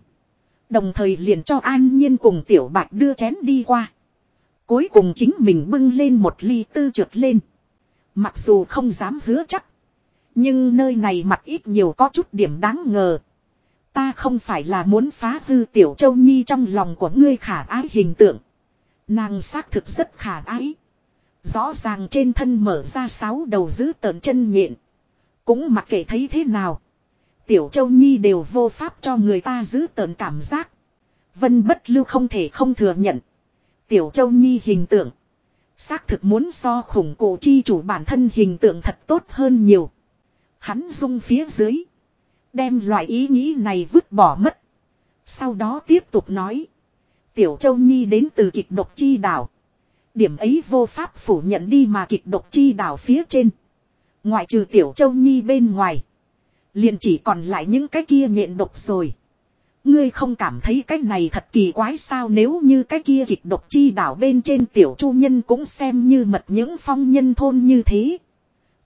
Đồng thời liền cho an nhiên cùng tiểu bạch đưa chén đi qua. Cuối cùng chính mình bưng lên một ly tư trượt lên. Mặc dù không dám hứa chắc. Nhưng nơi này mặt ít nhiều có chút điểm đáng ngờ. Ta không phải là muốn phá hư tiểu châu nhi trong lòng của ngươi khả ái hình tượng. Nàng xác thực rất khả ái. Rõ ràng trên thân mở ra sáu đầu giữ tợn chân nhện. Cũng mặc kệ thấy thế nào. Tiểu Châu Nhi đều vô pháp cho người ta giữ tợn cảm giác. Vân bất lưu không thể không thừa nhận. Tiểu Châu Nhi hình tượng. Xác thực muốn so khủng cổ chi chủ bản thân hình tượng thật tốt hơn nhiều. Hắn rung phía dưới. Đem loại ý nghĩ này vứt bỏ mất. Sau đó tiếp tục nói. Tiểu Châu Nhi đến từ kịch độc chi đảo. Điểm ấy vô pháp phủ nhận đi mà kịch độc chi đảo phía trên. Ngoại trừ Tiểu Châu Nhi bên ngoài. Liền chỉ còn lại những cái kia nhện độc rồi. Ngươi không cảm thấy cái này thật kỳ quái sao nếu như cái kia kịch độc chi đảo bên trên tiểu chu nhân cũng xem như mật những phong nhân thôn như thế.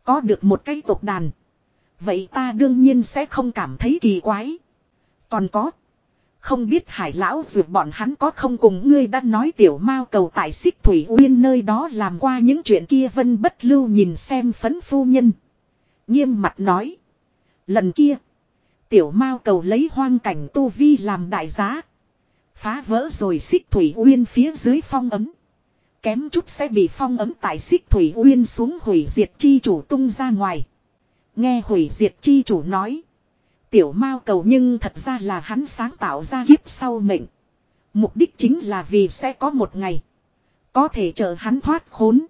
Có được một cái tộc đàn. Vậy ta đương nhiên sẽ không cảm thấy kỳ quái. Còn có. Không biết hải lão dược bọn hắn có không cùng ngươi đã nói tiểu mao cầu tại xích thủy uyên nơi đó làm qua những chuyện kia vân bất lưu nhìn xem phấn phu nhân. Nghiêm mặt nói. Lần kia. Tiểu mao cầu lấy hoang cảnh tu vi làm đại giá. Phá vỡ rồi xích thủy uyên phía dưới phong ấm. Kém chút sẽ bị phong ấm tại xích thủy uyên xuống hủy diệt chi chủ tung ra ngoài. Nghe hủy diệt chi chủ nói. Tiểu mao cầu nhưng thật ra là hắn sáng tạo ra kiếp sau mệnh. Mục đích chính là vì sẽ có một ngày. Có thể chờ hắn thoát khốn.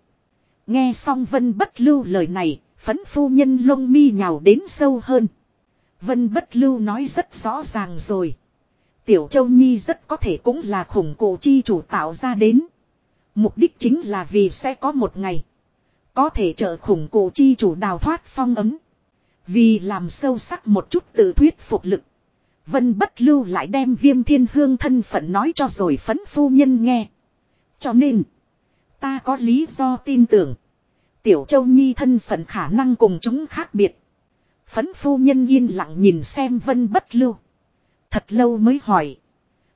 Nghe xong vân bất lưu lời này, phấn phu nhân lông mi nhào đến sâu hơn. Vân bất lưu nói rất rõ ràng rồi. Tiểu Châu Nhi rất có thể cũng là khủng cổ chi chủ tạo ra đến. Mục đích chính là vì sẽ có một ngày. Có thể trợ khủng cổ chi chủ đào thoát phong ấm. Vì làm sâu sắc một chút tự thuyết phục lực. Vân bất lưu lại đem viêm thiên hương thân phận nói cho rồi phấn phu nhân nghe. Cho nên. Ta có lý do tin tưởng. Tiểu Châu Nhi thân phận khả năng cùng chúng khác biệt. Phấn phu nhân yên lặng nhìn xem vân bất lưu. Thật lâu mới hỏi.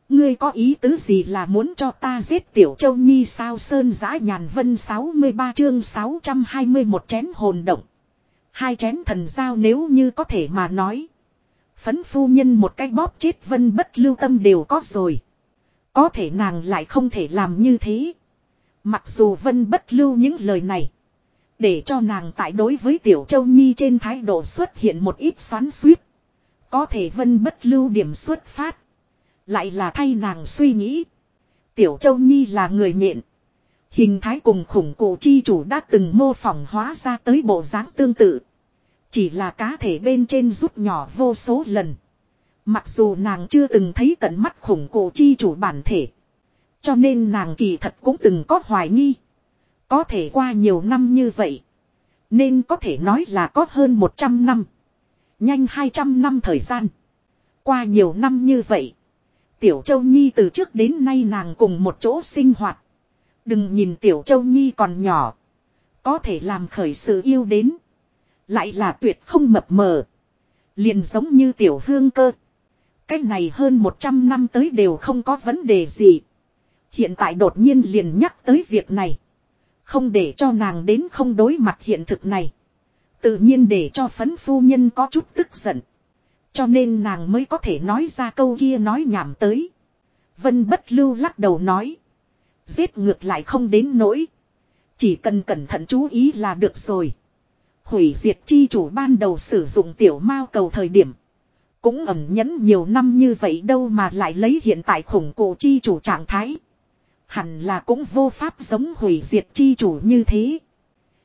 Ngươi có ý tứ gì là muốn cho ta giết tiểu châu nhi sao sơn giã nhàn vân 63 chương 621 chén hồn động. Hai chén thần giao nếu như có thể mà nói. Phấn phu nhân một cái bóp chết vân bất lưu tâm đều có rồi. Có thể nàng lại không thể làm như thế. Mặc dù vân bất lưu những lời này. Để cho nàng tại đối với Tiểu Châu Nhi trên thái độ xuất hiện một ít xoắn suýt. Có thể vân bất lưu điểm xuất phát. Lại là thay nàng suy nghĩ. Tiểu Châu Nhi là người nhện. Hình thái cùng khủng cụ chi chủ đã từng mô phỏng hóa ra tới bộ dáng tương tự. Chỉ là cá thể bên trên rút nhỏ vô số lần. Mặc dù nàng chưa từng thấy tận mắt khủng cụ chi chủ bản thể. Cho nên nàng kỳ thật cũng từng có hoài nghi. Có thể qua nhiều năm như vậy. Nên có thể nói là có hơn 100 năm. Nhanh 200 năm thời gian. Qua nhiều năm như vậy. Tiểu Châu Nhi từ trước đến nay nàng cùng một chỗ sinh hoạt. Đừng nhìn Tiểu Châu Nhi còn nhỏ. Có thể làm khởi sự yêu đến. Lại là tuyệt không mập mờ. Liền giống như Tiểu Hương cơ. Cách này hơn 100 năm tới đều không có vấn đề gì. Hiện tại đột nhiên liền nhắc tới việc này. Không để cho nàng đến không đối mặt hiện thực này. Tự nhiên để cho phấn phu nhân có chút tức giận. Cho nên nàng mới có thể nói ra câu kia nói nhảm tới. Vân bất lưu lắc đầu nói. Giết ngược lại không đến nỗi. Chỉ cần cẩn thận chú ý là được rồi. Hủy diệt chi chủ ban đầu sử dụng tiểu mao cầu thời điểm. Cũng ẩn nhẫn nhiều năm như vậy đâu mà lại lấy hiện tại khủng cổ chi chủ trạng thái. Hẳn là cũng vô pháp giống hủy diệt chi chủ như thế.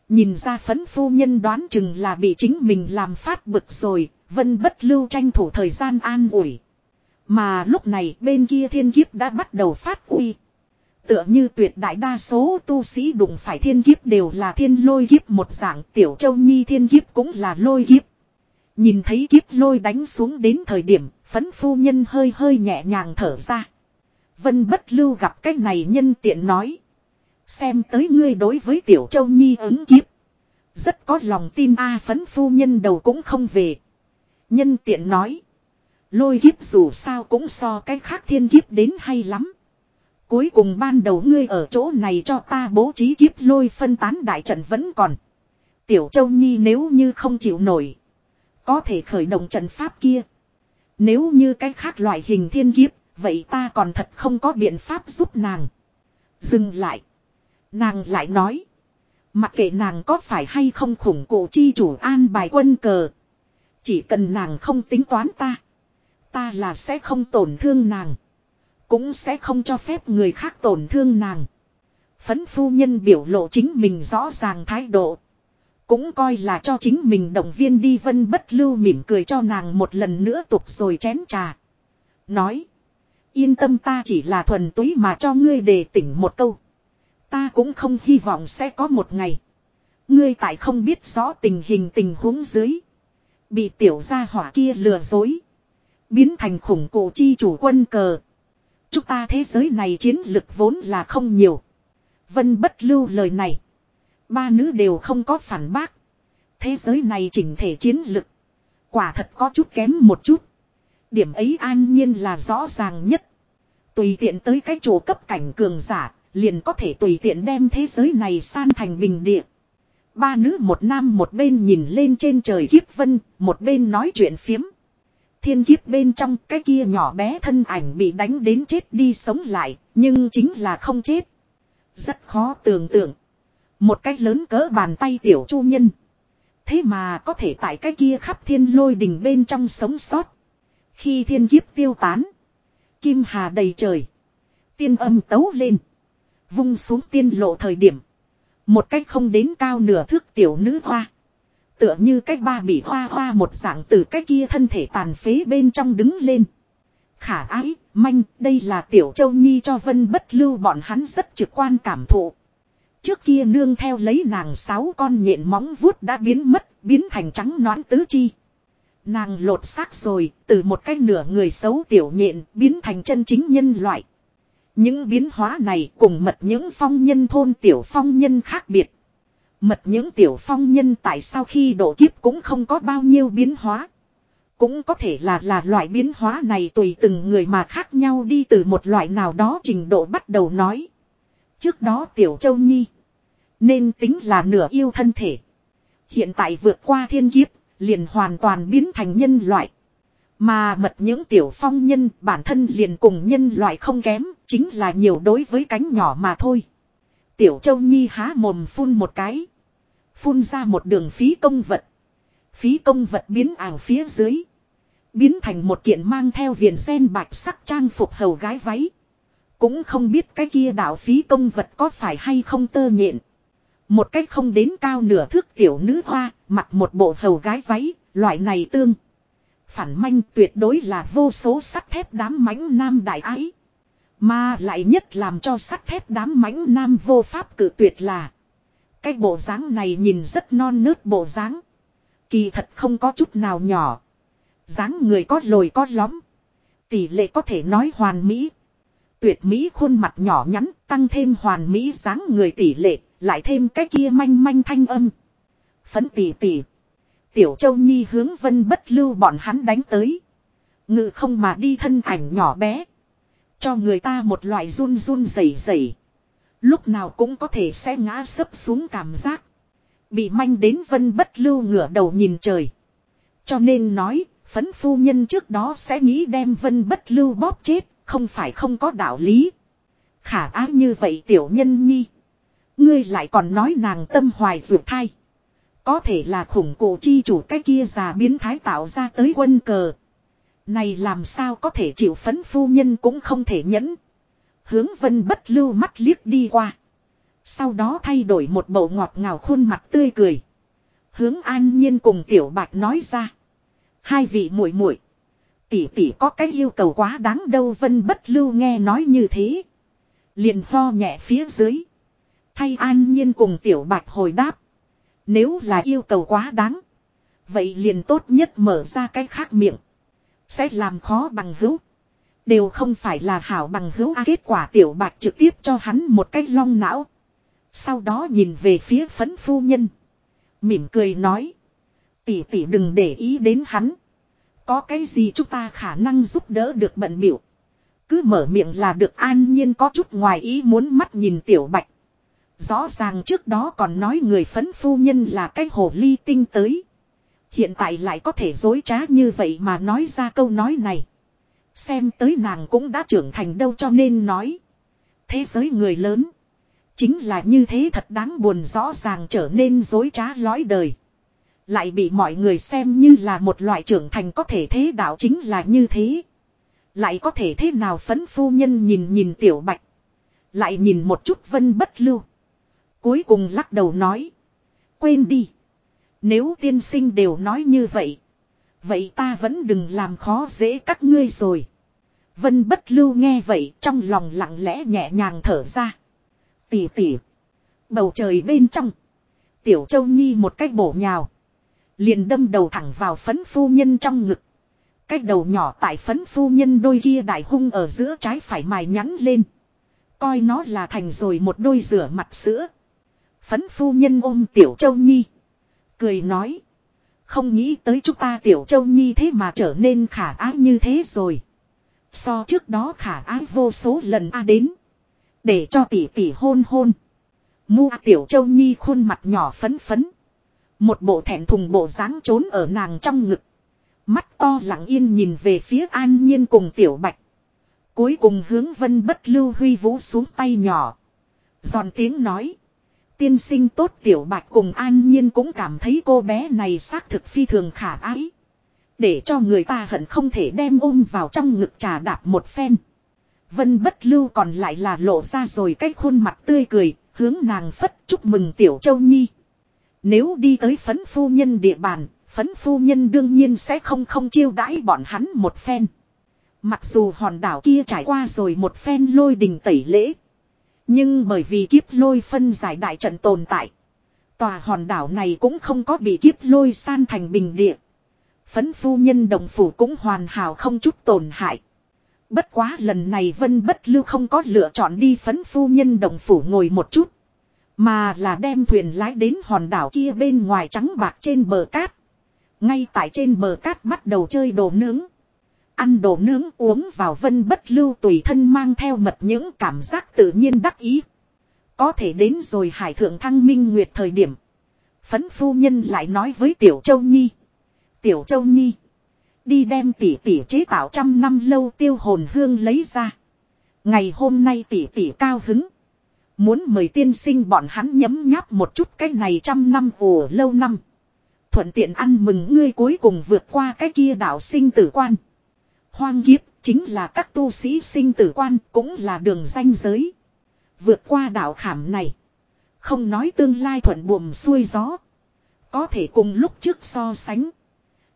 Nhìn ra phấn phu nhân đoán chừng là bị chính mình làm phát bực rồi, vân bất lưu tranh thủ thời gian an ủi. Mà lúc này bên kia thiên kiếp đã bắt đầu phát uy. Tựa như tuyệt đại đa số tu sĩ đụng phải thiên kiếp đều là thiên lôi kiếp, một dạng tiểu châu nhi thiên kiếp cũng là lôi kiếp. Nhìn thấy kiếp lôi đánh xuống đến thời điểm, phấn phu nhân hơi hơi nhẹ nhàng thở ra. Vân bất lưu gặp cái này nhân tiện nói. Xem tới ngươi đối với tiểu châu nhi ứng kiếp. Rất có lòng tin a, phấn phu nhân đầu cũng không về. Nhân tiện nói. Lôi kiếp dù sao cũng so cái khác thiên kiếp đến hay lắm. Cuối cùng ban đầu ngươi ở chỗ này cho ta bố trí kiếp lôi phân tán đại trận vẫn còn. Tiểu Châu Nhi nếu như không chịu nổi. Có thể khởi động trận pháp kia. Nếu như cái khác loại hình thiên kiếp. Vậy ta còn thật không có biện pháp giúp nàng. Dừng lại. Nàng lại nói. Mặc kệ nàng có phải hay không khủng cổ chi chủ an bài quân cờ. Chỉ cần nàng không tính toán ta. Ta là sẽ không tổn thương nàng. Cũng sẽ không cho phép người khác tổn thương nàng. Phấn phu nhân biểu lộ chính mình rõ ràng thái độ. Cũng coi là cho chính mình động viên đi vân bất lưu mỉm cười cho nàng một lần nữa tục rồi chén trà. Nói. Yên tâm ta chỉ là thuần túy mà cho ngươi đề tỉnh một câu. Ta cũng không hy vọng sẽ có một ngày. Ngươi tại không biết rõ tình hình tình huống dưới. Bị tiểu gia hỏa kia lừa dối. Biến thành khủng cổ chi chủ quân cờ. Chúng ta thế giới này chiến lực vốn là không nhiều. Vân bất lưu lời này. Ba nữ đều không có phản bác. Thế giới này chỉnh thể chiến lực. Quả thật có chút kém một chút. Điểm ấy an nhiên là rõ ràng nhất. Tùy tiện tới cái chỗ cấp cảnh cường giả, liền có thể tùy tiện đem thế giới này san thành bình địa. Ba nữ một nam một bên nhìn lên trên trời kiếp vân, một bên nói chuyện phiếm. Thiên kiếp bên trong cái kia nhỏ bé thân ảnh bị đánh đến chết đi sống lại, nhưng chính là không chết. Rất khó tưởng tượng. Một cái lớn cỡ bàn tay tiểu chu nhân. Thế mà có thể tại cái kia khắp thiên lôi đình bên trong sống sót. Khi thiên kiếp tiêu tán. Kim hà đầy trời. Tiên âm tấu lên. Vung xuống tiên lộ thời điểm. Một cách không đến cao nửa thước tiểu nữ hoa. Tựa như cách ba bị hoa hoa một dạng từ cái kia thân thể tàn phế bên trong đứng lên. Khả ái, manh, đây là tiểu châu nhi cho vân bất lưu bọn hắn rất trực quan cảm thụ. Trước kia nương theo lấy nàng sáu con nhện móng vuốt đã biến mất, biến thành trắng noãn tứ chi. Nàng lột xác rồi, từ một cái nửa người xấu tiểu nhện biến thành chân chính nhân loại. Những biến hóa này cùng mật những phong nhân thôn tiểu phong nhân khác biệt. Mật những tiểu phong nhân tại sao khi độ kiếp cũng không có bao nhiêu biến hóa. Cũng có thể là là loại biến hóa này tùy từng người mà khác nhau đi từ một loại nào đó trình độ bắt đầu nói. Trước đó tiểu châu nhi. Nên tính là nửa yêu thân thể. Hiện tại vượt qua thiên kiếp, liền hoàn toàn biến thành nhân loại. Mà mật những tiểu phong nhân bản thân liền cùng nhân loại không kém, chính là nhiều đối với cánh nhỏ mà thôi. Tiểu Châu Nhi há mồm phun một cái. Phun ra một đường phí công vật. Phí công vật biến ảo phía dưới. Biến thành một kiện mang theo viền sen bạch sắc trang phục hầu gái váy. Cũng không biết cái kia đạo phí công vật có phải hay không tơ nhện. Một cách không đến cao nửa thước tiểu nữ hoa, mặc một bộ hầu gái váy, loại này tương. Phản manh tuyệt đối là vô số sắt thép đám mãnh nam đại ái. Mà lại nhất làm cho sắt thép đám mãnh nam vô pháp cử tuyệt là. Cái bộ dáng này nhìn rất non nớt bộ dáng. Kỳ thật không có chút nào nhỏ. dáng người có lồi có lõm. Tỷ lệ có thể nói hoàn mỹ. Tuyệt mỹ khuôn mặt nhỏ nhắn tăng thêm hoàn mỹ dáng người tỷ lệ. Lại thêm cái kia manh manh thanh âm. Phấn tỷ tỷ. Tiểu Châu Nhi hướng vân bất lưu bọn hắn đánh tới. Ngự không mà đi thân ảnh nhỏ bé. Cho người ta một loại run run rẩy rẩy. Lúc nào cũng có thể sẽ ngã sấp xuống cảm giác. Bị manh đến vân bất lưu ngửa đầu nhìn trời. Cho nên nói, phấn phu nhân trước đó sẽ nghĩ đem vân bất lưu bóp chết, không phải không có đạo lý. Khả ái như vậy tiểu nhân nhi. Ngươi lại còn nói nàng tâm hoài ruột thai. Có thể là khủng cổ chi chủ cái kia già biến thái tạo ra tới quân cờ. Này làm sao có thể chịu phấn phu nhân cũng không thể nhẫn. Hướng vân bất lưu mắt liếc đi qua. Sau đó thay đổi một bộ ngọt ngào khuôn mặt tươi cười. Hướng an nhiên cùng tiểu bạch nói ra. Hai vị muội muội, Tỷ tỷ có cái yêu cầu quá đáng đâu, vân bất lưu nghe nói như thế. Liền ho nhẹ phía dưới. Thay an nhiên cùng tiểu bạch hồi đáp. Nếu là yêu cầu quá đáng. Vậy liền tốt nhất mở ra cái khác miệng. Sẽ làm khó bằng hữu. Đều không phải là hảo bằng hữu A kết quả tiểu bạch trực tiếp cho hắn một cái long não. Sau đó nhìn về phía phấn phu nhân. Mỉm cười nói. Tỷ tỷ đừng để ý đến hắn. Có cái gì chúng ta khả năng giúp đỡ được bận biểu. Cứ mở miệng là được an nhiên có chút ngoài ý muốn mắt nhìn tiểu bạch. Rõ ràng trước đó còn nói người phấn phu nhân là cái hồ ly tinh tới. Hiện tại lại có thể dối trá như vậy mà nói ra câu nói này. Xem tới nàng cũng đã trưởng thành đâu cho nên nói. Thế giới người lớn. Chính là như thế thật đáng buồn rõ ràng trở nên dối trá lói đời. Lại bị mọi người xem như là một loại trưởng thành có thể thế đạo chính là như thế. Lại có thể thế nào phấn phu nhân nhìn nhìn tiểu bạch. Lại nhìn một chút vân bất lưu. Cuối cùng lắc đầu nói. Quên đi. Nếu tiên sinh đều nói như vậy. Vậy ta vẫn đừng làm khó dễ các ngươi rồi. Vân bất lưu nghe vậy trong lòng lặng lẽ nhẹ nhàng thở ra. Tỉ tỉ. Bầu trời bên trong. Tiểu châu nhi một cách bổ nhào. Liền đâm đầu thẳng vào phấn phu nhân trong ngực. cách đầu nhỏ tại phấn phu nhân đôi kia đại hung ở giữa trái phải mài nhắn lên. Coi nó là thành rồi một đôi rửa mặt sữa. Phấn phu nhân ôm tiểu châu nhi. Cười nói. Không nghĩ tới chúng ta tiểu châu nhi thế mà trở nên khả ái như thế rồi. So trước đó khả ái vô số lần a đến. Để cho tỷ tỷ hôn hôn. Mua tiểu châu nhi khuôn mặt nhỏ phấn phấn. Một bộ thẹn thùng bộ dáng trốn ở nàng trong ngực. Mắt to lặng yên nhìn về phía an nhiên cùng tiểu bạch. Cuối cùng hướng vân bất lưu huy vũ xuống tay nhỏ. Giòn tiếng nói. Tiên sinh tốt tiểu bạch cùng an nhiên cũng cảm thấy cô bé này xác thực phi thường khả ái. Để cho người ta hận không thể đem ôm vào trong ngực trà đạp một phen. Vân bất lưu còn lại là lộ ra rồi cái khuôn mặt tươi cười, hướng nàng phất chúc mừng tiểu châu nhi. Nếu đi tới phấn phu nhân địa bàn, phấn phu nhân đương nhiên sẽ không không chiêu đãi bọn hắn một phen. Mặc dù hòn đảo kia trải qua rồi một phen lôi đình tẩy lễ. Nhưng bởi vì kiếp lôi phân giải đại trận tồn tại. Tòa hòn đảo này cũng không có bị kiếp lôi san thành bình địa. Phấn phu nhân đồng phủ cũng hoàn hảo không chút tổn hại. Bất quá lần này Vân Bất Lưu không có lựa chọn đi phấn phu nhân đồng phủ ngồi một chút. Mà là đem thuyền lái đến hòn đảo kia bên ngoài trắng bạc trên bờ cát. Ngay tại trên bờ cát bắt đầu chơi đồ nướng. Ăn đồ nướng uống vào vân bất lưu tùy thân mang theo mật những cảm giác tự nhiên đắc ý. Có thể đến rồi hải thượng thăng minh nguyệt thời điểm. Phấn phu nhân lại nói với Tiểu Châu Nhi. Tiểu Châu Nhi. Đi đem tỷ tỷ chế tạo trăm năm lâu tiêu hồn hương lấy ra. Ngày hôm nay tỷ tỷ cao hứng. Muốn mời tiên sinh bọn hắn nhấm nháp một chút cái này trăm năm ủa lâu năm. Thuận tiện ăn mừng ngươi cuối cùng vượt qua cái kia đạo sinh tử quan. Hoang kiếp chính là các tu sĩ sinh tử quan cũng là đường danh giới. Vượt qua đạo khảm này. Không nói tương lai thuận buồm xuôi gió. Có thể cùng lúc trước so sánh.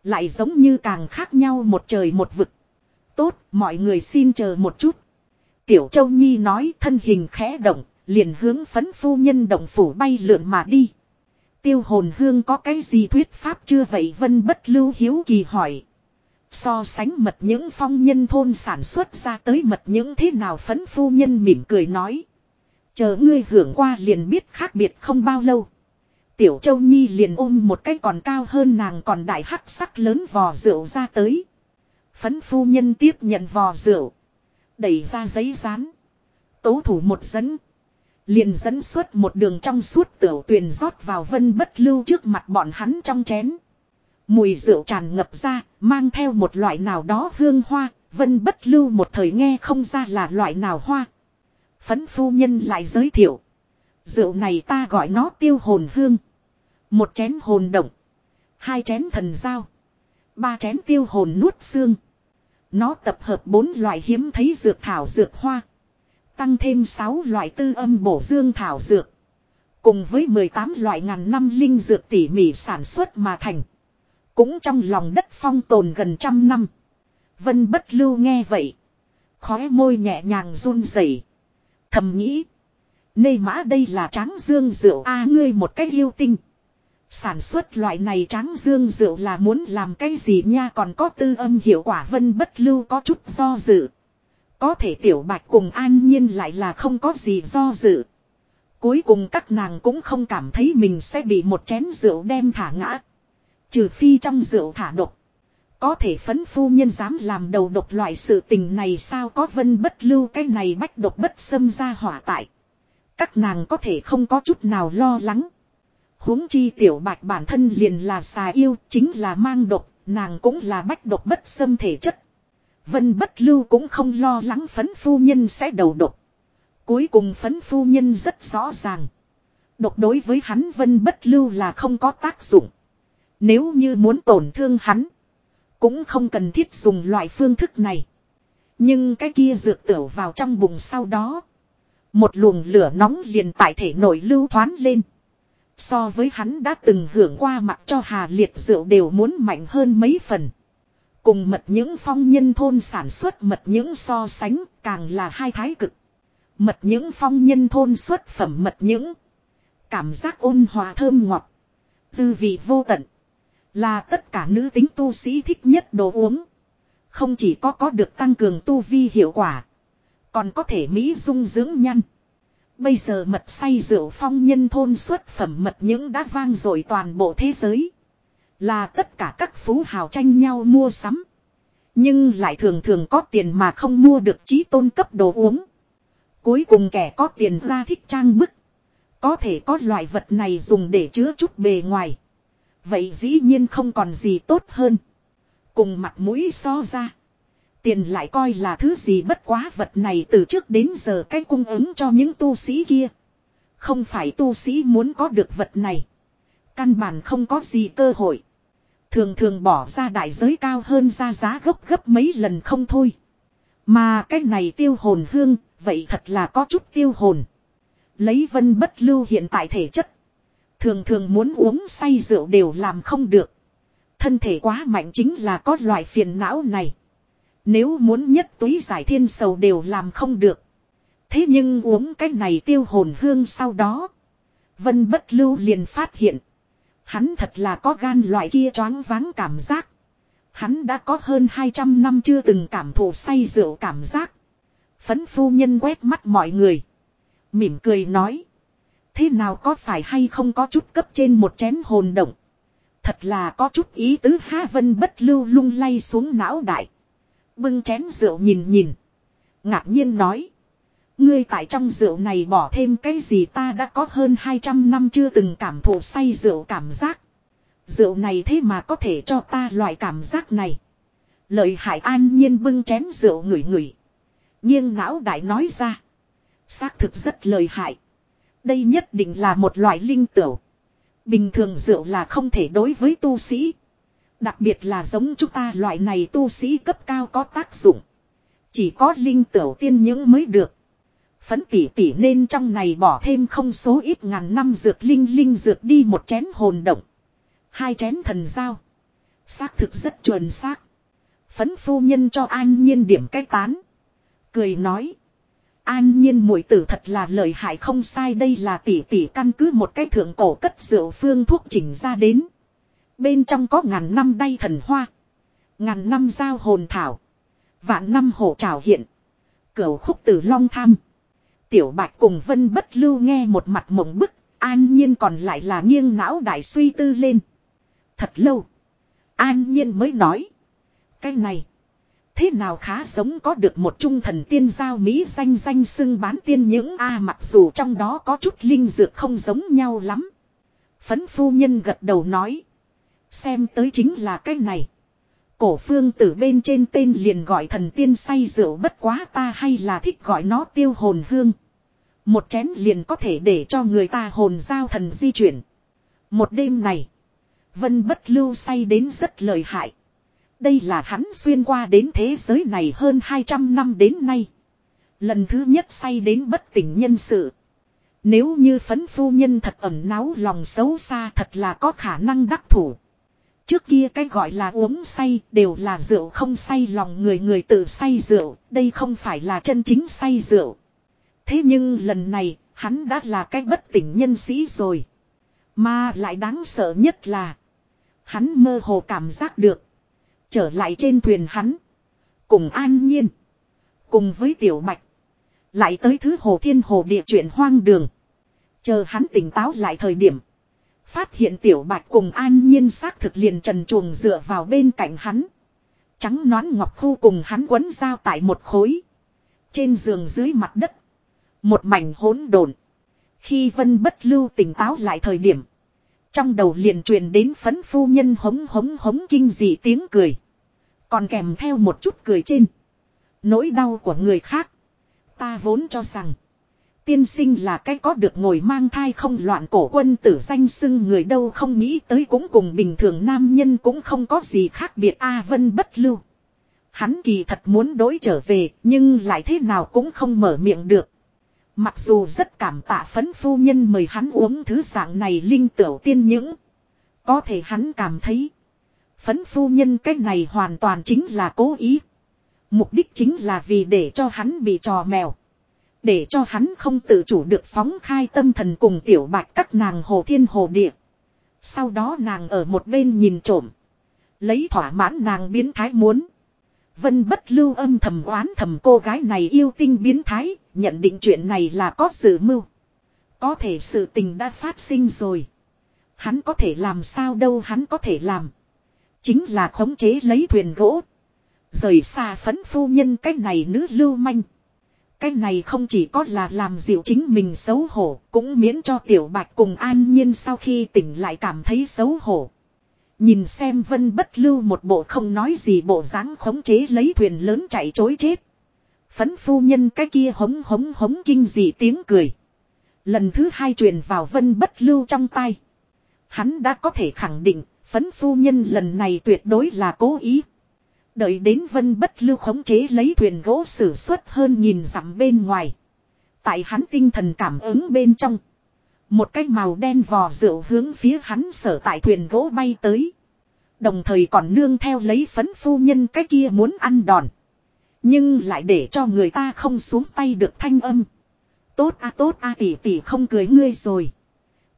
Lại giống như càng khác nhau một trời một vực. Tốt, mọi người xin chờ một chút. Tiểu Châu Nhi nói thân hình khẽ động, liền hướng phấn phu nhân động phủ bay lượn mà đi. Tiêu hồn hương có cái gì thuyết pháp chưa vậy vân bất lưu hiếu kỳ hỏi. So sánh mật những phong nhân thôn sản xuất ra tới mật những thế nào phấn phu nhân mỉm cười nói. Chờ ngươi hưởng qua liền biết khác biệt không bao lâu. Tiểu Châu Nhi liền ôm một cái còn cao hơn nàng còn đại hắc sắc lớn vò rượu ra tới. Phấn phu nhân tiếp nhận vò rượu. Đẩy ra giấy rán. Tố thủ một dẫn. Liền dẫn xuất một đường trong suốt tiểu tuyền rót vào vân bất lưu trước mặt bọn hắn trong chén. Mùi rượu tràn ngập ra, mang theo một loại nào đó hương hoa, vân bất lưu một thời nghe không ra là loại nào hoa. Phấn phu nhân lại giới thiệu. Rượu này ta gọi nó tiêu hồn hương. Một chén hồn động. Hai chén thần dao. Ba chén tiêu hồn nuốt xương. Nó tập hợp bốn loại hiếm thấy dược thảo dược hoa. Tăng thêm sáu loại tư âm bổ dương thảo dược. Cùng với 18 loại ngàn năm linh dược tỉ mỉ sản xuất mà thành. Cũng trong lòng đất phong tồn gần trăm năm. Vân bất lưu nghe vậy. Khóe môi nhẹ nhàng run rẩy Thầm nghĩ. Nê mã đây là tráng dương rượu a, ngươi một cách yêu tinh. Sản xuất loại này tráng dương rượu là muốn làm cái gì nha, còn có tư âm hiệu quả vân bất lưu có chút do dự. Có thể tiểu bạch cùng an nhiên lại là không có gì do dự. Cuối cùng các nàng cũng không cảm thấy mình sẽ bị một chén rượu đem thả ngã. Trừ phi trong rượu thả độc. Có thể phấn phu nhân dám làm đầu độc loại sự tình này sao có vân bất lưu cái này bách độc bất xâm ra hỏa tại. Các nàng có thể không có chút nào lo lắng. huống chi tiểu bạch bản thân liền là xà yêu, chính là mang độc, nàng cũng là bách độc bất xâm thể chất. Vân bất lưu cũng không lo lắng phấn phu nhân sẽ đầu độc. Cuối cùng phấn phu nhân rất rõ ràng. Độc đối với hắn vân bất lưu là không có tác dụng. Nếu như muốn tổn thương hắn. Cũng không cần thiết dùng loại phương thức này. Nhưng cái kia dược tửu vào trong bụng sau đó. Một luồng lửa nóng liền tại thể nội lưu thoáng lên. So với hắn đã từng hưởng qua mặt cho hà liệt rượu đều muốn mạnh hơn mấy phần. Cùng mật những phong nhân thôn sản xuất mật những so sánh càng là hai thái cực. Mật những phong nhân thôn xuất phẩm mật những. Cảm giác ôn hòa thơm ngọt. Dư vị vô tận. Là tất cả nữ tính tu sĩ thích nhất đồ uống. Không chỉ có có được tăng cường tu vi hiệu quả. Còn có thể mỹ dung dưỡng nhăn. Bây giờ mật say rượu phong nhân thôn xuất phẩm mật những đã vang dội toàn bộ thế giới. Là tất cả các phú hào tranh nhau mua sắm. Nhưng lại thường thường có tiền mà không mua được trí tôn cấp đồ uống. Cuối cùng kẻ có tiền ra thích trang bức. Có thể có loại vật này dùng để chứa chút bề ngoài. Vậy dĩ nhiên không còn gì tốt hơn. Cùng mặt mũi so ra. Tiền lại coi là thứ gì bất quá vật này từ trước đến giờ cái cung ứng cho những tu sĩ kia. Không phải tu sĩ muốn có được vật này. Căn bản không có gì cơ hội. Thường thường bỏ ra đại giới cao hơn ra giá gốc gấp mấy lần không thôi. Mà cái này tiêu hồn hương, vậy thật là có chút tiêu hồn. Lấy vân bất lưu hiện tại thể chất. Thường thường muốn uống say rượu đều làm không được. Thân thể quá mạnh chính là có loại phiền não này. Nếu muốn nhất túy giải thiên sầu đều làm không được. Thế nhưng uống cái này tiêu hồn hương sau đó. Vân bất lưu liền phát hiện. Hắn thật là có gan loại kia choáng váng cảm giác. Hắn đã có hơn 200 năm chưa từng cảm thụ say rượu cảm giác. Phấn phu nhân quét mắt mọi người. Mỉm cười nói. Thế nào có phải hay không có chút cấp trên một chén hồn động. Thật là có chút ý tứ ha vân bất lưu lung lay xuống não đại. Bưng chén rượu nhìn nhìn. Ngạc nhiên nói. Ngươi tại trong rượu này bỏ thêm cái gì ta đã có hơn 200 năm chưa từng cảm thụ say rượu cảm giác. Rượu này thế mà có thể cho ta loại cảm giác này. Lợi hại an nhiên bưng chén rượu ngửi ngửi. Nhưng não đại nói ra. Xác thực rất lợi hại. Đây nhất định là một loại linh tửu. Bình thường rượu là không thể đối với tu sĩ. Đặc biệt là giống chúng ta loại này tu sĩ cấp cao có tác dụng. Chỉ có linh tửu tiên những mới được. Phấn tỉ tỉ nên trong này bỏ thêm không số ít ngàn năm dược linh linh dược đi một chén hồn động. Hai chén thần giao. Xác thực rất chuẩn xác. Phấn phu nhân cho an nhiên điểm cách tán. Cười nói. An nhiên mùi tử thật là lợi hại không sai, đây là tỷ tỷ căn cứ một cái thượng cổ cất rượu phương thuốc chỉnh ra đến. Bên trong có ngàn năm đay thần hoa. Ngàn năm giao hồn thảo. Vạn năm hổ trào hiện. Cửu khúc tử long tham. Tiểu bạch cùng vân bất lưu nghe một mặt mộng bức. An nhiên còn lại là nghiêng não đại suy tư lên. Thật lâu. An nhiên mới nói. Cái này. Thế nào khá giống có được một trung thần tiên giao Mỹ danh danh xưng bán tiên những A mặc dù trong đó có chút linh dược không giống nhau lắm. Phấn phu nhân gật đầu nói. Xem tới chính là cái này. Cổ phương tử bên trên tên liền gọi thần tiên say rượu bất quá ta hay là thích gọi nó tiêu hồn hương. Một chén liền có thể để cho người ta hồn giao thần di chuyển. Một đêm này. Vân bất lưu say đến rất lợi hại. Đây là hắn xuyên qua đến thế giới này hơn 200 năm đến nay. Lần thứ nhất say đến bất tỉnh nhân sự. Nếu như phấn phu nhân thật ẩn náu lòng xấu xa thật là có khả năng đắc thủ. Trước kia cái gọi là uống say đều là rượu không say lòng người người tự say rượu, đây không phải là chân chính say rượu. Thế nhưng lần này, hắn đã là cái bất tỉnh nhân sĩ rồi. Mà lại đáng sợ nhất là, hắn mơ hồ cảm giác được. Trở lại trên thuyền hắn, cùng an nhiên, cùng với tiểu bạch. Lại tới thứ hồ thiên hồ địa chuyện hoang đường. Chờ hắn tỉnh táo lại thời điểm. Phát hiện tiểu bạch cùng an nhiên xác thực liền trần chuồng dựa vào bên cạnh hắn. Trắng nón ngọc khu cùng hắn quấn dao tại một khối. Trên giường dưới mặt đất. Một mảnh hỗn độn. Khi vân bất lưu tỉnh táo lại thời điểm. Trong đầu liền truyền đến phấn phu nhân hống hống hống kinh dị tiếng cười. Còn kèm theo một chút cười trên. Nỗi đau của người khác. Ta vốn cho rằng. Tiên sinh là cái có được ngồi mang thai không loạn cổ quân tử danh xưng người đâu không nghĩ tới cũng cùng bình thường nam nhân cũng không có gì khác biệt A vân bất lưu. Hắn kỳ thật muốn đối trở về, nhưng lại thế nào cũng không mở miệng được. Mặc dù rất cảm tạ phấn phu nhân mời hắn uống thứ dạng này linh tiểu tiên những. Có thể hắn cảm thấy. Phấn phu nhân cái này hoàn toàn chính là cố ý. Mục đích chính là vì để cho hắn bị trò mèo. Để cho hắn không tự chủ được phóng khai tâm thần cùng tiểu bạch các nàng hồ thiên hồ địa. Sau đó nàng ở một bên nhìn trộm. Lấy thỏa mãn nàng biến thái muốn. Vân bất lưu âm thầm oán thầm cô gái này yêu tinh biến thái, nhận định chuyện này là có sự mưu. Có thể sự tình đã phát sinh rồi. Hắn có thể làm sao đâu hắn có thể làm. Chính là khống chế lấy thuyền gỗ. Rời xa phấn phu nhân cái này nữ lưu manh. Cái này không chỉ có là làm dịu chính mình xấu hổ, cũng miễn cho tiểu bạch cùng an nhiên sau khi tỉnh lại cảm thấy xấu hổ. Nhìn xem vân bất lưu một bộ không nói gì bộ dáng khống chế lấy thuyền lớn chạy chối chết. Phấn phu nhân cái kia hống hống hống kinh dị tiếng cười. Lần thứ hai truyền vào vân bất lưu trong tay. Hắn đã có thể khẳng định, phấn phu nhân lần này tuyệt đối là cố ý. Đợi đến vân bất lưu khống chế lấy thuyền gỗ sử xuất hơn nhìn dặm bên ngoài. Tại hắn tinh thần cảm ứng bên trong. Một cái màu đen vò rượu hướng phía hắn sở tại thuyền gỗ bay tới. Đồng thời còn nương theo lấy phấn phu nhân cái kia muốn ăn đòn. Nhưng lại để cho người ta không xuống tay được thanh âm. Tốt a tốt a tỷ tỷ không cưới ngươi rồi.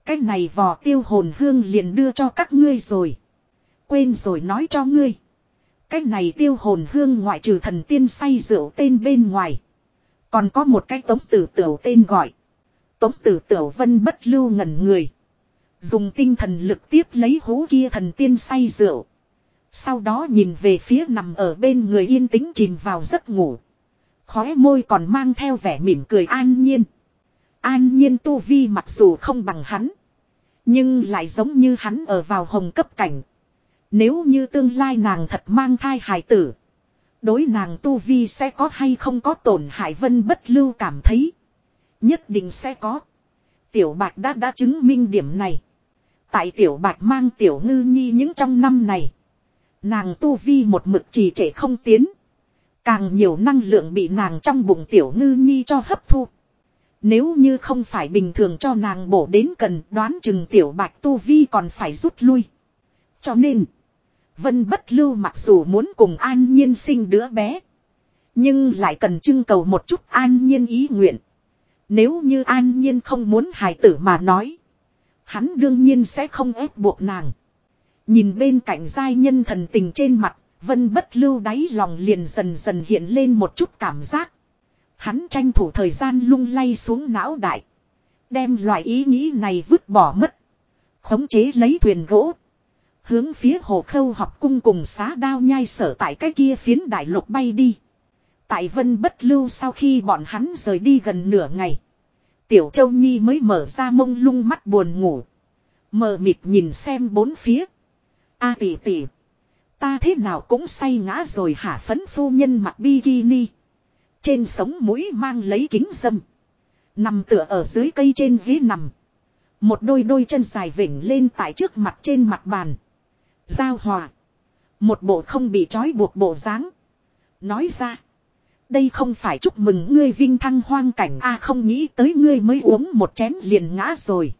Cái này vò tiêu hồn hương liền đưa cho các ngươi rồi. Quên rồi nói cho ngươi. Cái này tiêu hồn hương ngoại trừ thần tiên say rượu tên bên ngoài. Còn có một cái tống tử tiểu tên gọi. Tống tử tiểu vân bất lưu ngẩn người. Dùng tinh thần lực tiếp lấy hố kia thần tiên say rượu. Sau đó nhìn về phía nằm ở bên người yên tĩnh chìm vào giấc ngủ. Khóe môi còn mang theo vẻ mỉm cười an nhiên. An nhiên tu vi mặc dù không bằng hắn. Nhưng lại giống như hắn ở vào hồng cấp cảnh. Nếu như tương lai nàng thật mang thai hài tử. Đối nàng tu vi sẽ có hay không có tổn hại vân bất lưu cảm thấy. Nhất định sẽ có. Tiểu bạch đã đã chứng minh điểm này. Tại tiểu bạch mang tiểu ngư nhi những trong năm này. Nàng tu vi một mực trì trệ không tiến. Càng nhiều năng lượng bị nàng trong bụng tiểu ngư nhi cho hấp thu. Nếu như không phải bình thường cho nàng bổ đến cần đoán chừng tiểu bạch tu vi còn phải rút lui. Cho nên, Vân Bất Lưu mặc dù muốn cùng an nhiên sinh đứa bé. Nhưng lại cần trưng cầu một chút an nhiên ý nguyện. Nếu như an nhiên không muốn hài tử mà nói. Hắn đương nhiên sẽ không ép buộc nàng. Nhìn bên cạnh giai nhân thần tình trên mặt, vân bất lưu đáy lòng liền dần dần hiện lên một chút cảm giác. Hắn tranh thủ thời gian lung lay xuống não đại. Đem loại ý nghĩ này vứt bỏ mất. Khống chế lấy thuyền gỗ. Hướng phía hồ khâu học cung cùng xá đao nhai sở tại cái kia phiến đại lục bay đi. Tại vân bất lưu sau khi bọn hắn rời đi gần nửa ngày. Tiểu Châu Nhi mới mở ra mông lung mắt buồn ngủ. Mờ mịt nhìn xem bốn phía. A à, tỷ tỷ. Ta thế nào cũng say ngã rồi hả phấn phu nhân mặc bikini. Trên sống mũi mang lấy kính dâm. Nằm tựa ở dưới cây trên ghế nằm. Một đôi đôi chân dài vỉnh lên tại trước mặt trên mặt bàn. Giao hòa. Một bộ không bị trói buộc bộ dáng. Nói ra. Đây không phải chúc mừng ngươi vinh thăng hoang cảnh a không nghĩ tới ngươi mới uống một chén liền ngã rồi.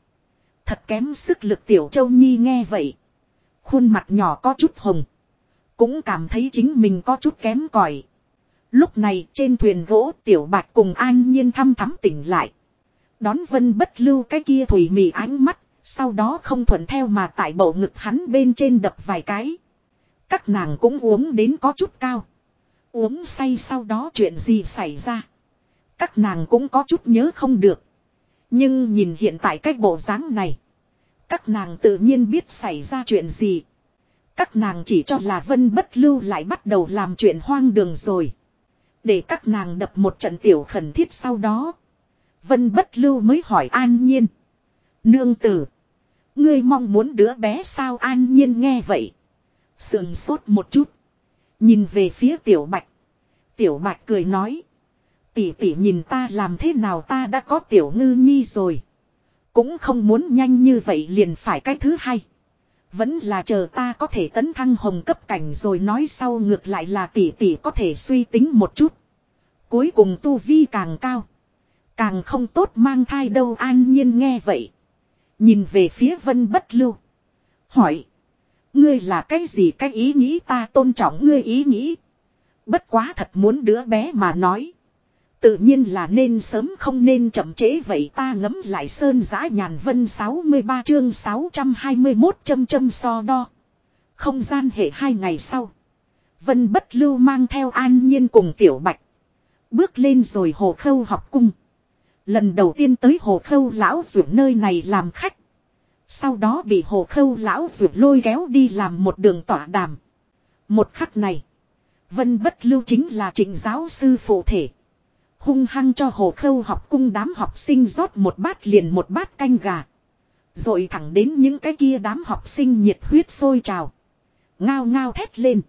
Thật kém sức lực tiểu châu nhi nghe vậy. Khuôn mặt nhỏ có chút hồng. Cũng cảm thấy chính mình có chút kém cỏi. Lúc này trên thuyền gỗ tiểu bạch cùng an nhiên thăm thắm tỉnh lại. Đón vân bất lưu cái kia thủy mì ánh mắt. Sau đó không thuận theo mà tại bầu ngực hắn bên trên đập vài cái. Các nàng cũng uống đến có chút cao. Uống say sau đó chuyện gì xảy ra. Các nàng cũng có chút nhớ không được. Nhưng nhìn hiện tại cái bộ dáng này. Các nàng tự nhiên biết xảy ra chuyện gì. Các nàng chỉ cho là vân bất lưu lại bắt đầu làm chuyện hoang đường rồi. Để các nàng đập một trận tiểu khẩn thiết sau đó. Vân bất lưu mới hỏi an nhiên. Nương tử. Ngươi mong muốn đứa bé sao an nhiên nghe vậy. Sườn sốt một chút. Nhìn về phía tiểu bạch. Tiểu bạch cười nói. Tỷ tỷ nhìn ta làm thế nào ta đã có tiểu ngư nhi rồi. Cũng không muốn nhanh như vậy liền phải cái thứ hai. Vẫn là chờ ta có thể tấn thăng hồng cấp cảnh rồi nói sau ngược lại là tỷ tỷ có thể suy tính một chút. Cuối cùng tu vi càng cao. Càng không tốt mang thai đâu an nhiên nghe vậy. Nhìn về phía vân bất lưu. Hỏi. Ngươi là cái gì cái ý nghĩ ta tôn trọng ngươi ý nghĩ. Bất quá thật muốn đứa bé mà nói. Tự nhiên là nên sớm không nên chậm trễ vậy ta ngấm lại sơn giã nhàn vân 63 chương 621 châm châm so đo. Không gian hệ hai ngày sau. Vân bất lưu mang theo an nhiên cùng tiểu bạch. Bước lên rồi hồ khâu học cung. Lần đầu tiên tới hồ khâu lão dưỡng nơi này làm khách. Sau đó bị hồ khâu lão dưỡng lôi kéo đi làm một đường tỏa đàm. Một khắc này. Vân bất lưu chính là trịnh giáo sư phụ thể. Hung hăng cho hồ khâu học cung đám học sinh rót một bát liền một bát canh gà. Rồi thẳng đến những cái kia đám học sinh nhiệt huyết sôi trào. Ngao ngao thét lên.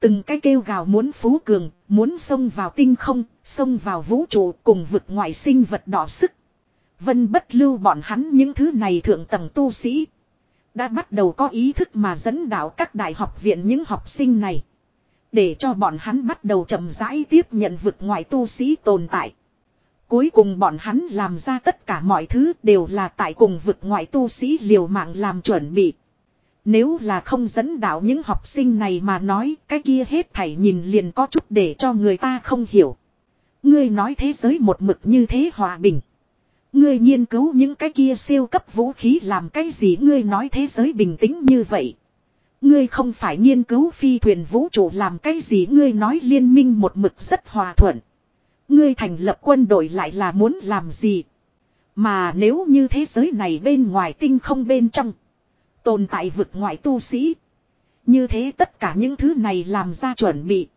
Từng cái kêu gào muốn phú cường, muốn xông vào tinh không, xông vào vũ trụ cùng vực ngoại sinh vật đỏ sức. Vân bất lưu bọn hắn những thứ này thượng tầng tu sĩ. Đã bắt đầu có ý thức mà dẫn đạo các đại học viện những học sinh này. Để cho bọn hắn bắt đầu chậm rãi tiếp nhận vực ngoại tu sĩ tồn tại. Cuối cùng bọn hắn làm ra tất cả mọi thứ đều là tại cùng vực ngoại tu sĩ liều mạng làm chuẩn bị. Nếu là không dẫn đạo những học sinh này mà nói, cái kia hết thảy nhìn liền có chút để cho người ta không hiểu. Ngươi nói thế giới một mực như thế hòa bình. Ngươi nghiên cứu những cái kia siêu cấp vũ khí làm cái gì ngươi nói thế giới bình tĩnh như vậy. Ngươi không phải nghiên cứu phi thuyền vũ trụ làm cái gì ngươi nói liên minh một mực rất hòa thuận. Ngươi thành lập quân đội lại là muốn làm gì. Mà nếu như thế giới này bên ngoài tinh không bên trong. Tồn tại vực ngoại tu sĩ. Như thế tất cả những thứ này làm ra chuẩn bị.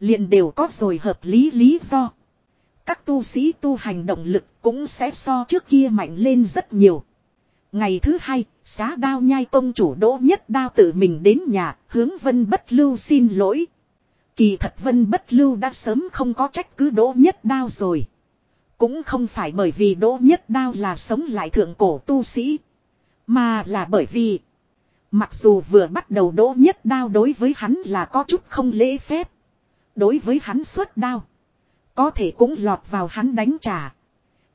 liền đều có rồi hợp lý lý do. Các tu sĩ tu hành động lực cũng sẽ so trước kia mạnh lên rất nhiều. Ngày thứ hai, xá đao nhai tông chủ đỗ nhất đao tự mình đến nhà, hướng vân bất lưu xin lỗi. Kỳ thật vân bất lưu đã sớm không có trách cứ đỗ nhất đao rồi. Cũng không phải bởi vì đỗ nhất đao là sống lại thượng cổ tu sĩ. Mà là bởi vì, mặc dù vừa bắt đầu đỗ nhất đao đối với hắn là có chút không lễ phép. Đối với hắn xuất đao, có thể cũng lọt vào hắn đánh trả.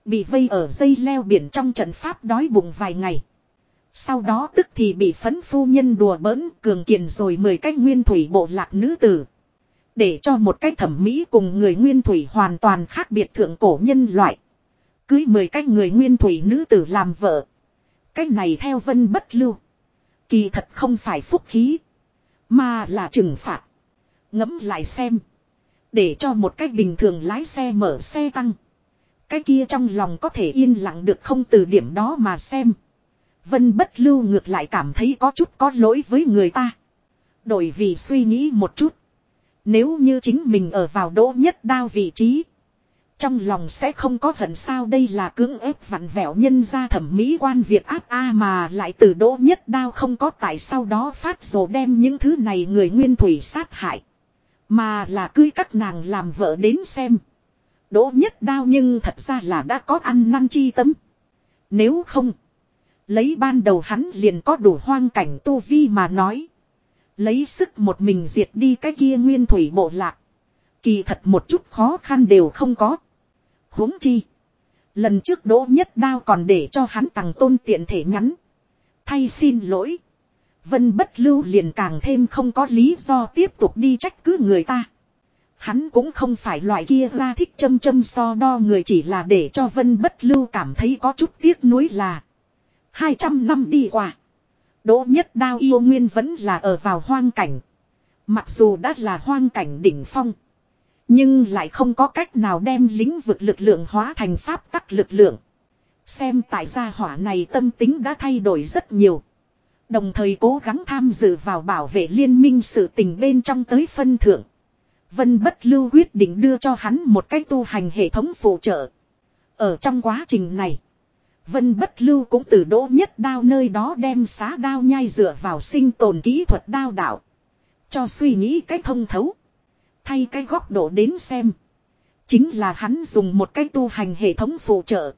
Bị vây ở dây leo biển trong trận pháp đói bụng vài ngày. Sau đó tức thì bị phấn phu nhân đùa bỡn cường kiền rồi mời cách nguyên thủy bộ lạc nữ tử. Để cho một cách thẩm mỹ cùng người nguyên thủy hoàn toàn khác biệt thượng cổ nhân loại. Cưới mười cách người nguyên thủy nữ tử làm vợ. Cách này theo vân bất lưu. Kỳ thật không phải phúc khí. Mà là trừng phạt. Ngẫm lại xem. Để cho một cách bình thường lái xe mở xe tăng. Cái kia trong lòng có thể yên lặng được không từ điểm đó mà xem. Vân bất lưu ngược lại cảm thấy có chút có lỗi với người ta. Đổi vì suy nghĩ một chút. Nếu như chính mình ở vào đỗ nhất đao vị trí. Trong lòng sẽ không có hận sao đây là cưỡng ép vặn vẹo nhân ra thẩm mỹ quan việc áp a mà lại từ đỗ nhất đao không có tại sau đó phát rồ đem những thứ này người nguyên thủy sát hại. Mà là cưới các nàng làm vợ đến xem. Đỗ nhất đao nhưng thật ra là đã có ăn năn chi tâm. Nếu không. Lấy ban đầu hắn liền có đủ hoang cảnh tu vi mà nói. Lấy sức một mình diệt đi cái kia nguyên thủy bộ lạc. Kỳ thật một chút khó khăn đều không có. huống chi. Lần trước đỗ nhất đao còn để cho hắn tặng tôn tiện thể nhắn. Thay xin lỗi. Vân bất lưu liền càng thêm không có lý do tiếp tục đi trách cứ người ta. Hắn cũng không phải loại kia ra thích châm châm so đo người chỉ là để cho vân bất lưu cảm thấy có chút tiếc nuối là. 200 năm đi qua. Đỗ nhất đao yêu nguyên vẫn là ở vào hoang cảnh. Mặc dù đã là hoang cảnh đỉnh phong. Nhưng lại không có cách nào đem lĩnh vực lực lượng hóa thành pháp tắc lực lượng. Xem tại gia hỏa này tâm tính đã thay đổi rất nhiều. Đồng thời cố gắng tham dự vào bảo vệ liên minh sự tình bên trong tới phân thượng. Vân bất lưu quyết định đưa cho hắn một cách tu hành hệ thống phụ trợ. Ở trong quá trình này. Vân bất lưu cũng từ đỗ nhất đao nơi đó đem xá đao nhai dựa vào sinh tồn kỹ thuật đao đạo. Cho suy nghĩ cách thông thấu. Thay cái góc độ đến xem. Chính là hắn dùng một cái tu hành hệ thống phụ trợ.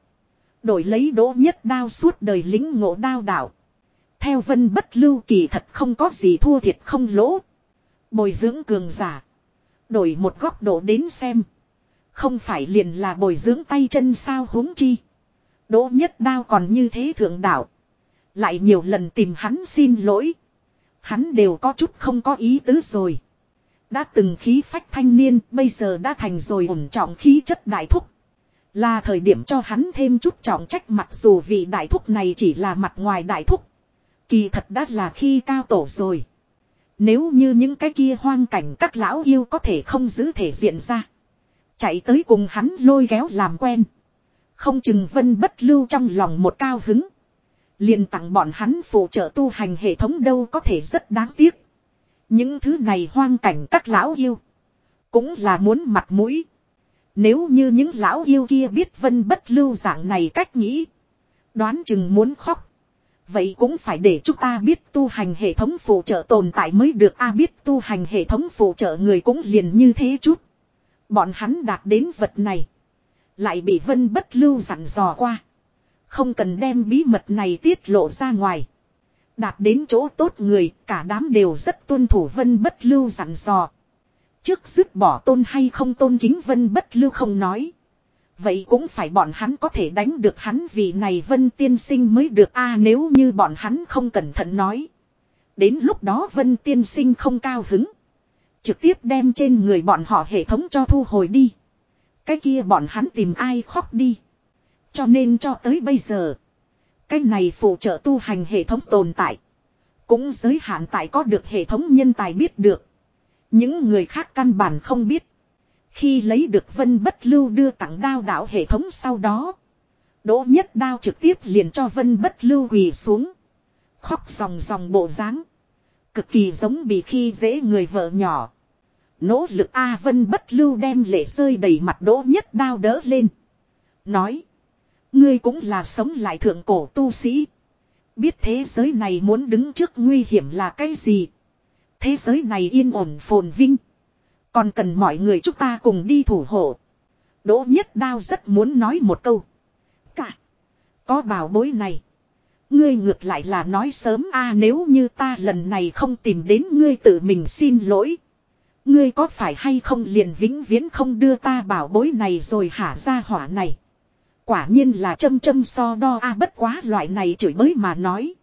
Đổi lấy đỗ nhất đao suốt đời lính ngộ đao đạo. Theo vân bất lưu kỳ thật không có gì thua thiệt không lỗ. Bồi dưỡng cường giả. Đổi một góc độ đến xem. Không phải liền là bồi dưỡng tay chân sao huống chi. Đỗ nhất đao còn như thế thượng đạo. Lại nhiều lần tìm hắn xin lỗi. Hắn đều có chút không có ý tứ rồi. Đã từng khí phách thanh niên, bây giờ đã thành rồi ổn trọng khí chất đại thúc. Là thời điểm cho hắn thêm chút trọng trách mặc dù vị đại thúc này chỉ là mặt ngoài đại thúc. Kỳ thật đã là khi cao tổ rồi. Nếu như những cái kia hoang cảnh các lão yêu có thể không giữ thể diện ra. Chạy tới cùng hắn lôi kéo làm quen. Không chừng vân bất lưu trong lòng một cao hứng. liền tặng bọn hắn phụ trợ tu hành hệ thống đâu có thể rất đáng tiếc. Những thứ này hoang cảnh các lão yêu. Cũng là muốn mặt mũi. Nếu như những lão yêu kia biết vân bất lưu dạng này cách nghĩ. Đoán chừng muốn khóc. Vậy cũng phải để chúng ta biết tu hành hệ thống phụ trợ tồn tại mới được a à, biết tu hành hệ thống phụ trợ người cũng liền như thế chút. Bọn hắn đạt đến vật này. Lại bị vân bất lưu dặn dò qua. Không cần đem bí mật này tiết lộ ra ngoài. Đạt đến chỗ tốt người, cả đám đều rất tuân thủ vân bất lưu dặn dò. Trước dứt bỏ tôn hay không tôn kính vân bất lưu không nói. Vậy cũng phải bọn hắn có thể đánh được hắn vì này vân tiên sinh mới được a nếu như bọn hắn không cẩn thận nói. Đến lúc đó vân tiên sinh không cao hứng. Trực tiếp đem trên người bọn họ hệ thống cho thu hồi đi. Cái kia bọn hắn tìm ai khóc đi. Cho nên cho tới bây giờ. Cái này phụ trợ tu hành hệ thống tồn tại. Cũng giới hạn tại có được hệ thống nhân tài biết được. Những người khác căn bản không biết. Khi lấy được vân bất lưu đưa tặng đao đảo hệ thống sau đó. Đỗ nhất đao trực tiếp liền cho vân bất lưu quỳ xuống. Khóc ròng ròng bộ dáng Cực kỳ giống bị khi dễ người vợ nhỏ. Nỗ lực A Vân bất lưu đem lệ rơi đầy mặt đỗ nhất đao đỡ lên. Nói. Ngươi cũng là sống lại thượng cổ tu sĩ. Biết thế giới này muốn đứng trước nguy hiểm là cái gì. Thế giới này yên ổn phồn vinh. Còn cần mọi người chúng ta cùng đi thủ hộ. Đỗ nhất đao rất muốn nói một câu. Cả. Có bảo bối này. Ngươi ngược lại là nói sớm a, nếu như ta lần này không tìm đến ngươi tự mình xin lỗi. Ngươi có phải hay không liền vĩnh viễn không đưa ta bảo bối này rồi hả ra hỏa này. Quả nhiên là châm châm so đo a à, bất quá loại này chửi mới mà nói.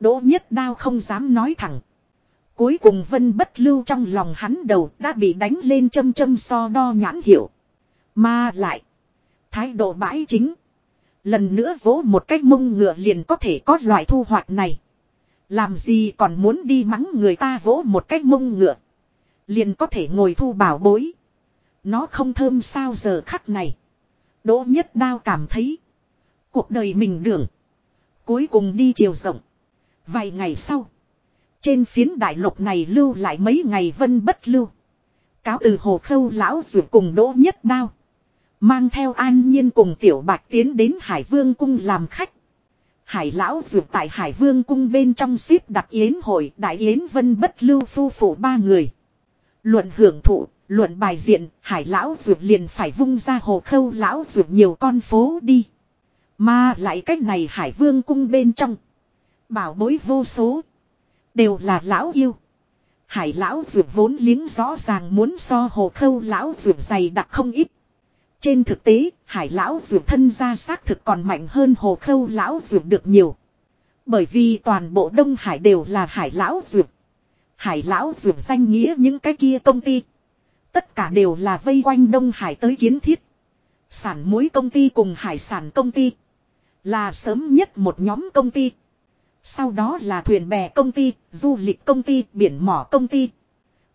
Đỗ nhất đao không dám nói thẳng. Cuối cùng vân bất lưu trong lòng hắn đầu đã bị đánh lên châm châm so đo nhãn hiệu. Mà lại. Thái độ bãi chính. Lần nữa vỗ một cách mông ngựa liền có thể có loại thu hoạch này. Làm gì còn muốn đi mắng người ta vỗ một cách mông ngựa. Liền có thể ngồi thu bảo bối. Nó không thơm sao giờ khắc này. Đỗ nhất đao cảm thấy. Cuộc đời mình đường. Cuối cùng đi chiều rộng. Vài ngày sau. Trên phiến đại lục này lưu lại mấy ngày vân bất lưu. Cáo từ hồ khâu lão rượu cùng đỗ nhất đao. Mang theo an nhiên cùng tiểu bạch tiến đến Hải Vương cung làm khách. Hải lão rượu tại Hải Vương cung bên trong ship đặt yến hội, đại yến vân bất lưu phu phụ ba người. Luận hưởng thụ, luận bài diện, hải lão ruột liền phải vung ra hồ khâu lão ruột nhiều con phố đi. Mà lại cách này hải vương cung bên trong. Bảo bối vô số. Đều là lão yêu. Hải lão dược vốn liếng rõ ràng muốn so hồ khâu lão dược dày đặc không ít. Trên thực tế, hải lão dược thân ra xác thực còn mạnh hơn hồ khâu lão dược được nhiều. Bởi vì toàn bộ Đông Hải đều là hải lão dược. Hải lão dược danh nghĩa những cái kia công ty. Tất cả đều là vây quanh Đông Hải tới kiến thiết. Sản muối công ty cùng hải sản công ty. Là sớm nhất một nhóm công ty. Sau đó là thuyền bè công ty, du lịch công ty, biển mỏ công ty.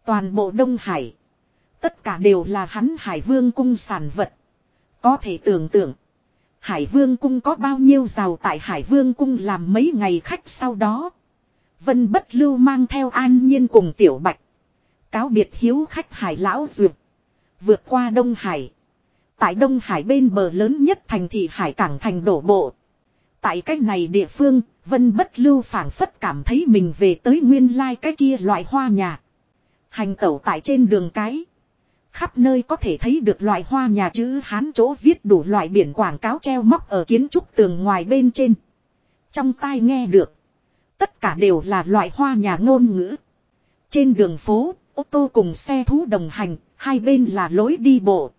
Toàn bộ Đông Hải. Tất cả đều là hắn Hải Vương cung sản vật. Có thể tưởng tượng. Hải Vương cung có bao nhiêu giàu tại Hải Vương cung làm mấy ngày khách sau đó. Vân bất lưu mang theo an nhiên cùng tiểu bạch. Cáo biệt hiếu khách hải lão duyệt. Vượt qua Đông Hải. Tại Đông Hải bên bờ lớn nhất thành thị Hải Cảng thành đổ bộ. Tại cách này địa phương, Vân bất lưu phảng phất cảm thấy mình về tới nguyên lai cái kia loại hoa nhà. Hành tẩu tại trên đường cái. Khắp nơi có thể thấy được loại hoa nhà chữ Hán chỗ viết đủ loại biển quảng cáo treo móc ở kiến trúc tường ngoài bên trên. Trong tai nghe được. Tất cả đều là loại hoa nhà ngôn ngữ. Trên đường phố, ô tô cùng xe thú đồng hành, hai bên là lối đi bộ.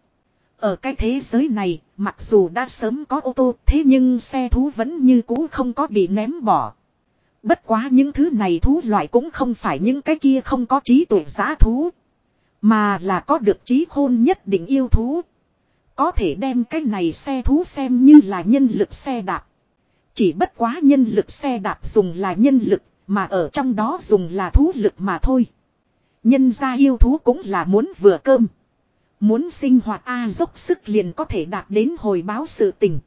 Ở cái thế giới này, mặc dù đã sớm có ô tô, thế nhưng xe thú vẫn như cũ không có bị ném bỏ. Bất quá những thứ này thú loại cũng không phải những cái kia không có trí tuệ giá thú. Mà là có được trí khôn nhất định yêu thú. Có thể đem cái này xe thú xem như là nhân lực xe đạp. Chỉ bất quá nhân lực xe đạp dùng là nhân lực, mà ở trong đó dùng là thú lực mà thôi. Nhân gia yêu thú cũng là muốn vừa cơm. Muốn sinh hoạt A dốc sức liền có thể đạt đến hồi báo sự tình.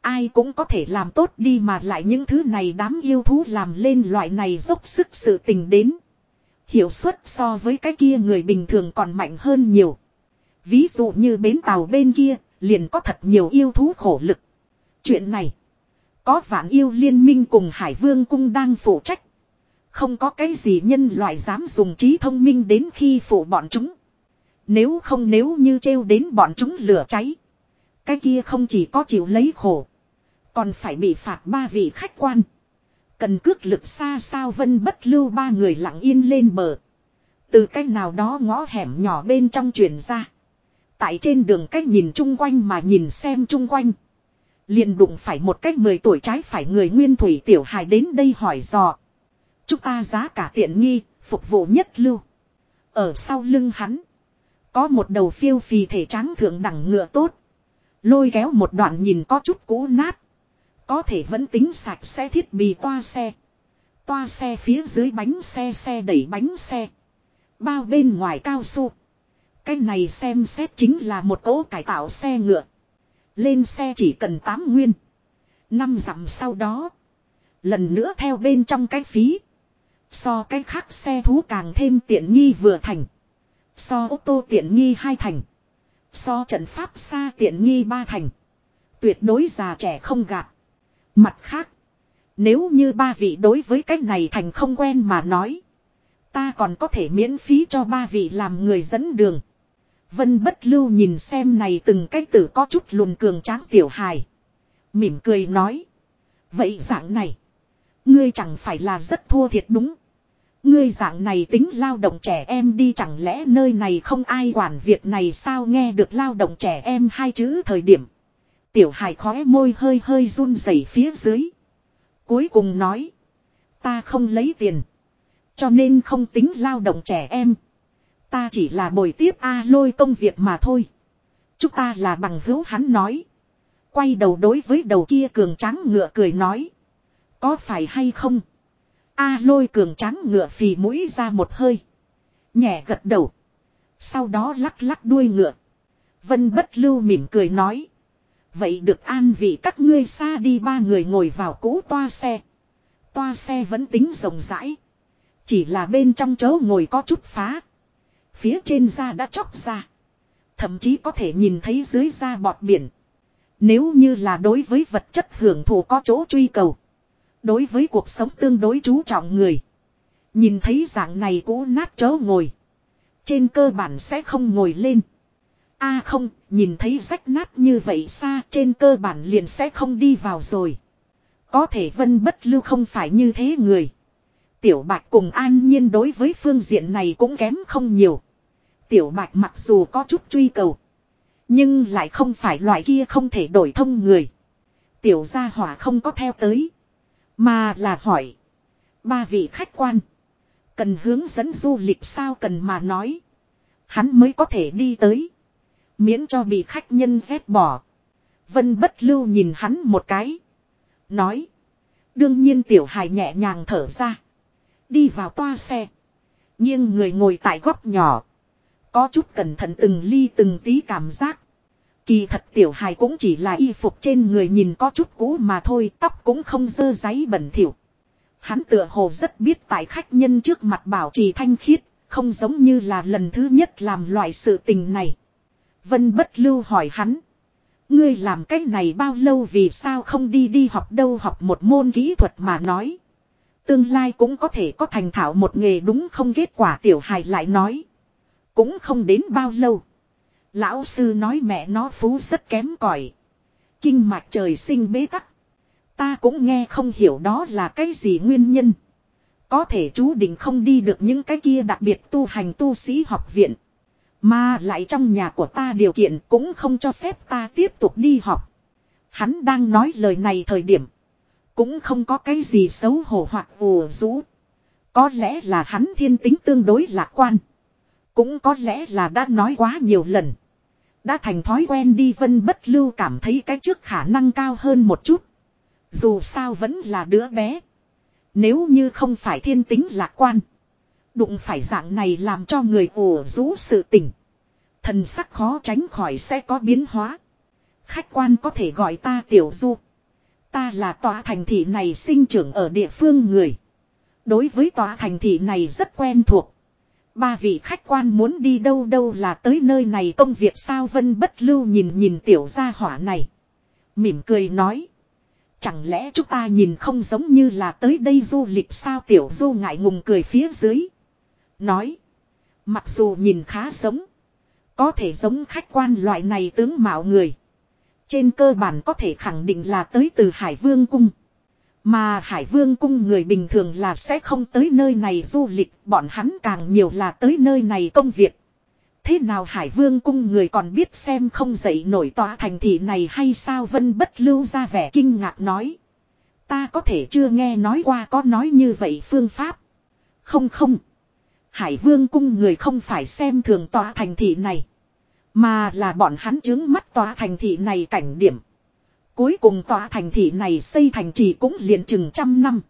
Ai cũng có thể làm tốt đi mà lại những thứ này đám yêu thú làm lên loại này dốc sức sự tình đến. Hiệu suất so với cái kia người bình thường còn mạnh hơn nhiều. Ví dụ như bến tàu bên kia, liền có thật nhiều yêu thú khổ lực. Chuyện này, có vạn yêu liên minh cùng Hải Vương cung đang phụ trách. Không có cái gì nhân loại dám dùng trí thông minh đến khi phụ bọn chúng. Nếu không nếu như trêu đến bọn chúng lửa cháy. Cái kia không chỉ có chịu lấy khổ. Còn phải bị phạt ba vị khách quan. Cần cước lực xa sao vân bất lưu ba người lặng yên lên bờ. Từ cách nào đó ngõ hẻm nhỏ bên trong truyền ra. Tại trên đường cách nhìn chung quanh mà nhìn xem chung quanh. Liền đụng phải một cách 10 tuổi trái phải người nguyên thủy tiểu hài đến đây hỏi dò. Chúng ta giá cả tiện nghi, phục vụ nhất lưu. Ở sau lưng hắn. Có một đầu phiêu phì thể trắng thượng đẳng ngựa tốt. Lôi kéo một đoạn nhìn có chút cũ nát. Có thể vẫn tính sạch sẽ thiết bị toa xe. Toa xe phía dưới bánh xe xe đẩy bánh xe. Bao bên ngoài cao su. Cái này xem xét chính là một cỗ cải tạo xe ngựa. Lên xe chỉ cần 8 nguyên. Năm dặm sau đó. Lần nữa theo bên trong cái phí. So cái khác xe thú càng thêm tiện nghi vừa thành. So ô tô tiện nghi hai thành. So trận pháp xa tiện nghi ba thành. Tuyệt đối già trẻ không gạt. Mặt khác. Nếu như ba vị đối với cách này thành không quen mà nói. Ta còn có thể miễn phí cho ba vị làm người dẫn đường. Vân bất lưu nhìn xem này từng cái tử có chút lùn cường tráng tiểu hài. Mỉm cười nói. Vậy dạng này. Ngươi chẳng phải là rất thua thiệt đúng. Ngươi dạng này tính lao động trẻ em đi chẳng lẽ nơi này không ai quản việc này sao nghe được lao động trẻ em hai chữ thời điểm. Tiểu hải khóe môi hơi hơi run rẩy phía dưới. Cuối cùng nói. Ta không lấy tiền. Cho nên không tính lao động trẻ em. Ta chỉ là bồi tiếp A lôi công việc mà thôi. Chúng ta là bằng hữu hắn nói. Quay đầu đối với đầu kia cường trắng ngựa cười nói. Có phải hay không? A lôi cường trắng ngựa phì mũi ra một hơi. Nhẹ gật đầu. Sau đó lắc lắc đuôi ngựa. Vân bất lưu mỉm cười nói. Vậy được an vị các ngươi xa đi ba người ngồi vào cũ toa xe. Toa xe vẫn tính rộng rãi. Chỉ là bên trong chỗ ngồi có chút phá. Phía trên da đã chóc ra. Thậm chí có thể nhìn thấy dưới da bọt biển. Nếu như là đối với vật chất hưởng thụ có chỗ truy cầu. Đối với cuộc sống tương đối chú trọng người. Nhìn thấy dạng này cũ nát chớ ngồi. Trên cơ bản sẽ không ngồi lên. a không, nhìn thấy rách nát như vậy xa trên cơ bản liền sẽ không đi vào rồi. Có thể vân bất lưu không phải như thế người. Tiểu Bạch cùng an nhiên đối với phương diện này cũng kém không nhiều. Tiểu Bạch mặc dù có chút truy cầu. Nhưng lại không phải loại kia không thể đổi thông người. Tiểu gia hỏa không có theo tới. Mà là hỏi. Ba vị khách quan. Cần hướng dẫn du lịch sao cần mà nói. Hắn mới có thể đi tới. Miễn cho bị khách nhân ghét bỏ. Vân bất lưu nhìn hắn một cái. Nói. Đương nhiên tiểu hài nhẹ nhàng thở ra. Đi vào toa xe. Nhưng người ngồi tại góc nhỏ. Có chút cẩn thận từng ly từng tí cảm giác. Kỳ thật tiểu hài cũng chỉ là y phục trên người nhìn có chút cũ mà thôi, tóc cũng không dơ giấy bẩn thỉu. Hắn tựa hồ rất biết tại khách nhân trước mặt bảo trì thanh khiết, không giống như là lần thứ nhất làm loại sự tình này. Vân bất lưu hỏi hắn. Ngươi làm cái này bao lâu vì sao không đi đi học đâu học một môn kỹ thuật mà nói. Tương lai cũng có thể có thành thạo một nghề đúng không kết quả tiểu hài lại nói. Cũng không đến bao lâu. Lão sư nói, mẹ nó phú rất kém cỏi Kinh mạch trời sinh bế tắc. Ta cũng nghe không hiểu đó là cái gì nguyên nhân. Có thể chú định không đi được những cái kia đặc biệt tu hành tu sĩ học viện. Mà lại trong nhà của ta điều kiện cũng không cho phép ta tiếp tục đi học. Hắn đang nói lời này thời điểm. Cũng không có cái gì xấu hổ hoặc ồ rũ. Có lẽ là hắn thiên tính tương đối lạc quan. Cũng có lẽ là đã nói quá nhiều lần. Đã thành thói quen đi vân bất lưu cảm thấy cái trước khả năng cao hơn một chút. Dù sao vẫn là đứa bé. Nếu như không phải thiên tính lạc quan. Đụng phải dạng này làm cho người ủ rũ sự tỉnh, Thần sắc khó tránh khỏi sẽ có biến hóa. Khách quan có thể gọi ta tiểu du. Ta là tòa thành thị này sinh trưởng ở địa phương người. Đối với tòa thành thị này rất quen thuộc. Ba vị khách quan muốn đi đâu đâu là tới nơi này công việc sao vân bất lưu nhìn nhìn tiểu gia hỏa này. Mỉm cười nói. Chẳng lẽ chúng ta nhìn không giống như là tới đây du lịch sao tiểu du ngại ngùng cười phía dưới. Nói. Mặc dù nhìn khá giống. Có thể giống khách quan loại này tướng mạo người. Trên cơ bản có thể khẳng định là tới từ Hải Vương Cung. Mà Hải Vương Cung người bình thường là sẽ không tới nơi này du lịch, bọn hắn càng nhiều là tới nơi này công việc. Thế nào Hải Vương Cung người còn biết xem không dậy nổi tòa thành thị này hay sao Vân bất lưu ra vẻ kinh ngạc nói. Ta có thể chưa nghe nói qua có nói như vậy phương pháp. Không không. Hải Vương Cung người không phải xem thường tòa thành thị này. Mà là bọn hắn chứng mắt tòa thành thị này cảnh điểm. Cuối cùng tòa thành thị này xây thành trì cũng liền chừng trăm năm.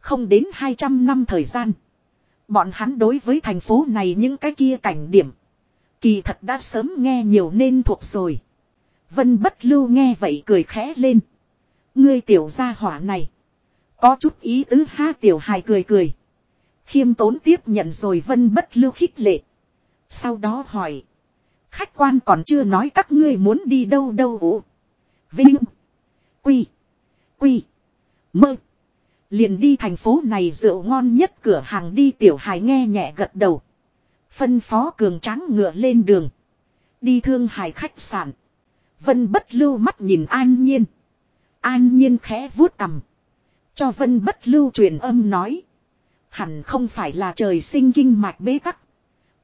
Không đến hai trăm năm thời gian. Bọn hắn đối với thành phố này những cái kia cảnh điểm. Kỳ thật đã sớm nghe nhiều nên thuộc rồi. Vân bất lưu nghe vậy cười khẽ lên. Ngươi tiểu gia hỏa này. Có chút ý tứ ha tiểu hài cười cười. Khiêm tốn tiếp nhận rồi vân bất lưu khích lệ. Sau đó hỏi. Khách quan còn chưa nói các ngươi muốn đi đâu đâu ủ. Vinh. Quy. Quy. Mơ. Liền đi thành phố này rượu ngon nhất cửa hàng đi tiểu hài nghe nhẹ gật đầu. Phân phó cường tráng ngựa lên đường. Đi thương hải khách sạn. Vân bất lưu mắt nhìn an nhiên. An nhiên khẽ vuốt cầm. Cho vân bất lưu truyền âm nói. Hẳn không phải là trời sinh kinh mạch bế tắc.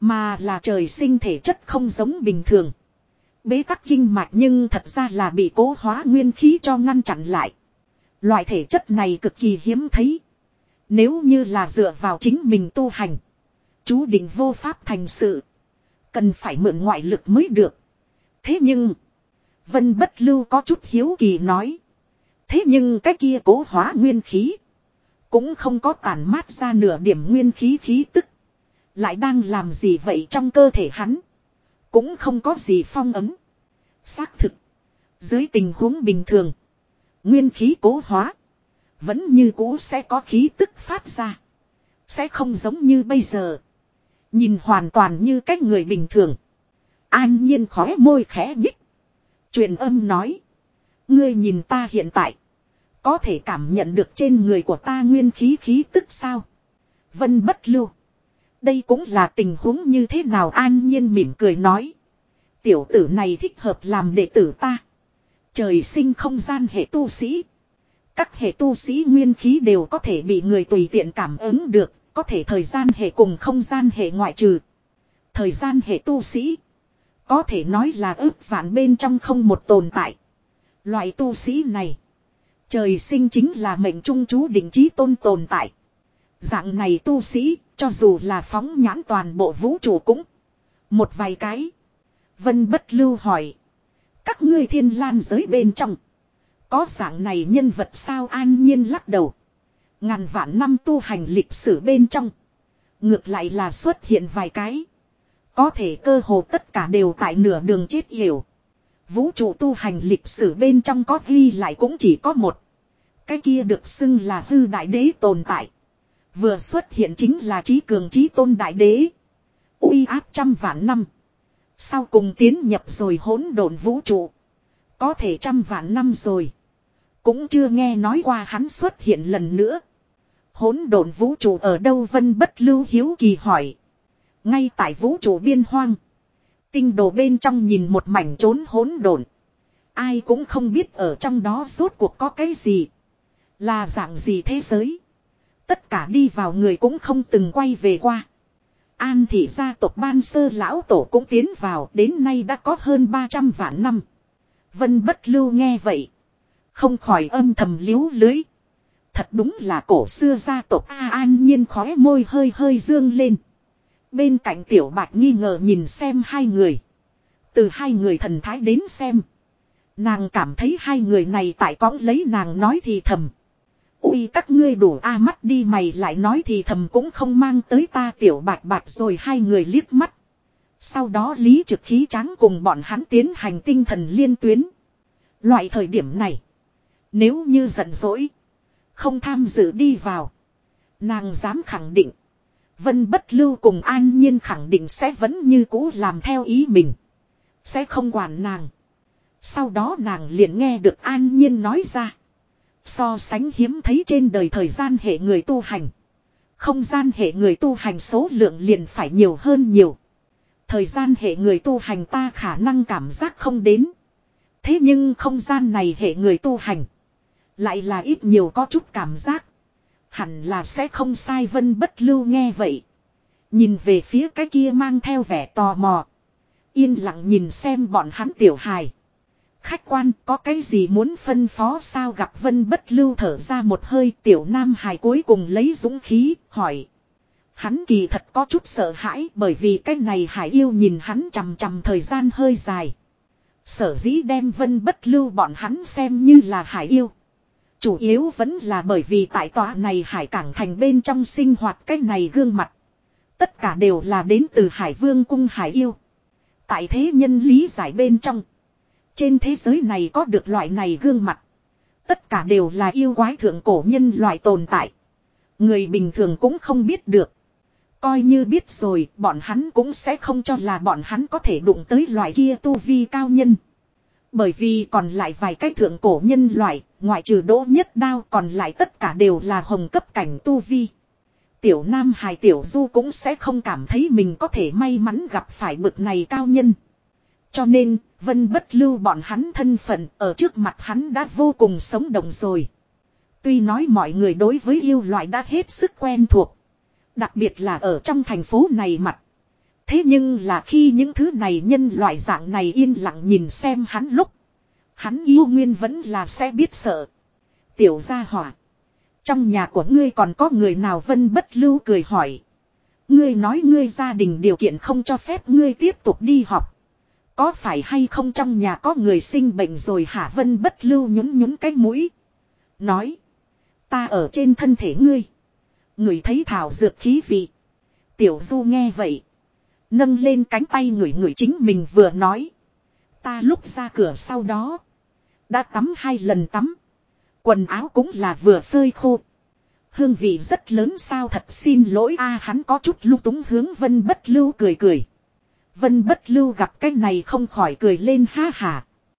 Mà là trời sinh thể chất không giống bình thường. Bế tắc kinh mạch nhưng thật ra là bị cố hóa nguyên khí cho ngăn chặn lại. Loại thể chất này cực kỳ hiếm thấy. Nếu như là dựa vào chính mình tu hành. Chú định vô pháp thành sự. Cần phải mượn ngoại lực mới được. Thế nhưng. Vân bất lưu có chút hiếu kỳ nói. Thế nhưng cái kia cố hóa nguyên khí. Cũng không có tàn mát ra nửa điểm nguyên khí khí tức. Lại đang làm gì vậy trong cơ thể hắn. Cũng không có gì phong ấm. Xác thực. Dưới tình huống bình thường. Nguyên khí cố hóa. Vẫn như cũ sẽ có khí tức phát ra. Sẽ không giống như bây giờ. Nhìn hoàn toàn như cách người bình thường. An nhiên khóe môi khẽ nhích. Truyền âm nói. Ngươi nhìn ta hiện tại. Có thể cảm nhận được trên người của ta nguyên khí khí tức sao. Vân bất lưu. Đây cũng là tình huống như thế nào an nhiên mỉm cười nói. Tiểu tử này thích hợp làm đệ tử ta. Trời sinh không gian hệ tu sĩ. Các hệ tu sĩ nguyên khí đều có thể bị người tùy tiện cảm ứng được, có thể thời gian hệ cùng không gian hệ ngoại trừ. Thời gian hệ tu sĩ. Có thể nói là ước vạn bên trong không một tồn tại. Loại tu sĩ này. Trời sinh chính là mệnh trung chú định trí tôn tồn tại. Dạng này tu sĩ, cho dù là phóng nhãn toàn bộ vũ trụ cũng. Một vài cái. Vân bất lưu hỏi. Các ngươi thiên lan giới bên trong. Có dạng này nhân vật sao an nhiên lắc đầu. Ngàn vạn năm tu hành lịch sử bên trong. Ngược lại là xuất hiện vài cái. Có thể cơ hồ tất cả đều tại nửa đường chết hiểu. Vũ trụ tu hành lịch sử bên trong có ghi lại cũng chỉ có một. Cái kia được xưng là hư đại đế tồn tại. Vừa xuất hiện chính là trí cường trí tôn đại đế. uy áp trăm vạn năm. Sau cùng tiến nhập rồi hỗn độn vũ trụ. Có thể trăm vạn năm rồi. Cũng chưa nghe nói qua hắn xuất hiện lần nữa. Hỗn độn vũ trụ ở đâu vân bất lưu hiếu kỳ hỏi. Ngay tại vũ trụ biên hoang. Tinh đồ bên trong nhìn một mảnh trốn hỗn độn. Ai cũng không biết ở trong đó rốt cuộc có cái gì. Là dạng gì thế giới. Tất cả đi vào người cũng không từng quay về qua. An thị gia tộc ban sơ lão tổ cũng tiến vào, đến nay đã có hơn 300 vạn năm. Vân bất lưu nghe vậy. Không khỏi âm thầm liếu lưới. Thật đúng là cổ xưa gia tộc A an nhiên khóe môi hơi hơi dương lên. Bên cạnh tiểu bạch nghi ngờ nhìn xem hai người. Từ hai người thần thái đến xem. Nàng cảm thấy hai người này tại cõng lấy nàng nói thì thầm. Ui các ngươi đủ a mắt đi, mày lại nói thì thầm cũng không mang tới ta, tiểu bạc bạc rồi hai người liếc mắt. Sau đó lý trực khí trắng cùng bọn hắn tiến hành tinh thần liên tuyến. Loại thời điểm này. Nếu như giận dỗi. Không tham dự đi vào. Nàng dám khẳng định. Vân bất lưu cùng an nhiên khẳng định sẽ vẫn như cũ làm theo ý mình. Sẽ không quản nàng. Sau đó nàng liền nghe được an nhiên nói ra. So sánh hiếm thấy trên đời thời gian hệ người tu hành. Không gian hệ người tu hành số lượng liền phải nhiều hơn nhiều. Thời gian hệ người tu hành ta khả năng cảm giác không đến. Thế nhưng không gian này hệ người tu hành. Lại là ít nhiều có chút cảm giác. Hẳn là sẽ không sai vân bất lưu nghe vậy. Nhìn về phía cái kia mang theo vẻ tò mò. Yên lặng nhìn xem bọn hắn tiểu hài. Khách quan, có cái gì muốn phân phó sao gặp vân bất lưu thở ra một hơi, tiểu nam hài cuối cùng lấy dũng khí, hỏi. Hắn kỳ thật có chút sợ hãi, bởi vì cái này hải yêu nhìn hắn chằm chằm thời gian hơi dài. Sở dĩ đem vân bất lưu bọn hắn xem như là hải yêu. Chủ yếu vẫn là bởi vì tại tòa này hải cảng thành bên trong sinh hoạt cái này gương mặt. Tất cả đều là đến từ hải vương cung hải yêu. Tại thế nhân lý giải bên trong. Trên thế giới này có được loại này gương mặt. Tất cả đều là yêu quái thượng cổ nhân loại tồn tại. Người bình thường cũng không biết được. Coi như biết rồi, bọn hắn cũng sẽ không cho là bọn hắn có thể đụng tới loại kia tu vi cao nhân. Bởi vì còn lại vài cái thượng cổ nhân loại, ngoại trừ đỗ nhất đao còn lại tất cả đều là hồng cấp cảnh tu vi. Tiểu Nam Hải Tiểu Du cũng sẽ không cảm thấy mình có thể may mắn gặp phải bực này cao nhân. Cho nên, Vân bất lưu bọn hắn thân phận, ở trước mặt hắn đã vô cùng sống động rồi. Tuy nói mọi người đối với yêu loại đã hết sức quen thuộc. Đặc biệt là ở trong thành phố này mặt. Thế nhưng là khi những thứ này nhân loại dạng này yên lặng nhìn xem hắn lúc. Hắn yêu nguyên vẫn là sẽ biết sợ. Tiểu gia hỏa. Trong nhà của ngươi còn có người nào vân bất lưu cười hỏi. Ngươi nói ngươi gia đình điều kiện không cho phép ngươi tiếp tục đi học. Có phải hay không trong nhà có người sinh bệnh rồi hả vân bất lưu nhún nhún cái mũi. Nói. Ta ở trên thân thể ngươi. Người thấy thảo dược khí vị. Tiểu du nghe vậy. Nâng lên cánh tay người người chính mình vừa nói. Ta lúc ra cửa sau đó. Đã tắm hai lần tắm. Quần áo cũng là vừa phơi khô. Hương vị rất lớn sao thật xin lỗi a hắn có chút lung túng hướng vân bất lưu cười cười. Vân bất lưu gặp cái này không khỏi cười lên ha hà.